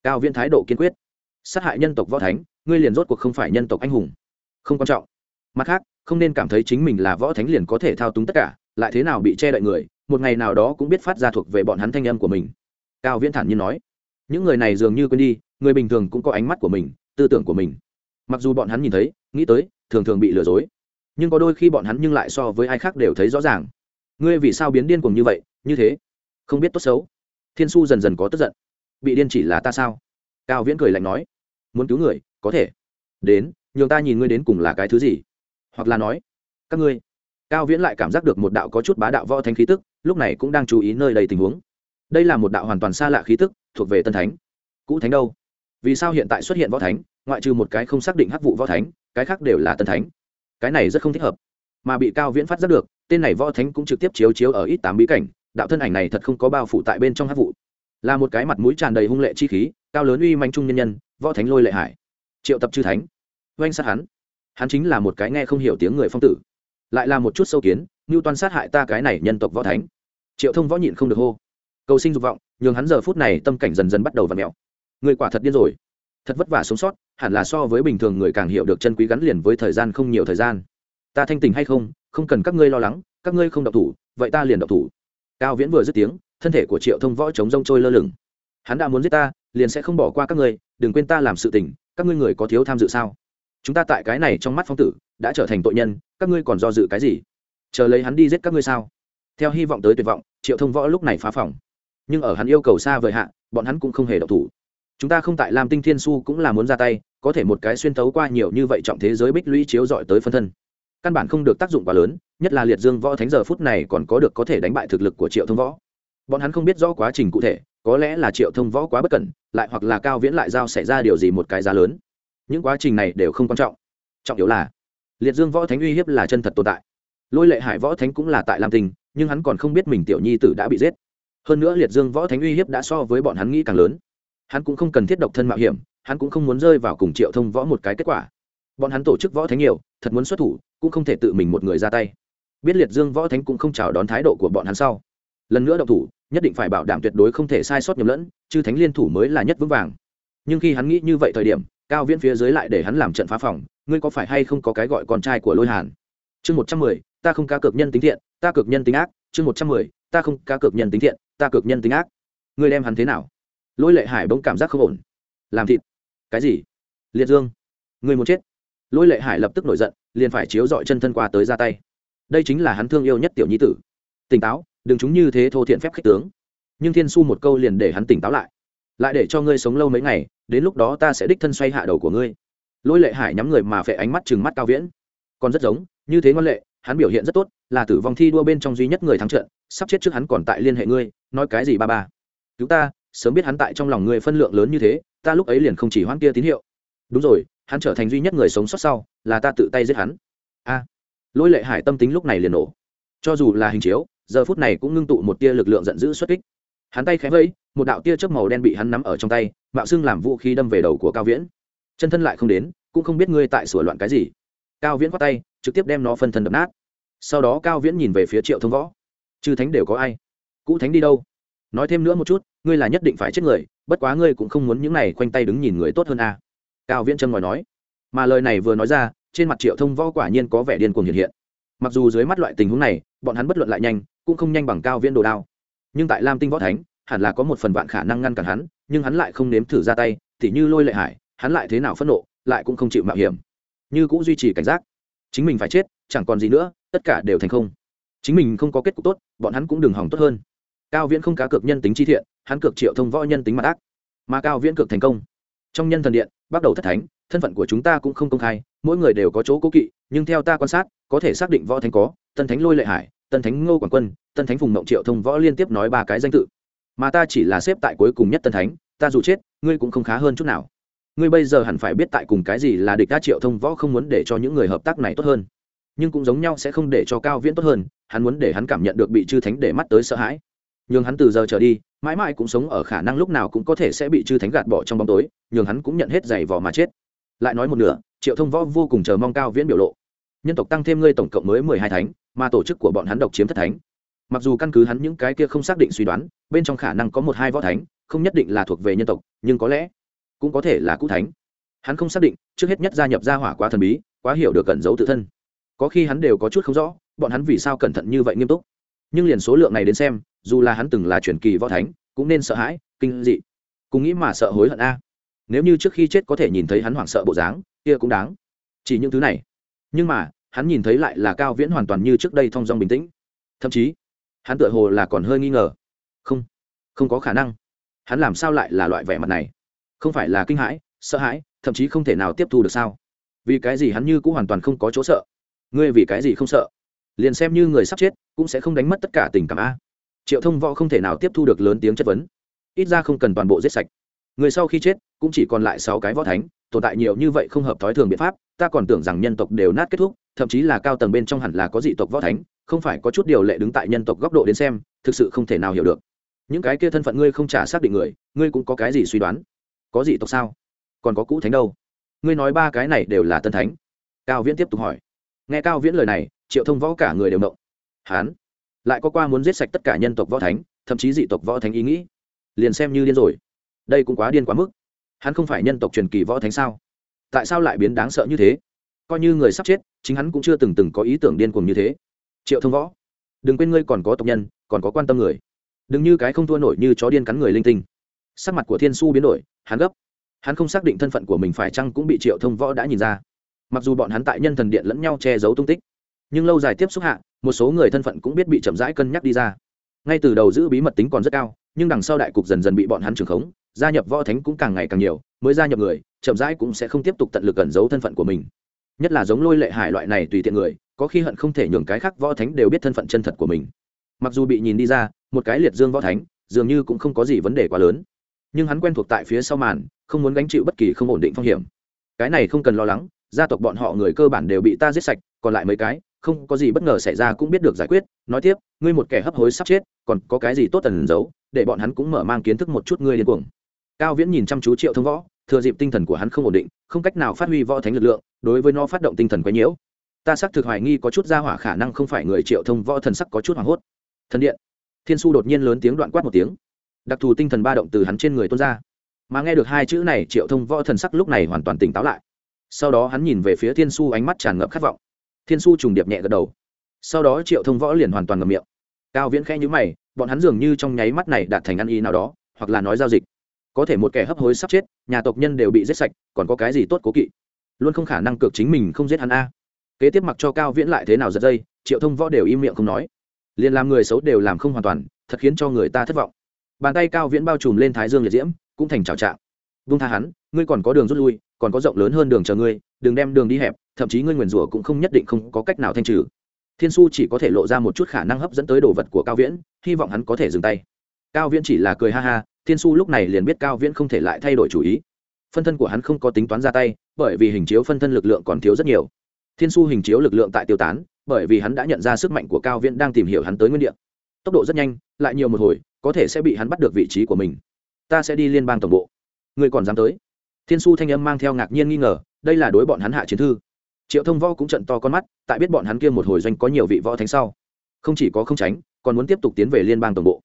Cao viễn thái độ kiên quyết. Sát hại nhân tộc võ thánh, ngươi liền rốt cuộc không phải nhân tộc anh hùng. Không quan trọng. Mặt khác, không nên cảm thấy chính mình là võ thánh liền có thể thao túng tất cả, lại thế nào bị che đậy người, một ngày nào đó cũng biết phát ra thuộc về bọn hắn thanh âm của mình. Cao viễn thản nhiên nói. Những người này dường như quên đi, người bình thường cũng có ánh mắt của mình, tư tưởng của mình. Mặc dù bọn hắn nhìn thấy, nghĩ tới, thường thường bị lừa dối. Nhưng có đôi khi bọn hắn nhưng lại so với ai khác đều thấy rõ ràng. Ngươi vì sao biến điên cùng như vậy, như thế? Không biết tốt xấu thiên su dần dần có tức giận. Bị điên chỉ là ta sao? Cao viễn cười lạnh nói. Muốn cứu người, có thể. Đến, nhường ta nhìn ngươi đến cùng là cái thứ gì? Hoặc là nói, các ngươi. Cao viễn lại cảm giác được một đạo có chút bá đạo võ thánh khí tức, lúc này cũng đang chú ý nơi đầy tình huống. Đây là một đạo hoàn toàn xa lạ khí tức, thuộc về tân thánh. Cũ thánh đâu? Vì sao hiện tại xuất hiện võ thánh, ngoại trừ một cái không xác định hắc vụ võ thánh, cái khác đều là tân thánh? Cái này rất không thích hợp. Mà bị cao viễn phát giác được, tên này võ thánh cũng trực tiếp chiếu chiếu ở ít tám bí cảnh đạo thân ảnh này thật không có bao phủ tại bên trong hắc vụ. Là một cái mặt mũi tràn đầy hung lệ chi khí, cao lớn uy manh trung nhân nhân, võ thánh lôi lệ hải. Triệu tập chư thánh. Oanh sát hắn. Hắn chính là một cái nghe không hiểu tiếng người phong tử. Lại là một chút sâu kiến, như toàn sát hại ta cái này nhân tộc võ thánh. Triệu thông võ nhịn không được hô. Cầu sinh dục vọng, nhường hắn giờ phút này tâm cảnh dần dần bắt đầu v ặ mẹo người quả thật điên rồi. Thật vất vả sống sót, hẳn là so với bình thường người càng hiểu được chân quý gắn liền với thời gian không nhiều thời gian. Ta thanh tình hay không không cần các ngươi lo lắng, các ngươi không độc thủ, vậy ta liền độc thủ cao viễn vừa dứt tiếng, thân thể của triệu thông võ chống rông trôi lơ lửng. Hắn đã muốn giết ta, liền sẽ không bỏ qua các ngươi, đừng quên ta làm sự tình, các ngươi người có thiếu tham dự sao? Chúng ta tại cái này trong mắt phong tử, đã trở thành tội nhân, các ngươi còn do dự cái gì? Chờ lấy hắn đi giết các ngươi sao? Theo hy vọng tới tuyệt vọng, triệu thông võ lúc này phá phòng. Nhưng ở hắn yêu cầu xa vời hạ, bọn hắn cũng không hề độc thủ. Chúng ta không tại làm tinh thiên su cũng là muốn ra tay, có thể một cái xuyên tấu qua nhiều như vậy trọng thế giới bích lũy chiếu dọi tới phân thân căn bản không được tác dụng quá lớn, nhất là liệt dương võ thánh giờ phút này còn có được có thể đánh bại thực lực của triệu thông võ. Bọn hắn không biết rõ quá trình cụ thể, có lẽ là triệu thông võ quá bất cẩn, lại hoặc là cao viễn lại giao xảy ra điều gì một cái giá lớn. Những quá trình này đều không quan trọng. Trọng yếu là, liệt dương võ thánh uy hiếp là chân thật tồn tại. Lôi lệ hải võ thánh cũng là tại lam tình nhưng hắn còn không biết mình tiểu nhi tử đã bị giết. Hơn nữa liệt dương võ thánh uy hiếp đã so với bọn hắn nghĩ càng lớn. Hắn cũng không cần thiết độc thân mạo hiểm, hắn cũng không muốn rơi vào cùng triệu thông võ một cái kết quả bọn hắn tổ chức võ thánh nhiều, thật muốn xuất thủ, cũng không thể tự mình một người ra tay. Biết liệt dương võ thánh cũng không chào đón thái độ của bọn hắn sau. Lần nữa động thủ, nhất định phải bảo đảm tuyệt đối không thể sai sót nhầm lẫn, chứ thánh liên thủ mới là nhất vững vàng. Nhưng khi hắn nghĩ như vậy thời điểm, cao viễn phía dưới lại để hắn làm trận phá phòng, ngươi có phải hay không có cái gọi con trai của lôi hàn? Chương một trăm mười, ta không cá cược nhân tính thiện, ta cược nhân tính ác. Chương một trăm mười, ta không cá cược nhân tính thiện, ta cược nhân tính ác. Ngươi đem hắn thế nào? Lôi lệ hải bỗng cảm giác không ổn. Làm thịt. Cái gì? Liệt dương Người muốn chết lôi lệ hải lập tức nổi giận, liền phải chiếu dọi chân thân qua tới ra tay. Đây chính là hắn thương yêu nhất tiểu nhi tử. Tỉnh táo, đừng chúng như thế thô thiện phép khích tướng. Nhưng thiên su một câu liền để hắn tỉnh táo lại. Lại để cho ngươi sống lâu mấy ngày, đến lúc đó ta sẽ đích thân xoay hạ đầu của ngươi. Lôi lệ hải nhắm người mà phệ ánh mắt chừng mắt cao viễn. Còn rất giống, như thế ngoan lệ, hắn biểu hiện rất tốt, là tử vong thi đua bên trong duy nhất người thắng trận, sắp chết trước hắn còn tại liên hệ ngươi, nói cái gì ba ba. Cứu ta, sớm biết hắn tại trong lòng ngươi phân lượng lớn như thế, ta lúc ấy liền không chỉ hoãn kia tín hiệu. Đúng rồi hắn trở thành duy nhất người sống sót sau, là ta tự tay giết hắn. A, lôi lệ hải tâm tính lúc này liền nổ. Cho dù là hình chiếu, giờ phút này cũng ngưng tụ một tia lực lượng giận dữ xuất kích. Hắn tay khẽ vẫy, một đạo tia chớp màu đen bị hắn nắm ở trong tay, mạo xưng làm vũ khí đâm về đầu của cao viễn. Chân thân lại không đến, cũng không biết ngươi tại sửa loạn cái gì. Cao viễn khoát tay, trực tiếp đem nó phân thân đập nát. Sau đó cao viễn nhìn về phía triệu thông võ. Chư thánh đều có ai? Cũ thánh đi đâu? Nói thêm nữa một chút, ngươi là nhất định phải chết người, bất quá ngươi cũng không muốn những này khoanh tay đứng nhìn người tốt hơn a. à cao viễn chân ngòi nói. Mà lời này vừa nói ra, trên mặt triệu thông võ quả nhiên có vẻ điên cuồng hiện hiện. Mặc dù dưới mắt loại tình huống này, bọn hắn bất luận lại nhanh, cũng không nhanh bằng cao viễn đồ đao. Nhưng tại lam tinh võ thánh, hẳn là có một phần vạn khả năng ngăn cản hắn, nhưng hắn lại không nếm thử ra tay, tỉ như lôi lệ hải, hắn lại thế nào phẫn nộ, lại cũng không chịu mạo hiểm. Như cũng duy trì cảnh giác. Chính mình phải chết, chẳng còn gì nữa, tất cả đều thành không. Chính mình không có kết cục tốt, bọn hắn cũng đừng hỏng tốt hơn. Cao viễn không cá cược nhân tính chi thiện, hắn cược triệu thông võ nhân tính mặt ác. Mà cao viễn cược thành công trong nhân thần điện, bắt đầu thất thánh, thân phận của chúng ta cũng không công khai, mỗi người đều có chỗ cố kỵ, nhưng theo ta quan sát, có thể xác định võ thánh có, tân thánh lôi lệ hải, tân thánh ngô quảng quân, tân thánh phùng mộng triệu thông võ liên tiếp nói ba cái danh tự. Mà ta chỉ là xếp tại cuối cùng nhất tân thánh, ta dù chết, ngươi cũng không khá hơn chút nào. Ngươi bây giờ hẳn phải biết tại cùng cái gì là địch ta triệu thông võ không muốn để cho những người hợp tác này tốt hơn. Nhưng cũng giống nhau sẽ không để cho cao viễn tốt hơn, hắn muốn để hắn cảm nhận được bị chư thánh để mắt tới sợ hãi. Nhưng hắn từ giờ trở đi mãi mãi cũng sống ở khả năng lúc nào cũng có thể sẽ bị chư thánh gạt bỏ trong bóng tối, nhường hắn cũng nhận hết giày vò mà chết. Lại nói một nửa, triệu thông võ vô cùng chờ mong cao viễn biểu lộ. Nhân tộc tăng thêm ngươi tổng cộng mới mười hai thánh, mà tổ chức của bọn hắn độc chiếm thất thánh. Mặc dù căn cứ hắn những cái kia không xác định suy đoán, bên trong khả năng có một hai võ thánh, không nhất định là thuộc về nhân tộc, nhưng có lẽ cũng có thể là cũ thánh. Hắn không xác định, trước hết nhất gia nhập gia hỏa quá thần bí, quá hiểu được cẩn giấu tự thân. Có khi hắn đều có chút không rõ, bọn hắn vì sao cẩn thận như vậy nghiêm túc. Nhưng liền số lượng này đến xem dù là hắn từng là truyền kỳ võ thánh, cũng nên sợ hãi, kinh dị. Cùng nghĩ mà sợ hối hận a. Nếu như trước khi chết có thể nhìn thấy hắn hoảng sợ bộ dáng, kia cũng đáng. Chỉ những thứ này. Nhưng mà, hắn nhìn thấy lại là cao viễn hoàn toàn như trước đây thong dong bình tĩnh. Thậm chí, hắn tựa hồ là còn hơi nghi ngờ. Không không có khả năng. Hắn làm sao lại là loại vẻ mặt này? Không phải là kinh hãi, sợ hãi, thậm chí không thể nào tiếp thu được sao? Vì cái gì hắn như cũng hoàn toàn không có chỗ sợ? Ngươi vì cái gì không sợ? Liền xem như người sắp chết, cũng sẽ không đánh mất tất cả tình cảm a triệu thông võ không thể nào tiếp thu được lớn tiếng chất vấn. Ít ra không cần toàn bộ giết sạch. Người sau khi chết, cũng chỉ còn lại sáu cái võ thánh, tồn tại nhiều như vậy không hợp thói thường biện pháp, ta còn tưởng rằng nhân tộc đều nát kết thúc, thậm chí là cao tầng bên trong hẳn là có dị tộc võ thánh, không phải có chút điều lệ đứng tại nhân tộc góc độ đến xem, thực sự không thể nào hiểu được. Những cái kia thân phận ngươi không trả xác định người, ngươi cũng có cái gì suy đoán? Có dị tộc sao? Còn có cũ thánh đâu? Ngươi nói ba cái này đều là tân thánh. Cao viễn tiếp tục hỏi. Nghe cao viễn lời này, triệu thông võ cả người đều động. Hán lại có qua muốn giết sạch tất cả nhân tộc võ thánh, thậm chí dị tộc võ thánh ý nghĩ. Liền xem như điên rồi. Đây cũng quá điên quá mức. Hắn không phải nhân tộc truyền kỳ võ thánh sao? Tại sao lại biến đáng sợ như thế? Coi như người sắp chết, chính hắn cũng chưa từng từng có ý tưởng điên cuồng như thế. Triệu thông võ, đừng quên ngươi còn có tộc nhân, còn có quan tâm người. Đừng như cái không thua nổi như chó điên cắn người linh tinh. Sắc mặt của thiên su biến đổi, hắn gấp. Hắn không xác định thân phận của mình phải chăng cũng bị triệu thông võ đã nhìn ra. Mặc dù bọn hắn tại nhân thần điện lẫn nhau che giấu tung tích nhưng lâu dài tiếp xúc hạ, một số người thân phận cũng biết bị chậm rãi cân nhắc đi ra. Ngay từ đầu giữ bí mật tính còn rất cao, nhưng đằng sau đại cục dần dần bị bọn hắn trưởng khống, gia nhập võ thánh cũng càng ngày càng nhiều, mới gia nhập người, chậm rãi cũng sẽ không tiếp tục tận lực cẩn giấu thân phận của mình. Nhất là giống lôi lệ hải loại này tùy tiện người, có khi hận không thể nhường cái khác võ thánh đều biết thân phận chân thật của mình. Mặc dù bị nhìn đi ra, một cái liệt dương võ thánh, dường như cũng không có gì vấn đề quá lớn. Nhưng hắn quen thuộc tại phía sau màn, không muốn gánh chịu bất kỳ không ổn định phong hiểm. Cái này không cần lo lắng, gia tộc bọn họ người cơ bản đều bị ta giết sạch, còn lại mấy cái không có gì bất ngờ xảy ra cũng biết được giải quyết, nói tiếp, ngươi một kẻ hấp hối sắp chết, còn có cái gì tốt tần giấu, để bọn hắn cũng mở mang kiến thức một chút ngươi điên cuồng. Cao viễn nhìn chăm chú triệu thông võ, thừa dịp tinh thần của hắn không ổn định, không cách nào phát huy võ thánh lực lượng, đối với nó phát động tinh thần quấy nhiễu. Ta xác thực hoài nghi có chút gia hỏa khả năng không phải người triệu thông võ thần sắc có chút hoảng hốt. Thần điện. Thiên su đột nhiên lớn tiếng đoạn quát một tiếng. Đặc thù tinh thần ba động từ hắn trên người tuôn ra. Mà nghe được hai chữ này, triệu thông võ thần sắc lúc này hoàn toàn tỉnh táo lại. Sau đó hắn nhìn về phía thiên su ánh mắt tràn ngập khát vọng thiên su trùng điệp nhẹ gật đầu. Sau đó triệu thông võ liền hoàn toàn ngầm miệng. Cao viễn khẽ nhữ mày, bọn hắn dường như trong nháy mắt này đạt thành ăn ý nào đó, hoặc là nói giao dịch. Có thể một kẻ hấp hối sắp chết, nhà tộc nhân đều bị giết sạch, còn có cái gì tốt cố kỵ? Luôn không khả năng cược chính mình không giết hắn a. Kế tiếp mặc cho cao viễn lại thế nào giật dây, triệu thông võ đều im miệng không nói. Liền làm người xấu đều làm không hoàn toàn, thật khiến cho người ta thất vọng. Bàn tay cao viễn bao trùm lên thái dương liệt diễm, cũng thành trào trạng. Vung tha hắn, ngươi còn có đường rút lui, còn có rộng lớn hơn đường chờ ngươi đừng đem đường đi hẹp, thậm chí ngươi nguyền rủa cũng không nhất định không có cách nào thanh trừ. Thiên su chỉ có thể lộ ra một chút khả năng hấp dẫn tới đồ vật của cao viễn, hy vọng hắn có thể dừng tay. Cao viễn chỉ là cười ha ha, thiên su lúc này liền biết cao viễn không thể lại thay đổi chủ ý. Phân thân của hắn không có tính toán ra tay, bởi vì hình chiếu phân thân lực lượng còn thiếu rất nhiều. Thiên su hình chiếu lực lượng tại tiêu tán, bởi vì hắn đã nhận ra sức mạnh của cao viễn đang tìm hiểu hắn tới nguyên đ tốc độ rất nhanh, lại nhiều một hồi, có thể sẽ bị hắn bắt được vị trí của mình. Ta sẽ đi liên bang tổng bộ. Người còn dám tới? Thiên su thanh âm mang theo ngạc nhiên nghi ngờ đây là đối bọn hắn hạ chiến thư. Triệu thông võ cũng trận to con mắt, tại biết bọn hắn kia một hồi doanh có nhiều vị võ thánh sau. Không chỉ có không tránh, còn muốn tiếp tục tiến về liên bang tổng bộ.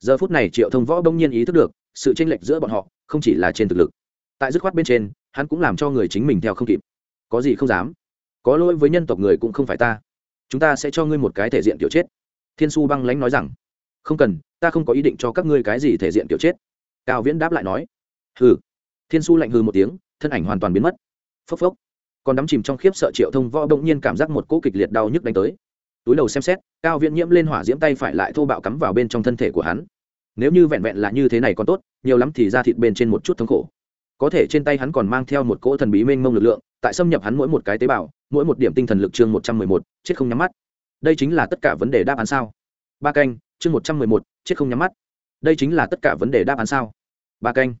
Giờ phút này triệu thông võ bỗng nhiên ý thức được, sự tranh lệch giữa bọn họ không chỉ là trên thực lực. Tại dứt khoát bên trên, hắn cũng làm cho người chính mình theo không kịp. Có gì không dám? Có lỗi với nhân tộc người cũng không phải ta. Chúng ta sẽ cho ngươi một cái thể diện kiểu chết. Thiên su băng lãnh nói rằng. Không cần, ta không có ý định cho các ngươi cái gì thể diện kiểu chết. Cao viễn đáp lại nói. Hừ. Thiên su lạnh hừ một tiếng, thân ảnh hoàn toàn biến mất phốc phốc. Còn đắm chìm trong khiếp sợ triệu thông võ bỗng nhiên cảm giác một cỗ kịch liệt đau nhức đánh tới. Túi đầu xem xét, cao viễn nhiễm lên hỏa diễm tay phải lại thô bạo cắm vào bên trong thân thể của hắn. Nếu như vẹn vẹn là như thế này còn tốt, nhiều lắm thì ra thịt bên trên một chút thống khổ. Có thể trên tay hắn còn mang theo một cỗ thần bí mênh mông lực lượng, tại xâm nhập hắn mỗi một cái tế bào, mỗi một điểm tinh thần lực chương một trăm mười một, chết không nhắm mắt. Đây chính là tất cả vấn đề đáp án sao? Ba canh, chương một trăm mười một, chết không nhắm mắt. Đây chính là tất cả vấn đề đáp án sao? Ba canh.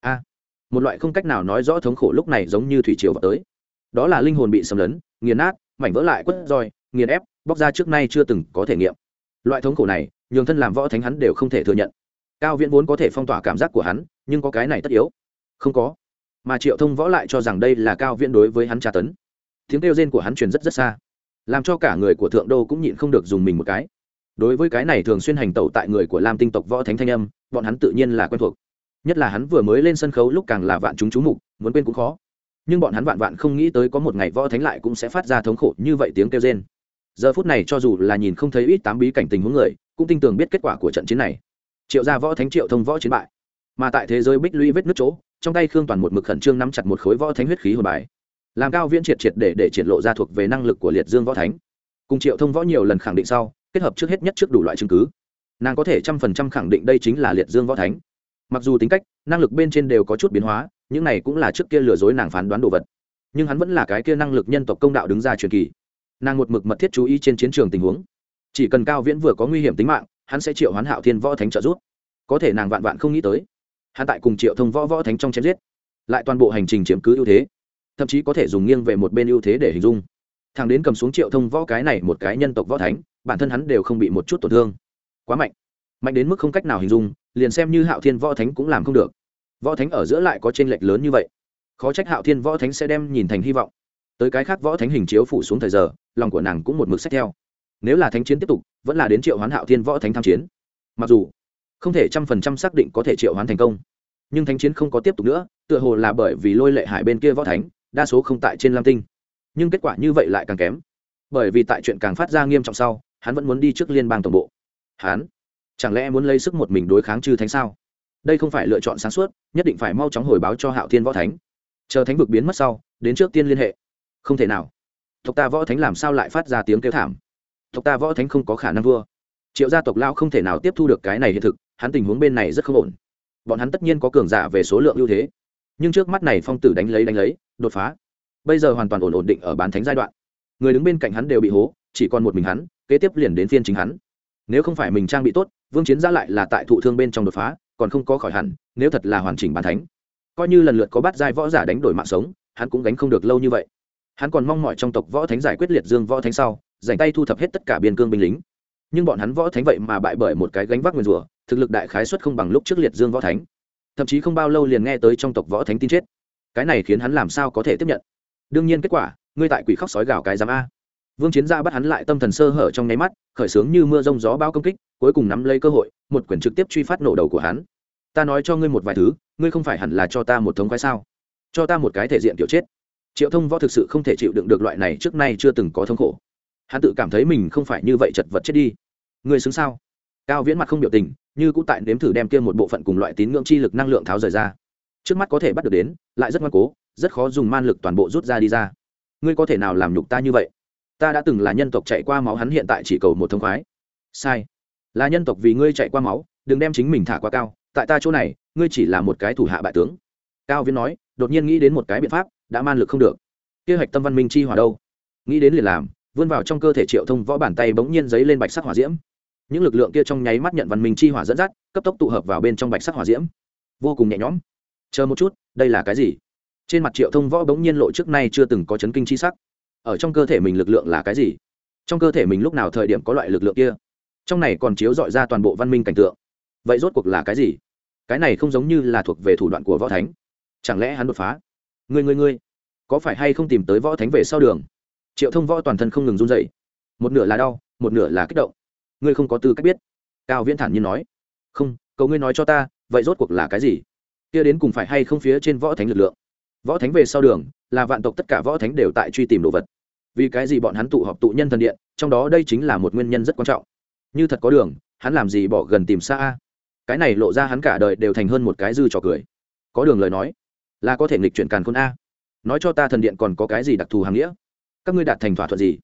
A một loại không cách nào nói rõ thống khổ lúc này giống như thủy triều vào tới. Đó là linh hồn bị xâm lấn, nghiền nát, mảnh vỡ lại quất roi, nghiền ép, bóc ra trước nay chưa từng có thể nghiệm. Loại thống khổ này, nhường thân làm võ thánh hắn đều không thể thừa nhận. Cao viễn vốn có thể phong tỏa cảm giác của hắn, nhưng có cái này tất yếu. Không có. Mà triệu thông võ lại cho rằng đây là cao viễn đối với hắn tra tấn. Tiếng kêu rên của hắn truyền rất rất xa, làm cho cả người của thượng đô cũng nhịn không được dùng mình một cái. Đối với cái này thường xuyên hành tẩu tại người của lam tinh tộc võ thánh thanh âm, bọn hắn tự nhiên là quen thuộc nhất là hắn vừa mới lên sân khấu lúc càng là vạn chúng chú mục, muốn quên cũng khó. Nhưng bọn hắn vạn vạn không nghĩ tới có một ngày võ thánh lại cũng sẽ phát ra thống khổ như vậy tiếng kêu rên. Giờ phút này cho dù là nhìn không thấy ít tám bí cảnh tình huống người, cũng tin tưởng biết kết quả của trận chiến này. Triệu gia võ thánh triệu thông võ chiến bại. Mà tại thế giới bích lũy vết nước chỗ, trong tay khương toàn một mực khẩn trương nắm chặt một khối võ thánh huyết khí hồn bài. Làm cao viễn triệt triệt để để triển lộ ra thuộc về năng lực của liệt dương võ thánh. Cùng triệu thông võ nhiều lần khẳng định sau, kết hợp trước hết nhất trước đủ loại chứng cứ. Nàng có thể trăm phần trăm khẳng định đây chính là liệt dương võ thánh mặc dù tính cách, năng lực bên trên đều có chút biến hóa, những này cũng là trước kia lừa dối nàng phán đoán đồ vật. Nhưng hắn vẫn là cái kia năng lực nhân tộc công đạo đứng ra truyền kỳ. Nàng một mực mật thiết chú ý trên chiến trường tình huống. Chỉ cần cao viễn vừa có nguy hiểm tính mạng, hắn sẽ triệu hoán hạo thiên võ thánh trợ giúp. Có thể nàng vạn vạn không nghĩ tới, hắn tại cùng triệu thông võ võ thánh trong chém giết, lại toàn bộ hành trình chiếm cứ ưu thế, thậm chí có thể dùng nghiêng về một bên ưu thế để hình dung. Thằng đến cầm xuống triệu thông võ cái này một cái nhân tộc võ thánh, bản thân hắn đều không bị một chút tổn thương. Quá mạnh. Mạnh đến mức không cách nào hình dung liền xem như hạo thiên võ thánh cũng làm không được. Võ thánh ở giữa lại có t r ê n lệch lớn như vậy. Khó trách hạo thiên võ thánh sẽ đem nhìn thành hy vọng. Tới cái khác võ thánh hình chiếu phủ xuống thời giờ, lòng của nàng cũng một mực xét theo. Nếu là thánh chiến tiếp tục, vẫn là đến triệu hoán hạo thiên võ thánh tham chiến. Mặc dù, không thể trăm phần trăm xác định có thể triệu hoán thành công, nhưng thánh chiến không có tiếp tục nữa, tựa hồ là bởi vì lôi lệ hải bên kia võ thánh, đa số không tại trên lam tinh. Nhưng kết quả như vậy lại càng kém. Bởi vì tại chuyện càng phát ra nghiêm trọng sau, hắn vẫn muốn đi trước liên bang tổng bộ. Hắn chẳng lẽ muốn lấy sức một mình đối kháng chư thánh sao? Đây không phải lựa chọn sáng suốt, nhất định phải mau chóng hồi báo cho hạo thiên võ thánh. Chờ thánh vực biến mất sau, đến trước tiên liên hệ. Không thể nào. Tộc ta võ thánh làm sao lại phát ra tiếng kêu thảm? Tộc ta võ thánh không có khả năng vua. Triệu gia tộc lao không thể nào tiếp thu được cái này hiện thực, hắn tình huống bên này rất không ổn. Bọn hắn tất nhiên có cường giả về số lượng ưu thế. Nhưng trước mắt này phong tử đánh lấy đánh lấy, đột phá. Bây giờ hoàn toàn ổn ổn định ở bán thánh giai đoạn. Người đứng bên cạnh hắn đều bị hố, chỉ còn một mình hắn, kế tiếp liền đến phiên chính hắn. Nếu không phải mình trang bị tốt vương chiến ra lại là tại thụ thương bên trong đột phá, còn không có khỏi hẳn, nếu thật là hoàn chỉnh bàn thánh, coi như lần lượt có bắt giai võ giả đánh đổi mạng sống, hắn cũng gánh không được lâu như vậy. Hắn còn mong mọi trong tộc võ thánh giải quyết liệt dương võ thánh sau dành tay thu thập hết tất cả biên cương binh lính. Nhưng bọn hắn võ thánh vậy mà bại bởi một cái gánh vác nguyên rủa, thực lực đại khái xuất không bằng lúc trước liệt dương võ thánh. Thậm chí không bao lâu liền nghe tới trong tộc võ thánh tin chết. Cái này khiến hắn làm sao có thể tiếp nhận? Đương nhiên kết quả, ngươi tại quỷ khóc sói gào cái giám a vương chiến gia bắt hắn lại tâm thần sơ hở trong nháy mắt, khởi xướng như mưa rông gió bao công kích, cuối cùng nắm lấy cơ hội, một quyển trực tiếp truy phát nổ đầu của hắn. Ta nói cho ngươi một vài thứ, ngươi không phải hẳn là cho ta một thống khoái sao? Cho ta một cái thể diện kiểu chết. Triệu thông võ thực sự không thể chịu đựng được loại này trước nay chưa từng có thống khổ. Hắn tự cảm thấy mình không phải như vậy chật vật chết đi. Ngươi xứng sao? Cao viễn mặt không biểu tình, như cũng tại nếm thử đem kia một bộ phận cùng loại tín ngưỡng chi lực năng lượng tháo rời ra. Trước mắt có thể bắt được đến, lại rất ngoan cố, rất khó dùng man lực toàn bộ rút ra đi ra. Ngươi có thể nào làm nhục ta như vậy? Ta đã từng là nhân tộc chạy qua máu, hắn hiện tại chỉ cầu một thông khoái. Sai. Là nhân tộc vì ngươi chạy qua máu, đừng đem chính mình thả quá cao. Tại ta chỗ này, ngươi chỉ là một cái thủ hạ bại tướng. Cao viễn nói, đột nhiên nghĩ đến một cái biện pháp, đã man lực không được. Kế hoạch tâm văn minh chi hỏa đâu? Nghĩ đến liền làm, vươn vào trong cơ thể triệu thông võ bàn tay bỗng nhiên giấy lên bạch sắc hỏa diễm. Những lực lượng kia trong nháy mắt nhận văn minh chi hỏa dẫn dắt, cấp tốc tụ hợp vào bên trong bạch sắc hỏa diễm. Vô cùng nhẹ nhõm. Chờ một chút, đây là cái gì? Trên mặt triệu thông võ bỗng nhiên lộ trước nay chưa từng có chấn kinh chi sắc ở trong cơ thể mình lực lượng là cái gì? Trong cơ thể mình lúc nào thời điểm có loại lực lượng kia? Trong này còn chiếu dọi ra toàn bộ văn minh cảnh tượng. Vậy rốt cuộc là cái gì? Cái này không giống như là thuộc về thủ đoạn của võ thánh. Chẳng lẽ hắn đột phá? Người người người có phải hay không tìm tới võ thánh về sau đường? Triệu thông võ toàn thân không ngừng run dậy một nửa là đau, một nửa là kích động. Ngươi không có tư cách biết. Cao viễn thản nhiên nói. Không, cầu ngươi nói cho ta, vậy rốt cuộc là cái gì? Kia đến cùng phải hay không phía trên võ thánh lực lượng? Võ thánh về sau đường, là vạn tộc tất cả võ thánh đều tại truy tìm đồ vật vì cái gì bọn hắn tụ họp tụ nhân thần điện, trong đó đây chính là một nguyên nhân rất quan trọng. Như thật có đường, hắn làm gì bỏ gần tìm xa a? Cái này lộ ra hắn cả đời đều thành hơn một cái dư trò cười. Có đường lời nói, là có thể nghịch chuyển càn khôn a. Nói cho ta thần điện còn có cái gì đặc thù hàng nghĩa? Các ngươi đạt thành thỏa thuận gì?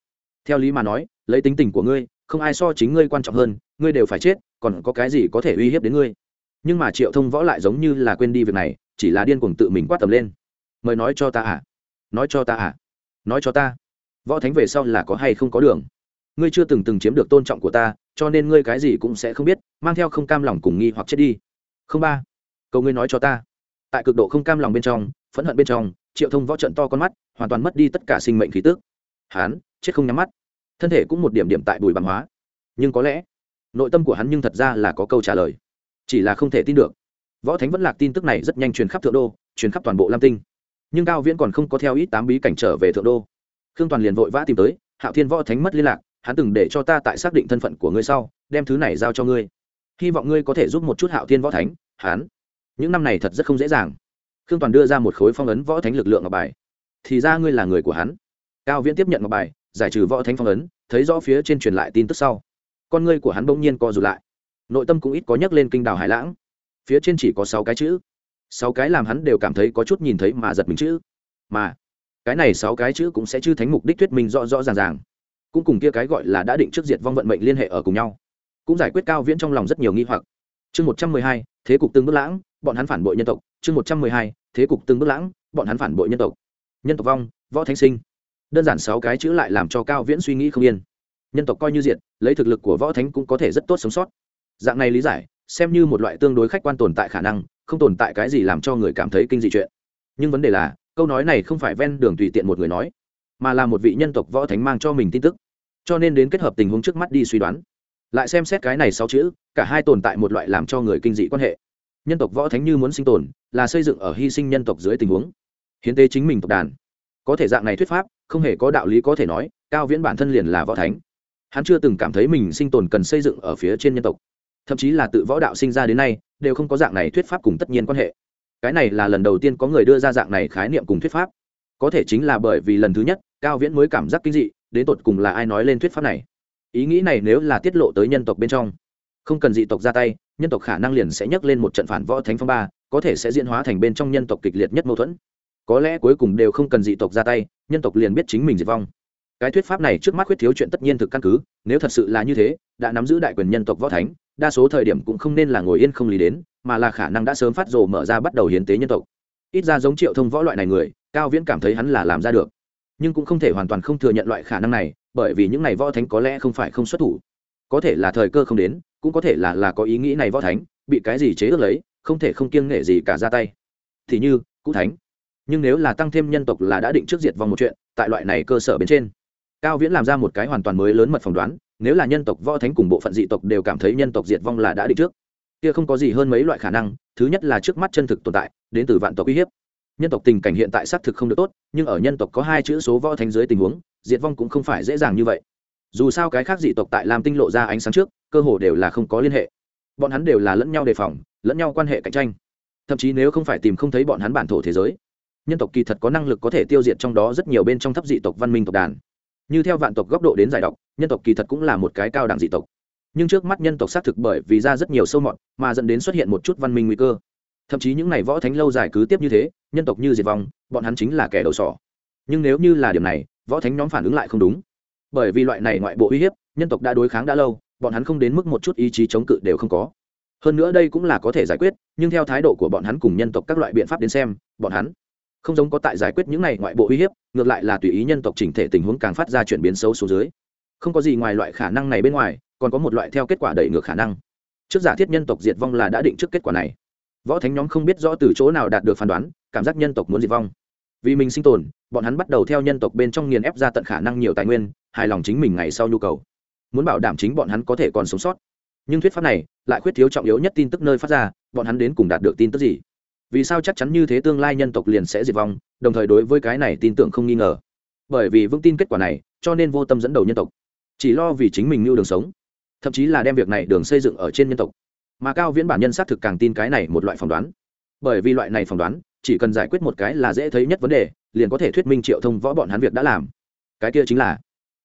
Theo lý mà nói, lấy tính tình của ngươi, không ai so chính ngươi quan trọng hơn, ngươi đều phải chết, còn có cái gì có thể uy hiếp đến ngươi? Nhưng mà triệu thông võ lại giống như là quên đi việc này, chỉ là điên cuồng tự mình quát tầm lên. Mời nói cho ta à? Nói cho ta à? Nói cho ta võ thánh về sau là có hay không có đường? Ngươi chưa từng từng chiếm được tôn trọng của ta, cho nên ngươi cái gì cũng sẽ không biết, mang theo không cam lòng cùng nghi hoặc chết đi. Không ba, cầu ngươi nói cho ta. Tại cực độ không cam lòng bên trong, phẫn hận bên trong, triệu thông võ trận to con mắt, hoàn toàn mất đi tất cả sinh mệnh khí tước hán chết không nhắm mắt. Thân thể cũng một điểm điểm tại bùi bằng hóa. Nhưng có lẽ, nội tâm của hắn nhưng thật ra là có câu trả lời. Chỉ là không thể tin được. Võ thánh vẫn lạc tin tức này rất nhanh truyền khắp thượng đô, truyền khắp toàn bộ lam tinh. Nhưng cao viễn còn không có theo ít tám bí cảnh trở về thượng đô khương toàn liền vội vã tìm tới, hạo thiên võ thánh mất liên lạc, hắn từng để cho ta tại xác định thân phận của ngươi sau, đem thứ này giao cho ngươi. Hy vọng ngươi có thể giúp một chút hạo thiên võ thánh, hắn. Những năm này thật rất không dễ dàng. Khương toàn đưa ra một khối phong ấn võ thánh lực lượng ngọc bài. Thì ra ngươi là người của hắn. Cao viễn tiếp nhận ngọc bài, giải trừ võ thánh phong ấn, thấy rõ phía trên truyền lại tin tức sau. Con ngươi của hắn bỗng nhiên co rụt lại. Nội tâm cũng ít có nhắc lên kinh đào hải lãng. Phía trên chỉ có sáu cái chữ. Sáu cái làm hắn đều cảm thấy có chút nhìn thấy mà giật mình chữ. Mà cái này sáu cái chữ cũng sẽ chư thánh mục đích thuyết minh rõ rõ ràng ràng. Cũng cùng kia cái gọi là đã định trước diệt vong vận mệnh liên hệ ở cùng nhau. Cũng giải quyết cao viễn trong lòng rất nhiều nghi hoặc. Chương một trăm mười hai, thế cục tương bước lãng, bọn hắn phản bội nhân tộc. Chương một trăm mười hai, thế cục tương bước lãng, bọn hắn phản bội nhân tộc. Nhân tộc vong, võ thánh sinh. Đơn giản sáu cái chữ lại làm cho cao viễn suy nghĩ không yên. Nhân tộc coi như diện lấy thực lực của võ thánh cũng có thể rất tốt sống sót. Dạng này lý giải, xem như một loại tương đối khách quan tồn tại khả năng, không tồn tại cái gì làm cho người cảm thấy kinh dị chuyện. Nhưng vấn đề là câu nói này không phải ven đường tùy tiện một người nói, mà là một vị nhân tộc võ thánh mang cho mình tin tức. Cho nên đến kết hợp tình huống trước mắt đi suy đoán, lại xem xét cái này sáu chữ, cả hai tồn tại một loại làm cho người kinh dị quan hệ. Nhân tộc võ thánh như muốn sinh tồn, là xây dựng ở hy sinh nhân tộc dưới tình huống. Hiến tế chính mình tộc đàn. Có thể dạng này thuyết pháp, không hề có đạo lý có thể nói, cao viễn bản thân liền là võ thánh. Hắn chưa từng cảm thấy mình sinh tồn cần xây dựng ở phía trên nhân tộc. Thậm chí là tự võ đạo sinh ra đến nay, đều không có dạng này thuyết pháp cùng tất nhiên quan hệ cái này là lần đầu tiên có người đưa ra dạng này khái niệm cùng thuyết pháp. Có thể chính là bởi vì lần thứ nhất, cao viễn mới cảm giác kinh dị, đến tột cùng là ai nói lên thuyết pháp này. Ý nghĩ này nếu là tiết lộ tới nhân tộc bên trong, không cần dị tộc ra tay, nhân tộc khả năng liền sẽ nhấc lên một trận phản võ thánh phong ba, có thể sẽ diễn hóa thành bên trong nhân tộc kịch liệt nhất mâu thuẫn. Có lẽ cuối cùng đều không cần dị tộc ra tay, nhân tộc liền biết chính mình diệt vong. Cái thuyết pháp này trước mắt khuyết thiếu chuyện tất nhiên thực căn cứ, nếu thật sự là như thế đã nắm giữ đại quyền nhân tộc võ thánh, đa số thời điểm cũng không nên là ngồi yên không lý đến, mà là khả năng đã sớm phát rồ mở ra bắt đầu hiến tế nhân tộc. Ít ra giống triệu thông võ loại này người, cao viễn cảm thấy hắn là làm ra được. Nhưng cũng không thể hoàn toàn không thừa nhận loại khả năng này, bởi vì những này võ thánh có lẽ không phải không xuất thủ. Có thể là thời cơ không đến, cũng có thể là là có ý nghĩ này võ thánh, bị cái gì chế ước lấy, không thể không kiêng nghệ gì cả ra tay. Thì như cụ thánh. Nhưng nếu là tăng thêm nhân tộc là đã định trước diệt vong một chuyện, tại loại này cơ sở bên trên, cao viễn làm ra một cái hoàn toàn mới lớn mật phỏng đoán nếu là nhân tộc võ thánh cùng bộ phận dị tộc đều cảm thấy nhân tộc diệt vong là đã đi trước, kia không có gì hơn mấy loại khả năng. Thứ nhất là trước mắt chân thực tồn tại, đến từ vạn tộc uy hiếp. Nhân tộc tình cảnh hiện tại xác thực không được tốt, nhưng ở nhân tộc có hai chữ số võ thánh dưới tình huống, diệt vong cũng không phải dễ dàng như vậy. Dù sao cái khác dị tộc tại làm tinh lộ ra ánh sáng trước, cơ hồ đều là không có liên hệ. Bọn hắn đều là lẫn nhau đề phòng, lẫn nhau quan hệ cạnh tranh. Thậm chí nếu không phải tìm không thấy bọn hắn bản thổ thế giới, nhân tộc kỳ thật có năng lực có thể tiêu diệt trong đó rất nhiều bên trong thấp dị tộc văn minh tộc đàn như theo vạn tộc góc độ đến giải độc, nhân tộc kỳ thật cũng là một cái cao đẳng dị tộc. Nhưng trước mắt nhân tộc xác thực bởi vì ra rất nhiều sâu mọt, mà dẫn đến xuất hiện một chút văn minh nguy cơ. Thậm chí những n à y võ thánh lâu dài cứ tiếp như thế, nhân tộc như diệt vong, bọn hắn chính là kẻ đầu sỏ. Nhưng nếu như là điểm này, võ thánh nhóm phản ứng lại không đúng. Bởi vì loại này ngoại bộ uy hiếp, nhân tộc đã đối kháng đã lâu, bọn hắn không đến mức một chút ý chí chống cự đều không có. Hơn nữa đây cũng là có thể giải quyết, nhưng theo thái độ của bọn hắn cùng nhân tộc các loại biện pháp đến xem, bọn hắn không giống có tại giải quyết những này ngoại bộ uy hiếp, ngược lại là tùy ý nhân tộc chỉnh thể tình huống càng phát ra chuyển biến xấu xuống dưới. Không có gì ngoài loại khả năng này bên ngoài, còn có một loại theo kết quả đẩy ngược khả năng. Trước giả thiết nhân tộc diệt vong là đã định trước kết quả này. Võ thánh nhóm không biết rõ từ chỗ nào đạt được phán đoán, cảm giác nhân tộc muốn diệt vong. Vì mình sinh tồn, bọn hắn bắt đầu theo nhân tộc bên trong nghiền ép ra tận khả năng nhiều tài nguyên, hài lòng chính mình ngày sau nhu cầu. Muốn bảo đảm chính bọn hắn có thể còn sống sót. Nhưng thuyết pháp này, lại khuyết thiếu trọng yếu nhất tin tức nơi phát ra, bọn hắn đến cùng đạt được tin tức gì? Vì sao chắc chắn như thế tương lai nhân tộc liền sẽ diệt vong, đồng thời đối với cái này tin tưởng không nghi ngờ. Bởi vì vững tin kết quả này, cho nên vô tâm dẫn đầu nhân tộc. Chỉ lo vì chính mình như đường sống, thậm chí là đem việc này đường xây dựng ở trên nhân tộc. Mà cao viễn bản nhân xác thực càng tin cái này một loại phỏng đoán. Bởi vì loại này phỏng đoán, chỉ cần giải quyết một cái là dễ thấy nhất vấn đề, liền có thể thuyết minh triệu thông võ bọn hắn việc đã làm. Cái kia chính là,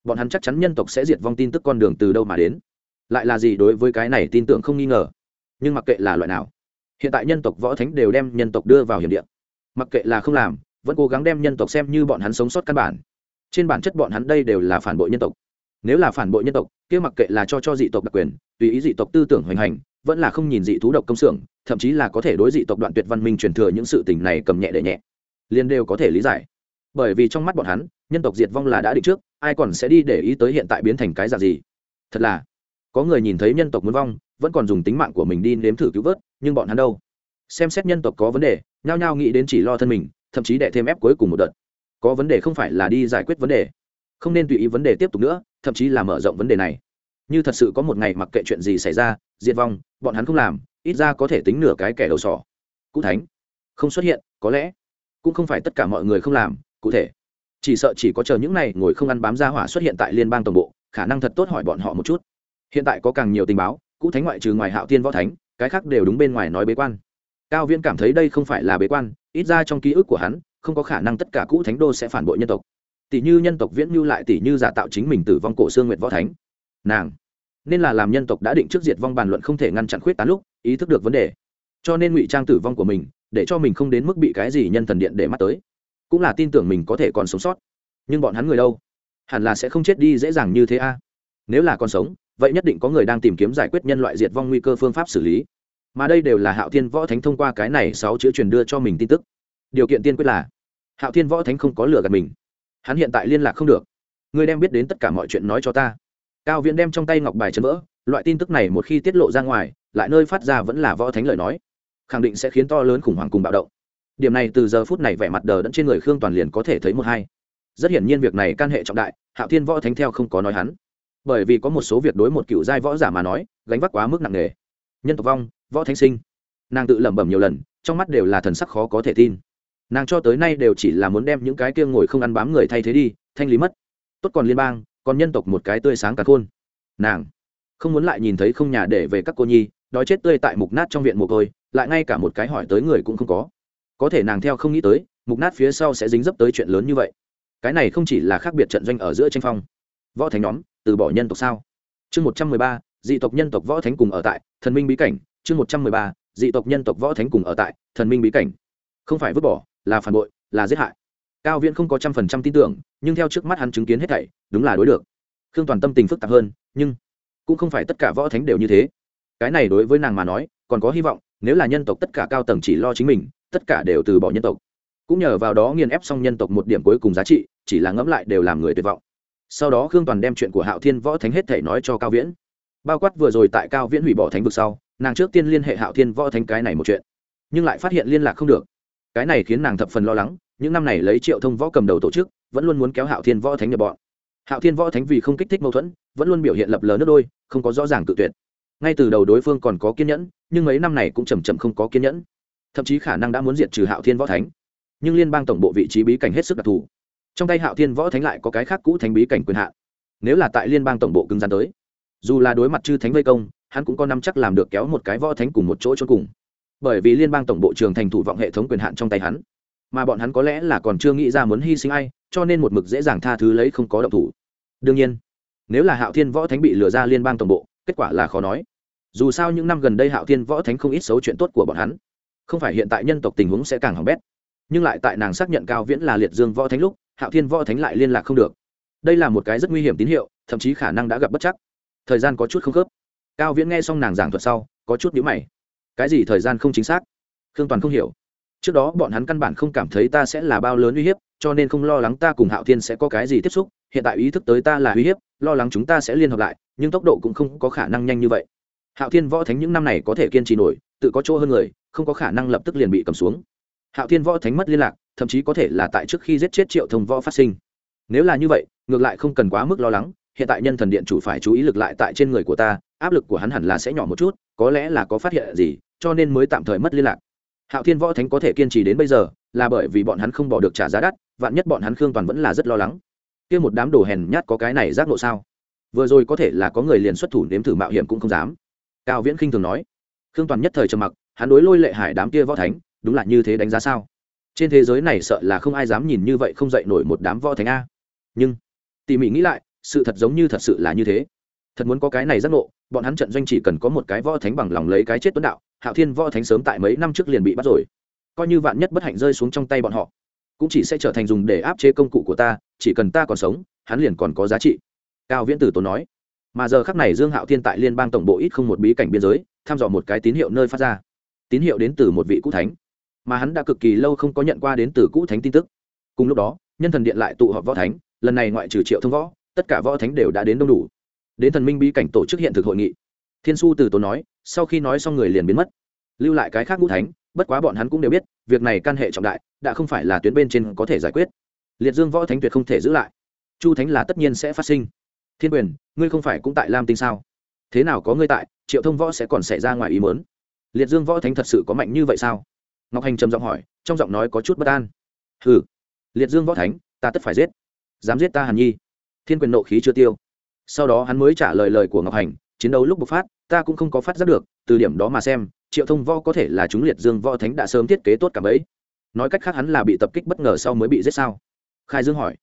bọn hắn chắc chắn nhân tộc sẽ diệt vong tin tức con đường từ đâu mà đến. Lại là gì đối với cái này tin tưởng không nghi ngờ. Nhưng mặc kệ là loại nào hiện tại nhân tộc võ thánh đều đem nhân tộc đưa vào hiểm địa. Mặc kệ là không làm, vẫn cố gắng đem nhân tộc xem như bọn hắn sống sót căn bản. Trên bản chất bọn hắn đây đều là phản bội nhân tộc. Nếu là phản bội nhân tộc, kia mặc kệ là cho cho dị tộc đặc quyền, tùy ý dị tộc tư tưởng hoành hành, vẫn là không nhìn dị thú độc công xưởng, thậm chí là có thể đối dị tộc đoạn tuyệt văn minh truyền thừa những sự tình này cầm nhẹ để nhẹ, liền đều có thể lý giải. Bởi vì trong mắt bọn hắn, nhân tộc diệt vong là đã định trước, ai còn sẽ đi để ý tới hiện tại biến thành cái dạng gì? Thật là, có người nhìn thấy nhân tộc muốn vong, vẫn còn dùng tính mạng của mình đi nếm thử cứu vớt nhưng bọn hắn đâu? Xem xét nhân tộc có vấn đề, nhao nhao nghĩ đến chỉ lo thân mình, thậm chí đẻ thêm ép cuối cùng một đợt. Có vấn đề không phải là đi giải quyết vấn đề. Không nên tùy ý vấn đề tiếp tục nữa, thậm chí là mở rộng vấn đề này. Như thật sự có một ngày mặc kệ chuyện gì xảy ra, diệt vong, bọn hắn không làm, ít ra có thể tính nửa cái kẻ đầu sỏ. Cụ thánh, không xuất hiện, có lẽ cũng không phải tất cả mọi người không làm, cụ thể. Chỉ sợ chỉ có chờ những này ngồi không ăn bám ra hỏa xuất hiện tại liên bang tổng bộ, khả năng thật tốt hỏi bọn họ một chút. Hiện tại có càng nhiều tình báo, cụ thánh ngoại trừ ngoài hạo tiên võ thánh cái khác đều đúng bên ngoài nói bế quan. Cao viễn cảm thấy đây không phải là bế quan, ít ra trong ký ức của hắn, không có khả năng tất cả cũ thánh đô sẽ phản bội nhân tộc. Tỷ như nhân tộc viễn mưu lại tỷ như giả tạo chính mình tử vong cổ xương nguyệt võ thánh. Nàng, nên là làm nhân tộc đã định trước diệt vong bàn luận không thể ngăn chặn khuyết tán lúc, ý thức được vấn đề. Cho nên ngụy trang tử vong của mình, để cho mình không đến mức bị cái gì nhân thần điện để mắt tới. Cũng là tin tưởng mình có thể còn sống sót. Nhưng bọn hắn người đâu? Hẳn là sẽ không chết đi dễ dàng như thế a. Nếu là còn sống vậy nhất định có người đang tìm kiếm giải quyết nhân loại diệt vong nguy cơ phương pháp xử lý. Mà đây đều là hạo thiên võ thánh thông qua cái này sáu chữ truyền đưa cho mình tin tức. Điều kiện tiên quyết là, hạo thiên võ thánh không có lừa gạt mình. Hắn hiện tại liên lạc không được. Ngươi đem biết đến tất cả mọi chuyện nói cho ta. Cao viễn đem trong tay ngọc bài chấn vỡ, loại tin tức này một khi tiết lộ ra ngoài, lại nơi phát ra vẫn là võ thánh lời nói. Khẳng định sẽ khiến to lớn khủng hoảng cùng bạo động. Điểm này từ giờ phút này vẻ mặt đờ đẫn trên người khương toàn liền có thể thấy một hai. Rất hiển nhiên việc này can hệ trọng đại, hạo thiên võ thánh theo không có nói hắn bởi vì có một số việc đối một cựu giai võ giả mà nói, gánh vác quá mức nặng nề. Nhân tộc vong, võ thánh sinh. Nàng tự lẩm bẩm nhiều lần, trong mắt đều là thần sắc khó có thể tin. Nàng cho tới nay đều chỉ là muốn đem những cái kia ngồi không ăn bám người thay thế đi, thanh lý mất. Tốt còn liên bang, còn nhân tộc một cái tươi sáng cả khôn. Nàng không muốn lại nhìn thấy không nhà để về các cô nhi, đói chết tươi tại mục nát trong viện mồ côi, lại ngay cả một cái hỏi tới người cũng không có. Có thể nàng theo không nghĩ tới, mục nát phía sau sẽ dính dấp tới chuyện lớn như vậy. Cái này không chỉ là khác biệt trận doanh ở giữa tranh phong. Võ thánh nhóm từ bỏ nhân tộc sao? Chương một trăm mười ba, dị tộc nhân tộc võ thánh cùng ở tại, thần minh bí cảnh. Chương một trăm mười ba, dị tộc nhân tộc võ thánh cùng ở tại, thần minh bí cảnh. Không phải vứt bỏ, là phản bội, là giết hại. Cao viễn không có trăm phần trăm tin tưởng, nhưng theo trước mắt hắn chứng kiến hết thảy, đúng là đối được. Khương toàn tâm tình phức tạp hơn, nhưng cũng không phải tất cả võ thánh đều như thế. Cái này đối với nàng mà nói, còn có hy vọng, nếu là nhân tộc tất cả cao tầng chỉ lo chính mình, tất cả đều từ bỏ nhân tộc. Cũng nhờ vào đó nghiền ép xong nhân tộc một điểm cuối cùng giá trị, chỉ là ngẫm lại đều làm người tuyệt vọng sau đó khương toàn đem chuyện của hạo thiên võ thánh hết thể nói cho cao viễn. Bao quát vừa rồi tại cao viễn hủy bỏ thánh vực sau, nàng trước tiên liên hệ hạo thiên võ thánh cái này một chuyện, nhưng lại phát hiện liên lạc không được. Cái này khiến nàng thập phần lo lắng, những năm này lấy triệu thông võ cầm đầu tổ chức, vẫn luôn muốn kéo hạo thiên võ thánh nhập bọn. Hạo thiên võ thánh vì không kích thích mâu thuẫn, vẫn luôn biểu hiện lập lờ nước đôi, không có rõ ràng tự tuyệt. Ngay từ đầu đối phương còn có kiên nhẫn, nhưng mấy năm này cũng chầm chậm không có kiên nhẫn. Thậm chí khả năng đã muốn diệt trừ hạo thiên võ thánh. Nhưng liên bang tổng bộ vị trí bí cảnh hết sức đặc thù trong tay hạo thiên võ thánh lại có cái khác cũ thánh bí cảnh quyền hạn. Nếu là tại liên bang tổng bộ cứng rắn tới, dù là đối mặt chư thánh vây công, hắn cũng có năm chắc làm được kéo một cái võ thánh cùng một chỗ cho cùng. Bởi vì liên bang tổng bộ trường thành thủ vọng hệ thống quyền hạn trong tay hắn, mà bọn hắn có lẽ là còn chưa nghĩ ra muốn hy sinh ai, cho nên một mực dễ dàng tha thứ lấy không có động thủ. Đương nhiên, nếu là hạo thiên võ thánh bị lừa ra liên bang tổng bộ, kết quả là khó nói. Dù sao những năm gần đây hạo thiên võ thánh không ít xấu chuyện tốt của bọn hắn. Không phải hiện tại nhân tộc tình huống sẽ càng hỏng bét, nhưng lại tại nàng xác nhận cao viễn là liệt dương võ thánh lúc hạo thiên võ thánh lại liên lạc không được. Đây là một cái rất nguy hiểm tín hiệu, thậm chí khả năng đã gặp bất chắc. Thời gian có chút không khớp. Cao viễn nghe xong nàng giảng thuật sau, có chút nhữ mày. Cái gì thời gian không chính xác? Khương toàn không hiểu. Trước đó bọn hắn căn bản không cảm thấy ta sẽ là bao lớn uy hiếp, cho nên không lo lắng ta cùng hạo thiên sẽ có cái gì tiếp xúc. Hiện tại ý thức tới ta là uy hiếp, lo lắng chúng ta sẽ liên hợp lại, nhưng tốc độ cũng không có khả năng nhanh như vậy. Hạo thiên võ thánh những năm này có thể kiên trì nổi, tự có chỗ hơn người, không có khả năng lập tức liền bị cầm xuống hạo thiên võ thánh mất liên lạc, thậm chí có thể là tại trước khi giết chết triệu thông võ phát sinh. Nếu là như vậy, ngược lại không cần quá mức lo lắng, hiện tại nhân thần điện chủ phải chú ý lực lại tại trên người của ta, áp lực của hắn hẳn là sẽ nhỏ một chút, có lẽ là có phát hiện gì, cho nên mới tạm thời mất liên lạc. Hạo thiên võ thánh có thể kiên trì đến bây giờ, là bởi vì bọn hắn không bỏ được trả giá đắt, vạn nhất bọn hắn khương toàn vẫn là rất lo lắng. Kia một đám đồ hèn nhát có cái này giác nộ sao? Vừa rồi có thể là có người liền xuất thủ nếm thử mạo hiểm cũng không dám. Cao viễn khinh thường nói. Khương toàn nhất thời trầm mặc, hắn đối lôi lệ hải đám kia võ thánh đúng là như thế đánh giá sao? Trên thế giới này sợ là không ai dám nhìn như vậy không dậy nổi một đám võ thánh a. Nhưng, tỉ mỉ nghĩ lại, sự thật giống như thật sự là như thế. Thật muốn có cái này giác ngộ, bọn hắn trận doanh chỉ cần có một cái võ thánh bằng lòng lấy cái chết tuấn đạo, hạo thiên võ thánh sớm tại mấy năm trước liền bị bắt rồi. Coi như vạn nhất bất hạnh rơi xuống trong tay bọn họ, cũng chỉ sẽ trở thành dùng để áp chế công cụ của ta, chỉ cần ta còn sống, hắn liền còn có giá trị. Cao viễn tử tốn nói. Mà giờ khắc này dương hạo thiên tại liên bang tổng bộ ít không một bí cảnh biên giới, thăm dò một cái tín hiệu nơi phát ra. Tín hiệu đến từ một vị cũ thánh mà hắn đã cực kỳ lâu không có nhận qua đến từ cũ thánh tin tức. Cùng lúc đó, nhân thần điện lại tụ họp võ thánh, lần này ngoại trừ triệu thông võ, tất cả võ thánh đều đã đến đông đủ. Đến thần minh bí cảnh tổ chức hiện thực hội nghị. Thiên su từ tốn nói, sau khi nói xong người liền biến mất. Lưu lại cái khác ngũ thánh, bất quá bọn hắn cũng đều biết, việc này can hệ trọng đại, đã không phải là tuyến bên trên có thể giải quyết. Liệt dương võ thánh tuyệt không thể giữ lại. Chu thánh là tất nhiên sẽ phát sinh. Thiên quyền, ngươi không phải cũng tại lam tinh sao? Thế nào có ngươi tại, triệu thông võ sẽ còn xảy ra ngoài ý mớn liệt dương võ thánh thật sự có mạnh như vậy sao? Ngọc hành trầm giọng hỏi, trong giọng nói có chút bất an. Hừ, liệt dương võ thánh, ta tất phải giết. Dám giết ta hàn nhi. Thiên quyền nộ khí chưa tiêu. Sau đó hắn mới trả lời lời của ngọc hành, chiến đấu lúc bộc phát, ta cũng không có phát giác được, từ điểm đó mà xem, triệu thông võ có thể là chúng liệt dương võ thánh đã sớm thiết kế tốt cả bấy nói cách khác hắn là bị tập kích bất ngờ sau mới bị giết sao? Khai dương hỏi,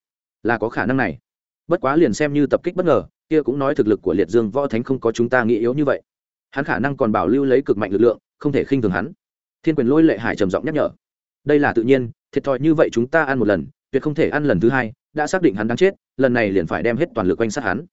là có khả năng này. Bất quá liền xem như tập kích bất ngờ, kia cũng nói thực lực của liệt dương võ thánh không có chúng ta nghĩ yếu như vậy. Hắn khả năng còn bảo lưu lấy cực mạnh lực lượng, không thể khinh thường hắn thiên quyền lôi lệ hải trầm giọng nhắc nhở. Đây là tự nhiên, thiệt thòi như vậy chúng ta ăn một lần, tuyệt không thể ăn lần thứ hai, đã xác định hắn đang chết, lần này liền phải đem hết toàn lực quanh sát hắn.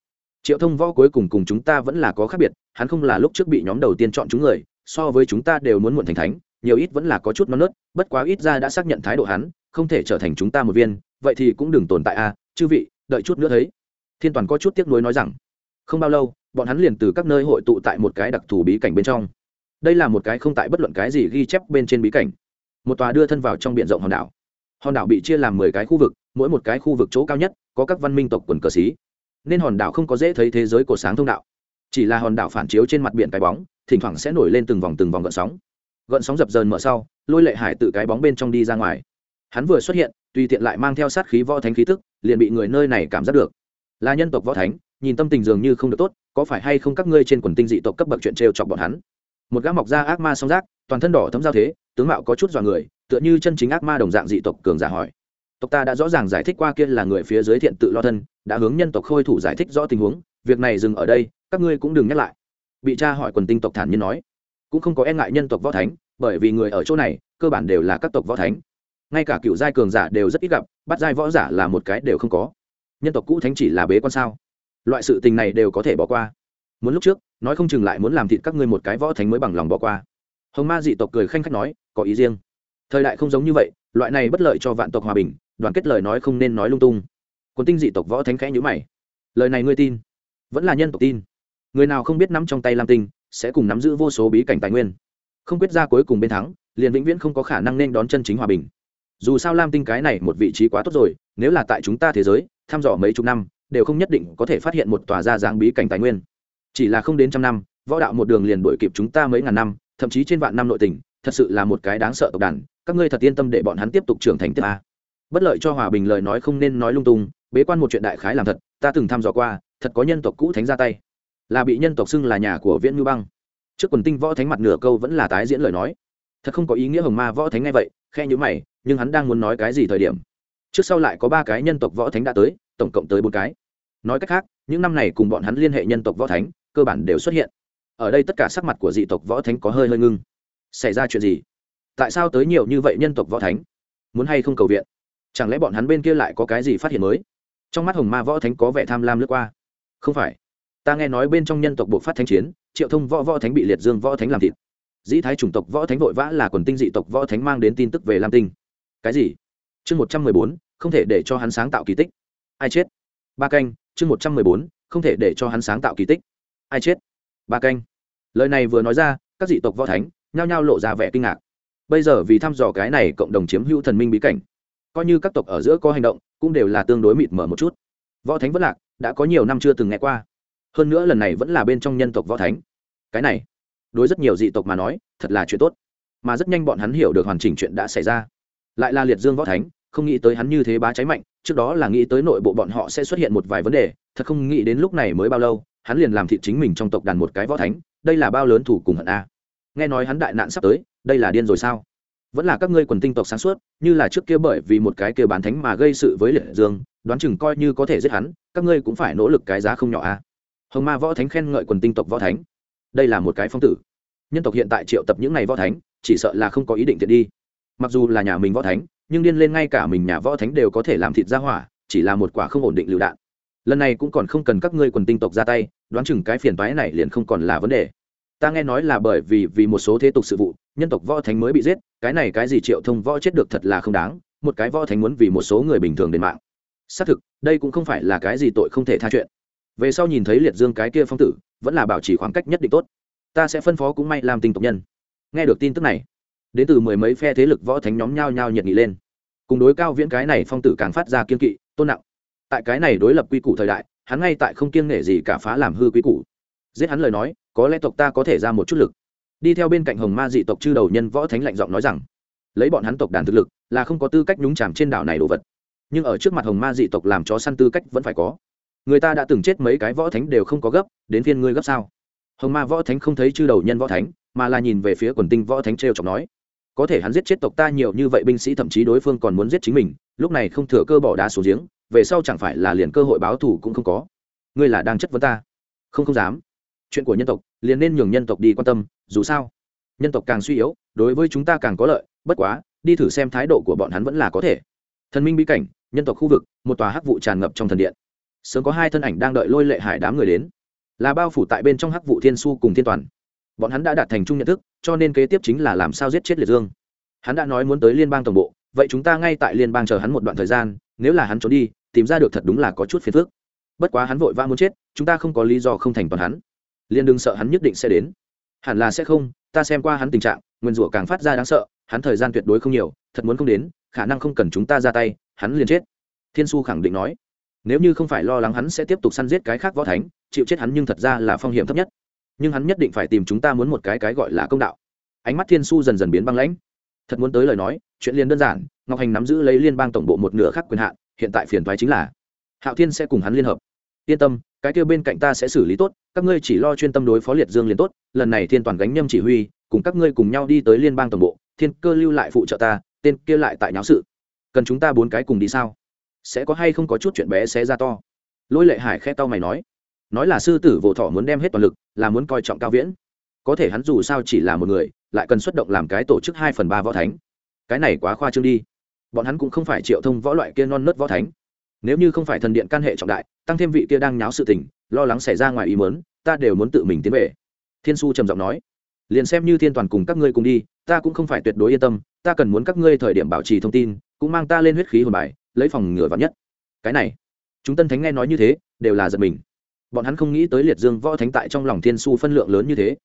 Triệu thông võ cuối cùng cùng chúng ta vẫn là có khác biệt, hắn không là lúc trước bị nhóm đầu tiên chọn chúng người, so với chúng ta đều muốn muộn thành thánh, nhiều ít vẫn là có chút non nớt, bất quá ít ra đã xác nhận thái độ hắn, không thể trở thành chúng ta một viên, vậy thì cũng đừng tồn tại a chư vị, đợi chút nữa thấy. Thiên toàn có chút tiếc nuối nói rằng, không bao lâu, bọn hắn liền từ các nơi hội tụ tại một cái đặc thù bí cảnh bên trong đây là một cái không tại bất luận cái gì ghi chép bên trên bí cảnh. Một tòa đưa thân vào trong b i ể n rộng hòn đảo. Hòn đảo bị chia làm mười cái khu vực, mỗi một cái khu vực chỗ cao nhất có các văn minh tộc quần cờ xí. Nên hòn đảo không có dễ thấy thế giới của sáng thông đạo. Chỉ là hòn đảo phản chiếu trên mặt biển cái bóng, thỉnh thoảng sẽ nổi lên từng vòng từng vòng gợn sóng. Gợn sóng dập dờn mở sau, lôi lệ hải tự cái bóng bên trong đi ra ngoài. Hắn vừa xuất hiện, tùy tiện lại mang theo sát khí võ thánh khí tức, liền bị người nơi này cảm giác được. Là nhân tộc võ thánh, nhìn tâm tình dường như không được tốt, có phải hay không các ngươi trên quần tinh dị tộc cấp bậc chuyện trêu chọc bọn hắn? Một gã mọc da ác ma song giác, toàn thân đỏ thấm giao thế, tướng mạo có chút dọa người, tựa như chân chính ác ma đồng dạng dị tộc cường giả hỏi. Tộc ta đã rõ ràng giải thích qua kia là người phía dưới thiện tự lo thân, đã hướng nhân tộc khôi thủ giải thích rõ tình huống, việc này dừng ở đây, các ngươi cũng đừng nhắc lại. Bị cha hỏi quần tinh tộc thản nhiên nói. Cũng không có e ngại nhân tộc võ thánh, bởi vì người ở chỗ này, cơ bản đều là các tộc võ thánh. Ngay cả cựu giai cường giả đều rất ít gặp, bắt giai võ giả là một cái đều không có. Nhân tộc cũ thánh chỉ là bế quan sao? Loại sự tình này đều có thể bỏ qua muốn lúc trước, nói không chừng lại muốn làm thịt các ngươi một cái võ thánh mới bằng lòng bỏ qua. Hồng ma dị tộc cười khanh khách nói, có ý riêng. Thời đại không giống như vậy, loại này bất lợi cho vạn tộc hòa bình, đoàn kết lời nói không nên nói lung tung. Quân tinh dị tộc võ thánh khẽ nhữ mày. Lời này ngươi tin? Vẫn là nhân tộc tin. Người nào không biết nắm trong tay lam tinh, sẽ cùng nắm giữ vô số bí cảnh tài nguyên. Không quyết ra cuối cùng bên thắng, liền vĩnh viễn không có khả năng nên đón chân chính hòa bình. Dù sao lam tinh cái này một vị trí quá tốt rồi, nếu là tại chúng ta thế giới, thăm dò mấy chục năm, đều không nhất định có thể phát hiện một tòa ra dáng bí cảnh tài nguyên chỉ là không đến trăm năm, võ đạo một đường liền đuổi kịp chúng ta mấy ngàn năm, thậm chí trên vạn năm nội tình, thật sự là một cái đáng sợ tộc đàn, các ngươi thật yên tâm để bọn hắn tiếp tục trưởng thành tiếp a. Bất lợi cho hòa bình lời nói không nên nói lung tung, bế quan một chuyện đại khái làm thật, ta từng thăm dò qua, thật có nhân tộc cũ thánh ra tay. Là bị nhân tộc xưng là nhà của viễn ngư băng. Trước quần tinh võ thánh mặt nửa câu vẫn là tái diễn lời nói. Thật không có ý nghĩa hồng ma võ thánh ngay vậy khe nhữ mày, nhưng hắn đang muốn nói cái gì thời điểm? Trước sau lại có ba cái nhân tộc võ thánh đã tới, tổng cộng tới bốn cái. Nói cách khác, những năm này cùng bọn hắn liên hệ nhân tộc võ thánh cơ bản đều xuất hiện. Ở đây tất cả sắc mặt của dị tộc võ thánh có hơi hơi ngưng. Xảy ra chuyện gì? Tại sao tới nhiều như vậy nhân tộc võ thánh? Muốn hay không cầu viện? Chẳng lẽ bọn hắn bên kia lại có cái gì phát hiện mới? Trong mắt hồng ma võ thánh có vẻ tham lam lướt qua. Không phải. Ta nghe nói bên trong nhân tộc buộc phát thánh chiến, triệu thông võ võ thánh bị liệt dương võ thánh làm thịt. Dĩ thái chủng tộc võ thánh vội vã là quần tinh dị tộc võ thánh mang đến tin tức về lam tinh. Cái gì? Chương một trăm mười bốn, không thể để cho hắn sáng tạo kỳ tích. Ai chết? Ba canh, chương một trăm mười bốn, không thể để cho hắn sáng tạo kỳ tích ai chết? Ba canh. Lời này vừa nói ra, các dị tộc võ thánh nhao nhao lộ ra vẻ kinh ngạc. Bây giờ vì thăm dò cái này cộng đồng chiếm hữu thần minh bí cảnh, coi như các tộc ở giữa có hành động cũng đều là tương đối mịt mở một chút. Võ thánh vẫn lạc, đã có nhiều năm chưa từng nghe qua. Hơn nữa lần này vẫn là bên trong nhân tộc võ thánh. Cái này, đối rất nhiều dị tộc mà nói, thật là chuyện tốt. Mà rất nhanh bọn hắn hiểu được hoàn chỉnh chuyện đã xảy ra. Lại là liệt dương võ thánh, không nghĩ tới hắn như thế bá cháy mạnh, trước đó là nghĩ tới nội bộ bọn họ sẽ xuất hiện một vài vấn đề, thật không nghĩ đến lúc này mới bao lâu hắn liền làm thị chính mình trong tộc đàn một cái võ thánh, đây là bao lớn thủ cùng hận a. Nghe nói hắn đại nạn sắp tới, đây là điên rồi sao? Vẫn là các ngươi quần tinh tộc sáng suốt, như là trước kia bởi vì một cái kia bán thánh mà gây sự với liệt dương, đoán chừng coi như có thể giết hắn, các ngươi cũng phải nỗ lực cái giá không nhỏ a. Hồng ma võ thánh khen ngợi quần tinh tộc võ thánh. Đây là một cái phong tử. Nhân tộc hiện tại triệu tập những ngày võ thánh, chỉ sợ là không có ý định thiện đi. Mặc dù là nhà mình võ thánh, nhưng điên lên ngay cả mình nhà võ thánh đều có thể làm thịt ra hỏa, chỉ là một quả không ổn định lựu đạn lần này cũng còn không cần các ngươi quần tinh tộc ra tay, đoán chừng cái phiền toái này liền không còn là vấn đề. Ta nghe nói là bởi vì vì một số thế tục sự vụ, nhân tộc võ thánh mới bị giết, cái này cái gì triệu thông võ chết được thật là không đáng, một cái võ thánh muốn vì một số người bình thường đền mạng. Xác thực, đây cũng không phải là cái gì tội không thể tha chuyện. Về sau nhìn thấy liệt dương cái kia phong tử, vẫn là bảo trì khoảng cách nhất định tốt. Ta sẽ phân phó cũng may làm tinh tộc nhân. Nghe được tin tức này, đến từ mười mấy phe thế lực võ thánh nhóm nhau nhau nhiệt nghị lên. Cùng đối cao viễn cái này phong tử càng phát ra kiên kỵ, tôn nặng tại cái này đối lập quy củ thời đại, hắn ngay tại không kiêng nể gì cả phá làm hư quy củ. Giết hắn lời nói, có lẽ tộc ta có thể ra một chút lực. Đi theo bên cạnh hồng ma dị tộc chư đầu nhân võ thánh lạnh giọng nói rằng, lấy bọn hắn tộc đàn thực lực, là không có tư cách nhúng chàm trên đảo này đồ vật. Nhưng ở trước mặt hồng ma dị tộc làm chó săn tư cách vẫn phải có. Người ta đã từng chết mấy cái võ thánh đều không có gấp, đến phiên ngươi gấp sao? Hồng ma võ thánh không thấy chư đầu nhân võ thánh, mà là nhìn về phía quần tinh võ thánh t r e o chọc nói, có thể hắn giết chết tộc ta nhiều như vậy binh sĩ, thậm chí đối phương còn muốn giết chính mình, lúc này không thừa cơ bỏ đá xuống giếng về sau chẳng phải là liền cơ hội báo thù cũng không có. Ngươi là đang chất vấn ta? Không không dám. Chuyện của nhân tộc, liền nên nhường nhân tộc đi quan tâm, dù sao. Nhân tộc càng suy yếu, đối với chúng ta càng có lợi, bất quá, đi thử xem thái độ của bọn hắn vẫn là có thể. Thần minh bí cảnh, nhân tộc khu vực, một tòa hắc vụ tràn ngập trong thần điện. Sớm có hai thân ảnh đang đợi lôi lệ hải đám người đến. Là bao phủ tại bên trong hắc vụ thiên su cùng thiên toàn. Bọn hắn đã đạt thành chung nhận thức, cho nên kế tiếp chính là làm sao giết chết liệt dương. Hắn đã nói muốn tới liên bang tổng bộ, vậy chúng ta ngay tại liên bang chờ hắn một đoạn thời gian nếu là hắn trốn đi, tìm ra được thật đúng là có chút phiền phức. Bất quá hắn vội vã muốn chết, chúng ta không có lý do không thành toàn hắn. Liên đừng sợ hắn nhất định sẽ đến. Hẳn là sẽ không, ta xem qua hắn tình trạng, nguyên rủa càng phát ra đáng sợ, hắn thời gian tuyệt đối không nhiều, thật muốn không đến, khả năng không cần chúng ta ra tay, hắn liền chết. Thiên su khẳng định nói. Nếu như không phải lo lắng hắn sẽ tiếp tục săn giết cái khác võ thánh, chịu chết hắn nhưng thật ra là phong hiểm thấp nhất. Nhưng hắn nhất định phải tìm chúng ta muốn một cái cái gọi là công đạo. Ánh mắt thiên su dần dần biến băng lãnh thật muốn tới lời nói, chuyện liền đơn giản, ngọc hành nắm giữ lấy liên bang tổng bộ một nửa khác quyền hạn, hiện tại phiền thoái chính là hạo thiên sẽ cùng hắn liên hợp. Yên tâm, cái kêu bên cạnh ta sẽ xử lý tốt, các ngươi chỉ lo chuyên tâm đối phó liệt dương liền tốt, lần này thiên toàn gánh nhâm chỉ huy, cùng các ngươi cùng nhau đi tới liên bang tổng bộ, thiên cơ lưu lại phụ trợ ta, tên kia lại tại nháo sự. Cần chúng ta bốn cái cùng đi sao? Sẽ có hay không có chút chuyện bé sẽ ra to? Lôi lệ hải khe tao mày nói. Nói là sư tử vỗ thọ muốn đem hết toàn lực, là muốn coi trọng cao viễn. Có thể hắn dù sao chỉ là một người lại cần xuất động làm cái tổ chức hai phần ba võ thánh. Cái này quá khoa trương đi. Bọn hắn cũng không phải triệu thông võ loại kia non nớt võ thánh. Nếu như không phải thần điện can hệ trọng đại, tăng thêm vị kia đang nháo sự tình, lo lắng xảy ra ngoài ý mớn ta đều muốn tự mình tiến về. Thiên su trầm giọng nói. Liền xem như thiên toàn cùng các ngươi cùng đi, ta cũng không phải tuyệt đối yên tâm, ta cần muốn các ngươi thời điểm bảo trì thông tin, cũng mang ta lên huyết khí hồn bài, lấy phòng ngừa vắn nhất. Cái này, chúng tân thánh nghe nói như thế, đều là giật mình. Bọn hắn không nghĩ tới liệt dương võ thánh tại trong lòng thiên su phân lượng lớn như thế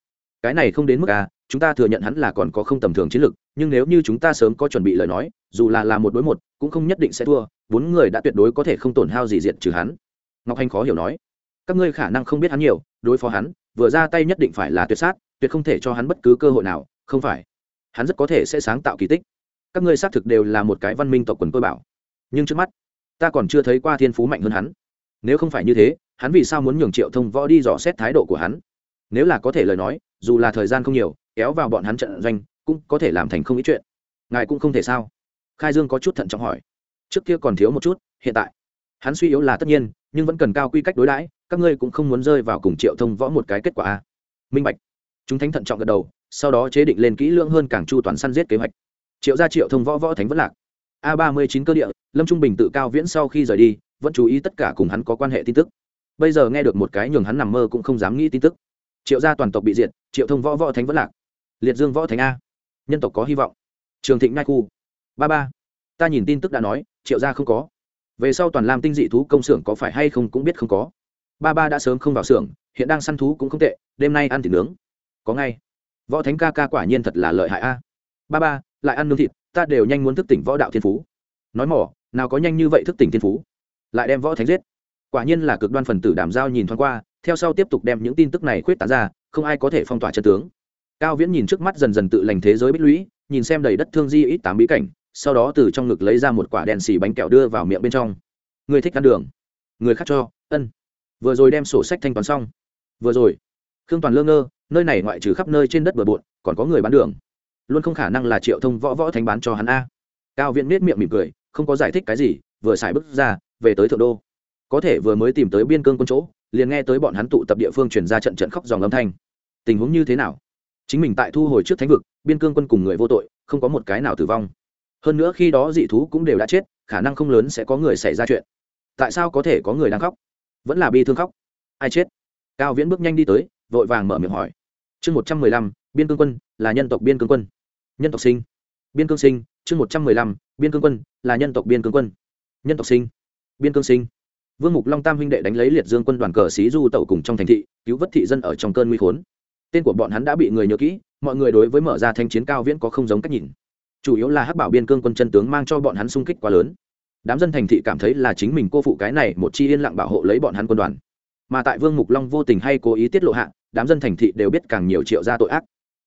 cái này không đến mức à chúng ta thừa nhận hắn là còn có không tầm thường chiến lược, nhưng nếu như chúng ta sớm có chuẩn bị lời nói, dù là là một đối một, cũng không nhất định sẽ thua, bốn người đã tuyệt đối có thể không tổn hao gì diện trừ hắn. Ngọc hành khó hiểu nói. Các ngươi khả năng không biết hắn nhiều, đối phó hắn, vừa ra tay nhất định phải là tuyệt sát, tuyệt không thể cho hắn bất cứ cơ hội nào, không phải. Hắn rất có thể sẽ sáng tạo kỳ tích. Các ngươi xác thực đều là một cái văn minh tộc quần tôi bảo. Nhưng trước mắt, ta còn chưa thấy qua thiên phú mạnh hơn hắn. Nếu không phải như thế, hắn vì sao muốn nhường triệu thông võ đi dò xét thái độ của hắn? Nếu là có thể lời nói dù là thời gian không nhiều, kéo vào bọn hắn trận doanh, cũng có thể làm thành không ít chuyện. Ngài cũng không thể sao? Khai dương có chút thận trọng hỏi. Trước kia còn thiếu một chút, hiện tại. Hắn suy yếu là tất nhiên, nhưng vẫn cần cao quy cách đối đãi, các ngươi cũng không muốn rơi vào cùng triệu thông võ một cái kết quả a. Minh bạch. Chúng thánh thận trọng gật đầu, sau đó chế định lên kỹ lưỡng hơn càng chu toàn săn giết kế hoạch. Triệu ra triệu thông võ võ thánh vẫn lạc. A ba mươi chín cơ địa, lâm trung bình tự cao viễn sau khi rời đi, vẫn chú ý tất cả cùng hắn có quan hệ tin tức. Bây giờ nghe được một cái nhường hắn nằm mơ cũng không dám nghĩ tin tức triệu gia toàn tộc bị diệt, triệu thông võ võ thánh vẫn lạc. Liệt dương võ thánh a. Nhân tộc có hy vọng. Trường thịnh Nai khu. Ba ba. Ta nhìn tin tức đã nói, triệu gia không có. Về sau toàn làm tinh dị thú công xưởng có phải hay không cũng biết không có. Ba ba đã sớm không vào xưởng, hiện đang săn thú cũng không tệ, đêm nay ăn thịt nướng. Có ngay. Võ thánh ca ca quả nhiên thật là lợi hại a. Ba ba, lại ăn nướng thịt, ta đều nhanh muốn thức tỉnh võ đạo thiên phú. Nói mỏ, nào có nhanh như vậy thức tỉnh thiên phú? Lại đem võ thánh giết. Quả nhiên là cực đoan phần tử đàm giao nhìn thoáng qua theo sau tiếp tục đem những tin tức này khuyết tán ra, không ai có thể phong tỏa chân tướng. Cao viễn nhìn trước mắt dần dần tự lành thế giới bích lũy, nhìn xem đầy đất thương di ít tám bí cảnh, sau đó từ trong ngực lấy ra một quả đèn xì bánh kẹo đưa vào miệng bên trong. Người thích ăn đường. Người khác cho, ân. Vừa rồi đem sổ sách thanh toán xong. Vừa rồi. Khương toàn lơ ngơ, nơi này ngoại trừ khắp nơi trên đất bờ bộn, còn có người bán đường. Luôn không khả năng là triệu thông võ võ thanh bán cho hắn a. Cao viễn nết miệng mỉm cười, không có giải thích cái gì, vừa xài bước ra, về tới thượng đô. Có thể vừa mới tìm tới biên cương quân chỗ liền nghe tới bọn hắn tụ tập địa phương truyền ra trận trận khóc dòng âm thanh. Tình huống như thế nào? Chính mình tại thu hồi trước thánh vực, biên cương quân cùng người vô tội, không có một cái nào tử vong. Hơn nữa khi đó dị thú cũng đều đã chết, khả năng không lớn sẽ có người xảy ra chuyện. Tại sao có thể có người đang khóc? Vẫn là bi thương khóc. Ai chết? Cao viễn bước nhanh đi tới, vội vàng mở miệng hỏi. Chương một trăm mười lăm, biên cương quân, là nhân tộc biên cương quân. Nhân tộc sinh. Biên cương sinh, chương một trăm mười lăm, biên cương quân, là nhân tộc biên cương quân. Nhân tộc sinh. Biên cương sinh vương mục long tam huynh đệ đánh lấy liệt dương quân đoàn cờ xí du tẩu cùng trong thành thị, cứu vất thị dân ở trong cơn nguy khốn. Tên của bọn hắn đã bị người nhớ kỹ, mọi người đối với mở ra thanh chiến cao viễn có không giống cách nhìn. Chủ yếu là hắc bảo biên cương quân chân tướng mang cho bọn hắn sung kích quá lớn. Đám dân thành thị cảm thấy là chính mình cô phụ cái này một chi yên lặng bảo hộ lấy bọn hắn quân đoàn. Mà tại vương mục long vô tình hay cố ý tiết lộ hạ, đám dân thành thị đều biết càng nhiều triệu gia tội ác.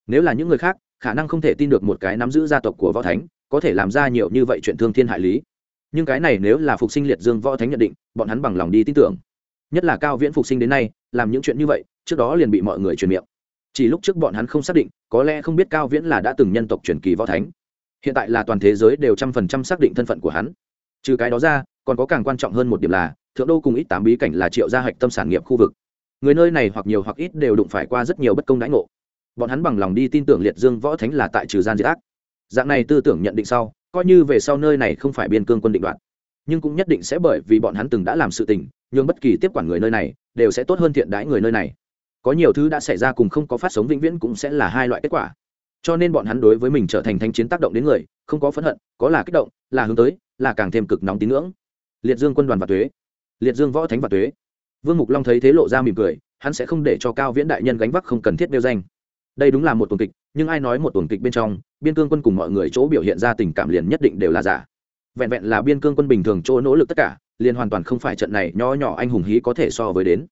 Nếu là những người khác, khả năng không thể tin được một cái nắm giữ gia tộc của võ thánh, có thể làm ra nhiều như vậy chuyện thương thiên hại lý. Nhưng cái này nếu là phục sinh liệt dương võ thánh nhận định bọn hắn bằng lòng đi tin tưởng. Nhất là cao viễn phục sinh đến nay, làm những chuyện như vậy, trước đó liền bị mọi người truyền miệng. Chỉ lúc trước bọn hắn không xác định, có lẽ không biết cao viễn là đã từng nhân tộc truyền kỳ võ thánh. Hiện tại là toàn thế giới đều trăm phần trăm xác định thân phận của hắn. Trừ cái đó ra, còn có càng quan trọng hơn một điểm là, thượng đô cùng ít tám bí cảnh là triệu gia hạch tâm sản nghiệp khu vực. Người nơi này hoặc nhiều hoặc ít đều đụng phải qua rất nhiều bất công đãi ngộ. Bọn hắn bằng lòng đi tin tưởng liệt dương võ thánh là tại trừ gian diệt ác. Dạng này tư tưởng nhận định sau, coi như về sau nơi này không phải biên cương quân định đoạt nhưng cũng nhất định sẽ bởi vì bọn hắn từng đã làm sự tình nhưng bất kỳ tiếp quản người nơi này đều sẽ tốt hơn thiện đãi người nơi này. Có nhiều thứ đã xảy ra cùng không có phát sống vĩnh viễn cũng sẽ là hai loại kết quả. Cho nên bọn hắn đối với mình trở thành thanh chiến tác động đến người, không có phẫn hận, có là kích động, là hướng tới, là càng thêm cực nóng tín ngưỡng. Liệt dương quân đoàn và tuế. Liệt dương võ thánh và tuế. Vương mục long thấy thế lộ ra mỉm cười, hắn sẽ không để cho cao viễn đại nhân gánh vác không cần thiết nêu danh. Đây đúng là một tuần kịch, nhưng ai nói một tuần kịch bên trong, biên cương quân cùng mọi người chỗ biểu hiện ra tình cảm liền nhất định đều là giả vẹn vẹn là biên cương quân bình thường chỗ nỗ lực tất cả, liền hoàn toàn không phải trận này nho nhỏ anh hùng hí có thể so với đến.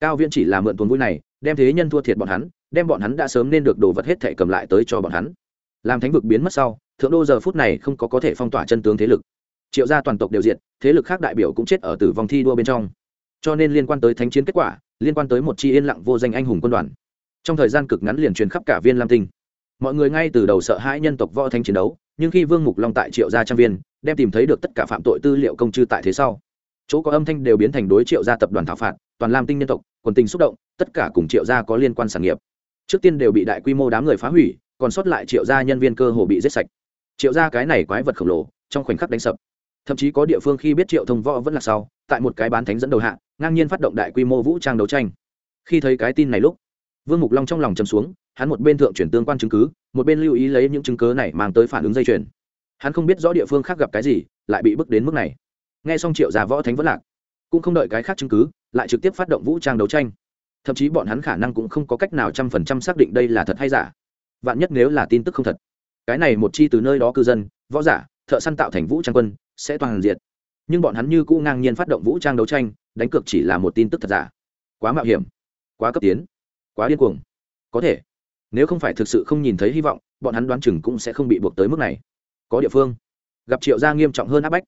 Cao viễn chỉ là mượn tuần vui này, đem thế nhân thua thiệt bọn hắn, đem bọn hắn đã sớm nên được đồ vật hết thể cầm lại tới cho bọn hắn. Làm thánh vực biến mất sau, thượng đô giờ phút này không có có thể phong tỏa chân tướng thế lực. Triệu gia toàn tộc đều diện thế lực khác đại biểu cũng chết ở tử vong thi đua bên trong. Cho nên liên quan tới thánh chiến kết quả, liên quan tới một chi yên lặng vô danh anh hùng quân đoàn. Trong thời gian cực ngắn liền truyền khắp cả viên lam tinh. Mọi người ngay từ đầu sợ hãi nhân tộc võ thánh chiến đấu nhưng khi vương mục long tại triệu gia trang viên, đem tìm thấy được tất cả phạm tội tư liệu công chư tại thế sau. Chỗ có âm thanh đều biến thành đối triệu gia tập đoàn thảo phạt, toàn lam tinh nhân tộc, quần tình xúc động, tất cả cùng triệu gia có liên quan sản nghiệp. Trước tiên đều bị đại quy mô đám người phá hủy, còn sót lại triệu gia nhân viên cơ hồ bị giết sạch. Triệu gia cái này quái vật khổng lồ, trong khoảnh khắc đánh sập. Thậm chí có địa phương khi biết triệu thông võ vẫn là sau, tại một cái bán thánh dẫn đầu hạ, ngang nhiên phát động đại quy mô vũ trang đấu tranh. Khi thấy cái tin này lúc, vương mục long trong lòng chầm xuống hắn một bên thượng chuyển tương quan chứng cứ, một bên lưu ý lấy những chứng cứ này mang tới phản ứng dây chuyền. Hắn không biết rõ địa phương khác gặp cái gì, lại bị bước đến mức này. Nghe xong triệu già võ thánh vẫn lạc, cũng không đợi cái khác chứng cứ, lại trực tiếp phát động vũ trang đấu tranh. Thậm chí bọn hắn khả năng cũng không có cách nào trăm phần trăm xác định đây là thật hay giả. Vạn nhất nếu là tin tức không thật. Cái này một chi từ nơi đó cư dân, võ giả, thợ săn tạo thành vũ trang quân, sẽ toàn diệt. Nhưng bọn hắn như cũ ngang nhiên phát động vũ trang đấu tranh, đánh cược chỉ là một tin tức thật giả. Quá mạo hiểm, quá cấp tiến, quá điên cuồng. Có thể nếu không phải thực sự không nhìn thấy hy vọng, bọn hắn đoán chừng cũng sẽ không bị buộc tới mức này. Có địa phương. Gặp triệu gia nghiêm trọng hơn áp bách.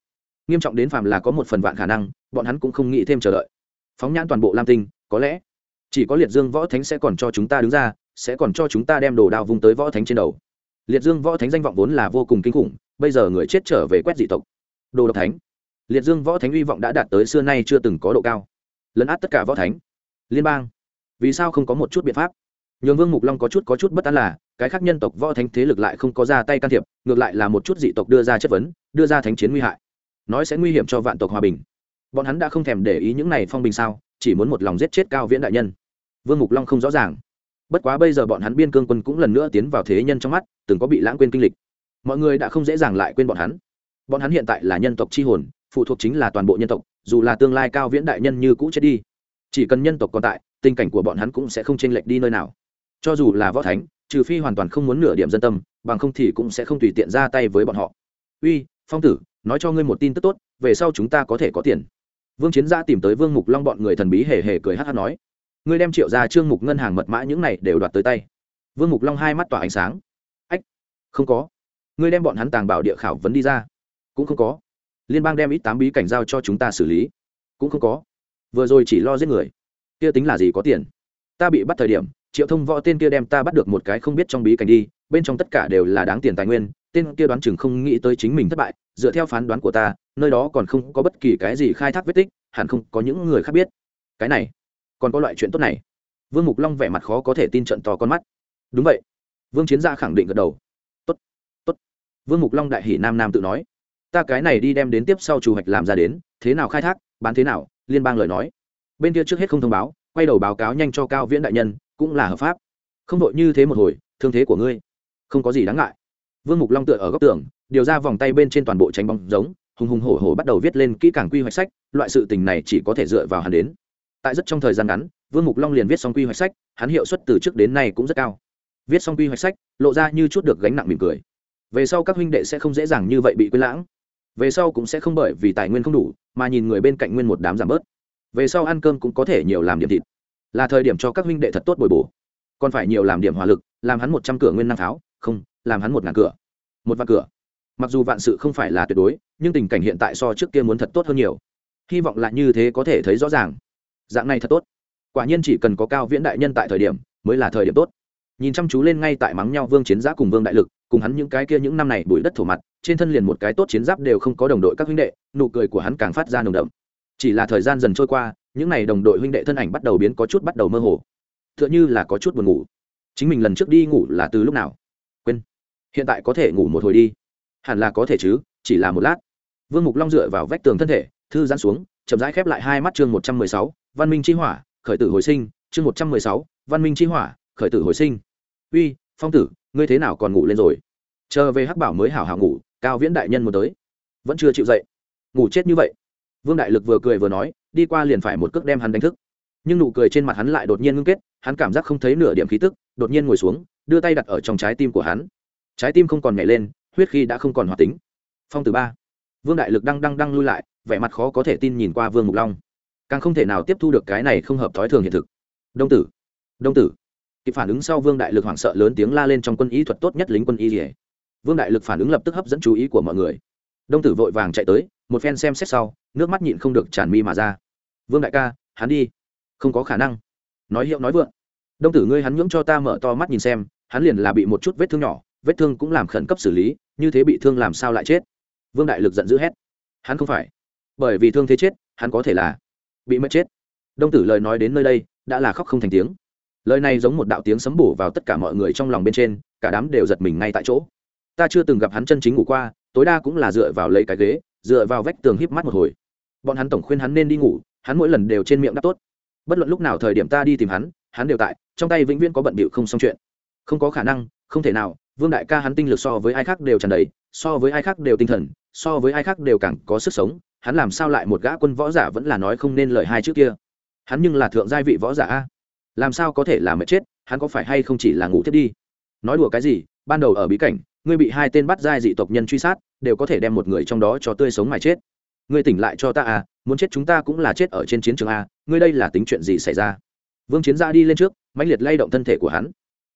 Nghiêm trọng đến phàm là có một phần vạn khả năng, bọn hắn cũng không nghĩ thêm chờ đợi. Phóng nhãn toàn bộ lam tinh, có lẽ chỉ có liệt dương võ thánh sẽ còn cho chúng ta đứng ra, sẽ còn cho chúng ta đem đồ đao vùng tới võ thánh trên đầu. Liệt dương võ thánh danh vọng vốn là vô cùng kinh khủng, bây giờ người chết trở về quét dị tộc. Đồ độc thánh. Liệt dương võ thánh uy vọng đã đạt tới xưa nay chưa từng có độ cao. Lấn át tất cả võ thánh. Liên bang. Vì sao không có một chút biện pháp? Nhường vương mục long có chút có chút bất an là, cái khác nhân tộc võ thánh thế lực lại không có ra tay can thiệp, ngược lại là một chút dị tộc đưa ra chất vấn, đưa ra thánh chiến nguy hại. Nói sẽ nguy hiểm cho vạn tộc hòa bình. Bọn hắn đã không thèm để ý những này phong bình sao, chỉ muốn một lòng giết chết cao viễn đại nhân. Vương mục long không rõ ràng. Bất quá bây giờ bọn hắn biên cương quân cũng lần nữa tiến vào thế nhân trong mắt, từng có bị lãng quên kinh lịch. Mọi người đã không dễ dàng lại quên bọn hắn. Bọn hắn hiện tại là nhân tộc c h i hồn, phụ thuộc chính là toàn bộ nhân tộc, dù là tương lai cao viễn đại nhân như cũ chết đi. Chỉ cần nhân tộc còn tại, tình cảnh của bọn hắn cũng sẽ không chênh lệch đi nơi nào cho dù là võ thánh, trừ phi hoàn toàn không muốn nửa điểm dân tâm, bằng không thì cũng sẽ không tùy tiện ra tay với bọn họ. Uy, phong tử, nói cho ngươi một tin tức tốt, về sau chúng ta có thể có tiền. Vương chiến gia tìm tới vương mục long bọn người thần bí hề hề cười hát hát nói, ngươi đem triệu ra trương mục ngân hàng mật mã những này đều đoạt tới tay. Vương mục long hai mắt tỏa ánh sáng. Ách, không có. Ngươi đem bọn hắn tàng bảo địa khảo vấn đi ra. Cũng không có. Liên bang đem ít tám bí cảnh giao cho chúng ta xử lý. Cũng không có. Vừa rồi chỉ lo giết người. Kia tính là gì có tiền? Ta bị bắt thời điểm triệu thông võ tên kia đem ta bắt được một cái không biết trong bí cảnh đi, bên trong tất cả đều là đáng tiền tài nguyên, tên kia đoán chừng không nghĩ tới chính mình thất bại, dựa theo phán đoán của ta, nơi đó còn không có bất kỳ cái gì khai thác vết tích, hẳn không có những người khác biết. Cái này, còn có loại chuyện tốt này. Vương mục long vẻ mặt khó có thể tin trận to con mắt. Đúng vậy. Vương chiến gia khẳng định gật đầu. Tốt tốt. Vương mục long đại hỷ nam nam tự nói. Ta cái này đi đem đến tiếp sau chủ hoạch làm ra đến, thế nào khai thác, bán thế nào, liên bang lời nói. Bên kia trước hết không thông báo, quay đầu báo cáo nhanh cho cao viễn đại nhân cũng là hợp pháp. Không đội như thế một hồi, thương thế của ngươi không có gì đáng ngại. Vương mục long tựa ở góc tường, điều ra vòng tay bên trên toàn bộ tránh bóng giống, hùng hùng hổ hổ bắt đầu viết lên kỹ càng quy hoạch sách, loại sự tình này chỉ có thể dựa vào hắn đến. Tại rất trong thời gian ngắn, vương mục long liền viết xong quy hoạch sách, hắn hiệu suất từ trước đến nay cũng rất cao. Viết xong quy hoạch sách, lộ ra như chút được gánh nặng mỉm cười. Về sau các huynh đệ sẽ không dễ dàng như vậy bị quên lãng. Về sau cũng sẽ không bởi vì tài nguyên không đủ, mà nhìn người bên cạnh nguyên một đám giảm bớt. Về sau ăn cơm cũng có thể nhiều làm điểm thịt là thời điểm cho các huynh đệ thật tốt bồi bổ. Còn phải nhiều làm điểm hỏa lực, làm hắn một trăm cửa nguyên năng pháo không, làm hắn một ngàn cửa. Một vạn cửa. Mặc dù vạn sự không phải là tuyệt đối, nhưng tình cảnh hiện tại so trước kia muốn thật tốt hơn nhiều. Hy vọng là như thế có thể thấy rõ ràng. Dạng này thật tốt. Quả nhiên chỉ cần có cao viễn đại nhân tại thời điểm, mới là thời điểm tốt. Nhìn chăm chú lên ngay tại mắng nhau vương chiến giáp cùng vương đại lực, cùng hắn những cái kia những năm này bụi đất thổ mặt, trên thân liền một cái tốt chiến giáp đều không có đồng đội các huynh đệ, nụ cười của hắn càng phát ra nồng đậm. Chỉ là thời gian dần trôi qua những n à y đồng đội huynh đệ thân ảnh bắt đầu biến có chút bắt đầu mơ hồ. T h ư ợ n h ư là có chút buồn ngủ. Chính mình lần trước đi ngủ là từ lúc nào? Quên. Hiện tại có thể ngủ một hồi đi. Hẳn là có thể chứ, chỉ là một lát. Vương mục long dựa vào vách tường thân thể, thư giãn xuống, chậm rãi khép lại hai mắt chương một trăm mười sáu, văn minh chi hỏa, khởi tử hồi sinh, chương một trăm mười sáu, văn minh chi hỏa, khởi tử hồi sinh. Uy, phong tử, ngươi thế nào còn ngủ lên rồi? Chờ về hắc bảo mới hảo hảo ngủ, cao viễn đại nhân muốn tới. Vẫn chưa chịu dậy. Ngủ chết như vậy. Vương đại lực vừa cười vừa nói đi qua liền phải một cước đem hắn đánh thức. Nhưng nụ cười trên mặt hắn lại đột nhiên ngưng kết, hắn cảm giác không thấy nửa điểm khí tức, đột nhiên ngồi xuống, đưa tay đặt ở trong trái tim của hắn. Trái tim không còn nhảy lên, huyết khi đã không còn hoạt tính. Phong từ ba. Vương đại lực đang đang đang lui lại, vẻ mặt khó có thể tin nhìn qua vương mục long. Càng không thể nào tiếp thu được cái này không hợp thói thường hiện thực. Đông tử. Đông tử. Kịp phản ứng sau vương đại lực hoảng sợ lớn tiếng la lên trong quân y thuật tốt nhất lính quân y rỉa vương đại lực phản ứng lập tức hấp dẫn chú ý của mọi người. Đông tử vội vàng chạy tới, một phen xem xét sau, nước mắt nhịn không được tràn mi mà ra vương đại ca, hắn đi. Không có khả năng. Nói hiệu nói vượng. Đông tử ngươi hắn nhưỡng cho ta mở to mắt nhìn xem, hắn liền là bị một chút vết thương nhỏ, vết thương cũng làm khẩn cấp xử lý, như thế bị thương làm sao lại chết? Vương đại lực giận dữ hét. Hắn không phải. Bởi vì thương thế chết, hắn có thể là bị mất chết. Đông tử lời nói đến nơi đây, đã là khóc không thành tiếng. Lời này giống một đạo tiếng sấm bổ vào tất cả mọi người trong lòng bên trên, cả đám đều giật mình ngay tại chỗ. Ta chưa từng gặp hắn chân chính ngủ qua, tối đa cũng là dựa vào lấy cái ghế, dựa vào vách tường híp mắt một hồi. Bọn hắn tổng khuyên hắn nên đi ngủ hắn mỗi lần đều trên miệng đáp tốt. Bất luận lúc nào thời điểm ta đi tìm hắn hắn đều tại, trong tay vĩnh viễn có bận bịu không xong chuyện. Không có khả năng, không thể nào, vương đại ca hắn tinh lực so với ai khác đều tràn đầy, so với ai khác đều tinh thần, so với ai khác đều càng có sức sống, hắn làm sao lại một gã quân võ giả vẫn là nói không nên lời hai trước kia. Hắn nhưng là thượng giai vị võ giả a. Làm sao có thể là mệt chết, hắn có phải hay không chỉ là ngủ thiết đi? Nói đùa cái gì, ban đầu ở bí cảnh, ngươi bị hai tên bắt giai dị tộc nhân truy sát, đều có thể đem một người trong đó cho tươi sống mà chết ngươi tỉnh lại cho ta à muốn chết chúng ta cũng là chết ở trên chiến trường a ngươi đây là tính chuyện gì xảy ra? Vương chiến gia đi lên trước, mãnh liệt lay động thân thể của hắn.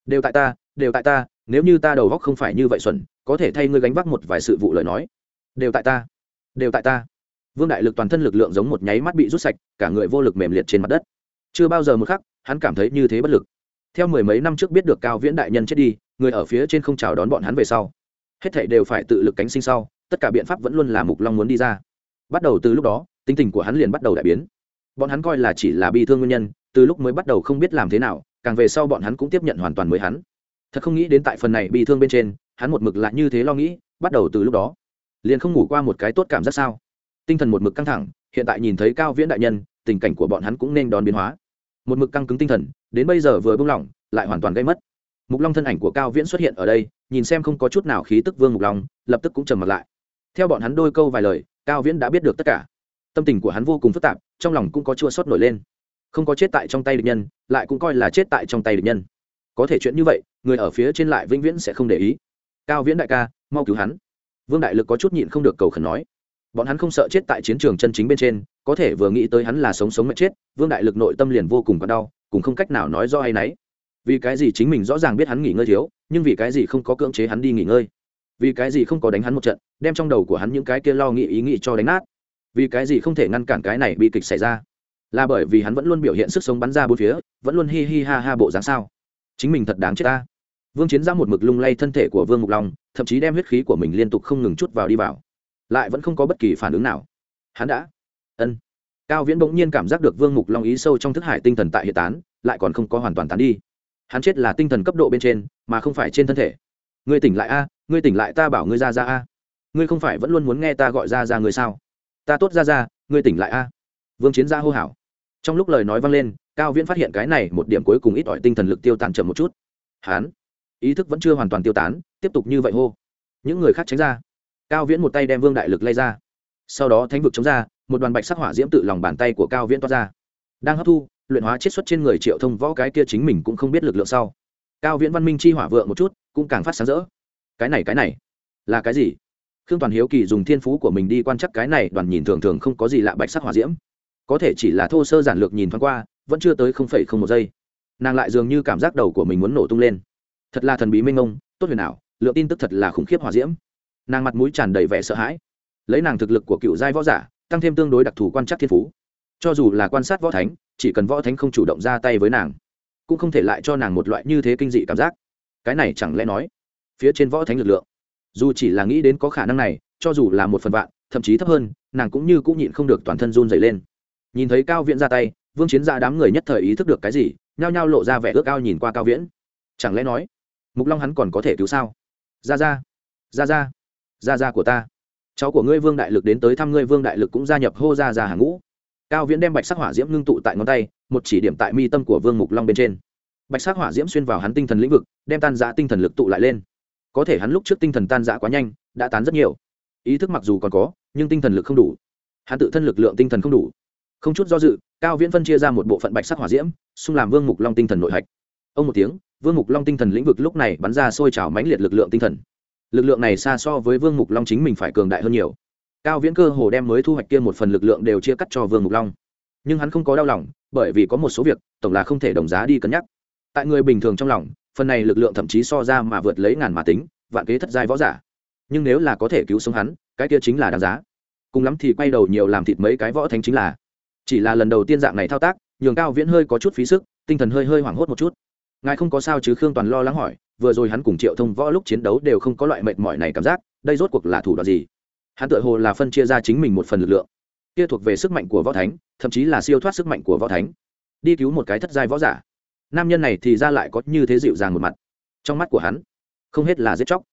Đều tại ta, đều tại ta, nếu như ta đầu góc không phải như vậy xuẩn, có thể thay ngươi gánh vác một vài sự vụ lời nói. Đều tại ta, đều tại ta. Vương đại lực toàn thân lực lượng giống một nháy mắt bị rút sạch, cả người vô lực mềm liệt trên mặt đất. Chưa bao giờ một khắc, hắn cảm thấy như thế bất lực. Theo mười mấy năm trước biết được cao viễn đại nhân chết đi, người ở phía trên không chào đón bọn hắn về sau. Hết thảy đều phải tự lực cánh sinh sau, tất cả biện pháp vẫn luôn là mục long muốn đi ra bắt đầu từ lúc đó, tính tình của hắn liền bắt đầu đại biến. Bọn hắn coi là chỉ là bi thương nguyên nhân, từ lúc mới bắt đầu không biết làm thế nào, càng về sau bọn hắn cũng tiếp nhận hoàn toàn mới hắn. Thật không nghĩ đến tại phần này bi thương bên trên, hắn một mực lại như thế lo nghĩ, bắt đầu từ lúc đó. Liền không ngủ qua một cái tốt cảm giác sao? Tinh thần một mực căng thẳng, hiện tại nhìn thấy cao viễn đại nhân, tình cảnh của bọn hắn cũng nên đón biến hóa. Một mực căng cứng tinh thần, đến bây giờ vừa buông lỏng lại hoàn toàn gây mất. Mục long thân ảnh của cao viễn xuất hiện ở đây, nhìn xem không có chút nào khí tức vương mục long, lập tức cũng trầm mặt lại. Theo bọn hắn đôi câu vài lời cao viễn đã biết được tất cả. Tâm tình của hắn vô cùng phức tạp, trong lòng cũng có chua sót nổi lên. Không có chết tại trong tay địch nhân, lại cũng coi là chết tại trong tay địch nhân. Có thể chuyện như vậy, người ở phía trên lại vĩnh viễn sẽ không để ý. Cao viễn đại ca, mau cứu hắn. Vương đại lực có chút nhịn không được cầu khẩn nói. Bọn hắn không sợ chết tại chiến trường chân chính bên trên, có thể vừa nghĩ tới hắn là sống sống mệt chết, vương đại lực nội tâm liền vô cùng còn đau cùng không cách nào nói do hay nấy. Vì cái gì chính mình rõ ràng biết hắn nghỉ ngơi thiếu, nhưng vì cái gì không có cưỡng chế hắn đi nghỉ ngơi? Vì cái gì không có đánh hắn một trận, đem trong đầu của hắn những cái kia lo nghĩ ý nghĩ cho đánh nát. Vì cái gì không thể ngăn cản cái này bị kịch xảy ra? Là bởi vì hắn vẫn luôn biểu hiện sức sống bắn ra bốn phía, vẫn luôn hi hi ha ha bộ dáng sao? Chính mình thật đáng chết ta. Vương chiến ra một mực lung lay thân thể của vương mục long, thậm chí đem huyết khí của mình liên tục không ngừng chút vào đi vào. Lại vẫn không có bất kỳ phản ứng nào. Hắn đã. Ân. Cao viễn bỗng nhiên cảm giác được vương mục long ý sâu trong thức hải tinh thần tại hiện tán, lại còn không có hoàn toàn tán đi. Hắn chết là tinh thần cấp độ bên trên, mà không phải trên thân thể ngươi tỉnh lại a ngươi tỉnh lại ta bảo ngươi ra ra a. Ngươi không phải vẫn luôn muốn nghe ta gọi ra ra ngươi sao? Ta tốt ra ra ngươi tỉnh lại a. Vương chiến gia hô hào. Trong lúc lời nói vang lên cao viễn phát hiện cái này một điểm cuối cùng ít ỏi tinh thần lực tiêu tán chậm một chút. Hán, ý thức vẫn chưa hoàn toàn tiêu tán tiếp tục như vậy hô. Những người khác tránh ra. Cao viễn một tay đem vương đại lực lay ra. Sau đó thánh vực chống ra một đoàn bạch sắc hỏa diễm tự lòng bàn tay của cao viễn toát ra. Đang hấp thu luyện hóa chiết xuất trên người triệu thông võ cái kia chính mình cũng không biết lực lượng sau. Cao viễn văn minh chi hỏa vượng một chút cũng càng phát sáng rỡ. Cái này cái này, là cái gì? Khương toàn hiếu kỳ dùng thiên phú của mình đi quan chắc cái này, đoàn nhìn thường thường không có gì lạ bạch sắc hỏa diễm. Có thể chỉ là thô sơ giản lược nhìn thoáng qua, vẫn chưa tới không phẩy không một giây. Nàng lại dường như cảm giác đầu của mình muốn nổ tung lên. Thật là thần bí minh ông tốt huyền ảo, lượng tin tức thật là khủng khiếp hỏa diễm. Nàng mặt mũi tràn đầy vẻ sợ hãi. Lấy nàng thực lực của cựu giai võ giả, tăng thêm tương đối đặc thù quan trắc thiên phú. Cho dù là quan sát võ thánh, chỉ cần võ thánh không chủ động ra tay với nàng, cũng không thể lại cho nàng một loại như thế kinh dị cảm giác cái này chẳng lẽ nói phía trên võ thánh lực lượng dù chỉ là nghĩ đến có khả năng này cho dù là một phần vạn thậm chí thấp hơn nàng cũng như cũng nhịn không được toàn thân run dày lên nhìn thấy cao viễn ra tay vương chiến ra đám người nhất thời ý thức được cái gì nhao nhao lộ ra vẻ ước ao nhìn qua cao viễn chẳng lẽ nói mục long hắn còn có thể cứu sao ra ra ra ra ra ra của ta cháu của ngươi vương đại lực đến tới thăm ngươi vương đại lực cũng gia nhập hô ra ra hàng ngũ cao viễn đem bạch sắc hỏa diễm ngưng tụ tại ngón tay một chỉ điểm tại mi tâm của vương mục long bên trên bạch sắc hỏa diễm xuyên vào hắn tinh thần lĩnh vực, đem tan giã tinh thần lực tụ lại lên. Có thể hắn lúc trước tinh thần tan giã quá nhanh, đã tán rất nhiều. Ý thức mặc dù còn có, nhưng tinh thần lực không đủ. Hắn tự thân lực lượng tinh thần không đủ. Không chút do dự, cao viễn phân chia ra một bộ phận bạch sắc hỏa diễm, xung làm vương mục long tinh thần nội hạch. Ông một tiếng, vương mục long tinh thần lĩnh vực lúc này bắn ra sôi trào mãnh liệt lực lượng tinh thần. Lực lượng này xa so với vương mục long chính mình phải cường đại hơn nhiều. Cao viễn cơ hồ đem mới thu hoạch kia một phần lực lượng đều chia cắt cho vương mục long. Nhưng hắn không có đau lòng, bởi vì có một số việc, tổng là không thể đồng giá đi cân nhắc tại người bình thường trong lòng, phần này lực lượng thậm chí so ra mà vượt lấy ngàn mà tính, vạn kế thất giai võ giả. Nhưng nếu là có thể cứu sống hắn, cái kia chính là đáng giá. Cùng lắm thì quay đầu nhiều làm thịt mấy cái võ thánh chính là. Chỉ là lần đầu tiên dạng này thao tác, nhường cao viễn hơi có chút phí sức, tinh thần hơi hơi hoảng hốt một chút. Ngài không có sao chứ khương toàn lo lắng hỏi, vừa rồi hắn cùng triệu thông võ lúc chiến đấu đều không có loại mệt mỏi này cảm giác, đây rốt cuộc là thủ đoạn gì? Hắn tự hồ là phân chia ra chính mình một phần lực lượng. Kia thuộc về sức mạnh của võ thánh, thậm chí là siêu thoát sức mạnh của võ thánh. Đi cứu một cái thất giai võ giả nam nhân này thì ra lại có như thế dịu dàng một mặt. Trong mắt của hắn, không hết là giết chóc.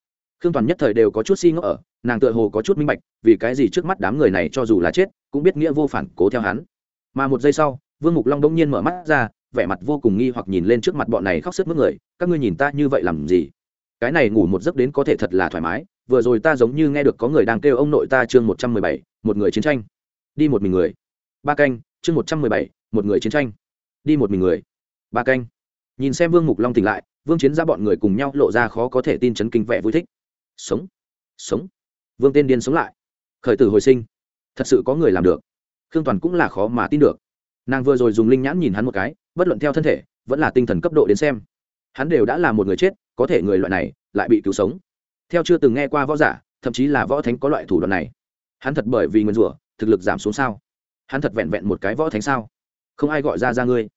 Khương toàn nhất thời đều có chút si ngốc ở, nàng tựa hồ có chút minh bạch, vì cái gì trước mắt đám người này cho dù là chết, cũng biết nghĩa vô phản cố theo hắn. Mà một giây sau, vương mục long đông nhiên mở mắt ra, vẻ mặt vô cùng nghi hoặc nhìn lên trước mặt bọn này khóc sức mức người, các ngươi nhìn ta như vậy làm gì? Cái này ngủ một giấc đến có thể thật là thoải mái, vừa rồi ta giống như nghe được có người đang kêu ông nội ta chương một trăm mười bảy, một người chiến tranh. Đi một mình người. Ba canh, chương một trăm mười bảy, một người chiến tranh. Đi một mình người ba canh. Nhìn xem vương mục long tỉnh lại, vương chiến ra bọn người cùng nhau lộ ra khó có thể tin chấn kinh vẻ vui thích. Sống sống. Vương tên điên sống lại. Khởi tử hồi sinh. Thật sự có người làm được. Khương toàn cũng là khó mà tin được. Nàng vừa rồi dùng linh nhãn nhìn hắn một cái, bất luận theo thân thể, vẫn là tinh thần cấp độ đến xem. Hắn đều đã là một người chết, có thể người loại này lại bị cứu sống. Theo chưa từng nghe qua võ giả, thậm chí là võ thánh có loại thủ đoạn này. Hắn thật bởi vì nguyên rủa, thực lực giảm xuống sao? Hắn thật vẹn vẹn một cái võ thánh sao? Không ai gọi ra ra ngươi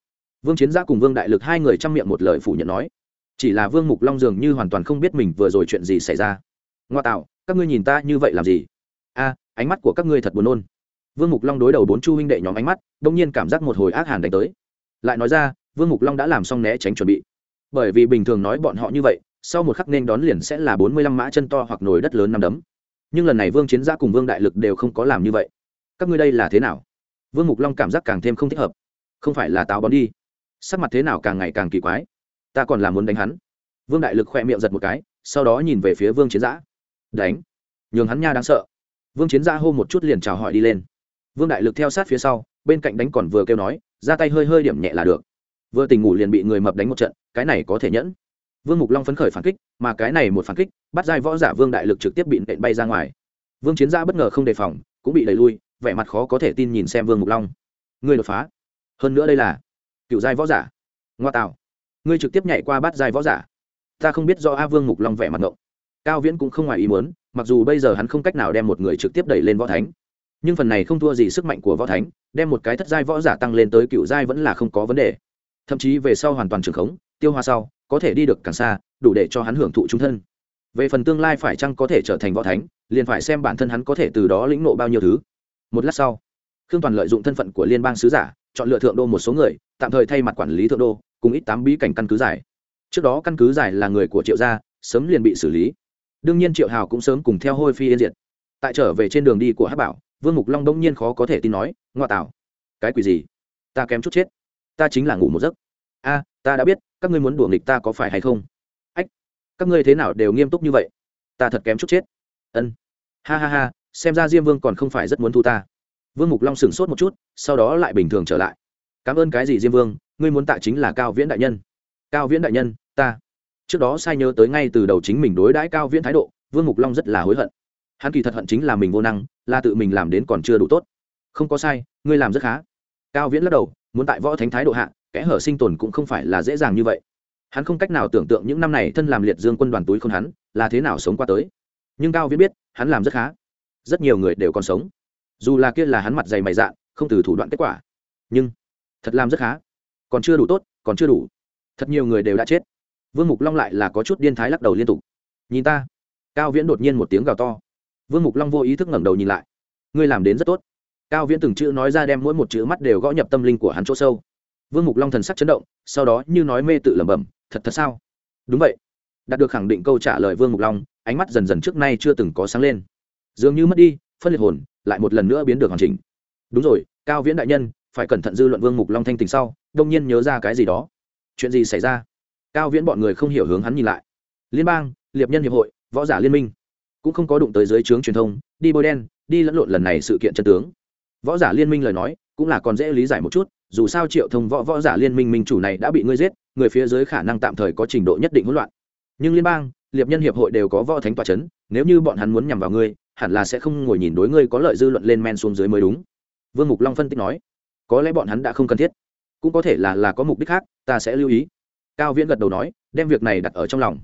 vương chiến giã cùng vương đại lực hai người chăm miệng một lời phủ nhận nói. Chỉ là vương mục long dường như hoàn toàn không biết mình vừa rồi chuyện gì xảy ra. Ngoa tạo, các ngươi nhìn ta như vậy làm gì? A, ánh mắt của các ngươi thật buồn nôn. Vương mục long đối đầu bốn chu huynh đệ nhóm ánh mắt, đông nhiên cảm giác một hồi ác hàn đánh tới. Lại nói ra, vương mục long đã làm xong né tránh chuẩn bị. Bởi vì bình thường nói bọn họ như vậy, sau một khắc nên đón liền sẽ là bốn mươi lăm mã chân to hoặc nồi đất lớn nằm đấm. Nhưng lần này vương chiến gia cùng vương đại lực đều không có làm như vậy. Các ngươi đây là thế nào? Vương mục long cảm giác càng thêm không thích hợp. Không phải là táo bón đi sắc mặt thế nào càng ngày càng kỳ quái. Ta còn là muốn đánh hắn. Vương đại lực khoe miệng giật một cái, sau đó nhìn về phía vương chiến giã. Đánh. Nhường hắn nha đáng sợ. Vương chiến giã hô một chút liền chào hỏi đi lên. Vương đại lực theo sát phía sau, bên cạnh đánh còn vừa kêu nói, ra tay hơi hơi điểm nhẹ là được. Vừa tình ngủ liền bị người mập đánh một trận, cái này có thể nhẫn. Vương mục long phấn khởi phản kích, mà cái này một phản kích, bắt giai võ giả vương đại lực trực tiếp bị nện bay ra ngoài. Vương chiến gia bất ngờ không đề phòng, cũng bị đẩy lui, vẻ mặt khó có thể tin nhìn xem vương mục long. Người đột phá. Hơn nữa đây là cựu giai võ giả. Ngoa tạo ngươi trực tiếp nhảy qua bát giai võ giả. Ta không biết do a vương mục long vẻ mặt ngộng. Cao viễn cũng không ngoài ý muốn, mặc dù bây giờ hắn không cách nào đem một người trực tiếp đẩy lên võ thánh, nhưng phần này không thua gì sức mạnh của võ thánh, đem một cái thất giai võ giả tăng lên tới cựu giai vẫn là không có vấn đề. Thậm chí về sau hoàn toàn trường khống, tiêu hoa sau, có thể đi được càng xa, đủ để cho hắn hưởng thụ trung thân. Về phần tương lai phải chăng có thể trở thành võ thánh, liền phải xem bản thân hắn có thể từ đó lĩnh nộ bao nhiêu thứ. Một lát sau, khương toàn lợi dụng thân phận của liên bang sứ giả, chọn lựa thượng đô một số người tạm thời thay mặt quản lý thượng đô, cùng ít tám bí cảnh căn cứ giải. Trước đó căn cứ giải là người của triệu gia, sớm liền bị xử lý. Đương nhiên triệu hào cũng sớm cùng theo hôi phi yên diệt. Tại trở về trên đường đi của hát bảo, vương mục long đông nhiên khó có thể tin nói, ngoa tạo, cái quỷ gì? Ta kém chút chết. Ta chính là ngủ một giấc. A, ta đã biết, các ngươi muốn đùa nghịch ta có phải hay không? Ách, các ngươi thế nào đều nghiêm túc như vậy? Ta thật kém chút chết. Ân. Ha ha ha, xem ra diêm vương còn không phải rất muốn thu ta. Vương mục long sửng sốt một chút, sau đó lại bình thường trở lại cảm ơn cái gì diêm vương, ngươi muốn tạ chính là cao viễn đại nhân. Cao viễn đại nhân, ta. Trước đó sai nhớ tới ngay từ đầu chính mình đối đãi cao viễn thái độ, vương mục long rất là hối hận. Hắn kỳ thật hận chính là mình vô năng, là tự mình làm đến còn chưa đủ tốt. Không có sai, ngươi làm rất khá. Cao viễn lắc đầu, muốn tại võ thánh thái độ hạ kẽ hở sinh tồn cũng không phải là dễ dàng như vậy. Hắn không cách nào tưởng tượng những năm này thân làm liệt dương quân đoàn túi không hắn, là thế nào sống qua tới. Nhưng cao viễn biết, hắn làm rất khá. Rất nhiều người đều còn sống. Dù là kia là hắn mặt dày mày dạ không từ thủ đoạn kết quả. Nhưng thật làm rất khá. Còn chưa đủ tốt, còn chưa đủ. Thật nhiều người đều đã chết. Vương mục long lại là có chút điên thái lắc đầu liên tục. Nhìn ta. Cao viễn đột nhiên một tiếng gào to. Vương mục long vô ý thức ngẩng đầu nhìn lại. Ngươi làm đến rất tốt. Cao viễn từng chữ nói ra đem mỗi một chữ mắt đều gõ nhập tâm linh của hắn chỗ sâu. Vương mục long thần sắc chấn động, sau đó như nói mê tự lẩm bẩm, thật thật sao? Đúng vậy. Đạt được khẳng định câu trả lời vương mục long, ánh mắt dần dần trước nay chưa từng có sáng lên. Dường như mất đi, phân liệt hồn, lại một lần nữa biến được hoàn chỉnh. Đúng rồi, cao viễn đại nhân phải cẩn thận dư luận vương mục long thanh tình sau, đông nhiên nhớ ra cái gì đó. Chuyện gì xảy ra? Cao viễn bọn người không hiểu hướng hắn nhìn lại. Liên bang, liệp nhân hiệp hội, võ giả liên minh. Cũng không có đụng tới dưới trướng truyền thông, đi bôi đen, đi lẫn lộn lần này sự kiện chân tướng. Võ giả liên minh lời nói, cũng là còn dễ lý giải một chút, dù sao triệu thông võ võ giả liên minh minh chủ này đã bị ngươi giết, người phía dưới khả năng tạm thời có trình độ nhất định hỗn loạn. Nhưng liên bang, liệp nhân hiệp hội đều có võ thánh tòa c h ấ n nếu như bọn hắn muốn nhằm vào ngươi, hẳn là sẽ không ngồi nhìn đối ngươi có lợi dư luận lên men xuống dưới mới đúng. Vương mục long phân tích nói có lẽ bọn hắn đã không cần thiết. Cũng có thể là là có mục đích khác, ta sẽ lưu ý. Cao viễn gật đầu nói, đem việc này đặt ở trong lòng.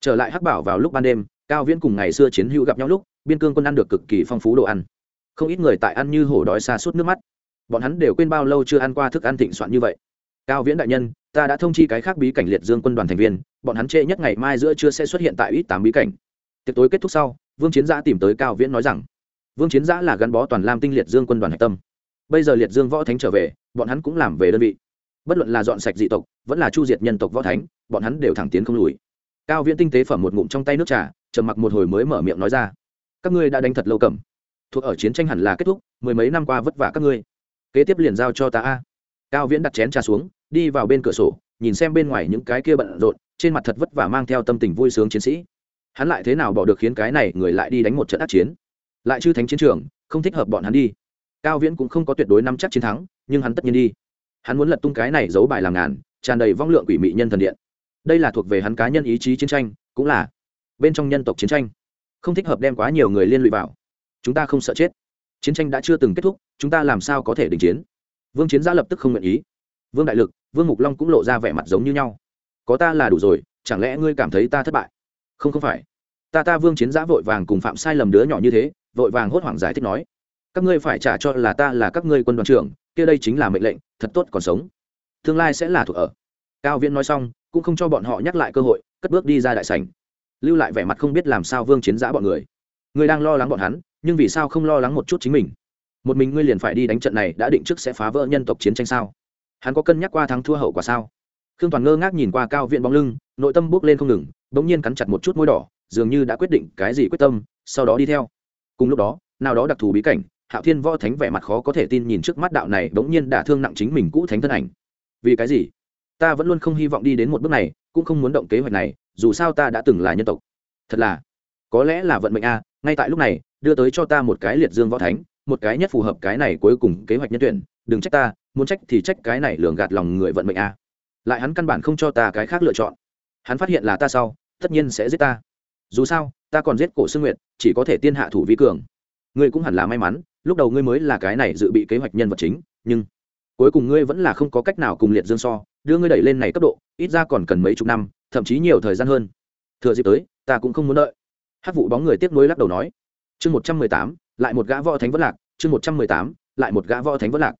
Trở lại hắc bảo vào lúc ban đêm, cao viễn cùng ngày xưa chiến hữu gặp nhau lúc, biên cương quân ăn được cực kỳ phong phú đồ ăn. Không ít người tại ăn như hổ đói xa suốt nước mắt. Bọn hắn đều quên bao lâu chưa ăn qua thức ăn thịnh soạn như vậy. Cao viễn đại nhân, ta đã thông chi cái khác bí cảnh liệt dương quân đoàn thành viên, bọn hắn trễ nhất ngày mai giữa trưa sẽ xuất hiện tại ít tám bí cảnh. Tiệc tối kết thúc sau, vương chiến giã tìm tới cao viễn nói rằng, vương chiến giã là gắn bó toàn lam tinh liệt dương quân đoàn hạch tâm bây giờ liệt dương võ thánh trở về, bọn hắn cũng làm về đơn vị. Bất luận là dọn sạch dị tộc, vẫn là chu diệt nhân tộc võ thánh, bọn hắn đều thẳng tiến không lùi. Cao viễn tinh tế phẩm một ngụm trong tay nước trà, trầm mặc một hồi mới mở miệng nói ra. Các ngươi đã đánh thật lâu cầm. Thuộc ở chiến tranh hẳn là kết thúc, mười mấy năm qua vất vả các ngươi. Kế tiếp liền giao cho ta a. Cao viễn đặt chén trà xuống, đi vào bên cửa sổ, nhìn xem bên ngoài những cái kia bận rộn, trên mặt thật vất vả mang theo tâm tình vui sướng chiến sĩ. Hắn lại thế nào bỏ được khiến cái này người lại đi đánh một trận ác chiến? Lại chư thánh chiến trường, không thích hợp bọn hắn đi cao viễn cũng không có tuyệt đối nắm chắc chiến thắng, nhưng hắn tất nhiên đi. Hắn muốn lật tung cái này giấu bài làm ngàn, tràn đầy vong lượng quỷ mị nhân thần điện. Đây là thuộc về hắn cá nhân ý chí chiến tranh, cũng là bên trong nhân tộc chiến tranh. Không thích hợp đem quá nhiều người liên lụy vào. Chúng ta không sợ chết. Chiến tranh đã chưa từng kết thúc, chúng ta làm sao có thể đình chiến? Vương chiến gia lập tức không nguyện ý. Vương đại lực, vương mục long cũng lộ ra vẻ mặt giống như nhau. Có ta là đủ rồi, chẳng lẽ ngươi cảm thấy ta thất bại? Không không phải. Ta ta vương chiến giã vội vàng cùng phạm sai lầm đứa nhỏ như thế, vội vàng hốt hoảng giải thích nói các ngươi phải trả cho là ta là các ngươi quân đoàn trưởng, kia đây chính là mệnh lệnh, thật tốt còn sống. Tương lai sẽ là thuộc ở. Cao viễn nói xong, cũng không cho bọn họ nhắc lại cơ hội, cất bước đi ra đại sảnh. Lưu lại vẻ mặt không biết làm sao vương chiến giã bọn người. Người đang lo lắng bọn hắn, nhưng vì sao không lo lắng một chút chính mình? Một mình ngươi liền phải đi đánh trận này, đã định trước sẽ phá vỡ nhân tộc chiến tranh sao? Hắn có cân nhắc qua thắng thua hậu quả sao? Khương toàn ngơ ngác nhìn qua cao viện bóng lưng, nội tâm bước lên không ngừng, bỗng nhiên cắn chặt một chút môi đỏ, dường như đã quyết định cái gì quyết tâm, sau đó đi theo. Cùng lúc đó, nào đó đặc thù bí cảnh hạo thiên võ thánh vẻ mặt khó có thể tin nhìn trước mắt đạo này bỗng nhiên đả thương nặng chính mình cũ thánh thân ảnh. Vì cái gì? Ta vẫn luôn không hy vọng đi đến một bước này, cũng không muốn động kế hoạch này, dù sao ta đã từng là nhân tộc. Thật là, có lẽ là vận mệnh a, ngay tại lúc này, đưa tới cho ta một cái liệt dương võ thánh, một cái nhất phù hợp cái này cuối cùng kế hoạch nhân tuyển, đừng trách ta, muốn trách thì trách cái này lường gạt lòng người vận mệnh a. Lại hắn căn bản không cho ta cái khác lựa chọn. Hắn phát hiện là ta sau, tất nhiên sẽ giết ta. Dù sao, ta còn giết cổ sương nguyệt, chỉ có thể tiên hạ thủ vi cường. Ngươi cũng hẳn là may mắn lúc đầu ngươi mới là cái này dự bị kế hoạch nhân vật chính, nhưng cuối cùng ngươi vẫn là không có cách nào cùng liệt dương so, đưa ngươi đẩy lên này cấp độ, ít ra còn cần mấy chục năm, thậm chí nhiều thời gian hơn. Thừa dịp tới, ta cũng không muốn đợi. Hát vụ bóng người tiếp nối lắc đầu nói. Chương một trăm mười tám, lại một gã võ thánh vất lạc, chương một trăm mười tám, lại một gã võ thánh vất lạc.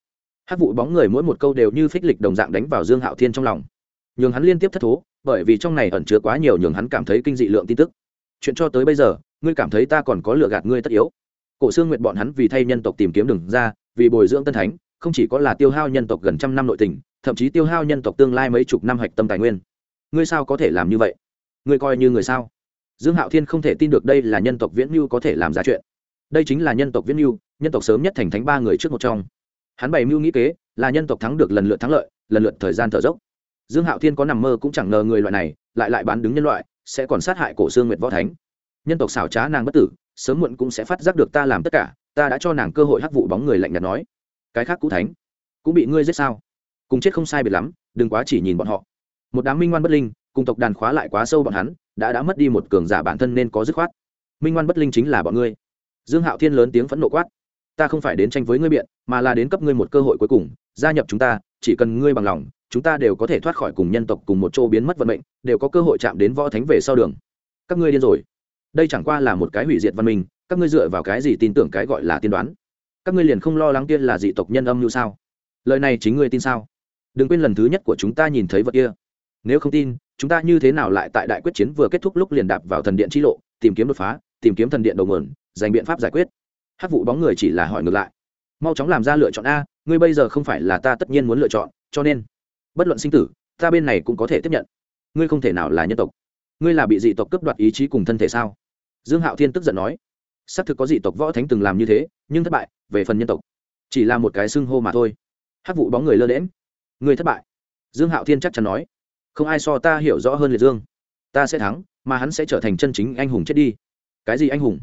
Hát vụ bóng người mỗi một câu đều như phích lịch đồng dạng đánh vào dương hạo thiên trong lòng. Nhường hắn liên tiếp thất thố, bởi vì trong này ẩn chứa quá nhiều nhường hắn cảm thấy kinh dị lượng tin tức. Chuyện cho tới bây giờ, ngươi cảm thấy ta còn có lựa gạt ngươi tất yếu cổ xương nguyện bọn hắn vì thay nhân tộc tìm kiếm đường ra, vì bồi dưỡng tân thánh, không chỉ có là tiêu hao nhân tộc gần trăm năm nội tình, thậm chí tiêu hao nhân tộc tương lai mấy chục năm hạch tâm tài nguyên. Ngươi sao có thể làm như vậy? Ngươi coi như người sao? Dương hạo thiên không thể tin được đây là nhân tộc viễn mưu có thể làm ra chuyện. Đây chính là nhân tộc viễn mưu nhân tộc sớm nhất thành thánh ba người trước một trong. Hắn bày mưu nghĩ kế, là nhân tộc thắng được lần lượt thắng lợi, lần lượt thời gian thở dốc. Dương hạo thiên có nằm mơ cũng chẳng ngờ người loại này, lại lại bán đứng nhân loại, sẽ còn sát hại cổ xương nguyệt võ thánh. Nhân tộc xảo trá nàng bất tử sớm muộn cũng sẽ phát giác được ta làm tất cả, ta đã cho nàng cơ hội hắc vụ bóng người lạnh nhạt nói. Cái khác cũ thánh, cũng bị ngươi giết sao? Cùng chết không sai biệt lắm, đừng quá chỉ nhìn bọn họ. Một đám minh ngoan bất linh, cùng tộc đàn khóa lại quá sâu bọn hắn, đã đã mất đi một cường giả bản thân nên có dứt khoát. Minh ngoan bất linh chính là bọn ngươi. Dương hạo thiên lớn tiếng phẫn nộ quát. Ta không phải đến tranh với ngươi biện, mà là đến cấp ngươi một cơ hội cuối cùng, gia nhập chúng ta, chỉ cần ngươi bằng lòng, chúng ta đều có thể thoát khỏi cùng nhân tộc cùng một chỗ biến mất vận mệnh, đều có cơ hội chạm đến võ thánh về sau đường. Các ngươi điên rồi đây chẳng qua là một cái hủy diệt văn minh, các ngươi dựa vào cái gì tin tưởng cái gọi là tiên đoán? Các ngươi liền không lo lắng tiên là dị tộc nhân âm như sao? Lời này chính ngươi tin sao? Đừng quên lần thứ nhất của chúng ta nhìn thấy vật kia. Nếu không tin, chúng ta như thế nào lại tại đại quyết chiến vừa kết thúc lúc liền đạp vào thần điện chi lộ, tìm kiếm đột phá, tìm kiếm thần điện đầu nguồn dành biện pháp giải quyết. Hát vụ bóng người chỉ là hỏi ngược lại. Mau chóng làm ra lựa chọn a, ngươi bây giờ không phải là ta tất nhiên muốn lựa chọn, cho nên, bất luận sinh tử, ta bên này cũng có thể tiếp nhận. Ngươi không thể nào là nhân tộc. Ngươi là bị dị tộc cướp đoạt ý chí cùng thân thể sao? Dương hạo thiên tức giận nói, xác thực có dị tộc võ thánh từng làm như thế, nhưng thất bại, về phần nhân tộc, chỉ là một cái xưng hô mà thôi. Hát vụ bóng người lơ đễm ngươi thất bại. Dương hạo thiên chắc chắn nói, không ai so ta hiểu rõ hơn liệt dương. Ta sẽ thắng, mà hắn sẽ trở thành chân chính anh hùng chết đi. Cái gì anh hùng?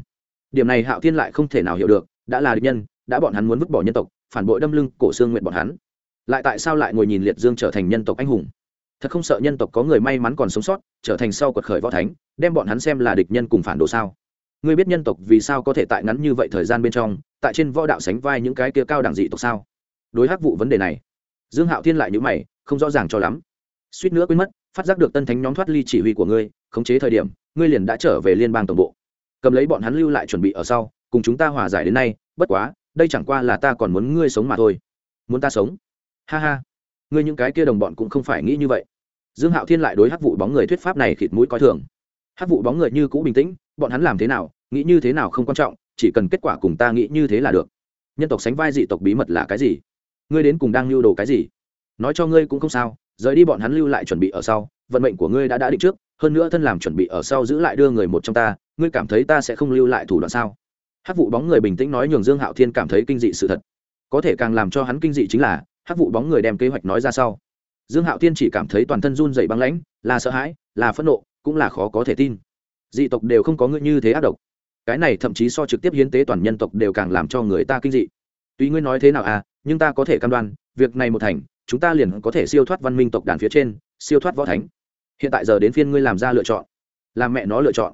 Điểm này hạo thiên lại không thể nào hiểu được, đã là địch nhân, đã bọn hắn muốn vứt bỏ nhân tộc, phản bội đâm lưng cổ xương nguyện bọn hắn. Lại tại sao lại ngồi nhìn liệt dương trở thành nhân tộc anh hùng? Thật không sợ nhân tộc có người may mắn còn sống sót, trở thành sau quật khởi võ thánh, đem bọn hắn xem là địch nhân cùng phản đồ sao? Ngươi biết nhân tộc vì sao có thể tại ngắn như vậy thời gian bên trong, tại trên võ đạo sánh vai những cái kia cao đẳng dị tộc sao? Đối hắc vụ vấn đề này, dương hạo thiên lại nhữ mày, không rõ ràng cho lắm. Suýt nữa quên mất, phát giác được tân thánh nhóm thoát ly chỉ huy của ngươi, khống chế thời điểm, ngươi liền đã trở về liên bang tổng bộ. Cầm lấy bọn hắn lưu lại chuẩn bị ở sau, cùng chúng ta hòa giải đến nay, bất quá, đây chẳng qua là ta còn muốn ngươi sống mà thôi. Muốn ta sống? Ha ha ngươi những cái kia đồng bọn cũng không phải nghĩ như vậy. Dương hạo thiên lại đối hắc vụ bóng người thuyết pháp này khịt mũi coi thường. Hắc vụ bóng người như cũ bình tĩnh, bọn hắn làm thế nào, nghĩ như thế nào không quan trọng, chỉ cần kết quả cùng ta nghĩ như thế là được. Nhân tộc sánh vai dị tộc bí mật là cái gì? Ngươi đến cùng đang lưu đồ cái gì? Nói cho ngươi cũng không sao, rời đi bọn hắn lưu lại chuẩn bị ở sau, vận mệnh của ngươi đã đã định trước, hơn nữa thân làm chuẩn bị ở sau giữ lại đưa người một trong ta, ngươi cảm thấy ta sẽ không lưu lại thủ đoạn sao? Hát vụ bóng người bình tĩnh nói nhường dương hạo thiên cảm thấy kinh dị sự thật. Có thể càng làm cho hắn kinh dị chính là hát vụ bóng người đem kế hoạch nói ra sau. Dương hạo thiên chỉ cảm thấy toàn thân run dày băng lãnh, là sợ hãi, là phẫn nộ, cũng là khó có thể tin. Dị tộc đều không có ngươi như thế ác độc. Cái này thậm chí so trực tiếp hiến tế toàn nhân tộc đều càng làm cho người ta kinh dị. Tuy ngươi nói thế nào à nhưng ta có thể cam đoan, việc này một thành, chúng ta liền có thể siêu thoát văn minh tộc đàn phía trên, siêu thoát võ thánh. Hiện tại giờ đến phiên ngươi làm ra lựa chọn. Làm mẹ nó lựa chọn.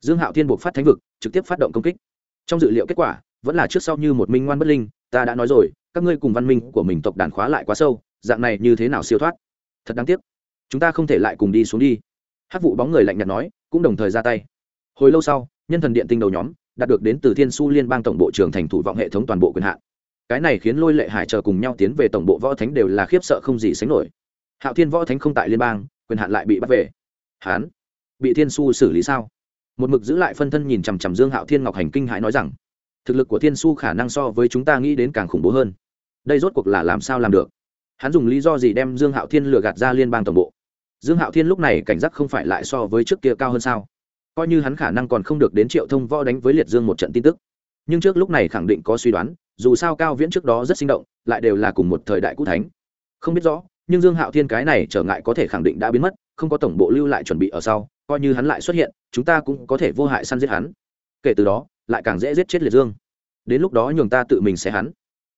Dương hạo thiên buộc phát thánh vực, trực tiếp phát động công kích. Trong dự liệu kết quả vẫn là trước sau như một minh ngoan bất linh, ta đã nói rồi, các ngươi cùng văn minh của mình tộc đàn khóa lại quá sâu, dạng này như thế nào siêu thoát? Thật đáng tiếc. Chúng ta không thể lại cùng đi xuống đi. Hát vụ bóng người lạnh nhạt nói, cũng đồng thời ra tay. Hồi lâu sau, nhân thần điện tinh đầu nhóm đạt được đến từ thiên su liên bang tổng bộ trưởng thành thủ vọng hệ thống toàn bộ quyền hạn. Cái này khiến lôi lệ hải chờ cùng nhau tiến về tổng bộ võ thánh đều là khiếp sợ không gì sánh nổi. Hạo thiên võ thánh không tại liên bang, quyền hạn lại bị bắt về. Hán, bị thiên su xử lý sao? Một mực giữ lại phân thân nhìn chằm chằm dương hạo thiên ngọc hành kinh hãi nói rằng thực lực của thiên su khả năng so với chúng ta nghĩ đến càng khủng bố hơn. Đây rốt cuộc là làm sao làm được? Hắn dùng lý do gì đem dương hạo thiên lừa gạt ra liên bang tổng bộ? Dương hạo thiên lúc này cảnh giác không phải lại so với trước kia cao hơn sao? Coi như hắn khả năng còn không được đến triệu thông võ đánh với liệt dương một trận tin tức. Nhưng trước lúc này khẳng định có suy đoán, dù sao cao viễn trước đó rất sinh động, lại đều là cùng một thời đại cũ thánh. Không biết rõ, nhưng dương hạo thiên cái này trở ngại có thể khẳng định đã biến mất, không có tổng bộ lưu lại chuẩn bị ở sau, coi như hắn lại xuất hiện, chúng ta cũng có thể vô hại săn giết hắn. Kể từ đó lại càng dễ giết chết liệt dương. Đến lúc đó nhường ta tự mình sẽ hắn.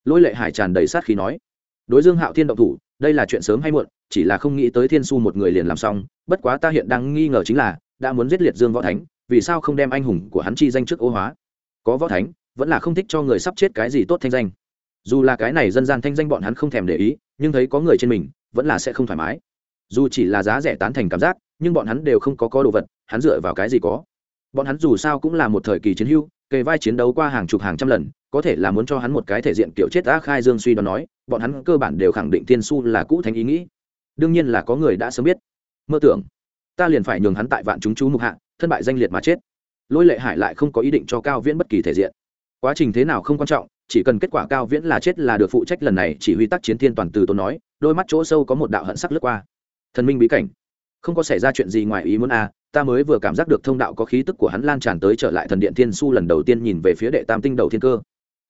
Lôi lệ hải tràn đầy sát khí nói. Đối dương hạo thiên động thủ, đây là chuyện sớm hay muộn, chỉ là không nghĩ tới thiên su một người liền làm xong, bất quá ta hiện đang nghi ngờ chính là, đã muốn giết liệt dương võ thánh, vì sao không đem anh hùng của hắn chi danh trước ô hóa? Có võ thánh, vẫn là không thích cho người sắp chết cái gì tốt thanh danh. Dù là cái này dân gian thanh danh bọn hắn không thèm để ý, nhưng thấy có người trên mình, vẫn là sẽ không thoải mái. Dù chỉ là giá rẻ tán thành cảm giác, nhưng bọn hắn đều không có có đồ vật, hắn dựa vào cái gì có? Bọn hắn dù sao cũng là một thời kỳ chiến hưu kề vai chiến đấu qua hàng chục hàng trăm lần, có thể là muốn cho hắn một cái thể diện kiểu chết đã khai dương suy đoán nói, bọn hắn cơ bản đều khẳng định thiên su là cũ thành ý nghĩ. Đương nhiên là có người đã sớm biết. Mơ tưởng, ta liền phải nhường hắn tại vạn chúng chú mục hạ, thân bại danh liệt mà chết. Lôi lệ hải lại không có ý định cho cao viễn bất kỳ thể diện. Quá trình thế nào không quan trọng, chỉ cần kết quả cao viễn là chết là được phụ trách lần này chỉ huy tác chiến thiên toàn từ tôi nói, đôi mắt chỗ sâu có một đạo hận sắc lướt qua. Thần minh bí cảnh không có xảy ra chuyện gì ngoài ý muốn à ta mới vừa cảm giác được thông đạo có khí tức của hắn lan tràn tới trở lại thần điện thiên su lần đầu tiên nhìn về phía đệ tam tinh đầu thiên cơ.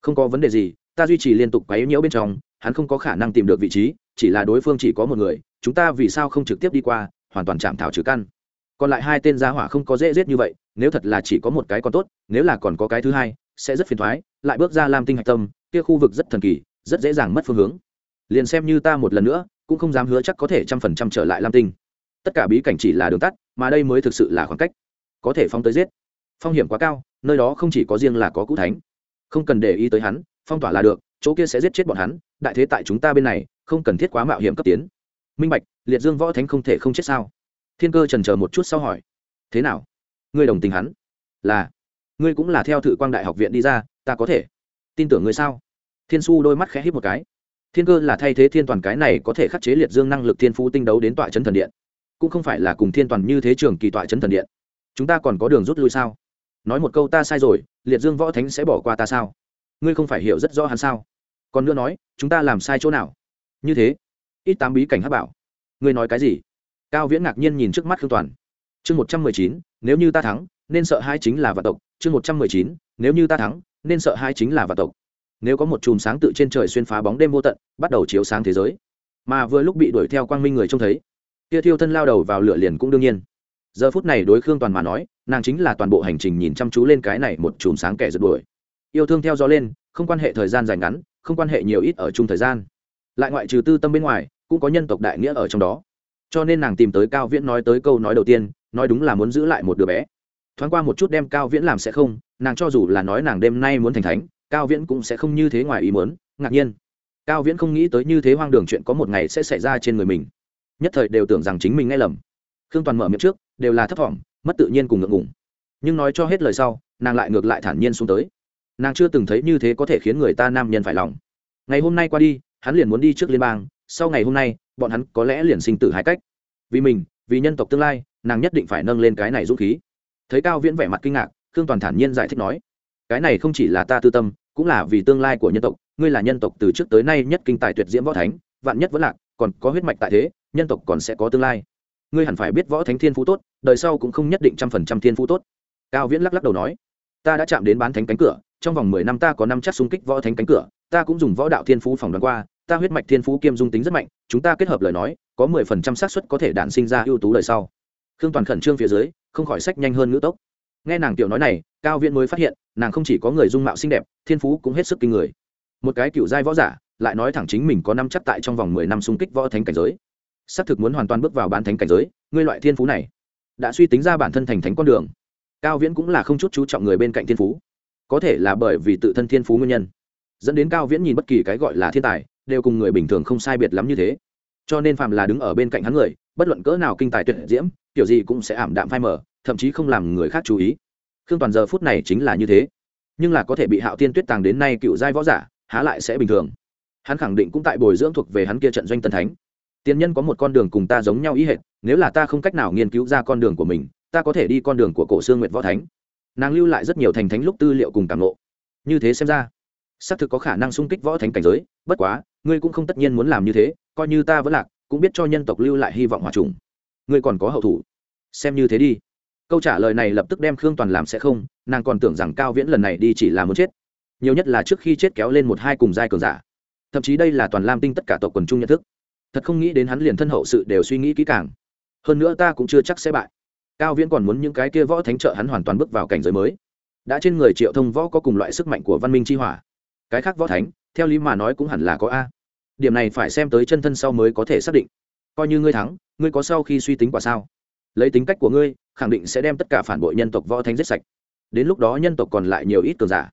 Không có vấn đề gì, ta duy trì liên tục quấy nhiễu bên trong, hắn không có khả năng tìm được vị trí, chỉ là đối phương chỉ có một người, chúng ta vì sao không trực tiếp đi qua, hoàn toàn chạm thảo trừ căn. Còn lại hai tên gia hỏa không có dễ giết như vậy, nếu thật là chỉ có một cái còn tốt, nếu là còn có cái thứ hai, sẽ rất phiền thoái, lại bước ra làm tinh hạch tâm, kia khu vực rất thần kỳ, rất dễ dàng mất phương hướng. Liền xem như ta một lần nữa, cũng không dám hứa chắc có thể trăm phần trăm trở lại lam tinh tất cả bí cảnh chỉ là đường tắt, mà đây mới thực sự là khoảng cách. Có thể phong tới giết. Phong hiểm quá cao, nơi đó không chỉ có riêng là có cũ thánh. Không cần để ý tới hắn, phong tỏa là được, chỗ kia sẽ giết chết bọn hắn, đại thế tại chúng ta bên này, không cần thiết quá mạo hiểm cấp tiến. Minh bạch, liệt dương võ thánh không thể không chết sao? Thiên cơ trần chờ một chút sau hỏi. Thế nào? Ngươi đồng tình hắn? Là. Ngươi cũng là theo thự quang đại học viện đi ra, ta có thể. Tin tưởng ngươi sao? Thiên su đôi mắt khẽ hít một cái. Thiên cơ là thay thế thiên toàn cái này có thể khắc chế liệt dương năng lực thiên phú tinh đấu đến tọa chấn thần điện cũng không phải là cùng thiên toàn như thế trường kỳ tọa chấn thần điện. Chúng ta còn có đường rút lui sao? Nói một câu ta sai rồi, liệt dương võ thánh sẽ bỏ qua ta sao? Ngươi không phải hiểu rất rõ hắn sao? Còn nữa nói, chúng ta làm sai chỗ nào? Như thế, ít tám bí cảnh hát bảo. Ngươi nói cái gì? Cao viễn ngạc nhiên nhìn trước mắt khương toàn. Chương một trăm mười chín, nếu như ta thắng, nên sợ hai chính là vạn tộc. Chương một trăm mười chín, nếu như ta thắng, nên sợ hai chính là vạn tộc. Nếu có một chùm sáng tự trên trời xuyên phá bóng đêm vô tận, bắt đầu chiếu sáng thế giới. Mà vừa lúc bị đuổi theo quang minh người trông thấy kia thiêu thân lao đầu vào lửa liền cũng đương nhiên. Giờ phút này đối khương toàn mà nói, nàng chính là toàn bộ hành trình nhìn chăm chú lên cái này một chùm sáng kẻ rượt đuổi. Yêu thương theo gió lên, không quan hệ thời gian dài ngắn, không quan hệ nhiều ít ở chung thời gian. Lại ngoại trừ tư tâm bên ngoài, cũng có nhân tộc đại nghĩa ở trong đó. Cho nên nàng tìm tới cao viễn nói tới câu nói đầu tiên, nói đúng là muốn giữ lại một đứa bé. Thoáng qua một chút đem cao viễn làm sẽ không, nàng cho dù là nói nàng đêm nay muốn thành thánh, cao viễn cũng sẽ không như thế ngoài ý muốn, ngạc nhiên. Cao viễn không nghĩ tới như thế hoang đường chuyện có một ngày sẽ xảy ra trên người mình nhất thời đều tưởng rằng chính mình nghe lầm. Khương toàn mở miệng trước, đều là thấp thỏm, mất tự nhiên cùng ngượng ngùng. Nhưng nói cho hết lời sau, nàng lại ngược lại thản nhiên xuống tới. Nàng chưa từng thấy như thế có thể khiến người ta nam nhân phải lòng. Ngày hôm nay qua đi, hắn liền muốn đi trước liên bang, sau ngày hôm nay, bọn hắn có lẽ liền sinh tử hai cách. Vì mình, vì nhân tộc tương lai, nàng nhất định phải nâng lên cái này dũng khí. Thấy cao viễn vẻ mặt kinh ngạc, khương toàn thản nhiên giải thích nói, cái này không chỉ là ta tư tâm, cũng là vì tương lai của nhân tộc, ngươi là nhân tộc từ trước tới nay nhất kinh tài tuyệt diễm võ thánh, vạn nhất vẫn lạc còn có huyết mạch tại thế, nhân tộc còn sẽ có tương lai. Ngươi hẳn phải biết võ thánh thiên phú tốt, đời sau cũng không nhất định trăm phần trăm thiên phú tốt. Cao viễn lắc lắc đầu nói, ta đã chạm đến bán thánh cánh cửa, trong vòng mười năm ta có năm chắc xung kích võ thánh cánh cửa, ta cũng dùng võ đạo thiên phú phòng đoán qua, ta huyết mạch thiên phú kiêm dung tính rất mạnh, chúng ta kết hợp lời nói, có mười phần trăm xác suất có thể đản sinh ra ưu tú đời sau. Khương toàn khẩn trương phía dưới, không khỏi sách nhanh hơn ngữ tốc. Nghe nàng tiểu nói này, cao viễn mới phát hiện, nàng không chỉ có người dung mạo xinh đẹp, thiên phú cũng hết sức kinh người. Một cái cựu giai võ giả lại nói thẳng chính mình có năm chắc tại trong vòng mười năm xung kích võ thánh cảnh giới. Xác thực muốn hoàn toàn bước vào bán thánh cảnh giới, ngươi loại thiên phú này đã suy tính ra bản thân thành thánh con đường. Cao viễn cũng là không chút chú trọng người bên cạnh thiên phú. Có thể là bởi vì tự thân thiên phú nguyên nhân, dẫn đến cao viễn nhìn bất kỳ cái gọi là thiên tài đều cùng người bình thường không sai biệt lắm như thế. Cho nên phạm là đứng ở bên cạnh hắn người, bất luận cỡ nào kinh tài tuyệt diễm, kiểu gì cũng sẽ ảm đạm phai mở thậm chí không làm người khác chú ý. Khương toàn giờ phút này chính là như thế. Nhưng là có thể bị hạo tiên tuyết tàng đến nay cựu giai võ giả, há lại sẽ bình thường hắn khẳng định cũng tại bồi dưỡng thuộc về hắn kia trận doanh tân thánh. Tiên nhân có một con đường cùng ta giống nhau ý hệt, nếu là ta không cách nào nghiên cứu ra con đường của mình, ta có thể đi con đường của cổ xương nguyệt võ thánh. Nàng lưu lại rất nhiều thành thánh lúc tư liệu cùng cảm lộ như thế xem ra, xác thực có khả năng xung kích võ thánh cảnh giới, bất quá, ngươi cũng không tất nhiên muốn làm như thế, coi như ta vẫn lạc, cũng biết cho nhân tộc lưu lại hy vọng hòa trùng. Ngươi còn có hậu thủ. Xem như thế đi. Câu trả lời này lập tức đem khương toàn làm sẽ không, nàng còn tưởng rằng cao viễn lần này đi chỉ là muốn chết. Nhiều nhất là trước khi chết kéo lên một hai cùng giai cường giả thậm chí đây là toàn lam tinh tất cả tộc quần chung nhận thức thật không nghĩ đến hắn liền thân hậu sự đều suy nghĩ kỹ càng hơn nữa ta cũng chưa chắc sẽ bại cao viễn còn muốn những cái kia võ thánh trợ hắn hoàn toàn bước vào cảnh giới mới đã trên người triệu thông võ có cùng loại sức mạnh của văn minh chi hỏa cái khác võ thánh theo lý mà nói cũng hẳn là có a điểm này phải xem tới chân thân sau mới có thể xác định coi như ngươi thắng ngươi có sau khi suy tính quả sao lấy tính cách của ngươi khẳng định sẽ đem tất cả phản bội nhân tộc võ thánh giết sạch đến lúc đó nhân tộc còn lại nhiều ít cường giả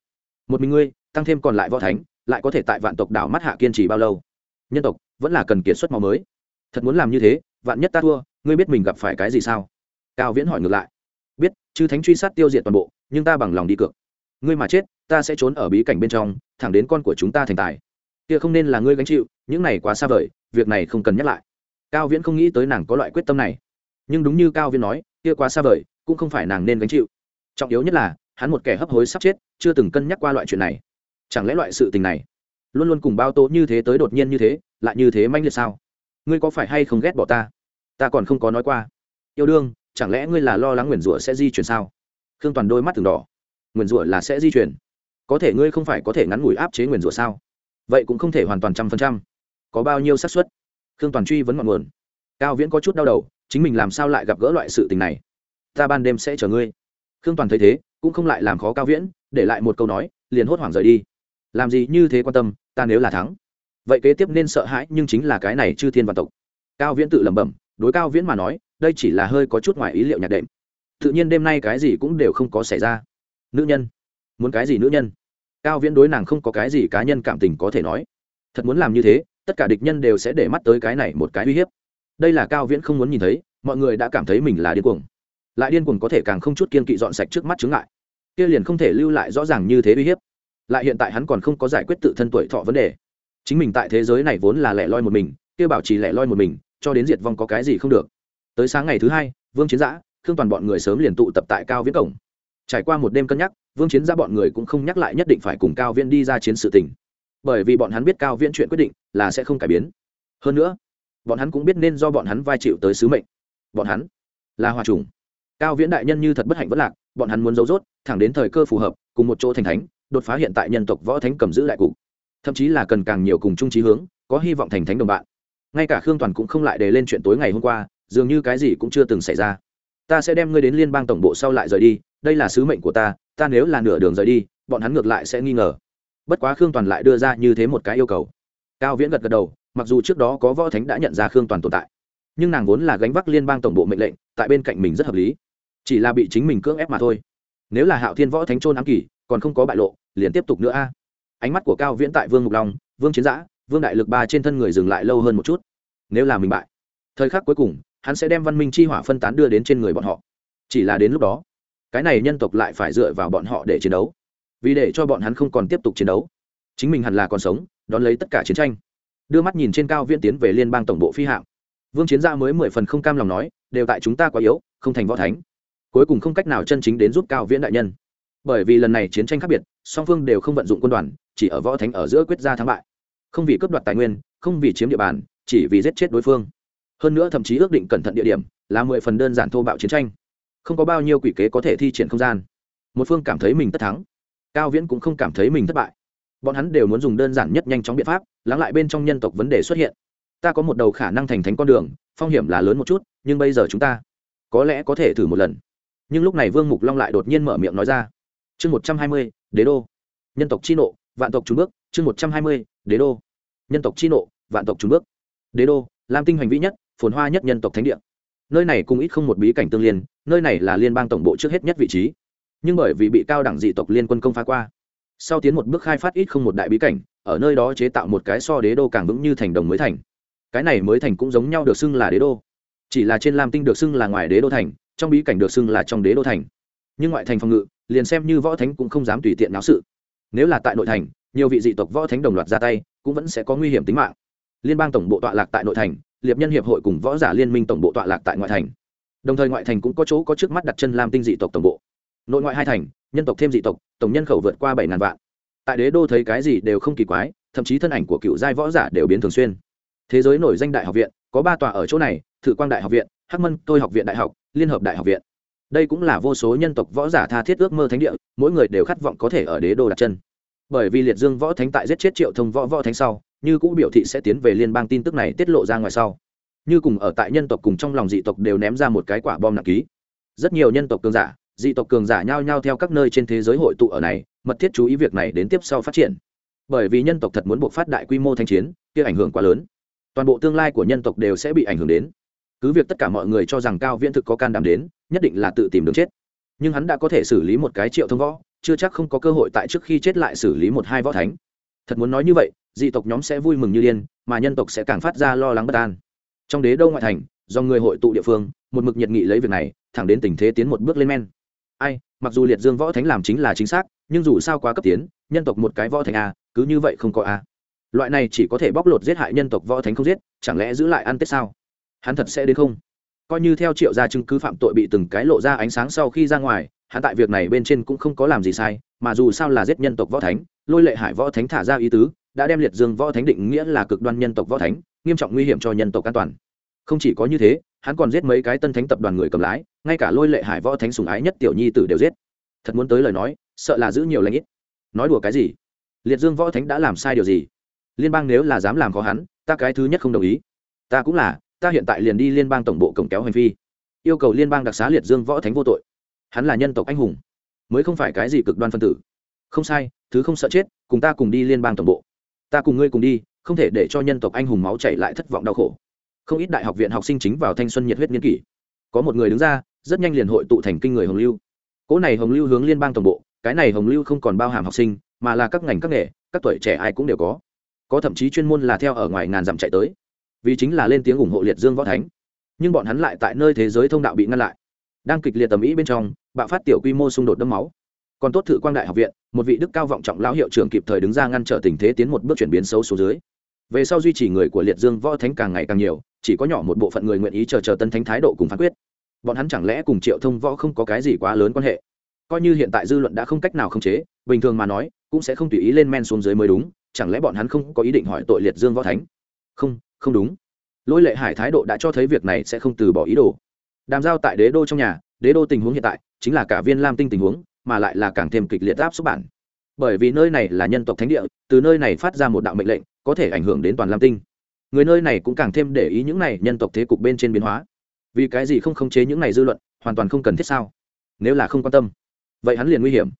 một mình ngươi tăng thêm còn lại võ thánh lại có thể tại vạn tộc đảo mắt hạ kiên trì bao lâu. Nhân tộc, vẫn là cần kiệt xuất máu mới. Thật muốn làm như thế, vạn nhất ta thua, ngươi biết mình gặp phải cái gì sao? Cao viễn hỏi ngược lại. Biết, chư thánh truy sát tiêu diệt toàn bộ, nhưng ta bằng lòng đi cược. Ngươi mà chết, ta sẽ trốn ở bí cảnh bên trong, thẳng đến con của chúng ta thành tài. Kia không nên là ngươi gánh chịu, những này quá xa vời, việc này không cần nhắc lại. Cao viễn không nghĩ tới nàng có loại quyết tâm này. Nhưng đúng như cao viễn nói, kia quá xa vời, cũng không phải nàng nên gánh chịu. Trọng yếu nhất là, hắn một kẻ hấp hối sắp chết, chưa từng cân nhắc qua loại chuyện này chẳng lẽ loại sự tình này luôn luôn cùng bao tố như thế tới đột nhiên như thế, lại như thế manh liệt sao? Ngươi có phải hay không ghét bỏ ta? Ta còn không có nói qua. Yêu đương, chẳng lẽ ngươi là lo lắng nguyền rủa sẽ di chuyển sao? Khương toàn đôi mắt từng đỏ. Nguyền rủa là sẽ di chuyển. Có thể ngươi không phải có thể ngắn ngủi áp chế nguyền rủa sao? Vậy cũng không thể hoàn toàn trăm phần trăm. Có bao nhiêu xác suất? Khương toàn truy vấn ngọn nguồn. Cao viễn có chút đau đầu, chính mình làm sao lại gặp gỡ loại sự tình này? Ta ban đêm sẽ chờ ngươi. Khương toàn thấy thế, cũng không lại làm khó cao viễn, để lại một câu nói, liền hốt hoảng rời đi làm gì như thế quan tâm, ta nếu là thắng. Vậy kế tiếp nên sợ hãi nhưng chính là cái này chư thiên văn tộc. Cao viễn tự lẩm bẩm, đối cao viễn mà nói, đây chỉ là hơi có chút ngoài ý liệu nhạc đệm. Tự nhiên đêm nay cái gì cũng đều không có xảy ra. Nữ nhân. Muốn cái gì nữ nhân? Cao viễn đối nàng không có cái gì cá nhân cảm tình có thể nói. Thật muốn làm như thế, tất cả địch nhân đều sẽ để mắt tới cái này một cái uy hiếp. Đây là cao viễn không muốn nhìn thấy, mọi người đã cảm thấy mình là điên cuồng. Lại điên cuồng có thể càng không chút kiên kỵ dọn sạch trước mắt chướng ngại. Kia liền không thể lưu lại rõ ràng như thế uy hiếp lại hiện tại hắn còn không có giải quyết tự thân tuổi thọ vấn đề. Chính mình tại thế giới này vốn là lẻ loi một mình kêu bảo trì lẻ loi một mình, cho đến diệt vong có cái gì không được. Tới sáng ngày thứ hai, vương chiến giã, khương toàn bọn người sớm liền tụ tập tại cao viễn cổng. Trải qua một đêm cân nhắc, vương chiến giã bọn người cũng không nhắc lại nhất định phải cùng cao viễn đi ra chiến sự tình. Bởi vì bọn hắn biết cao viễn chuyện quyết định là sẽ không cải biến. Hơn nữa, bọn hắn cũng biết nên do bọn hắn vai chịu tới sứ mệnh. Bọn hắn là hòa trùng. Cao viễn đại nhân như thật bất hạnh vất lạc, bọn hắn muốn giấu rốt, thẳng đến thời cơ phù hợp, cùng một chỗ thành thánh đột phá hiện tại nhân tộc võ thánh cầm giữ đại cục. Thậm chí là cần càng nhiều cùng chung trí hướng, có hy vọng thành thánh đồng bạn. Ngay cả khương toàn cũng không lại đề lên chuyện tối ngày hôm qua, dường như cái gì cũng chưa từng xảy ra. Ta sẽ đem ngươi đến liên bang tổng bộ sau lại rời đi, đây là sứ mệnh của ta ta nếu là nửa đường rời đi, bọn hắn ngược lại sẽ nghi ngờ. Bất quá khương toàn lại đưa ra như thế một cái yêu cầu. Cao viễn gật gật đầu, mặc dù trước đó có võ thánh đã nhận ra khương toàn tồn tại, nhưng nàng vốn là gánh vác liên bang tổng bộ mệnh lệnh, tại bên cạnh mình rất hợp lý. Chỉ là bị chính mình cưỡng ép mà thôi. Nếu là hạo thiên võ thánh trôn ám kỳ còn không có bại lộ, liền tiếp tục nữa a. Ánh mắt của cao viễn tại vương mục long, vương chiến giã, vương đại lực ba trên thân người dừng lại lâu hơn một chút. Nếu là mình bại, thời khắc cuối cùng, hắn sẽ đem văn minh chi hỏa phân tán đưa đến trên người bọn họ. Chỉ là đến lúc đó, cái này nhân tộc lại phải dựa vào bọn họ để chiến đấu. Vì để cho bọn hắn không còn tiếp tục chiến đấu, chính mình hẳn là còn sống, đón lấy tất cả chiến tranh. Đưa mắt nhìn trên cao viễn tiến về liên bang tổng bộ phi hạm. Vương chiến gia mới mười phần không cam lòng nói, đều tại chúng ta quá yếu, không thành võ thánh. Cuối cùng không cách nào chân chính đến giúp cao viễn đại nhân bởi vì lần này chiến tranh khác biệt, song phương đều không vận dụng quân đoàn, chỉ ở võ thánh ở giữa quyết ra thắng bại. Không vì cướp đoạt tài nguyên, không vì chiếm địa bàn, chỉ vì giết chết đối phương. Hơn nữa thậm chí ước định cẩn thận địa điểm là mười phần đơn giản thô bạo chiến tranh. Không có bao nhiêu quỷ kế có thể thi triển không gian. Một phương cảm thấy mình tất thắng, cao viễn cũng không cảm thấy mình thất bại. Bọn hắn đều muốn dùng đơn giản nhất nhanh chóng biện pháp, lắng lại bên trong nhân tộc vấn đề xuất hiện. Ta có một đầu khả năng thành thánh con đường, phong hiểm là lớn một chút, nhưng bây giờ chúng ta có lẽ có thể thử một lần. Nhưng lúc này vương mục long lại đột nhiên mở miệng nói ra chương một trăm hai mươi, đế đô. Nhân tộc chi nộ, vạn tộc trúng bước. Chương một trăm hai mươi, đế đô. Nhân tộc chi nộ, vạn tộc trúng bước. Đế đô, lam tinh hoành vĩ nhất, phồn hoa nhất nhân tộc thánh địa. Nơi này cũng ít không một bí cảnh tương liên, nơi này là liên bang tổng bộ trước hết nhất vị trí. Nhưng bởi vì bị cao đẳng dị tộc liên quân công phá qua, sau tiến một bước khai phát ít không một đại bí cảnh, ở nơi đó chế tạo một cái so đế đô càng vững như thành đồng mới thành. Cái này mới thành cũng giống nhau được xưng là đế đô. Chỉ là trên lam tinh được xưng là ngoài đế đô thành, trong bí cảnh được xưng là trong đế đô thành. Nhưng ngoại thành phòng ngự liền xem như võ thánh cũng không dám tùy tiện náo sự. Nếu là tại nội thành, nhiều vị dị tộc võ thánh đồng loạt ra tay, cũng vẫn sẽ có nguy hiểm tính mạng. Liên bang tổng bộ tọa lạc tại nội thành, liệp nhân hiệp hội cùng võ giả liên minh tổng bộ tọa lạc tại ngoại thành. Đồng thời ngoại thành cũng có chỗ có trước mắt đặt chân làm tinh dị tộc tổng bộ. Nội ngoại hai thành, nhân tộc thêm dị tộc, tổng nhân khẩu vượt qua bảy ngàn vạn. Tại đế đô thấy cái gì đều không kỳ quái, thậm chí thân ảnh của cựu giai võ giả đều biến thường xuyên. Thế giới nổi danh đại học viện, có ba tòa ở chỗ này, thự quang đại học viện, hắc mân tôi học viện đại học, liên hợp đại học viện đây cũng là vô số nhân tộc võ giả tha thiết ước mơ thánh địa, mỗi người đều khát vọng có thể ở đế đô đặt chân. Bởi vì liệt dương võ thánh tại giết chết triệu thông võ võ thánh sau, như cũng biểu thị sẽ tiến về liên bang tin tức này tiết lộ ra ngoài sau. Như cùng ở tại nhân tộc cùng trong lòng dị tộc đều ném ra một cái quả bom nặng ký. Rất nhiều nhân tộc cường giả, dị tộc cường giả nhao nhao theo các nơi trên thế giới hội tụ ở này, mật thiết chú ý việc này đến tiếp sau phát triển. Bởi vì nhân tộc thật muốn buộc phát đại quy mô thanh chiến, kia ảnh hưởng quá lớn. Toàn bộ tương lai của nhân tộc đều sẽ bị ảnh hưởng đến. Cứ việc tất cả mọi người cho rằng cao viễn thực có can đảm đến nhất định là tự tìm đường chết. Nhưng hắn đã có thể xử lý một cái triệu thông võ, chưa chắc không có cơ hội tại trước khi chết lại xử lý một hai võ thánh. Thật muốn nói như vậy, dị tộc nhóm sẽ vui mừng như điên, mà nhân tộc sẽ càng phát ra lo lắng bất an. Trong đế đô ngoại thành, do người hội tụ địa phương, một mực nhiệt nghị lấy việc này, thẳng đến tình thế tiến một bước lên men. Ai, mặc dù liệt dương võ thánh làm chính là chính xác, nhưng dù sao quá cấp tiến, nhân tộc một cái võ thánh a, cứ như vậy không có a. Loại này chỉ có thể bóc lột giết hại nhân tộc võ thánh không giết, chẳng lẽ giữ lại ăn tết sao? Hắn thật sẽ đến không? Coi như theo triệu gia chứng cứ phạm tội bị từng cái lộ ra ánh sáng sau khi ra ngoài, hắn tại việc này bên trên cũng không có làm gì sai, mà dù sao là giết nhân tộc võ thánh, lôi lệ hải võ thánh thả ra ý tứ, đã đem liệt dương võ thánh định nghĩa là cực đoan nhân tộc võ thánh, nghiêm trọng nguy hiểm cho nhân tộc an toàn. Không chỉ có như thế, hắn còn giết mấy cái tân thánh tập đoàn người cầm lái, ngay cả lôi lệ hải võ thánh sùng ái nhất tiểu nhi tử đều giết. Thật muốn tới lời nói, sợ là giữ nhiều lãnh ít. Nói đùa cái gì? Liệt dương võ thánh đã làm sai điều gì? Liên bang nếu là dám làm khó hắn, ta cái thứ nhất không đồng ý. Ta cũng là ta hiện tại liền đi liên bang tổng bộ cổng kéo hành vi yêu cầu liên bang đặc xá liệt dương võ thánh vô tội. Hắn là nhân tộc anh hùng, mới không phải cái gì cực đoan phân tử. Không sai, thứ không sợ chết, cùng ta cùng đi liên bang tổng bộ. Ta cùng ngươi cùng đi, không thể để cho nhân tộc anh hùng máu chảy lại thất vọng đau khổ. Không ít đại học viện học sinh chính vào thanh xuân nhiệt huyết nghiên kỷ. Có một người đứng ra, rất nhanh liền hội tụ thành kinh người hồng lưu. Cỗ này hồng lưu hướng liên bang tổng bộ, cái này hồng lưu không còn bao hàm học sinh, mà là các ngành các nghề, các tuổi trẻ ai cũng đều có. Có thậm chí chuyên môn là theo ở ngoài ngàn dặm chạy tới vì chính là lên tiếng ủng hộ liệt dương võ thánh. Nhưng bọn hắn lại tại nơi thế giới thông đạo bị ngăn lại. Đang kịch liệt tầm ý bên trong, bạo phát tiểu quy mô xung đột đẫm máu. Còn tốt thử quang đại học viện, một vị đức cao vọng trọng lão hiệu trưởng kịp thời đứng ra ngăn trở tình thế tiến một bước chuyển biến xấu số dưới. Về sau duy trì người của liệt dương võ thánh càng ngày càng nhiều, chỉ có nhỏ một bộ phận người nguyện ý chờ chờ tân thánh thái độ cùng phán quyết. Bọn hắn chẳng lẽ cùng triệu thông võ không có cái gì quá lớn quan hệ? Coi như hiện tại dư luận đã không cách nào khống chế, bình thường mà nói, cũng sẽ không tùy ý lên men xuống dưới mới đúng, chẳng lẽ bọn hắn không có ý định hỏi tội liệt dương võ thánh? Không không đúng. Lôi lệ hải thái độ đã cho thấy việc này sẽ không từ bỏ ý đồ. Đàm giao tại đế đô trong nhà, đế đô tình huống hiện tại chính là cả viên lam tinh tình huống, mà lại là càng thêm kịch liệt áp xúc bản. Bởi vì nơi này là nhân tộc thánh địa, từ nơi này phát ra một đạo mệnh lệnh, có thể ảnh hưởng đến toàn lam tinh. Người nơi này cũng càng thêm để ý những này nhân tộc thế cục bên trên biến hóa. Vì cái gì không khống chế những này dư luận, hoàn toàn không cần thiết sao? Nếu là không quan tâm, vậy hắn liền nguy hiểm.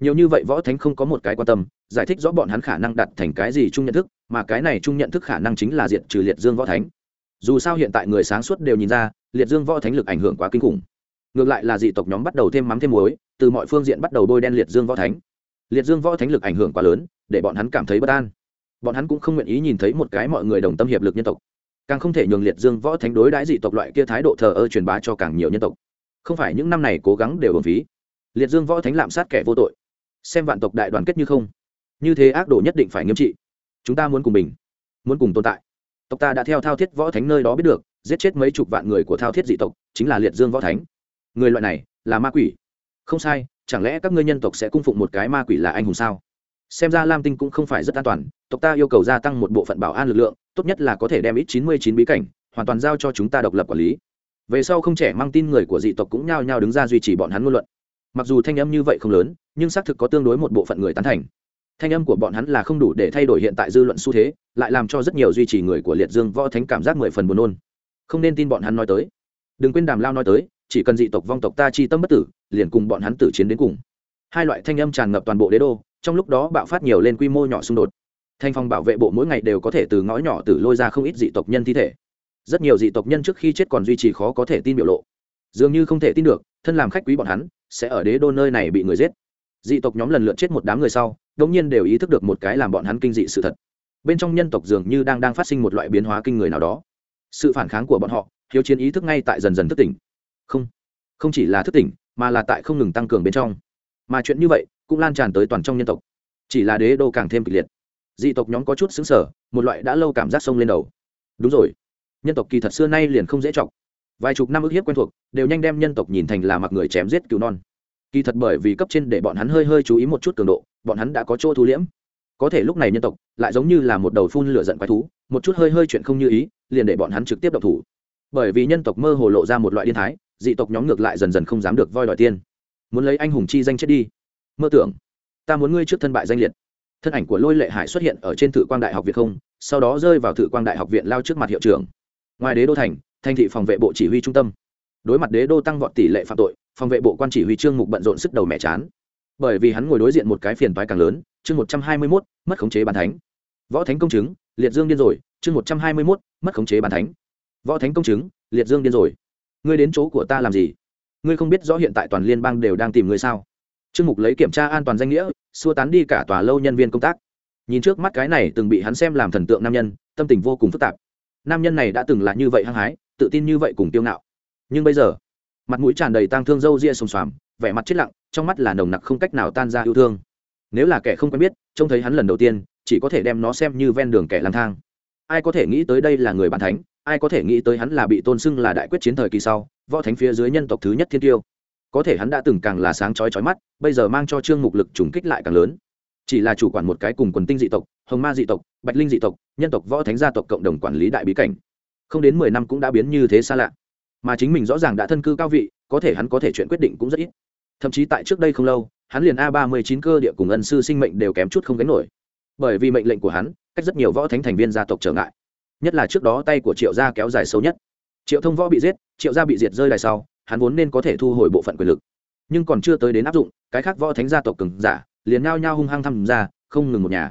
Nhiều như vậy võ thánh không có một cái quan tâm, giải thích rõ bọn hắn khả năng đặt thành cái gì chung nhận thức mà cái này chung nhận thức khả năng chính là diệt trừ liệt dương võ thánh. Dù sao hiện tại người sáng suốt đều nhìn ra, liệt dương võ thánh lực ảnh hưởng quá kinh khủng. Ngược lại là dị tộc nhóm bắt đầu thêm mắm thêm muối, từ mọi phương diện bắt đầu bôi đen liệt dương võ thánh. Liệt dương võ thánh lực ảnh hưởng quá lớn, để bọn hắn cảm thấy bất an. Bọn hắn cũng không nguyện ý nhìn thấy một cái mọi người đồng tâm hiệp lực nhân tộc. Càng không thể nhường liệt dương võ thánh đối đãi dị tộc loại kia thái độ thờ ơ truyền bá cho càng nhiều nhân tộc. Không phải những năm này cố gắng đều ổn phí. Liệt dương võ thánh lạm sát kẻ vô tội. Xem vạn tộc đại đoàn kết như không. Như thế ác đồ nhất định phải nghiêm trị chúng ta muốn cùng mình muốn cùng tồn tại. Tộc ta đã theo thao thiết võ thánh nơi đó biết được, giết chết mấy chục vạn người của thao thiết dị tộc, chính là liệt dương võ thánh. Người loại này là ma quỷ. Không sai, chẳng lẽ các ngươi nhân tộc sẽ cung phụng một cái ma quỷ là anh hùng sao? Xem ra lam tinh cũng không phải rất an toàn, tộc ta yêu cầu gia tăng một bộ phận bảo an lực lượng, tốt nhất là có thể đem ít chín mươi chín bí cảnh, hoàn toàn giao cho chúng ta độc lập quản lý. Về sau không trẻ mang tin người của dị tộc cũng nhao nhao đứng ra duy trì bọn hắn ngôn luận. Mặc dù thanh âm như vậy không lớn, nhưng xác thực có tương đối một bộ phận người tán thành thanh âm của bọn hắn là không đủ để thay đổi hiện tại dư luận xu thế, lại làm cho rất nhiều duy trì người của liệt dương võ thánh cảm giác mười phần buồn nôn. Không nên tin bọn hắn nói tới. Đừng quên đàm lao nói tới, chỉ cần dị tộc vong tộc ta chi tâm bất tử, liền cùng bọn hắn tử chiến đến cùng. Hai loại thanh âm tràn ngập toàn bộ đế đô, trong lúc đó bạo phát nhiều lên quy mô nhỏ xung đột. Thanh phong bảo vệ bộ mỗi ngày đều có thể từ ngõ nhỏ tử lôi ra không ít dị tộc nhân thi thể. Rất nhiều dị tộc nhân trước khi chết còn duy trì khó có thể tin biểu lộ. Dường như không thể tin được, thân làm khách quý bọn hắn, sẽ ở đế đô nơi này bị người giết. Dị tộc nhóm lần lượt chết một đám người sau đống nhiên đều ý thức được một cái làm bọn hắn kinh dị sự thật. Bên trong nhân tộc dường như đang đang phát sinh một loại biến hóa kinh người nào đó. Sự phản kháng của bọn họ, hiếu chiến ý thức ngay tại dần dần thức tỉnh. Không không chỉ là thức tỉnh, mà là tại không ngừng tăng cường bên trong. Mà chuyện như vậy cũng lan tràn tới toàn trong nhân tộc. Chỉ là đế đô càng thêm kịch liệt. Dị tộc nhóm có chút xứng sở, một loại đã lâu cảm giác sông lên đầu. Đúng rồi, nhân tộc kỳ thật xưa nay liền không dễ chọc. Vài chục năm ức hiếp quen thuộc, đều nhanh đem nhân tộc nhìn thành là mặc người chém giết cứu non kỳ thật bởi vì cấp trên để bọn hắn hơi hơi chú ý một chút cường độ, bọn hắn đã có chỗ thu liễm. Có thể lúc này nhân tộc lại giống như là một đầu phun lửa giận quái thú, một chút hơi hơi chuyện không như ý, liền để bọn hắn trực tiếp độc thủ. Bởi vì nhân tộc mơ hồ lộ ra một loại điên thái, dị tộc nhóm ngược lại dần dần không dám được voi đòi tiên muốn lấy anh hùng chi danh chết đi. Mơ tưởng, ta muốn ngươi trước thân bại danh liệt. Thân ảnh của lôi lệ hải xuất hiện ở trên thự quang đại học việt không, sau đó rơi vào thự quang đại học viện lao trước mặt hiệu trưởng. Ngoài đế đô thành thanh thị phòng vệ bộ chỉ huy trung tâm. Đối mặt đế đô tăng vọt tỷ lệ phạm tội phòng vệ bộ quan chỉ huy trương mục bận rộn sức đầu mẹ chán. Bởi vì hắn ngồi đối diện một cái phiền toái càng lớn, chương một trăm hai mươi mốt, mất khống chế bàn thánh. Võ thánh công chứng, liệt dương điên rồi, chương một trăm hai mươi mốt, mất khống chế bàn thánh. Võ thánh công chứng, liệt dương điên rồi. Ngươi đến chỗ của ta làm gì? Ngươi không biết rõ hiện tại toàn liên bang đều đang tìm ngươi sao? Trương mục lấy kiểm tra an toàn danh nghĩa, xua tán đi cả tòa lâu nhân viên công tác. Nhìn trước mắt cái này từng bị hắn xem làm thần tượng nam nhân, tâm tình vô cùng phức tạp. Nam nhân này đã từng là như vậy hăng hái, tự tin như vậy cùng tiêu ngạo. Nhưng bây giờ mặt mũi tràn đầy tang thương râu ria xồm xoàm, vẻ mặt chết lặng, trong mắt là nồng nặc không cách nào tan ra yêu thương. Nếu là kẻ không quen biết, trông thấy hắn lần đầu tiên, chỉ có thể đem nó xem như ven đường kẻ lang thang. Ai có thể nghĩ tới đây là người bản thánh, ai có thể nghĩ tới hắn là bị tôn xưng là đại quyết chiến thời kỳ sau, võ thánh phía dưới nhân tộc thứ nhất thiên tiêu. Có thể hắn đã từng càng là sáng chói chói mắt, bây giờ mang cho trương mục lực trùng kích lại càng lớn. Chỉ là chủ quản một cái cùng quần tinh dị tộc, hồng ma dị tộc, bạch linh dị tộc, nhân tộc võ thánh gia tộc cộng đồng quản lý đại bí cảnh. Không đến mười năm cũng đã biến như thế xa lạ mà chính mình rõ ràng đã thân cư cao vị, có thể hắn có thể chuyện quyết định cũng rất ít. Thậm chí tại trước đây không lâu, hắn liền a ba mươi chín cơ địa cùng ân sư sinh mệnh đều kém chút không gánh nổi. Bởi vì mệnh lệnh của hắn, cách rất nhiều võ thánh thành viên gia tộc trở ngại. Nhất là trước đó tay của triệu gia kéo dài sâu nhất. Triệu thông võ bị giết, triệu gia bị diệt rơi đài sau, hắn vốn nên có thể thu hồi bộ phận quyền lực. Nhưng còn chưa tới đến áp dụng, cái khác võ thánh gia tộc cường giả liền nao nhao hung hăng tham gia không ngừng một nhà.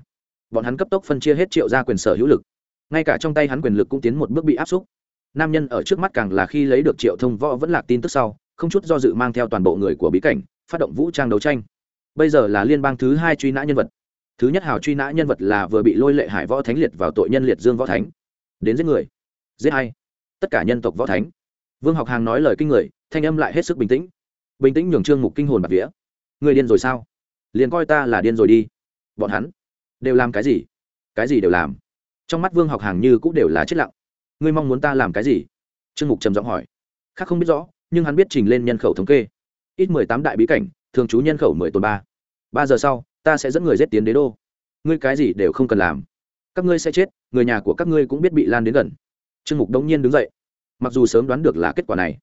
Bọn hắn cấp tốc phân chia hết triệu gia quyền sở hữu lực. Ngay cả trong tay hắn quyền lực cũng tiến một bước bị áp xúc nam nhân ở trước mắt càng là khi lấy được triệu thông võ vẫn lạc tin tức sau, không chút do dự mang theo toàn bộ người của bí cảnh, phát động vũ trang đấu tranh. Bây giờ là liên bang thứ hai truy nã nhân vật. Thứ nhất hào truy nã nhân vật là vừa bị lôi lệ hải võ thánh liệt vào tội nhân liệt dương võ thánh. Đến giết người. Giết hay tất cả nhân tộc võ thánh. Vương học hàng nói lời kinh người, thanh âm lại hết sức bình tĩnh. Bình tĩnh nhường trương mục kinh hồn bạc vía. Người điên rồi sao? Liền coi ta là điên rồi đi. Bọn hắn đều làm cái gì? Cái gì đều làm? Trong mắt vương học hàng như cũng đều là chết lặng ngươi mong muốn ta làm cái gì? Trương mục trầm giọng hỏi. Khác không biết rõ, nhưng hắn biết trình lên nhân khẩu thống kê. Ít mười tám đại bí cảnh, thường trú nhân khẩu mười tuần ba. Ba giờ sau, ta sẽ dẫn người giết tiến đế đô. Ngươi cái gì đều không cần làm. Các ngươi sẽ chết, người nhà của các ngươi cũng biết bị lan đến gần. Trương mục đông nhiên đứng dậy. Mặc dù sớm đoán được là kết quả này,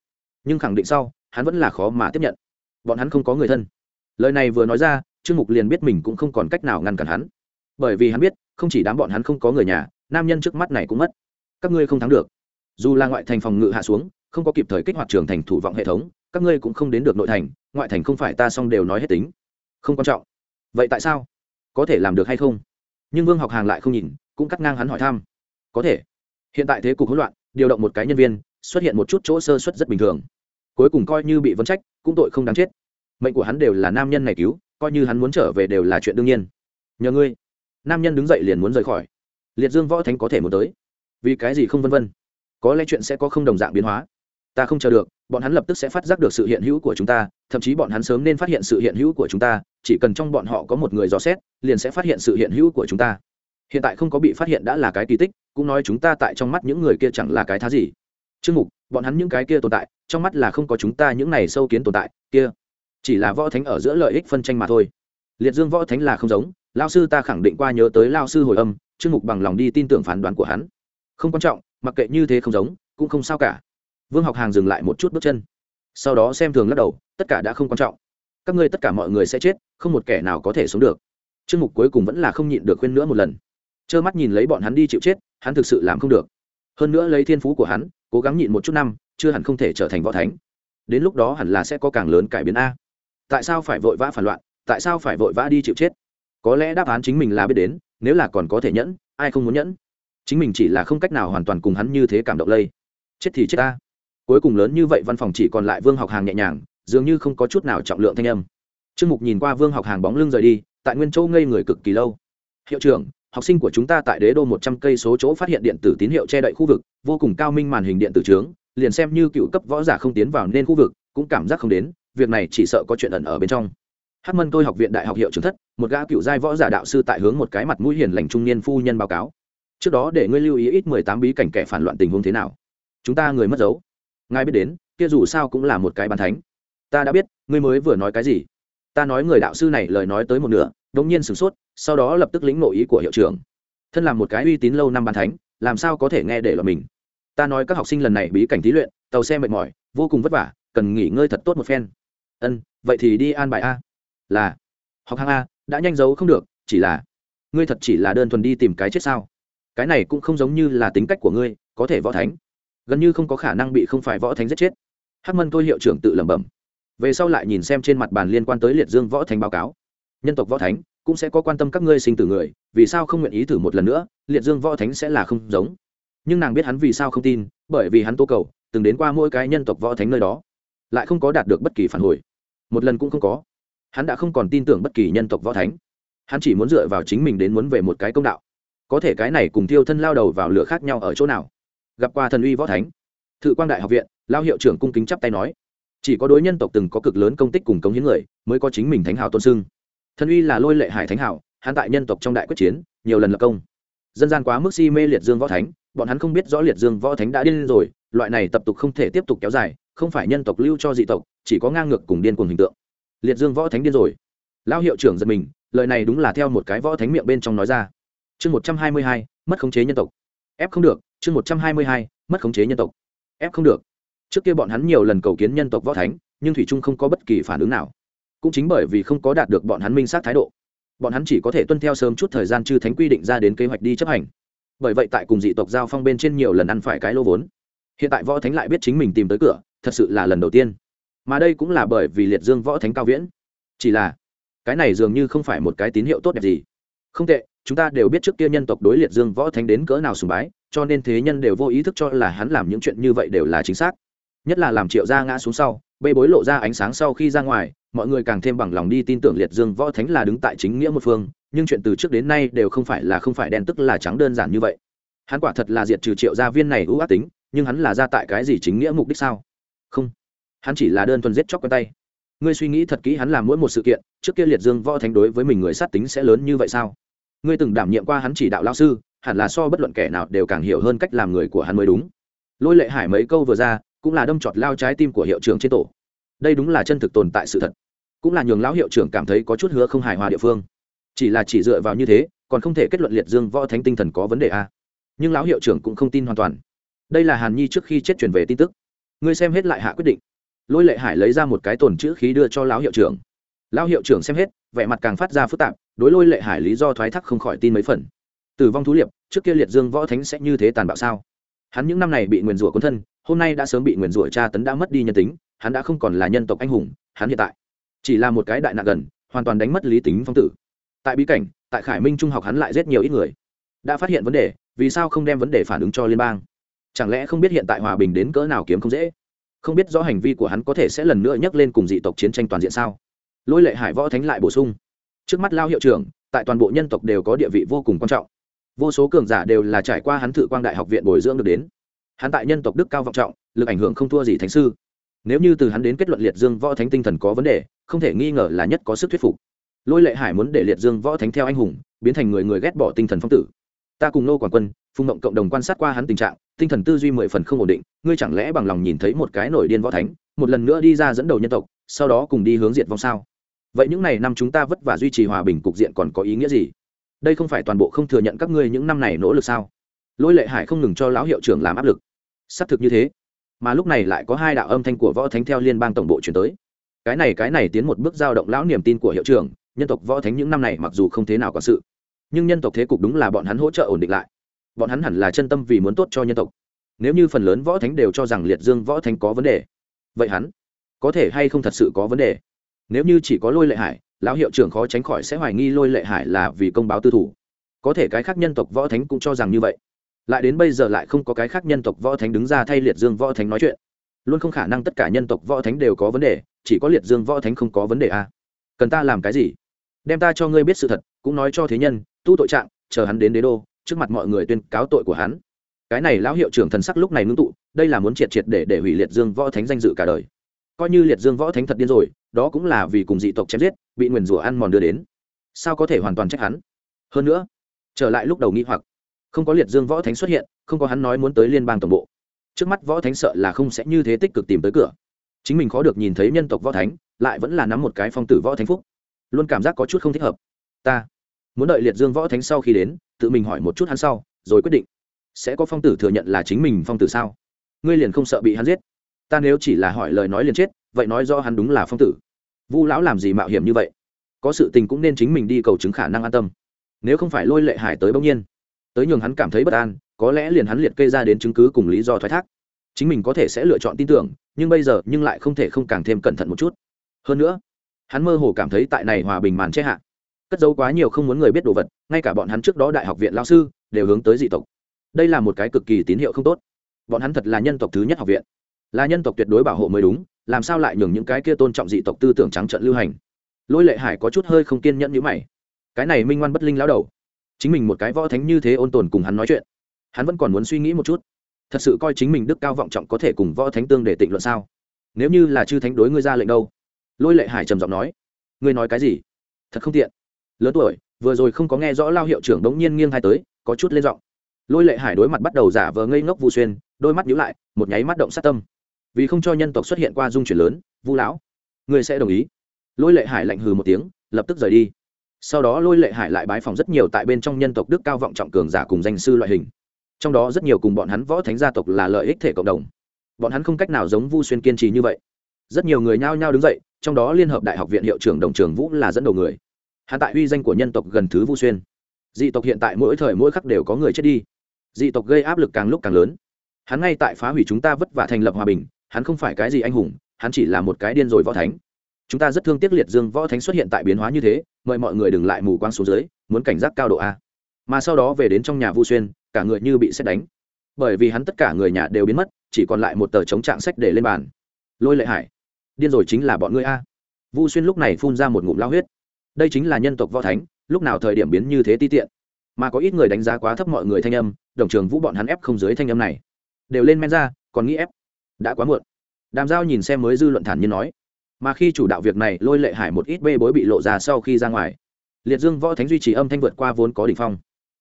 nhưng khẳng định sau, hắn vẫn là khó mà tiếp nhận. Bọn hắn không có người thân. Lời này vừa nói ra, trương mục liền biết mình cũng không còn cách nào ngăn cản hắn. Bởi vì hắn biết, không chỉ đám bọn hắn không có người nhà, nam nhân trước mắt này cũng mất các ngươi không thắng được. Dù là ngoại thành phòng ngự hạ xuống, không có kịp thời kích hoạt trường thành thủ vọng hệ thống, các ngươi cũng không đến được nội thành, ngoại thành không phải ta xong đều nói hết tính. Không quan trọng. Vậy tại sao? Có thể làm được hay không? Nhưng vương học hàng lại không nhìn, cũng cắt ngang hắn hỏi thăm. Có thể. Hiện tại thế cục hỗn loạn, điều động một cái nhân viên, xuất hiện một chút chỗ sơ xuất rất bình thường. Cuối cùng coi như bị vấn trách, cũng tội không đáng chết. Mệnh của hắn đều là nam nhân này cứu, coi như hắn muốn trở về đều là chuyện đương nhiên. Nhờ ngươi, nam nhân đứng dậy liền muốn rời khỏi. Liệt dương võ thánh có thể muốn tới vì cái gì không vân vân? Có lẽ chuyện sẽ có không đồng dạng biến hóa. Ta không chờ được, bọn hắn lập tức sẽ phát giác được sự hiện hữu của chúng ta, thậm chí bọn hắn sớm nên phát hiện sự hiện hữu của chúng ta, chỉ cần trong bọn họ có một người dò xét, liền sẽ phát hiện sự hiện hữu của chúng ta. Hiện tại không có bị phát hiện đã là cái kỳ tích, cũng nói chúng ta tại trong mắt những người kia chẳng là cái thá gì. Chương mục, bọn hắn những cái kia tồn tại, trong mắt là không có chúng ta những này sâu kiến tồn tại, kia chỉ là võ thánh ở giữa lợi ích phân tranh mà thôi. Liệt dương võ thánh là không giống lao sư ta khẳng định qua nhớ tới lao sư hồi âm, chương mục bằng lòng đi tin tưởng phán đoán của hắn không quan trọng, mặc kệ như thế không giống, cũng không sao cả. Vương học hàng dừng lại một chút bước chân. Sau đó xem thường lắc đầu, tất cả đã không quan trọng. Các ngươi tất cả mọi người sẽ chết, không một kẻ nào có thể sống được. Chương mục cuối cùng vẫn là không nhịn được khuyên nữa một lần. Trơ mắt nhìn lấy bọn hắn đi chịu chết, hắn thực sự làm không được. Hơn nữa lấy thiên phú của hắn, cố gắng nhịn một chút năm, chưa hẳn không thể trở thành võ thánh. Đến lúc đó hẳn là sẽ có càng lớn cải biến a. Tại sao phải vội vã phản loạn, tại sao phải vội vã đi chịu chết? Có lẽ đáp án chính mình là biết đến, nếu là còn có thể nhẫn, ai không muốn nhẫn? Chính mình chỉ là không cách nào hoàn toàn cùng hắn như thế cảm động lây. Chết thì chết ta. Cuối cùng lớn như vậy văn phòng chỉ còn lại vương học hàng nhẹ nhàng, dường như không có chút nào trọng lượng thanh âm. Trương mục nhìn qua vương học hàng bóng lưng rời đi, tại nguyên châu ngây người cực kỳ lâu. Hiệu trưởng, học sinh của chúng ta tại đế đô một trăm cây số chỗ phát hiện điện tử tín hiệu che đậy khu vực, vô cùng cao minh màn hình điện tử trướng, liền xem như cựu cấp võ giả không tiến vào nên khu vực, cũng cảm giác không đến, việc này chỉ sợ có chuyện ẩn ở bên trong. Hát mân tôi học viện đại học hiệu trưởng thất, một gã cựu giai võ giả đạo sư tại hướng một cái mặt mũi hiền lành trung niên phu nhân báo cáo trước đó để ngươi lưu ý ít mười tám bí cảnh kẻ phản loạn tình huống thế nào. Chúng ta người mất dấu. Ngài biết đến, kia dù sao cũng là một cái bàn thánh. Ta đã biết, ngươi mới vừa nói cái gì. Ta nói người đạo sư này lời nói tới một nửa đống nhiên sửng sốt, sau đó lập tức lĩnh nội ý của hiệu trưởng. Thân làm một cái uy tín lâu năm bàn thánh, làm sao có thể nghe để lọt mình? Ta nói các học sinh lần này bí cảnh thí luyện, tàu xe mệt mỏi, vô cùng vất vả, cần nghỉ ngơi thật tốt một phen. Ân, vậy thì đi an bài a. Là, học hàng a, đã nhanh giấu không được, chỉ là, ngươi thật chỉ là đơn thuần đi tìm cái chết sao? Cái này cũng không giống như là tính cách của ngươi, có thể võ thánh. Gần như không có khả năng bị không phải võ thánh giết chết. Hắc mân tôi hiệu trưởng tự lẩm bẩm. Về sau lại nhìn xem trên mặt bàn liên quan tới liệt dương võ thánh báo cáo. Nhân tộc võ thánh cũng sẽ có quan tâm các ngươi sinh tử người, vì sao không nguyện ý thử một lần nữa, liệt dương võ thánh sẽ là không giống. Nhưng nàng biết hắn vì sao không tin, bởi vì hắn tố cầu, từng đến qua mỗi cái nhân tộc võ thánh nơi đó, lại không có đạt được bất kỳ phản hồi. Một lần cũng không có. Hắn đã không còn tin tưởng bất kỳ nhân tộc võ thánh. Hắn chỉ muốn dựa vào chính mình đến muốn về một cái công đạo có thể cái này cùng thiêu thân lao đầu vào lửa khác nhau ở chỗ nào? Gặp qua thần uy võ thánh, thự quang đại học viện, lao hiệu trưởng cung kính chắp tay nói, chỉ có đối nhân tộc từng có cực lớn công tích cùng cống hiến người mới có chính mình thánh hào tôn sưng. Thần uy là lôi lệ hải thánh hào, hắn tại nhân tộc trong đại quyết chiến, nhiều lần lập công. Dân gian quá mức si mê liệt dương võ thánh, bọn hắn không biết rõ liệt dương võ thánh đã điên rồi, loại này tập tục không thể tiếp tục kéo dài, không phải nhân tộc lưu cho dị tộc, chỉ có ngang ngược cùng điên cuồng hình tượng. Liệt dương võ thánh điên rồi. Lao hiệu trưởng giật mình, lời này đúng là theo một cái võ thánh miệng bên trong nói ra chương một trăm hai mươi hai, mất khống chế nhân tộc. Ép không được, chương một trăm hai mươi hai, mất khống chế nhân tộc. Ép không được. Trước kia bọn hắn nhiều lần cầu kiến nhân tộc võ thánh, nhưng thủy trung không có bất kỳ phản ứng nào. Cũng chính bởi vì không có đạt được bọn hắn minh sát thái độ, bọn hắn chỉ có thể tuân theo sớm chút thời gian chư thánh quy định ra đến kế hoạch đi chấp hành. Bởi vậy tại cùng dị tộc giao phong bên trên nhiều lần ăn phải cái lô vốn. Hiện tại võ thánh lại biết chính mình tìm tới cửa, thật sự là lần đầu tiên. Mà đây cũng là bởi vì liệt dương võ thánh cao viễn. Chỉ là, cái này dường như không phải một cái tín hiệu tốt đẹp gì. Không tệ chúng ta đều biết trước kia nhân tộc đối liệt dương võ thánh đến cỡ nào sùng bái, cho nên thế nhân đều vô ý thức cho là hắn làm những chuyện như vậy đều là chính xác. Nhất là làm triệu gia ngã xuống sau, bê bối lộ ra ánh sáng sau khi ra ngoài, mọi người càng thêm bằng lòng đi tin tưởng liệt dương võ thánh là đứng tại chính nghĩa một phương, nhưng chuyện từ trước đến nay đều không phải là không phải đen tức là trắng đơn giản như vậy. Hắn quả thật là diệt trừ triệu gia viên này ưu ác tính, nhưng hắn là ra tại cái gì chính nghĩa mục đích sao? Không. Hắn chỉ là đơn thuần giết chóc quen tay. Ngươi suy nghĩ thật kỹ hắn làm mỗi một sự kiện, trước kia liệt dương võ thánh đối với mình người sát tính sẽ lớn như vậy sao? Ngươi từng đảm nhiệm qua hắn chỉ đạo lao sư, hẳn là so bất luận kẻ nào đều càng hiểu hơn cách làm người của hắn mới đúng. Lôi lệ hải mấy câu vừa ra, cũng là đâm trọt lao trái tim của hiệu trưởng trên tổ. Đây đúng là chân thực tồn tại sự thật. Cũng là nhường lão hiệu trưởng cảm thấy có chút hứa không hài hòa địa phương. Chỉ là chỉ dựa vào như thế, còn không thể kết luận liệt dương võ thánh tinh thần có vấn đề a nhưng lão hiệu trưởng cũng không tin hoàn toàn. Đây là hàn nhi trước khi chết truyền về tin tức. Ngươi xem hết lại hạ quyết định. Lôi lệ hải lấy ra một cái tồn chữ khí đưa cho lão hiệu trưởng lão hiệu trưởng xem hết, vẻ mặt càng phát ra phức tạp, đối lôi lệ hải lý do thoái thác không khỏi tin mấy phần. Tử vong thú liệp, trước kia liệt dương võ thánh sẽ như thế tàn bạo sao? Hắn những năm này bị nguyền rủa quân thân, hôm nay đã sớm bị nguyền rủa tra tấn đã mất đi nhân tính, hắn đã không còn là nhân tộc anh hùng, hắn hiện tại chỉ là một cái đại nạn gần, hoàn toàn đánh mất lý tính phong tử. Tại bí cảnh, tại khải minh trung học hắn lại rất nhiều ít người. Đã phát hiện vấn đề, vì sao không đem vấn đề phản ứng cho liên bang? Chẳng lẽ không biết hiện tại hòa bình đến cỡ nào kiếm không dễ? Không biết rõ hành vi của hắn có thể sẽ lần nữa nhắc lên cùng dị tộc chiến tranh toàn diện sao? Lôi lệ hải võ thánh lại bổ sung. Trước mắt lao hiệu trưởng, tại toàn bộ nhân tộc đều có địa vị vô cùng quan trọng. Vô số cường giả đều là trải qua hắn thự quang đại học viện bồi dưỡng được đến. Hắn tại nhân tộc đức cao vọng trọng, lực ảnh hưởng không thua gì thánh sư. Nếu như từ hắn đến kết luận liệt dương võ thánh tinh thần có vấn đề, không thể nghi ngờ là nhất có sức thuyết phục. Lôi lệ hải muốn để liệt dương võ thánh theo anh hùng, biến thành người người ghét bỏ tinh thần phong tử. Ta cùng nô quảng quân phung động cộng đồng quan sát qua hắn tình trạng, tinh thần tư duy mười phần không ổn định, ngươi chẳng lẽ bằng lòng nhìn thấy một cái nổi điên võ thánh, một lần nữa đi ra dẫn đầu nhân tộc, sau đó cùng đi hướng diệt vong sao? Vậy những n năm chúng ta vất vả duy trì hòa bình cục diện còn có ý nghĩa gì? Đây không phải toàn bộ không thừa nhận các ngươi những năm này nỗ lực sao? Lôi lệ hải không ngừng cho lão hiệu trưởng làm áp lực. Xác thực như thế. Mà lúc này lại có hai đạo âm thanh của võ thánh theo liên bang tổng bộ chuyển tới. Cái này cái này tiến một bước giao động lão niềm tin của hiệu trưởng, nhân tộc võ thánh những năm này mặc dù không thế nào có sự, nhưng nhân tộc thế cục đúng là bọn hắn hỗ trợ ổn định lại. Bọn hắn hẳn là chân tâm vì muốn tốt cho nhân tộc. Nếu như phần lớn võ thánh đều cho rằng liệt dương võ thánh có vấn đề, vậy hắn có thể hay không thật sự có vấn đề? Nếu như chỉ có lôi lệ hải, lão hiệu trưởng khó tránh khỏi sẽ hoài nghi lôi lệ hải là vì công báo tư thủ. Có thể cái khác nhân tộc võ thánh cũng cho rằng như vậy. Lại đến bây giờ lại không có cái khác nhân tộc võ thánh đứng ra thay liệt dương võ thánh nói chuyện. Luôn không khả năng tất cả nhân tộc võ thánh đều có vấn đề, chỉ có liệt dương võ thánh không có vấn đề à. cần ta làm cái gì? Đem ta cho ngươi biết sự thật, cũng nói cho thế nhân, tu tội trạng, chờ hắn đến đế đô, trước mặt mọi người tuyên cáo tội của hắn. Cái này lão hiệu trưởng thần sắc lúc này ngưng tụ, đây là muốn triệt triệt để để hủy liệt dương võ thánh danh dự cả đời. Coi như liệt dương võ thánh thật điên rồi đó cũng là vì cùng dị tộc chém giết, bị nguyền rủa ăn mòn đưa đến. Sao có thể hoàn toàn trách hắn? Hơn nữa, trở lại lúc đầu nghi hoặc, không có liệt dương võ thánh xuất hiện, không có hắn nói muốn tới liên bang tổng bộ. Trước mắt võ thánh sợ là không sẽ như thế tích cực tìm tới cửa. Chính mình khó được nhìn thấy nhân tộc võ thánh, lại vẫn là nắm một cái phong tử võ thánh phúc. Luôn cảm giác có chút không thích hợp. Ta muốn đợi liệt dương võ thánh sau khi đến, tự mình hỏi một chút hắn sau, rồi quyết định. Sẽ có phong tử thừa nhận là chính mình phong tử sao? Ngươi liền không sợ bị hắn giết. Ta nếu chỉ là hỏi lời nói liền chết vậy nói do hắn đúng là phong tử. Vu lão làm gì mạo hiểm như vậy? Có sự tình cũng nên chính mình đi cầu chứng khả năng an tâm. Nếu không phải lôi lệ hải tới bỗng nhiên, tới nhường hắn cảm thấy bất an, có lẽ liền hắn liệt kê ra đến chứng cứ cùng lý do thoái thác. Chính mình có thể sẽ lựa chọn tin tưởng, nhưng bây giờ, nhưng lại không thể không càng thêm cẩn thận một chút. Hơn nữa, hắn mơ hồ cảm thấy tại này hòa bình màn che hạ, cất dấu quá nhiều không muốn người biết đồ vật, ngay cả bọn hắn trước đó đại học viện lao sư, đều hướng tới dị tộc. Đây là một cái cực kỳ tín hiệu không tốt. Bọn hắn thật là nhân tộc thứ nhất học viện. Là nhân tộc tuyệt đối bảo hộ mới đúng làm sao lại nhường những cái kia tôn trọng dị tộc tư tưởng trắng trợn lưu hành? Lôi lệ hải có chút hơi không kiên nhẫn như mày. Cái này minh ngoan bất linh lao đầu, chính mình một cái võ thánh như thế ôn tồn cùng hắn nói chuyện, hắn vẫn còn muốn suy nghĩ một chút. Thật sự coi chính mình đức cao vọng trọng có thể cùng võ thánh tương để tịnh luận sao? Nếu như là chư thánh đối ngươi ra lệnh đâu? Lôi lệ hải trầm giọng nói. Ngươi nói cái gì? Thật không tiện. Lớn tuổi, vừa rồi không có nghe rõ lao hiệu trưởng đống nhiên nghiêng hai tới, có chút lên giọng. Lôi lệ hải đối mặt bắt đầu giả vờ ngây ngốc vu xuyên, đôi mắt nhíu lại, một nháy mắt động sát tâm vì không cho nhân tộc xuất hiện qua dung chuyển lớn, vu lão, ngươi sẽ đồng ý. Lôi lệ hải lạnh hừ một tiếng, lập tức rời đi. Sau đó lôi lệ hải lại bái phòng rất nhiều tại bên trong nhân tộc đức cao vọng trọng cường giả cùng danh sư loại hình. Trong đó rất nhiều cùng bọn hắn võ thánh gia tộc là lợi ích thể cộng đồng. Bọn hắn không cách nào giống vu xuyên kiên trì như vậy. Rất nhiều người nhao nhao đứng dậy, trong đó liên hợp đại học viện hiệu trưởng đồng trường vũ là dẫn đầu người. Hắn tại uy danh của nhân tộc gần thứ vu xuyên. Dị tộc hiện tại mỗi thời mỗi khắc đều có người chết đi. Dị tộc gây áp lực càng lúc càng lớn. Hắn ngay tại phá hủy chúng ta vất vả thành lập hòa bình hắn không phải cái gì anh hùng, hắn chỉ là một cái điên rồi võ thánh. Chúng ta rất thương tiếc liệt dương võ thánh xuất hiện tại biến hóa như thế, mời mọi người đừng lại mù quang xuống dưới, muốn cảnh giác cao độ a. Mà sau đó về đến trong nhà vu xuyên, cả người như bị xét đánh. Bởi vì hắn tất cả người nhà đều biến mất, chỉ còn lại một tờ chống trạng sách để lên bàn. Lôi lệ hải, điên rồi chính là bọn ngươi a. Vu xuyên lúc này phun ra một ngụm lao huyết. Đây chính là nhân tộc võ thánh, lúc nào thời điểm biến như thế ti tiện? Mà có ít người đánh giá quá thấp mọi người thanh âm, đồng trường vũ bọn hắn ép không dưới thanh âm này. Đều lên men ra, còn nghĩ ép đã quá muộn. Đàm giao nhìn xem mới dư luận thản nhiên nói, mà khi chủ đạo việc này lôi lệ hải một ít bê bối bị lộ ra sau khi ra ngoài, liệt dương võ thánh duy trì âm thanh vượt qua vốn có đ ỉ n h phong.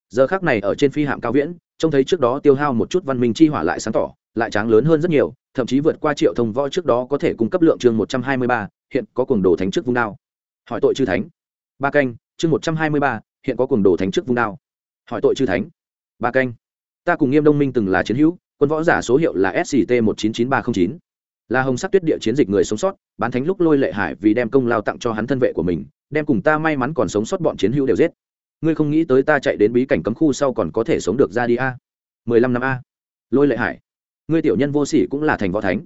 Giờ khác này ở trên phi hạm cao viễn, trông thấy trước đó tiêu hao một chút văn minh chi hỏa lại sáng tỏ, lại tráng lớn hơn rất nhiều, thậm chí vượt qua triệu thông võ trước đó có thể cung cấp lượng chương một trăm hai mươi ba, hiện có cuồng đồ thánh trước vung đao. Hỏi tội chư thánh. Ba canh, chương một trăm hai mươi ba, hiện có cuồng đồ thánh trước vung đao. Hỏi tội chư thánh. Ba canh. Ta cùng nghiêm đông minh từng là chiến hữu quân võ giả số hiệu là sct một chín chín ba t r ă n h chín. Là hồng sắc tuyết địa chiến dịch người sống sót, bán thánh lúc lôi lệ hải vì đem công lao tặng cho hắn thân vệ của mình, đem cùng ta may mắn còn sống sót bọn chiến hữu đều giết. Ngươi không nghĩ tới ta chạy đến bí cảnh cấm khu sau còn có thể sống được ra đi a? Mười lăm năm a. Lôi lệ hải. Ngươi tiểu nhân vô sỉ cũng là thành võ thánh.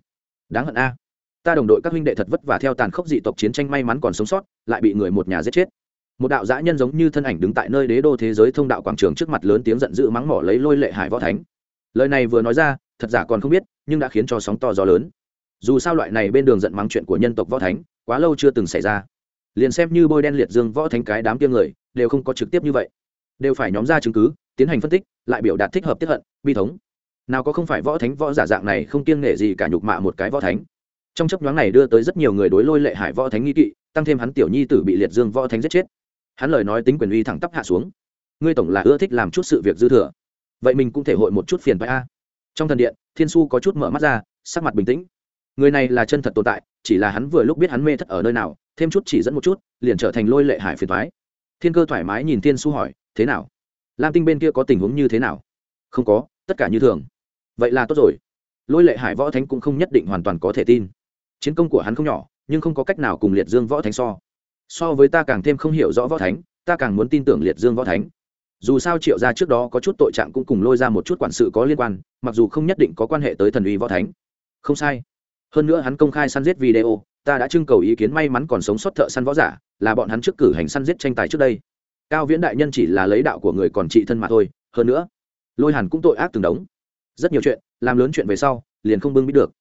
Đáng hận a. Ta đồng đội các huynh đệ thật vất vả theo tàn khốc dị tộc chiến tranh may mắn còn sống sót, lại bị người một nhà giết chết. Một đạo dã nhân giống như thân ảnh đứng tại nơi đế đô thế giới thông đạo quảng trường trước mặt lớn tiếng giận dữ mắng mỏ lấy lôi lệ hải võ thánh lời này vừa nói ra, thật giả còn không biết, nhưng đã khiến cho sóng to gió lớn. Dù sao loại này bên đường giận mắng chuyện của nhân tộc võ thánh, quá lâu chưa từng xảy ra. Liền xem như bôi đen liệt dương võ thánh cái đám tiêm người, đều không có trực tiếp như vậy. Đều phải nhóm ra chứng cứ, tiến hành phân tích, lại biểu đạt thích hợp tiếp hận, bi thống. Nào có không phải võ thánh võ giả dạng này không kiêng nể gì cả nhục mạ một cái võ thánh. Trong chấp nhoáng này đưa tới rất nhiều người đối lôi lệ hải võ thánh nghi kỵ, tăng thêm hắn tiểu nhi tử bị liệt dương võ thánh giết chết. Hắn lời nói tính quyền uy thẳng tắp hạ xuống. Ngươi tổng là ưa thích làm chút sự việc dư thừa vậy mình cũng thể hội một chút phiền phải a. Trong thần điện, thiên su có chút mở mắt ra, sắc mặt bình tĩnh. Người này là chân thật tồn tại, chỉ là hắn vừa lúc biết hắn mê thất ở nơi nào, thêm chút chỉ dẫn một chút, liền trở thành lôi lệ hải phiền thoái thiên cơ thoải mái nhìn thiên su hỏi, thế nào? Lam tinh bên kia có tình huống như thế nào? Không có, tất cả như thường. Vậy là tốt rồi. Lôi lệ hải võ thánh cũng không nhất định hoàn toàn có thể tin. Chiến công của hắn không nhỏ, nhưng không có cách nào cùng liệt dương võ thánh so. So với ta càng thêm không hiểu rõ võ thánh, ta càng muốn tin tưởng liệt dương võ thánh dù sao triệu ra trước đó có chút tội trạng cũng cùng lôi ra một chút quản sự có liên quan, mặc dù không nhất định có quan hệ tới thần uy võ thánh. Không sai. Hơn nữa hắn công khai săn giết video, ta đã trưng cầu ý kiến may mắn còn sống sót thợ săn võ giả, là bọn hắn trước cử hành săn giết tranh tài trước đây. Cao viễn đại nhân chỉ là lấy đạo của người còn trị thân mà thôi, hơn nữa, lôi hàn cũng tội ác từng đống. Rất nhiều chuyện, làm lớn chuyện về sau, liền không bưng biết được.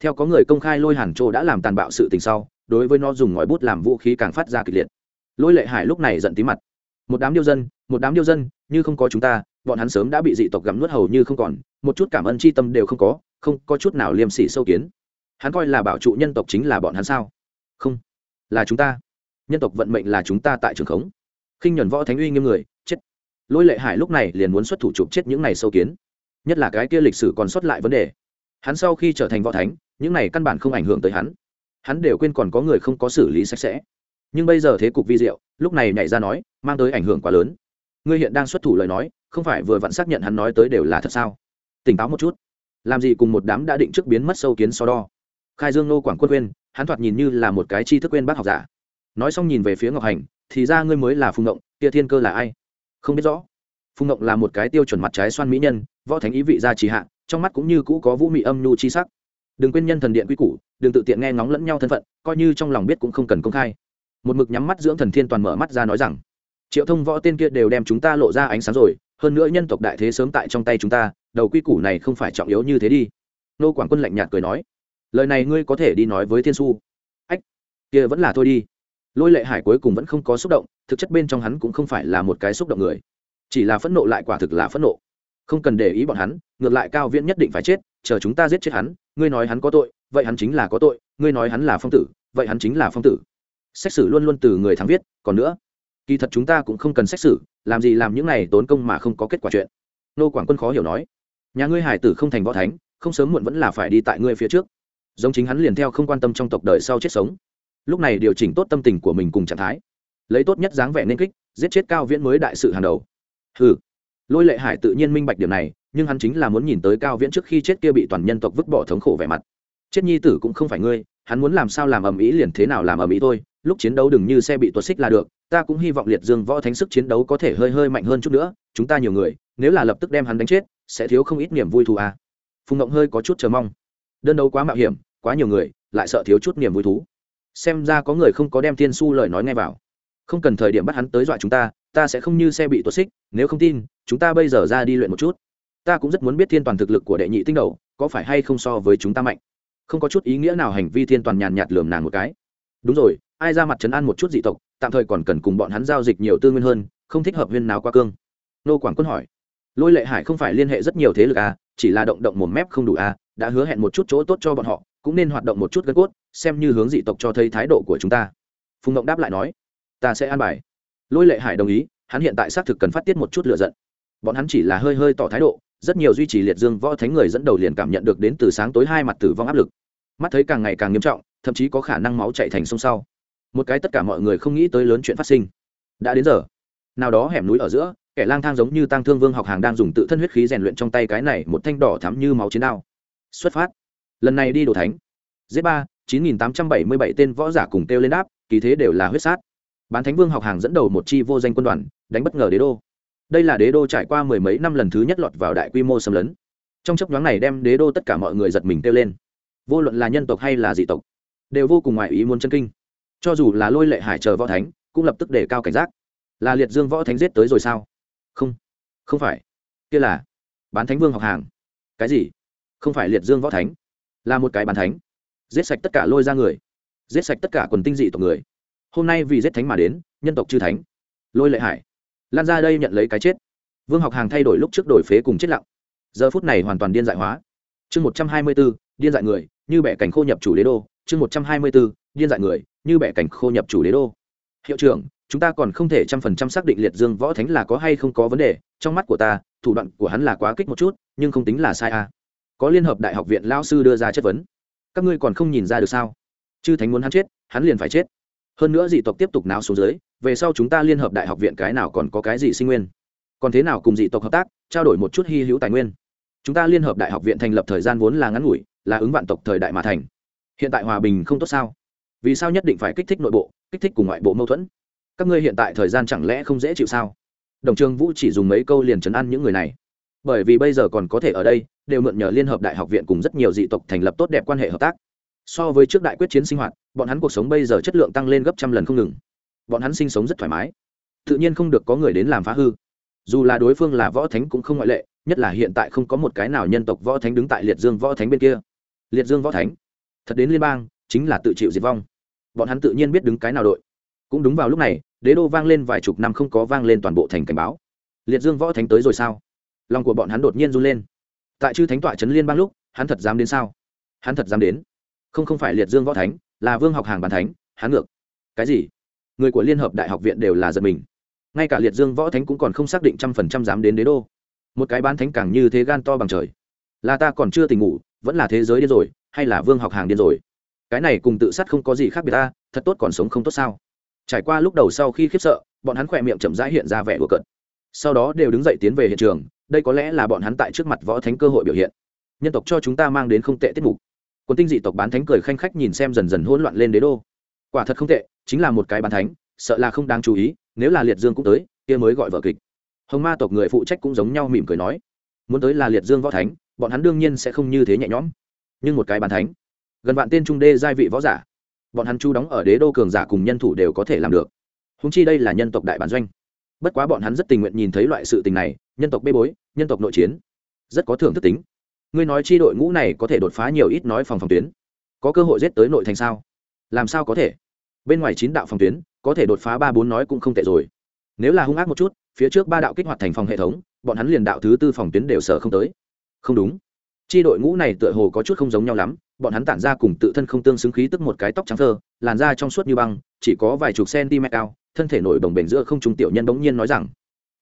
Theo có người công khai lôi hàn châu đã làm tàn bạo sự tình sau, đối với nó dùng ngòi bút làm vũ khí càng phát ra kịch liệt. Lôi lệ hải lúc này giận tí mặt. Một đám điêu dân một đám điêu dân, như không có chúng ta, bọn hắn sớm đã bị dị tộc gặm nuốt hầu như không còn, một chút cảm ơn c h i tâm đều không có không có chút nào liêm sỉ sâu kiến. Hắn coi là bảo trụ nhân tộc chính là bọn hắn sao? Không, là chúng ta. Nhân tộc vận mệnh là chúng ta tại trường khống. Khinh nhuần võ thánh uy nghiêm người, chết. Lôi lệ hải lúc này liền muốn xuất thủ chụp chết những này sâu kiến. Nhất là cái kia lịch sử còn xuất lại vấn đề. Hắn sau khi trở thành võ thánh, những này căn bản không ảnh hưởng tới hắn. Hắn đều quên còn có người không có xử lý sạch sẽ. Nhưng bây giờ thế cục vi diệu, lúc này nhảy ra nói, mang tới ảnh hưởng quá lớn ngươi hiện đang xuất thủ lời nói, không phải vừa vặn xác nhận hắn nói tới đều là thật sao? Tỉnh táo một chút. Làm gì cùng một đám đã định trước biến mất sâu kiến so đo. Khai dương nô quảng quân quên hắn thoạt nhìn như là một cái tri thức quên bác học giả. Nói xong nhìn về phía ngọc hành, thì ra ngươi mới là phùng ngộng, kia thiên cơ là ai? Không biết rõ. Phùng ngộng là một cái tiêu chuẩn mặt trái xoan mỹ nhân, võ thánh ý vị gia trì hạ, trong mắt cũng như cũ có vũ mị âm nhu chi sắc. Đừng quên nhân thần điện quy củ, đừng tự tiện nghe ngóng lẫn nhau thân phận, coi như trong lòng biết cũng không cần công khai. Một mực nhắm mắt dưỡng thần thiên toàn mở mắt ra nói rằng triệu thông võ tên kia đều đem chúng ta lộ ra ánh sáng rồi, hơn nữa nhân tộc đại thế sớm tại trong tay chúng ta, đầu quy củ này không phải trọng yếu như thế đi. Nô quảng quân lạnh nhạt cười nói, lời này ngươi có thể đi nói với thiên su. Ách, kia vẫn là thôi đi. Lôi lệ hải cuối cùng vẫn không có xúc động, thực chất bên trong hắn cũng không phải là một cái xúc động người. Chỉ là phẫn nộ lại quả thực là phẫn nộ. Không cần để ý bọn hắn, ngược lại cao viễn nhất định phải chết, chờ chúng ta giết chết hắn, ngươi nói hắn có tội, vậy hắn chính là có tội, ngươi nói hắn là phong tử, vậy hắn chính là phong tử. Xét xử luôn luôn từ người thắng viết, còn nữa kỳ thật chúng ta cũng không cần xét xử, làm gì làm những này tốn công mà không có kết quả chuyện. Nô quảng quân khó hiểu nói, nhà ngươi hải tử không thành võ thánh, không sớm muộn vẫn là phải đi tại ngươi phía trước. Giống chính hắn liền theo không quan tâm trong tộc đời sau chết sống. Lúc này điều chỉnh tốt tâm tình của mình cùng trạng thái, lấy tốt nhất dáng vẻ nên kích, giết chết cao viễn mới đại sự hàng đầu. Ừ lôi lệ hải tự nhiên minh bạch điểm này, nhưng hắn chính là muốn nhìn tới cao viễn trước khi chết kia bị toàn nhân tộc vứt bỏ thống khổ vẻ mặt. Chết nhi tử cũng không phải ngươi, hắn muốn làm sao làm ầm ĩ liền thế nào làm ầm ĩ thôi, lúc chiến đấu đừng như xe bị tuột xích là được ta cũng hy vọng liệt dương võ thánh sức chiến đấu có thể hơi hơi mạnh hơn chút nữa, chúng ta nhiều người, nếu là lập tức đem hắn đánh chết, sẽ thiếu không ít niềm vui thú à. phùng ngộng hơi có chút chờ mong. Đơn đấu quá mạo hiểm, quá nhiều người, lại sợ thiếu chút niềm vui thú. Xem ra có người không có đem thiên su lời nói ngay vào. Không cần thời điểm bắt hắn tới dọa chúng ta ta sẽ không như xe bị tuột xích, nếu không tin, chúng ta bây giờ ra đi luyện một chút. Ta cũng rất muốn biết thiên toàn thực lực của đệ nhị tinh đầu, có phải hay không so với chúng ta mạnh? Không có chút ý nghĩa nào hành vi thiên toàn nhàn nhạt lườm nàng một cái. Đúng rồi, ai ra mặt trấn an một chút dị tộc tạm thời còn cần cùng bọn hắn giao dịch nhiều tư nguyên hơn, không thích hợp huyên nào qua cương. Nô quảng quân hỏi. Lôi lệ hải không phải liên hệ rất nhiều thế lực à chỉ là động động một mép không đủ à đã hứa hẹn một chút chỗ tốt cho bọn họ, cũng nên hoạt động một chút gân cốt, xem như hướng dị tộc cho thấy thái độ của chúng ta. Phùng động đáp lại nói. Ta sẽ an bài. Lôi lệ hải đồng ý, hắn hiện tại xác thực cần phát tiết một chút lựa giận. Bọn hắn chỉ là hơi hơi tỏ thái độ, rất nhiều duy trì liệt dương võ thánh người dẫn đầu liền cảm nhận được đến từ sáng tối hai mặt tử vong áp lực. Mắt thấy càng ngày càng nghiêm trọng, thậm chí có khả năng máu chạy thành sông sau một cái tất cả mọi người không nghĩ tới lớn chuyện phát sinh. Đã đến giờ, nào đó hẻm núi ở giữa, kẻ lang thang giống như tăng thương vương học hàng đang dùng tự thân huyết khí rèn luyện trong tay cái này một thanh đỏ thắm như máu chiến đao. Xuất phát. Lần này đi đồ thánh. Giết ba, chín nghìn tám trăm bảy mươi bảy tên võ giả cùng kêu lên đáp, kỳ thế đều là huyết sát. Bán thánh vương học hàng dẫn đầu một chi vô danh quân đoàn, đánh bất ngờ đế đô. Đây là đế đô trải qua mười mấy năm lần thứ nhất lọt vào đại quy mô xâm lấn. Trong chấp nhoáng này đem đế đô tất cả mọi người giật mình kêu lên. Vô luận là nhân tộc hay là dị tộc, đều vô cùng ngoại ý muốn chân kinh cho dù là lôi lệ hải chờ võ thánh, cũng lập tức đề cao cảnh giác. Là liệt dương võ thánh giết tới rồi sao? Không không phải. Kia là bán thánh vương học hàng. Cái gì? Không phải liệt dương võ thánh. Là một cái bán thánh. Giết sạch tất cả lôi ra người. Giết sạch tất cả quần tinh dị tộc người. Hôm nay vì giết thánh mà đến, nhân tộc chư thánh. Lôi lệ hải. Lan ra đây nhận lấy cái chết. Vương học hàng thay đổi lúc trước đổi phế cùng chết lặng. Giờ phút này hoàn toàn điên dại hóa. Chương một trăm hai mươi bốn, điên dại người, như bẻ cảnh khô nhập chủ đế đô chương một trăm hai mươi b ố điên dại người, như bẻ cảnh khô nhập chủ đế đô. Hiệu trưởng, chúng ta còn không thể trăm phần trăm xác định liệt dương võ thánh là có hay không có vấn đề, trong mắt của ta, thủ đoạn của hắn là quá kích một chút, nhưng không tính là sai à. có liên hợp đại học viện lao sư đưa ra chất vấn. Các ngươi còn không nhìn ra được sao? Chư thánh muốn hắn chết, hắn liền phải chết. Hơn nữa dị tộc tiếp tục náo xuống dưới, về sau chúng ta liên hợp đại học viện cái nào còn có cái gì sinh nguyên? Còn thế nào cùng dị tộc hợp tác, trao đổi một chút hy hữu tài nguyên? Chúng ta liên hợp đại học viện thành lập thời gian vốn là ngắn ngủi, là ứng vạn tộc thời đại mà thành hiện tại hòa bình không tốt sao? Vì sao nhất định phải kích thích nội bộ, kích thích cùng ngoại bộ mâu thuẫn? Các ngươi hiện tại thời gian chẳng lẽ không dễ chịu sao? Đồng trường vũ chỉ dùng mấy câu liền chấn an những người này. Bởi vì bây giờ còn có thể ở đây, đều mượn nhờ liên hợp đại học viện cùng rất nhiều dị tộc thành lập tốt đẹp quan hệ hợp tác. So với trước đại quyết chiến sinh hoạt, bọn hắn cuộc sống bây giờ chất lượng tăng lên gấp trăm lần không ngừng. Bọn hắn sinh sống rất thoải mái. Tự nhiên không được có người đến làm phá hư. Dù là đối phương là võ thánh cũng không ngoại lệ, nhất là hiện tại không có một cái nào nhân tộc võ thánh đứng tại liệt dương võ thánh bên kia. Liệt dương võ thánh? Thật đến liên bang, chính là tự chịu diệt vong. Bọn hắn tự nhiên biết đứng cái nào đội. Cũng đúng vào lúc này, đế đô vang lên vài chục năm không có vang lên toàn bộ thành cảnh báo. Liệt dương võ thánh tới rồi sao? Lòng của bọn hắn đột nhiên run lên. Tại chư thánh tọa trấn liên bang lúc, hắn thật dám đến sao? Hắn thật dám đến? Không không phải liệt dương võ thánh, là vương học hàng bàn thánh, hắn ngược. Cái gì? Người của liên hợp đại học viện đều là giật mình. Ngay cả liệt dương võ thánh cũng còn không xác định trăm phần trăm dám đến đế đô. Một cái bán thánh càng như thế gan to bằng trời. Là ta còn chưa tỉnh ngủ, vẫn là thế giới đi rồi hay là vương học hàng điên rồi? Cái này cùng tự sát không có gì khác biệt ta, thật tốt còn sống không tốt sao? Trải qua lúc đầu sau khi khiếp sợ, bọn hắn khỏe miệng chậm rãi hiện ra vẻ đùa cợt. Sau đó đều đứng dậy tiến về hiện trường, đây có lẽ là bọn hắn tại trước mặt võ thánh cơ hội biểu hiện. Nhân tộc cho chúng ta mang đến không tệ tiết mục. Quân tinh dị tộc bán thánh cười khanh khách nhìn xem dần dần hỗn loạn lên đế đô. Quả thật không tệ, chính là một cái bán thánh, sợ là không đáng chú ý, nếu là liệt dương cũng tới, kia mới gọi vợ kịch. Hồng ma tộc người phụ trách cũng giống nhau mỉm cười nói, muốn tới là liệt dương võ thánh, bọn hắn đương nhiên sẽ không như thế nhẹ nhõm nhưng một cái bàn thánh. Gần vạn tên trung đê giai vị võ giả. Bọn hắn chu đóng ở đế đô cường giả cùng nhân thủ đều có thể làm được. Húng chi đây là nhân tộc đại bản doanh. Bất quá bọn hắn rất tình nguyện nhìn thấy loại sự tình này, nhân tộc bê bối, nhân tộc nội chiến, rất có thưởng thức tính. Ngươi nói chi đội ngũ này có thể đột phá nhiều ít nói phòng phòng tuyến? Có cơ hội giết tới nội thành sao? Làm sao có thể? Bên ngoài chín đạo phòng tuyến, có thể đột phá ba bốn nói cũng không tệ rồi. Nếu là hung ác một chút, phía trước ba đạo kích hoạt thành phòng hệ thống, bọn hắn liền đạo thứ tư phòng tuyến đều sở không tới. Không đúng chi đội ngũ này tựa hồ có chút không giống nhau lắm, bọn hắn tản ra cùng tự thân không tương xứng khí tức một cái tóc trắng thơ, làn da trong suốt như băng, chỉ có vài chục cm cao, thân thể nổi đồng bền giữa không trung tiểu nhân bỗng nhiên nói rằng,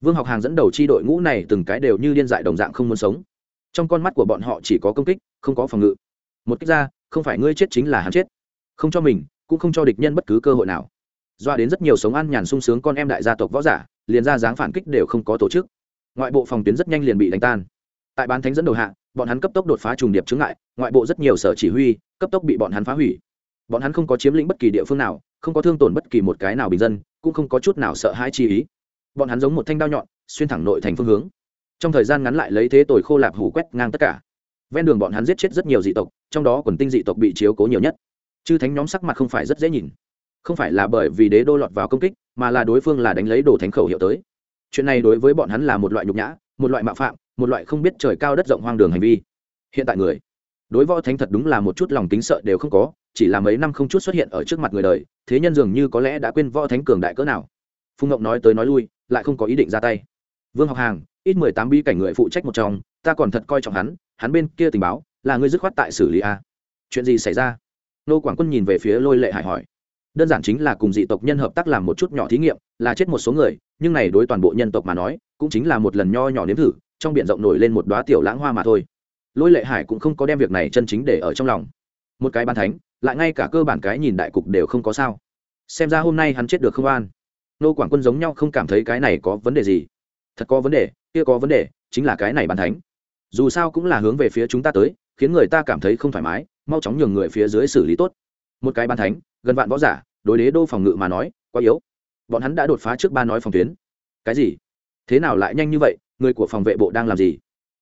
vương học hàng dẫn đầu chi đội ngũ này từng cái đều như điên dại đồng dạng không muốn sống. Trong con mắt của bọn họ chỉ có công kích, không có phòng ngự. Một cách ra, không phải ngươi chết chính là hắn chết. Không cho mình, cũng không cho địch nhân bất cứ cơ hội nào. Doa đến rất nhiều sống ăn nhàn sung sướng con em đại gia tộc võ giả, liền ra dáng phản kích đều không có tổ chức. Ngoại bộ phòng tuyến rất nhanh liền bị đánh tan. Tại bán thánh dẫn đầu hạ bọn hắn cấp tốc đột phá trùng điệp chướng ngại, ngoại bộ rất nhiều sở chỉ huy, cấp tốc bị bọn hắn phá hủy. Bọn hắn không có chiếm lĩnh bất kỳ địa phương nào, không có thương tổn bất kỳ một cái nào bình dân, cũng không có chút nào sợ hãi chi ý. Bọn hắn giống một thanh đao nhọn, xuyên thẳng nội thành phương hướng. Trong thời gian ngắn lại lấy thế tồi khô lạp hủ quét ngang tất cả. Ven đường bọn hắn giết chết rất nhiều dị tộc, trong đó quần tinh dị tộc bị chiếu cố nhiều nhất. Chư thánh nhóm sắc mặt không phải rất dễ nhìn. Không phải là bởi vì đế đô lọt vào công kích, mà là đối phương là đánh lấy đồ thánh khẩu hiệu tới. Chuyện này đối với bọn hắn là một loại nhục nhã, một loại mạo phạm một loại không biết trời cao đất rộng hoang đường hành vi. Hiện tại người, đối võ thánh thật đúng là một chút lòng kính sợ đều không có, chỉ là mấy năm không chút xuất hiện ở trước mặt người đời, thế nhân dường như có lẽ đã quên võ thánh cường đại cỡ nào. Phùng ngộng nói tới nói lui, lại không có ý định ra tay. Vương học hàng, ít mười tám bi cảnh người phụ trách một trong, ta còn thật coi trọng hắn hắn bên kia tình báo, là ngươi dứt khoát tại xử lý a. Chuyện gì xảy ra? Nô quảng quân nhìn về phía lôi lệ hải hỏi. Đơn giản chính là cùng dị tộc nhân hợp tác làm một chút nhỏ thí nghiệm, là chết một số người, nhưng này đối toàn bộ nhân tộc mà nói, cũng chính là một lần nho nhỏ nếm thử trong biển rộng nổi lên một đóa tiểu lãng hoa mà thôi. Lôi lệ hải cũng không có đem việc này chân chính để ở trong lòng. Một cái ban thánh, lại ngay cả cơ bản cái nhìn đại cục đều không có sao. Xem ra hôm nay hắn chết được không an. Nô quảng quân giống nhau không cảm thấy cái này có vấn đề gì. Thật có vấn đề, kia có vấn đề, chính là cái này ban thánh. Dù sao cũng là hướng về phía chúng ta tới, khiến người ta cảm thấy không thoải mái, mau chóng nhường người phía dưới xử lý tốt. Một cái ban thánh, gần vạn võ giả, đối đế đô phòng ngự mà nói, quá yếu. Bọn hắn đã đột phá trước ba nói phòng tuyến. Cái gì? Thế nào lại nhanh như vậy? Người của phòng vệ bộ đang làm gì?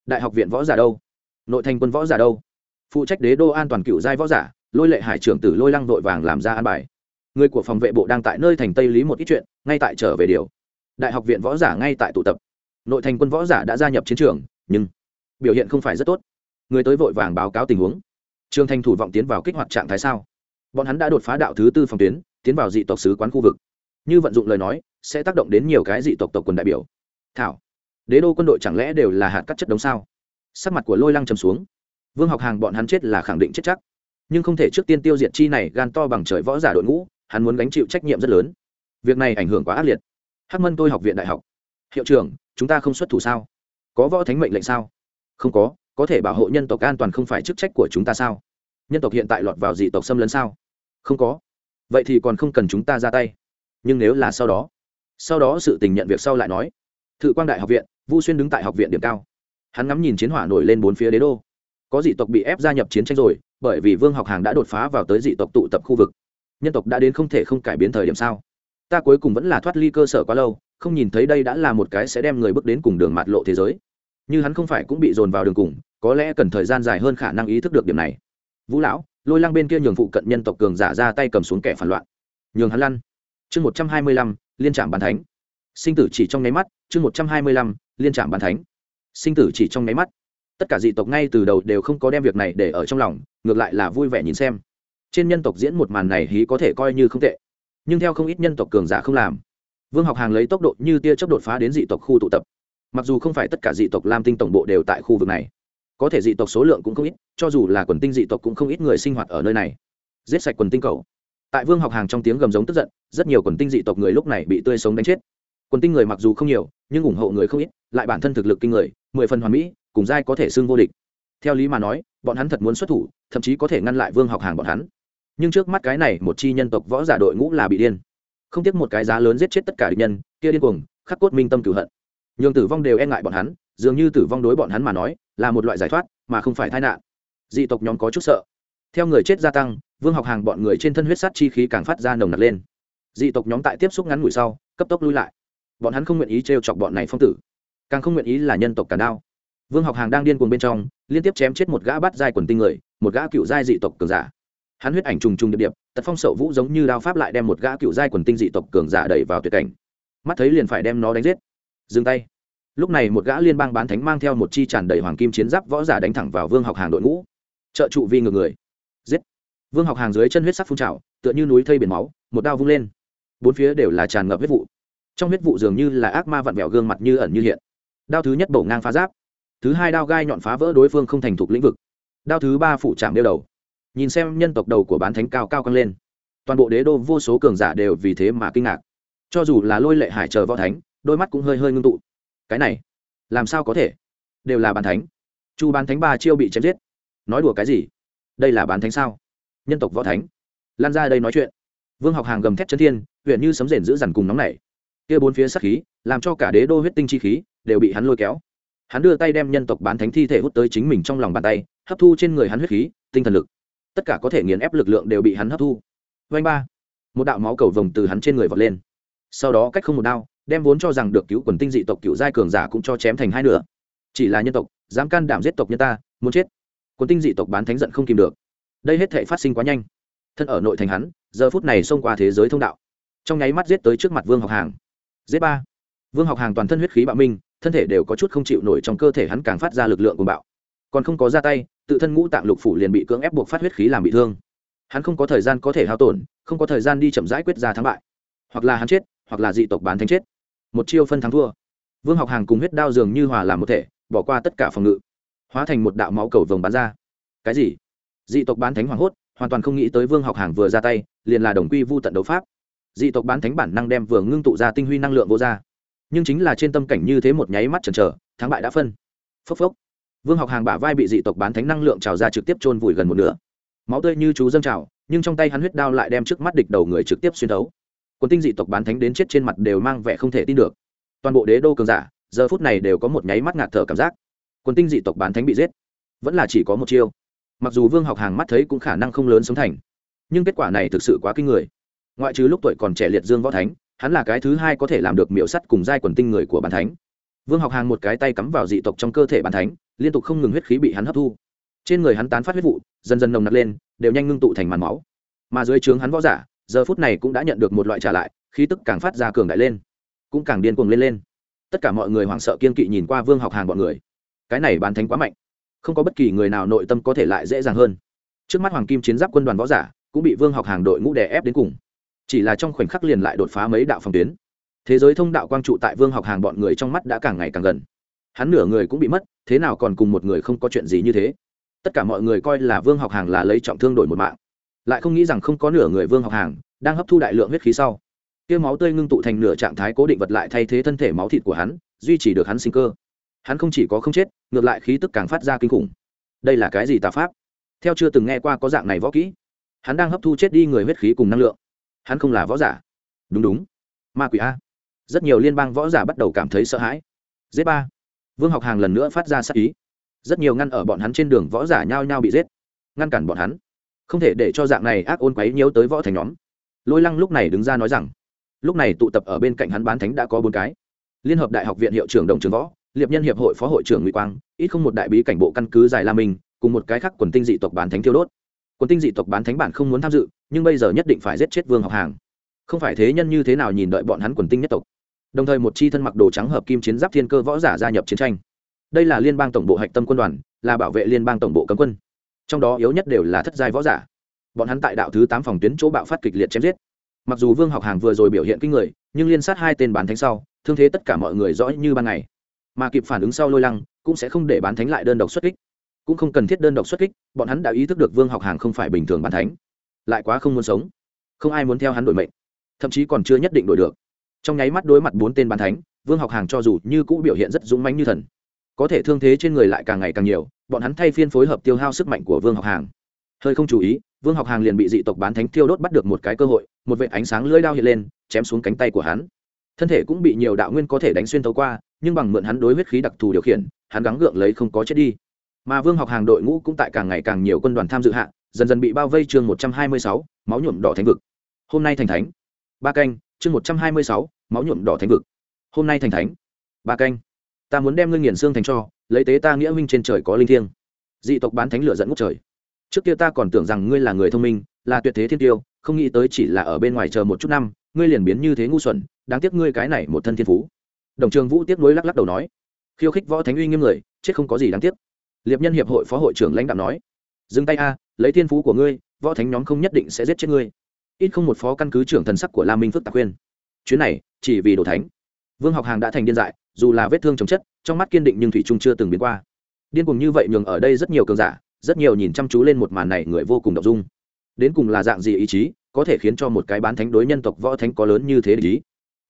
Đại học viện võ giả đâu? Nội thành quân võ giả đâu? Phụ trách đế đô an toàn cựu giai võ giả, lôi lệ hải trưởng tử lôi lăng vội vàng làm ra an bài. Người của phòng vệ bộ đang tại nơi thành tây lý một ít chuyện, ngay tại trở về điều. Đại học viện võ giả ngay tại tụ tập. Nội thành quân võ giả đã gia nhập chiến trường, nhưng biểu hiện không phải rất tốt. Người tới vội vàng báo cáo tình huống. Trường thành thủ vọng tiến vào kích hoạt trạng thái sao? Bọn hắn đã đột phá đạo thứ tư phòng tuyến, tiến vào dị tộc sứ quán khu vực. Như vận dụng lời nói, sẽ tác động đến nhiều cái dị tộc tộc quần đại biểu. Thảo đế đô quân đội chẳng lẽ đều là hạt cắt chất đống sao? Sắc mặt của lôi lăng trầm xuống. Vương học hàng bọn hắn chết là khẳng định chết chắc. Nhưng không thể trước tiên tiêu diệt chi này gan to bằng trời võ giả đội ngũ, hắn muốn gánh chịu trách nhiệm rất lớn. Việc này ảnh hưởng quá ác liệt. Hắc mân tôi học viện đại học. Hiệu trưởng, chúng ta không xuất thủ sao? Có võ thánh mệnh lệnh sao? Không có có thể bảo hộ nhân tộc an toàn không phải chức trách của chúng ta sao? Nhân tộc hiện tại lọt vào dị tộc xâm lấn sao? Không có. Vậy thì còn không cần chúng ta ra tay. Nhưng nếu là sau đó sau đó sự tình nhận việc sau lại nói. Thự quang đại học viện vu xuyên đứng tại học viện điểm cao. Hắn ngắm nhìn chiến hỏa nổi lên bốn phía đế đô. Có dị tộc bị ép gia nhập chiến tranh rồi, bởi vì vương học hàng đã đột phá vào tới dị tộc tụ tập khu vực. Nhân tộc đã đến không thể không cải biến thời điểm sao? Ta cuối cùng vẫn là thoát ly cơ sở quá lâu, không nhìn thấy đây đã là một cái sẽ đem người bước đến cùng đường mạt lộ thế giới. Như hắn không phải cũng bị dồn vào đường cùng, có lẽ cần thời gian dài hơn khả năng ý thức được điểm này. Vũ lão, lôi lăng bên kia nhường phụ cận nhân tộc cường giả ra tay cầm xuống kẻ phản loạn. Nhường hắn lăn. Chương một trăm hai mươi lăm, liên trạm bàn thánh. Sinh tử chỉ trong nháy mắt, chương một trăm hai mươi lăm liên trạm bàn thánh. Sinh tử chỉ trong nháy mắt. Tất cả dị tộc ngay từ đầu đều không có đem việc này để ở trong lòng, ngược lại là vui vẻ nhìn xem. Trên nhân tộc diễn một màn này hí có thể coi như không tệ. Nhưng theo không ít nhân tộc cường giả không làm, vương học hàng lấy tốc độ như tia chớp đột phá đến dị tộc khu tụ tập. Mặc dù không phải tất cả dị tộc lam tinh tổng bộ đều tại khu vực này, có thể dị tộc số lượng cũng không ít, cho dù là quần tinh dị tộc cũng không ít người sinh hoạt ở nơi này. Giết sạch quần tinh cầu. Tại vương học hàng trong tiếng gầm giống tức giận, rất nhiều quần tinh dị tộc người lúc này bị tươi sống đánh chết quần tinh người mặc dù không nhiều, nhưng ủng hộ người không ít, lại bản thân thực lực kinh người, mười phần hoàn mỹ, cùng giai có thể xưng vô địch. Theo lý mà nói, bọn hắn thật muốn xuất thủ, thậm chí có thể ngăn lại vương học hàng bọn hắn. Nhưng trước mắt cái này một chi nhân tộc võ giả đội ngũ là bị điên. Không tiếc một cái giá lớn giết chết tất cả địch nhân, kia điên cuồng, khắc cốt minh tâm cửu hận. Nhường tử vong đều e ngại bọn hắn, dường như tử vong đối bọn hắn mà nói, là một loại giải thoát, mà không phải tai nạn. Dị tộc nhóm có chút sợ. Theo người chết gia tăng, vương học hàng bọn người trên thân huyết sát chi khí càng phát ra nồng nặc lên. Dị tộc nhóm tại tiếp xúc ngắn ngủi sau, cấp tốc lui lại bọn hắn không nguyện ý t chọc bọn này phong tử, càng không nguyện ý là nhân tộc càn đao. Vương học hàng đang điên cuồng bên trong, liên tiếp chém chết một gã bắt giai quần tinh người, một gã cựu giai dị tộc cường giả. Hắn huyết ảnh trùng trùng điệp điệp, tật phong sậu vũ giống như đao pháp lại đem một gã cựu giai quần tinh dị tộc cường giả đẩy vào tuyệt cảnh. Mắt thấy liền phải đem nó đánh giết. Dừng tay. Lúc này một gã liên bang bán thánh mang theo một chi tràn đầy hoàng kim chiến giáp võ giả đánh thẳng vào vương học hàng đội ngũ. Trợ trụ vi ngược người. Giết. Vương học hàng dưới chân huyết sắc phun trào, tựa như núi thây biển máu, một đao vung lên. Bốn phía đều là tràn ngập huyết vụ trong huyết vụ dường như là ác ma vặn vẹo gương mặt như ẩn như hiện. Đao thứ nhất bổ ngang phá giáp. Thứ hai đao gai nhọn phá vỡ đối phương không thành thục lĩnh vực. Đao thứ ba phủ chạm đeo đầu. Nhìn xem nhân tộc đầu của bán thánh cao cao căng lên. Toàn bộ đế đô vô số cường giả đều vì thế mà kinh ngạc. Cho dù là lôi lệ hải chờ võ thánh, đôi mắt cũng hơi hơi ngưng tụ. Cái này, làm sao có thể? Đều là bán thánh. Chu bán thánh ba chiêu bị chém giết. Nói đùa cái gì? Đây là bán thánh sao? Nhân tộc võ thánh. Lan ra đây nói chuyện. Vương học hàng gầm thét chân thiên huyện như sấm rền giữ dằn cùng nóng này kia bốn phía sát khí, làm cho cả đế đô huyết tinh chi khí đều bị hắn lôi kéo. Hắn đưa tay đem nhân tộc bán thánh thi thể hút tới chính mình trong lòng bàn tay, hấp thu trên người hắn huyết khí, tinh thần lực. Tất cả có thể nghiền ép lực lượng đều bị hắn hấp thu. Vanh ba. Một đạo máu cầu vồng từ hắn trên người vọt lên. Sau đó cách không một đao, đem vốn cho rằng được cứu quần tinh dị tộc cựu giai cường giả cũng cho chém thành hai nửa. Chỉ là nhân tộc, dám can đảm giết tộc nhân ta, muốn chết. Quần tinh dị tộc bán thánh giận không kìm được. Đây hết thể phát sinh quá nhanh. Thân ở nội thành hắn, giờ phút này xông qua thế giới thông đạo. Trong nháy mắt giết tới trước mặt vương học hàng giết ba. Vương học hàng toàn thân huyết khí bạo minh, thân thể đều có chút không chịu nổi trong cơ thể hắn càng phát ra lực lượng của bạo. Còn không có ra tay, tự thân ngũ tạng lục phủ liền bị cưỡng ép buộc phát huyết khí làm bị thương. Hắn không có thời gian có thể hao tổn, không có thời gian đi chậm rãi quyết ra thắng bại. Hoặc là hắn chết, hoặc là dị tộc bán thánh chết. Một chiêu phân thắng thua. Vương học hàng cùng huyết đao dường như hòa làm một thể, bỏ qua tất cả phòng ngự. Hóa thành một đạo máu cầu vồng bắn ra. Cái gì? Dị tộc bán thánh hoảng hốt, hoàn toàn không nghĩ tới vương học hàng vừa ra tay, liền là đồng quy vu tận đấu pháp dị tộc bán thánh bản năng đem vừa ngưng tụ ra tinh huy năng lượng vô ra. Nhưng chính là trên tâm cảnh như thế một nháy mắt chần chờ, thắng bại đã phân. Phốc phốc. Vương học hàng bả vai bị dị tộc bán thánh năng lượng trào ra trực tiếp chôn vùi gần một nửa. Máu tươi như chú dâng trào, nhưng trong tay hắn huyết đao lại đem trước mắt địch đầu người trực tiếp xuyên thấu. Quân tinh dị tộc bán thánh đến chết trên mặt đều mang vẻ không thể tin được. Toàn bộ đế đô cường giả, giờ phút này đều có một nháy mắt ngạt thở cảm giác. Quân tinh dị tộc bán thánh bị giết. Vẫn là chỉ có một chiêu. Mặc dù vương học hàng mắt thấy cũng khả năng không lớn sống thành, nhưng kết quả này thực sự quá kinh người ngoại trừ lúc tuổi còn trẻ liệt dương võ thánh, hắn là cái thứ hai có thể làm được miễu sắt cùng giai quần tinh người của bàn thánh. Vương học hàng một cái tay cắm vào dị tộc trong cơ thể bàn thánh, liên tục không ngừng huyết khí bị hắn hấp thu. Trên người hắn tán phát huyết vụ, dần dần nồng nặc lên, đều nhanh ngưng tụ thành màn máu. Mà dưới trướng hắn võ giả, giờ phút này cũng đã nhận được một loại trả lại, khí tức càng phát ra cường đại lên, cũng càng điên cuồng lên lên. Tất cả mọi người hoảng sợ kiên kỵ nhìn qua vương học hàng bọn người. Cái này bàn thánh quá mạnh. Không có bất kỳ người nào nội tâm có thể lại dễ dàng hơn. Trước mắt hoàng kim chiến giáp quân đoàn võ giả, cũng bị vương học hàng đội ngũ đè ép đến cùng chỉ là trong khoảnh khắc liền lại đột phá mấy đạo phòng tuyến. Thế giới thông đạo quang trụ tại vương học hàng bọn người trong mắt đã càng ngày càng gần. Hắn nửa người cũng bị mất, thế nào còn cùng một người không có chuyện gì như thế. Tất cả mọi người coi là vương học hàng là lấy trọng thương đổi một mạng. Lại không nghĩ rằng không có nửa người vương học hàng đang hấp thu đại lượng huyết khí sau. Tiêu máu tươi ngưng tụ thành nửa trạng thái cố định vật lại thay thế thân thể máu thịt của hắn, duy trì được hắn sinh cơ. Hắn không chỉ có không chết, ngược lại khí tức càng phát ra kinh khủng. Đây là cái gì tà pháp? Theo chưa từng nghe qua có dạng này võ kỹ. Hắn đang hấp thu chết đi người huyết khí cùng năng lượng hắn không là võ giả. Đúng đúng. Ma quỷ a. Rất nhiều liên bang võ giả bắt đầu cảm thấy sợ hãi. Giết ba. Vương học hàng lần nữa phát ra sắc ý. Rất nhiều ngăn ở bọn hắn trên đường võ giả nhao nhao bị giết. Ngăn cản bọn hắn. Không thể để cho dạng này ác ôn quấy nhiễu tới võ thành nhóm. Lôi lăng lúc này đứng ra nói rằng, lúc này tụ tập ở bên cạnh hắn bán thánh đã có bốn cái. Liên hợp đại học viện hiệu trưởng đồng trường võ, liệp nhân hiệp hội phó hội trưởng ngụy quang, ít không một đại bí cảnh bộ căn cứ dài la minh, cùng một cái khác quần tinh dị tộc bán thánh thiêu đốt quần tinh dị tộc bán thánh bản không muốn tham dự, nhưng bây giờ nhất định phải giết chết vương học hàng. Không phải thế nhân như thế nào nhìn đợi bọn hắn quần tinh nhất tộc? Đồng thời một chi thân mặc đồ trắng hợp kim chiến giáp thiên cơ võ giả gia nhập chiến tranh. Đây là liên bang tổng bộ hạch tâm quân đoàn, là bảo vệ liên bang tổng bộ cấm quân. Trong đó yếu nhất đều là thất giai võ giả. Bọn hắn tại đạo thứ tám phòng tuyến chỗ bạo phát kịch liệt chém giết. Mặc dù vương học hàng vừa rồi biểu hiện kinh người, nhưng liên sát hai tên bán thánh sau, thương thế tất cả mọi người rõ như ban ngày. Mà kịp phản ứng sau lôi lăng, cũng sẽ không để bán thánh lại đơn độc xuất kích cũng không cần thiết đơn độc xuất kích, bọn hắn đã ý thức được vương học hàng không phải bình thường bàn thánh, lại quá không muốn sống, không ai muốn theo hắn đổi mệnh, thậm chí còn chưa nhất định đổi được. Trong nháy mắt đối mặt bốn tên bàn thánh, vương học hàng cho dù như cũ biểu hiện rất dũng mãnh như thần, có thể thương thế trên người lại càng ngày càng nhiều, bọn hắn thay phiên phối hợp tiêu hao sức mạnh của vương học hàng. Hơi không chú ý, vương học hàng liền bị dị tộc bán thánh tiêu đốt bắt được một cái cơ hội, một vệ ánh sáng lưỡi đao hiện lên, chém xuống cánh tay của hắn. Thân thể cũng bị nhiều đạo nguyên có thể đánh xuyên tấu qua, nhưng bằng mượn hắn đối huyết khí đặc thù điều khiển, hắn gắng gượng lấy không có chết đi mà vương học hàng đội ngũ cũng tại càng ngày càng nhiều quân đoàn tham dự hạ, dần dần bị bao vây chương một trăm hai mươi sáu, máu nhuộm đỏ thánh vực. Hôm nay thành thánh. Ba canh, chương một trăm hai mươi sáu, máu nhuộm đỏ thánh vực. Hôm nay thành thánh. Ba canh. Ta muốn đem ngươi nghiền xương thành cho, lấy tế ta nghĩa minh trên trời có linh thiêng. Dị tộc bán thánh lửa dẫn ngút trời. Trước kia ta còn tưởng rằng ngươi là người thông minh, là tuyệt thế thiên tiêu, không nghĩ tới chỉ là ở bên ngoài chờ một chút năm, ngươi liền biến như thế ngu xuẩn, đáng tiếc ngươi cái này một thân thiên phú. Đồng trường vũ tiếp nối lắc lắc đầu nói, khiêu khích võ thánh uy nghiêm người, chết không có gì đáng tiếc liệp nhân hiệp hội phó hội trưởng lãnh đạo nói, dừng tay a, lấy thiên phú của ngươi, võ thánh nhóm không nhất định sẽ giết chết ngươi. Ít không một phó căn cứ trưởng thần sắc của la minh phức tạc khuyên chuyến này, chỉ vì đồ thánh. Vương học hàng đã thành điên dại, dù là vết thương chống chất, trong mắt kiên định nhưng thủy trung chưa từng biến qua. Điên cùng như vậy nhường ở đây rất nhiều cường giả, rất nhiều nhìn chăm chú lên một màn này người vô cùng đ dung. Đến cùng là dạng gì ý chí, có thể khiến cho một cái bán thánh đối nhân tộc võ thánh có lớn như thế ý?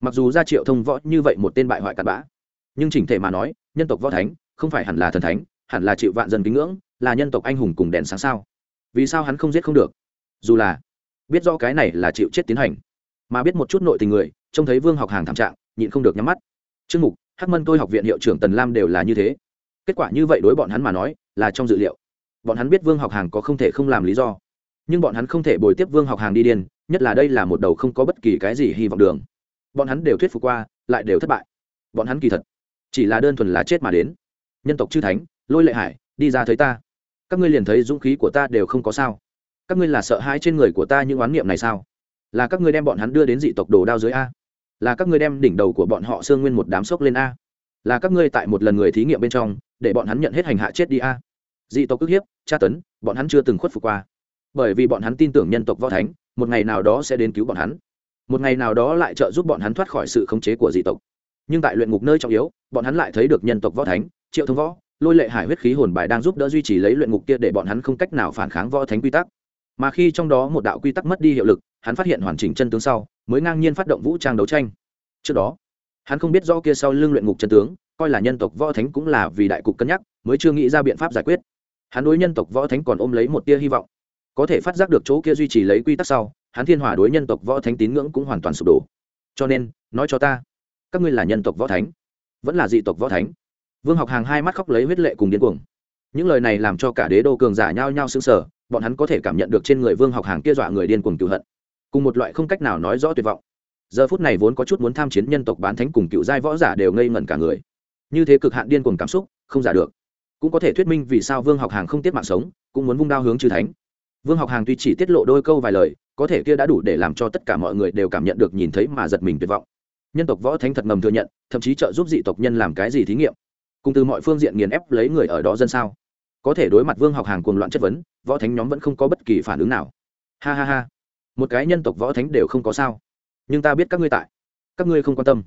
Mặc dù ra triệu thông võ như vậy một tên bại hoại cặn bã, nhưng chỉnh thể mà nói, nhân tộc võ thánh không phải hẳn là thần thánh hẳn là chịu vạn dân kính ngưỡng, là nhân tộc anh hùng cùng đèn sáng sao? Vì sao hắn không giết không được? Dù là biết do cái này là chịu chết tiến hành, mà biết một chút nội tình người, trông thấy vương học hàng thảm trạng, nhịn không được nhắm mắt. Chương mục, hắc mân tôi học viện hiệu trưởng tần lam đều là như thế. Kết quả như vậy đối bọn hắn mà nói, là trong dự liệu. Bọn hắn biết vương học hàng có không thể không làm lý do. Nhưng bọn hắn không thể bồi tiếp vương học hàng đi điên, nhất là đây là một đầu không có bất kỳ cái gì hy vọng đường. Bọn hắn đều thuyết phục qua, lại đều thất bại. Bọn hắn kỳ thật chỉ là đơn thuần là chết mà đến. Nhân tộc chư thánh lôi lệ hải, đi ra thấy ta. Các ngươi liền thấy dũng khí của ta đều không có sao. Các ngươi là sợ hãi trên người của ta những oán niệm này sao? Là các ngươi đem bọn hắn đưa đến dị tộc đồ đao dưới a? Là các ngươi đem đỉnh đầu của bọn họ xương nguyên một đám sốc lên a? Là các ngươi tại một lần người thí nghiệm bên trong, để bọn hắn nhận hết hành hạ chết đi a? Dị tộc ức hiếp, tra tấn, bọn hắn chưa từng khuất phục qua. Bởi vì bọn hắn tin tưởng nhân tộc võ thánh, một ngày nào đó sẽ đến cứu bọn hắn. Một ngày nào đó lại trợ giúp bọn hắn thoát khỏi sự khống chế của dị tộc. Nhưng tại luyện ngục nơi trọng yếu, bọn hắn lại thấy được nhân tộc võ thánh, triệu thông võ lôi lệ hải huyết khí hồn bài đang giúp đỡ duy trì lấy luyện ngục kia để bọn hắn không cách nào phản kháng võ thánh quy tắc. Mà khi trong đó một đạo quy tắc mất đi hiệu lực, hắn phát hiện hoàn chỉnh chân tướng sau, mới ngang nhiên phát động vũ trang đấu tranh. Trước đó, hắn không biết rõ kia sau lưng luyện ngục chân tướng, coi là nhân tộc võ thánh cũng là vì đại cục cân nhắc, mới chưa nghĩ ra biện pháp giải quyết. Hắn đối nhân tộc võ thánh còn ôm lấy một tia hy vọng. Có thể phát giác được chỗ kia duy trì lấy quy tắc sau, hắn thiên hòa đối nhân tộc võ thánh tín ngưỡng cũng hoàn toàn sụp đổ. Cho nên, nói cho ta, các ngươi là nhân tộc võ thánh, vẫn là dị tộc võ thánh? Vương học hàng hai mắt khóc lấy huyết lệ cùng điên cuồng. Những lời này làm cho cả đế đô cường giả nhao nhao sững sờ, bọn hắn có thể cảm nhận được trên người vương học hàng kia dọa người điên cuồng cựu hận. Cùng một loại không cách nào nói rõ tuyệt vọng. Giờ phút này vốn có chút muốn tham chiến nhân tộc bán thánh cùng cựu giai võ giả đều ngây ngẩn cả người. Như thế cực hạn điên cuồng cảm xúc, không giả được. Cũng có thể thuyết minh vì sao vương học hàng không tiết mạng sống, cũng muốn vung đao hướng chư thánh. Vương học hàng tuy chỉ tiết lộ đôi câu vài lời, có thể kia đã đủ để làm cho tất cả mọi người đều cảm nhận được nhìn thấy mà giật mình tuyệt vọng. Nhân tộc võ thánh thật ngầm thừa nhận, thậm chí trợ giúp dị tộc nhân làm cái gì thí nghiệm cùng từ mọi phương diện nghiền ép lấy người ở đó dân sao? Có thể đối mặt vương học hàng cuồng loạn chất vấn, võ thánh nhóm vẫn không có bất kỳ phản ứng nào. Ha ha ha. Một cái nhân tộc võ thánh đều không có sao. Nhưng ta biết các ngươi tại. Các ngươi không quan tâm.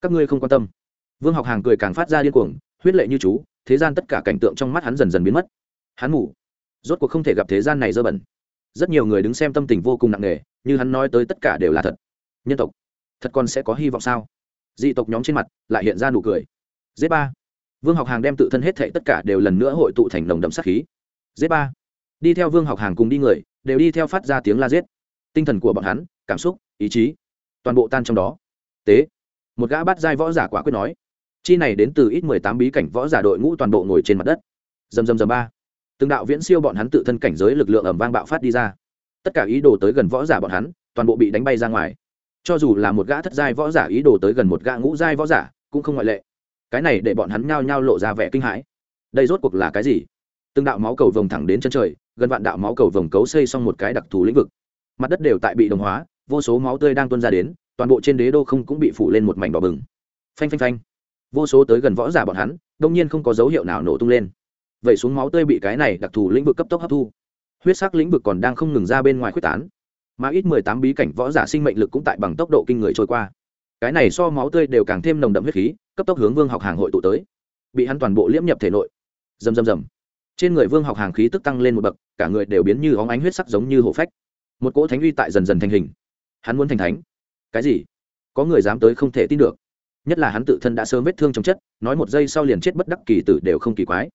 Các ngươi không quan tâm. Vương học hàng cười càng phát ra điên cuồng, huyết lệ như chú, thế gian tất cả cảnh tượng trong mắt hắn dần dần biến mất. Hắn ngủ rốt cuộc không thể gặp thế gian này dơ bẩn. Rất nhiều người đứng xem tâm tình vô cùng nặng nề, như hắn nói tới tất cả đều là thật. Nhân tộc, thật còn sẽ có hy vọng sao? Dị tộc nhóm trên mặt lại hiện ra nụ cười. Dễ ba vương học hàng đem tự thân hết thệ tất cả đều lần nữa hội tụ thành nồng đậm sát khí. Giết ba. Đi theo vương học hàng cùng đi người, đều đi theo phát ra tiếng la giết. Tinh thần của bọn hắn, cảm xúc, ý chí, toàn bộ tan trong đó. Tế. Một gã bắt giai võ giả quả quyết nói. Chi này đến từ ít mười tám bí cảnh võ giả đội ngũ toàn bộ ngồi trên mặt đất. Dầm dầm dầm ba. Từng đạo viễn siêu bọn hắn tự thân cảnh giới lực lượng ẩm vang bạo phát đi ra. Tất cả ý đồ tới gần võ giả bọn hắn, toàn bộ bị đánh bay ra ngoài. Cho dù là một gã thất giai võ giả ý đồ tới gần một gã ngũ giai võ giả, cũng không ngoại lệ cái này để bọn hắn nhao nhao lộ ra vẻ kinh hãi. Đây rốt cuộc là cái gì? Từng đạo máu cầu vồng thẳng đến chân trời, gần vạn đạo máu cầu vồng cấu xây xong một cái đặc thù lĩnh vực. Mặt đất đều tại bị đồng hóa, vô số máu tươi đang tuôn ra đến, toàn bộ trên đế đô không cũng bị phủ lên một mảnh đỏ bừng. Phanh phanh phanh. Vô số tới gần võ giả bọn hắn, đông nhiên không có dấu hiệu nào nổ tung lên. Vậy xuống máu tươi bị cái này đặc thù lĩnh vực cấp tốc hấp thu. Huyết sắc lĩnh vực còn đang không ngừng ra bên ngoài quyết tán. Mà ít mười tám bí cảnh võ giả sinh mệnh lực cũng tại bằng tốc độ kinh người trôi qua cái này so máu tươi đều càng thêm nồng đậm huyết khí, cấp tốc hướng vương học hàng hội tụ tới. Bị hắn toàn bộ liễm nhập thể nội. Dầm dầm dầm trên người vương học hàng khí tức tăng lên một bậc, cả người đều biến như óng ánh huyết sắc giống như hổ phách. Một cỗ thánh uy tại dần dần thành hình. Hắn muốn thành thánh. Cái gì? Có người dám tới không thể tin được. Nhất là hắn tự thân đã sớm vết thương trong chất, nói một giây sau liền chết bất đắc kỳ tử đều không kỳ quái.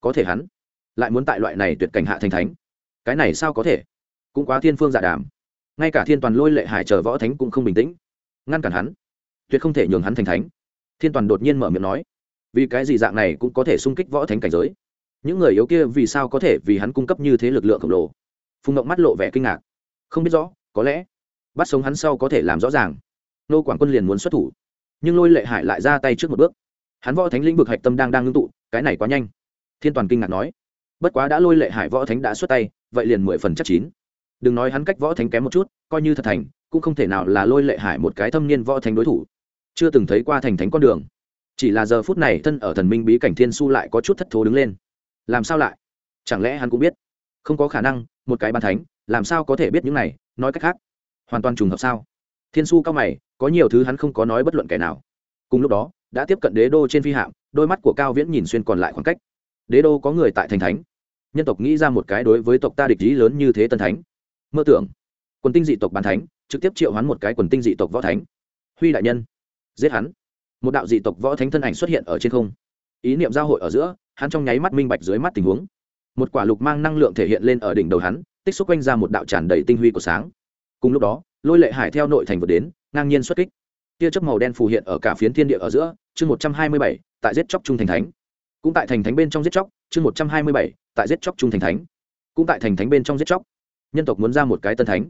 Có thể hắn lại muốn tại loại này tuyệt cảnh hạ thành thánh. Cái này sao có thể? Cũng quá thiên phương giả đàm. Ngay cả thiên toàn lôi lệ hải chờ võ thánh cũng không bình tĩnh. Ngăn cản hắn tuyệt không thể nhường hắn thành thánh. Thiên toàn đột nhiên mở miệng nói, vì cái gì dạng này cũng có thể xung kích võ thánh cảnh giới? Những người yếu kia vì sao có thể vì hắn cung cấp như thế lực lượng khổng lồ? Phùng động mắt lộ vẻ kinh ngạc. Không biết rõ, có lẽ bắt sống hắn sau có thể làm rõ ràng. Nô quảng quân liền muốn xuất thủ, nhưng lôi lệ hải lại ra tay trước một bước. Hắn võ thánh lĩnh vực hạch tâm đang đang ngưng tụ, cái này quá nhanh. Thiên toàn kinh ngạc nói, bất quá đã lôi lệ hải võ thánh đã xuất tay, vậy liền mười phần chắc chín. Đừng nói hắn cách võ thánh kém một chút, coi như thật thành, cũng không thể nào là lôi lệ hải một cái thâm niên võ thánh đối thủ chưa từng thấy qua thành thánh con đường. Chỉ là giờ phút này thân ở thần minh bí cảnh thiên su lại có chút thất thố đứng lên. Làm sao lại? Chẳng lẽ hắn cũng biết? Không có khả năng, một cái ban thánh, làm sao có thể biết những này? Nói cách khác, hoàn toàn trùng hợp sao? Thiên su cao mày, có nhiều thứ hắn không có nói bất luận kẻ nào. Cùng lúc đó, đã tiếp cận đế đô trên phi hạm, đôi mắt của cao viễn nhìn xuyên còn lại khoảng cách. Đế đô có người tại thành thánh. Nhân tộc nghĩ ra một cái đối với tộc ta địch ý lớn như thế tân thánh. Mơ tưởng, quần tinh dị tộc bàn thánh, trực tiếp triệu hoán một cái quần tinh dị tộc võ thánh. Huy đại nhân giết hắn. Một đạo dị tộc võ thánh thân ảnh xuất hiện ở trên không. Ý niệm giao hội ở giữa, hắn trong nháy mắt minh bạch dưới mắt tình huống. Một quả lục mang năng lượng thể hiện lên ở đỉnh đầu hắn, tích xúc quanh ra một đạo tràn đầy tinh huy của sáng. Cùng lúc đó, lôi lệ hải theo nội thành vượt đến, ngang nhiên xuất kích. Tia chớp màu đen phù hiện ở cả phiến thiên địa ở giữa, chương một trăm hai mươi bảy, tại giết chóc trung thành thánh. Cũng tại thành thánh bên trong giết chóc, chương một trăm hai mươi bảy, tại giết chóc trung thành thánh. Cũng tại thành thánh bên trong giết chóc. Nhân tộc muốn ra một cái tân thánh.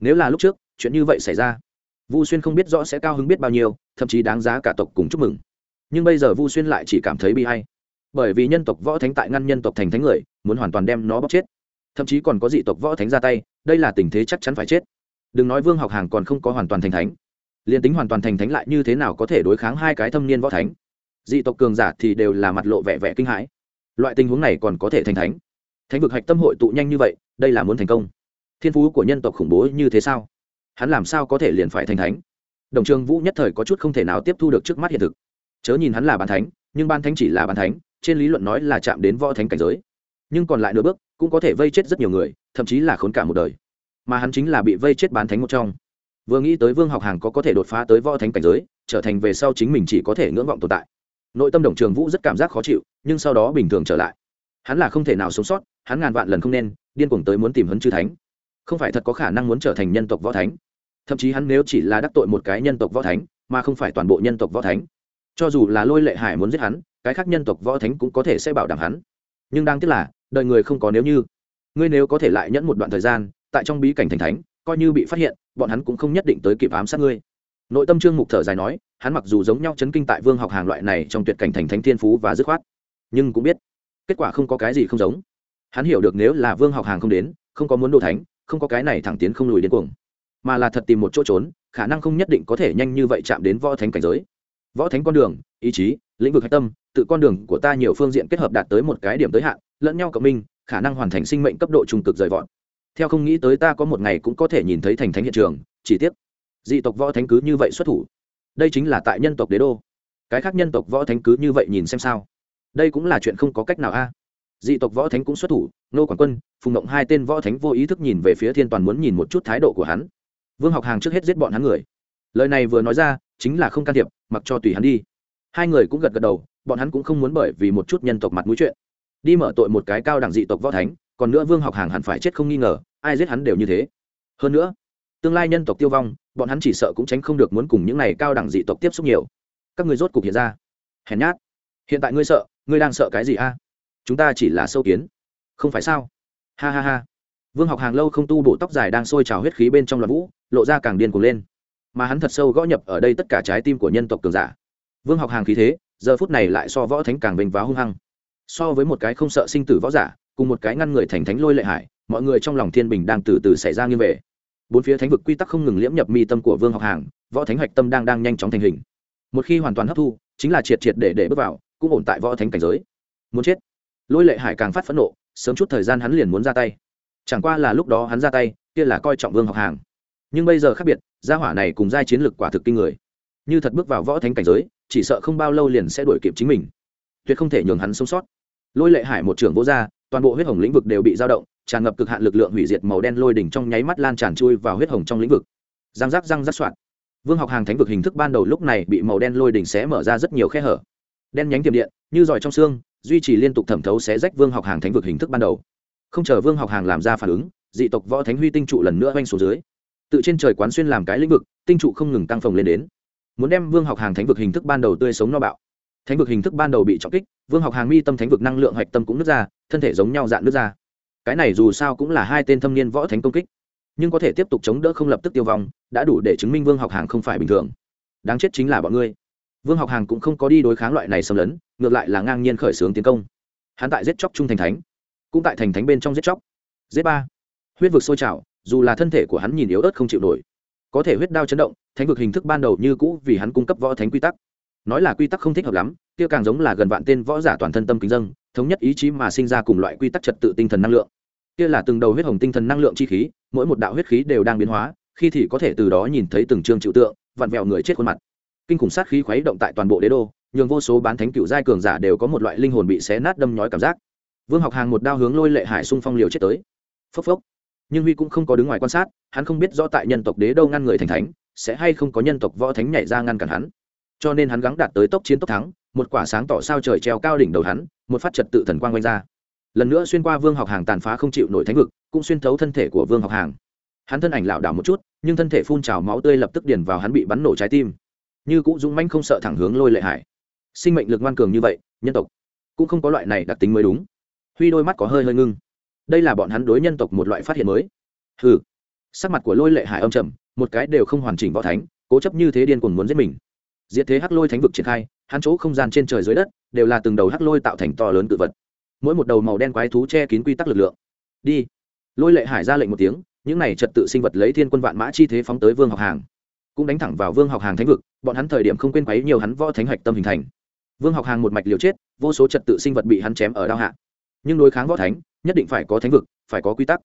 Nếu là lúc trước, chuyện như vậy xảy ra vu xuyên không biết rõ sẽ cao hứng biết bao nhiêu, thậm chí đáng giá cả tộc cùng chúc mừng. Nhưng bây giờ vu xuyên lại chỉ cảm thấy bi hay bởi vì nhân tộc võ thánh tại ngăn nhân tộc thành thánh người, muốn hoàn toàn đem nó bóc chết. Thậm chí còn có dị tộc võ thánh ra tay, đây là tình thế chắc chắn phải chết. Đừng nói vương học hàng còn không có hoàn toàn thành thánh. Liền tính hoàn toàn thành thánh lại như thế nào có thể đối kháng hai cái thâm niên võ thánh? Dị tộc cường giả thì đều là mặt lộ vẻ vẻ kinh hãi. Loại tình huống này còn có thể thành thánh? Thánh vực hạch tâm hội tụ nhanh như vậy, đây là muốn thành công. Thiên phú của nhân tộc khủng bố như thế sao? Hắn làm sao có thể liền phải thành thánh? Đồng trường vũ nhất thời có chút không thể nào tiếp thu được trước mắt hiện thực. Chớ nhìn hắn là bàn thánh, nhưng ban thánh chỉ là bàn thánh, trên lý luận nói là chạm đến võ thánh cảnh giới. Nhưng còn lại nửa bước, cũng có thể vây chết rất nhiều người, thậm chí là khốn cả một đời. Mà hắn chính là bị vây chết bán thánh một trong. Vừa nghĩ tới vương học hàng có có thể đột phá tới võ thánh cảnh giới, trở thành về sau chính mình chỉ có thể ngưỡng vọng tồn tại. Nội tâm đồng trường vũ rất cảm giác khó chịu, nhưng sau đó bình thường trở lại. Hắn là không thể nào sống sót, hắn ngàn vạn lần không nên, điên cuồng tới muốn tìm hấn chư thánh không phải thật có khả năng muốn trở thành nhân tộc võ thánh. Thậm chí hắn nếu chỉ là đắc tội một cái nhân tộc võ thánh, mà không phải toàn bộ nhân tộc võ thánh. Cho dù là lôi lệ hải muốn giết hắn, cái khác nhân tộc võ thánh cũng có thể sẽ bảo đảm hắn. Nhưng đáng tiếc là, đời người không có nếu như. Ngươi nếu có thể lại nhẫn một đoạn thời gian, tại trong bí cảnh thành thánh, coi như bị phát hiện, bọn hắn cũng không nhất định tới kịp ám sát ngươi. Nội tâm trương mục thở dài nói, hắn mặc dù giống nhau chấn kinh tại vương học hàng loại này trong tuyệt cảnh thành thánh thiên phú và dứt khoát, nhưng cũng biết, kết quả không có cái gì không giống. Hắn hiểu được nếu là vương học hàng không đến, không có muốn đồ thánh không có cái này thẳng tiến không lùi đến cuồng, mà là thật tìm một chỗ trốn, khả năng không nhất định có thể nhanh như vậy chạm đến võ thánh cảnh giới. Võ thánh con đường, ý chí, lĩnh vực hạch tâm, tự con đường của ta nhiều phương diện kết hợp đạt tới một cái điểm tới hạn, lẫn nhau cộng minh, khả năng hoàn thành sinh mệnh cấp độ trung cực rời vọt. Theo không nghĩ tới ta có một ngày cũng có thể nhìn thấy thành thánh hiện trường, chỉ tiếc, dị tộc võ thánh cứ như vậy xuất thủ. Đây chính là tại nhân tộc đế đô. Cái khác nhân tộc võ thánh cứ như vậy nhìn xem sao. Đây cũng là chuyện không có cách nào a dị tộc võ thánh cũng xuất thủ nô quảng quân, phùng động hai tên võ thánh vô ý thức nhìn về phía thiên toàn muốn nhìn một chút thái độ của hắn. Vương học hàng trước hết giết bọn hắn người. Lời này vừa nói ra, chính là không can thiệp, mặc cho tùy hắn đi. Hai người cũng gật gật đầu, bọn hắn cũng không muốn bởi vì một chút nhân tộc mặt mũi chuyện. Đi mở tội một cái cao đẳng dị tộc võ thánh, còn nữa vương học hàng hẳn phải chết không nghi ngờ, ai giết hắn đều như thế. Hơn nữa, tương lai nhân tộc tiêu vong, bọn hắn chỉ sợ cũng tránh không được muốn cùng những này cao đẳng dị tộc tiếp xúc nhiều. Các người rốt cục hiện ra. Hèn nhát. Hiện tại ngươi sợ, ngươi đang sợ cái gì a? Chúng ta chỉ là sâu kiến. Không phải sao? Ha ha ha. Vương học hàng lâu không tu bộ tóc dài đang sôi trào huyết khí bên trong loạt vũ, lộ ra càng điên cuồng lên. Mà hắn thật sâu gõ nhập ở đây tất cả trái tim của nhân tộc cường giả. Vương học hàng khí thế, giờ phút này lại so võ thánh càng vênh váo hung hăng. So với một cái không sợ sinh tử võ giả, cùng một cái ngăn người thành thánh lôi lệ hải, mọi người trong lòng thiên bình đang từ từ xảy ra như vậy. bốn phía thánh vực quy tắc không ngừng liễm nhập mi tâm của vương học hàng, võ thánh hạch tâm đang đang nhanh chóng thành hình. Một khi hoàn toàn hấp thu, chính là triệt triệt để để bước vào, cũng ổn tại võ thánh cảnh giới. Muốn chết lôi lệ hải càng phát phẫn nộ, sớm chút thời gian hắn liền muốn ra tay. Chẳng qua là lúc đó hắn ra tay, kia là coi trọng vương học hàng. Nhưng bây giờ khác biệt, gia hỏa này cùng giai chiến lực quả thực kinh người. Như thật bước vào võ thánh cảnh giới, chỉ sợ không bao lâu liền sẽ đuổi kịp chính mình. Tuyệt không thể nhường hắn sống sót. Lôi lệ hải một trưởng vô gia toàn bộ huyết hồng lĩnh vực đều bị dao động, tràn ngập cực hạn lực lượng hủy diệt màu đen lôi đỉnh trong nháy mắt lan tràn chui vào huyết hồng trong lĩnh vực. Răng rác răng rác soạn. Vương học hàng thánh vực hình thức ban đầu lúc này bị màu đen lôi đỉnh xé mở ra rất nhiều khe hở. Đen nhánh tiềm điện, như giỏi trong xương duy trì liên tục thẩm thấu xé rách vương học hàng thánh vực hình thức ban đầu. Không chờ vương học hàng làm ra phản ứng, dị tộc võ thánh huy tinh trụ lần nữa oanh xuống dưới. Tự trên trời quán xuyên làm cái lĩnh vực, tinh trụ không ngừng tăng phồng lên đến. Muốn đem vương học hàng thánh vực hình thức ban đầu tươi sống no bạo. Thánh vực hình thức ban đầu bị trọng kích, vương học hàng mi tâm thánh vực năng lượng hạch tâm cũng nứt ra, thân thể giống nhau dạn nứt ra. Cái này dù sao cũng là hai tên thâm niên võ thánh công kích. Nhưng có thể tiếp tục chống đỡ không lập tức tiêu vong, đã đủ để chứng minh vương học hàng không phải bình thường. Đáng chết chính là bọn ngươi vương học hàng cũng không có đi đối kháng loại này xâm lấn, ngược lại là ngang nhiên khởi xướng tiến công. Hắn tại giết chóc trung thành thánh, cũng tại thành thánh bên trong giết chóc. Giết ba. Huyết vực sôi trào, dù là thân thể của hắn nhìn yếu ớt không chịu nổi, có thể huyết đao chấn động, thánh vực hình thức ban đầu như cũ vì hắn cung cấp võ thánh quy tắc. Nói là quy tắc không thích hợp lắm, kia càng giống là gần vạn tên võ giả toàn thân tâm kính dân thống nhất ý chí mà sinh ra cùng loại quy tắc trật tự tinh thần năng lượng. Kia là từng đầu huyết hồng tinh thần năng lượng chi khí, mỗi một đạo huyết khí đều đang biến hóa, khi thì có thể từ đó nhìn thấy từng chương chịu tượng, vặn vẹo người chết khuôn mặt kinh khủng sát khí khuấy động tại toàn bộ đế đô, nhường vô số bán thánh cựu giai cường giả đều có một loại linh hồn bị xé nát đâm nhói cảm giác. Vương học hàng một đao hướng lôi lệ hải xung phong liều chết tới. Phốc phốc. Nhưng huy cũng không có đứng ngoài quan sát, hắn không biết rõ tại nhân tộc đế đâu ngăn người thành thánh, sẽ hay không có nhân tộc võ thánh nhảy ra ngăn cản hắn. Cho nên hắn gắng đạt tới tốc chiến tốc thắng, một quả sáng tỏ sao trời treo cao đỉnh đầu hắn, một phát trật tự thần quang quanh ra. Lần nữa xuyên qua vương học hàng tàn phá không chịu nổi thánh vực, cũng xuyên thấu thân thể của vương học hàng. Hắn thân ảnh lảo đảo một chút, nhưng thân thể phun trào máu tươi lập tức điền vào hắn bị bắn nổ trái tim như cũng dũng manh không sợ thẳng hướng lôi lệ hải. Sinh mệnh lực ngoan cường như vậy, nhân tộc cũng không có loại này đặc tính mới đúng. Huy đôi mắt có hơi hơi ngưng. Đây là bọn hắn đối nhân tộc một loại phát hiện mới. Ừ sắc mặt của lôi lệ hải âm trầm, một cái đều không hoàn chỉnh võ thánh, cố chấp như thế điên cuồng muốn giết mình. Diệt thế hắc lôi thánh vực triển khai, hắn chỗ không gian trên trời dưới đất đều là từng đầu hắc lôi tạo thành to lớn tự vật. Mỗi một đầu màu đen quái thú che kín quy tắc lực lượng. Đi. Lôi lệ hải ra lệnh một tiếng, những này trật tự sinh vật lấy thiên quân vạn mã chi thế phóng tới vương học hàng cũng đánh thẳng vào vương học hàng thánh vực, bọn hắn thời điểm không quên quấy nhiều hắn võ thánh hạch tâm hình thành. Vương học hàng một mạch liều chết, vô số trật tự sinh vật bị hắn chém ở đao hạ. Nhưng đối kháng võ thánh, nhất định phải có thánh vực, phải có quy tắc.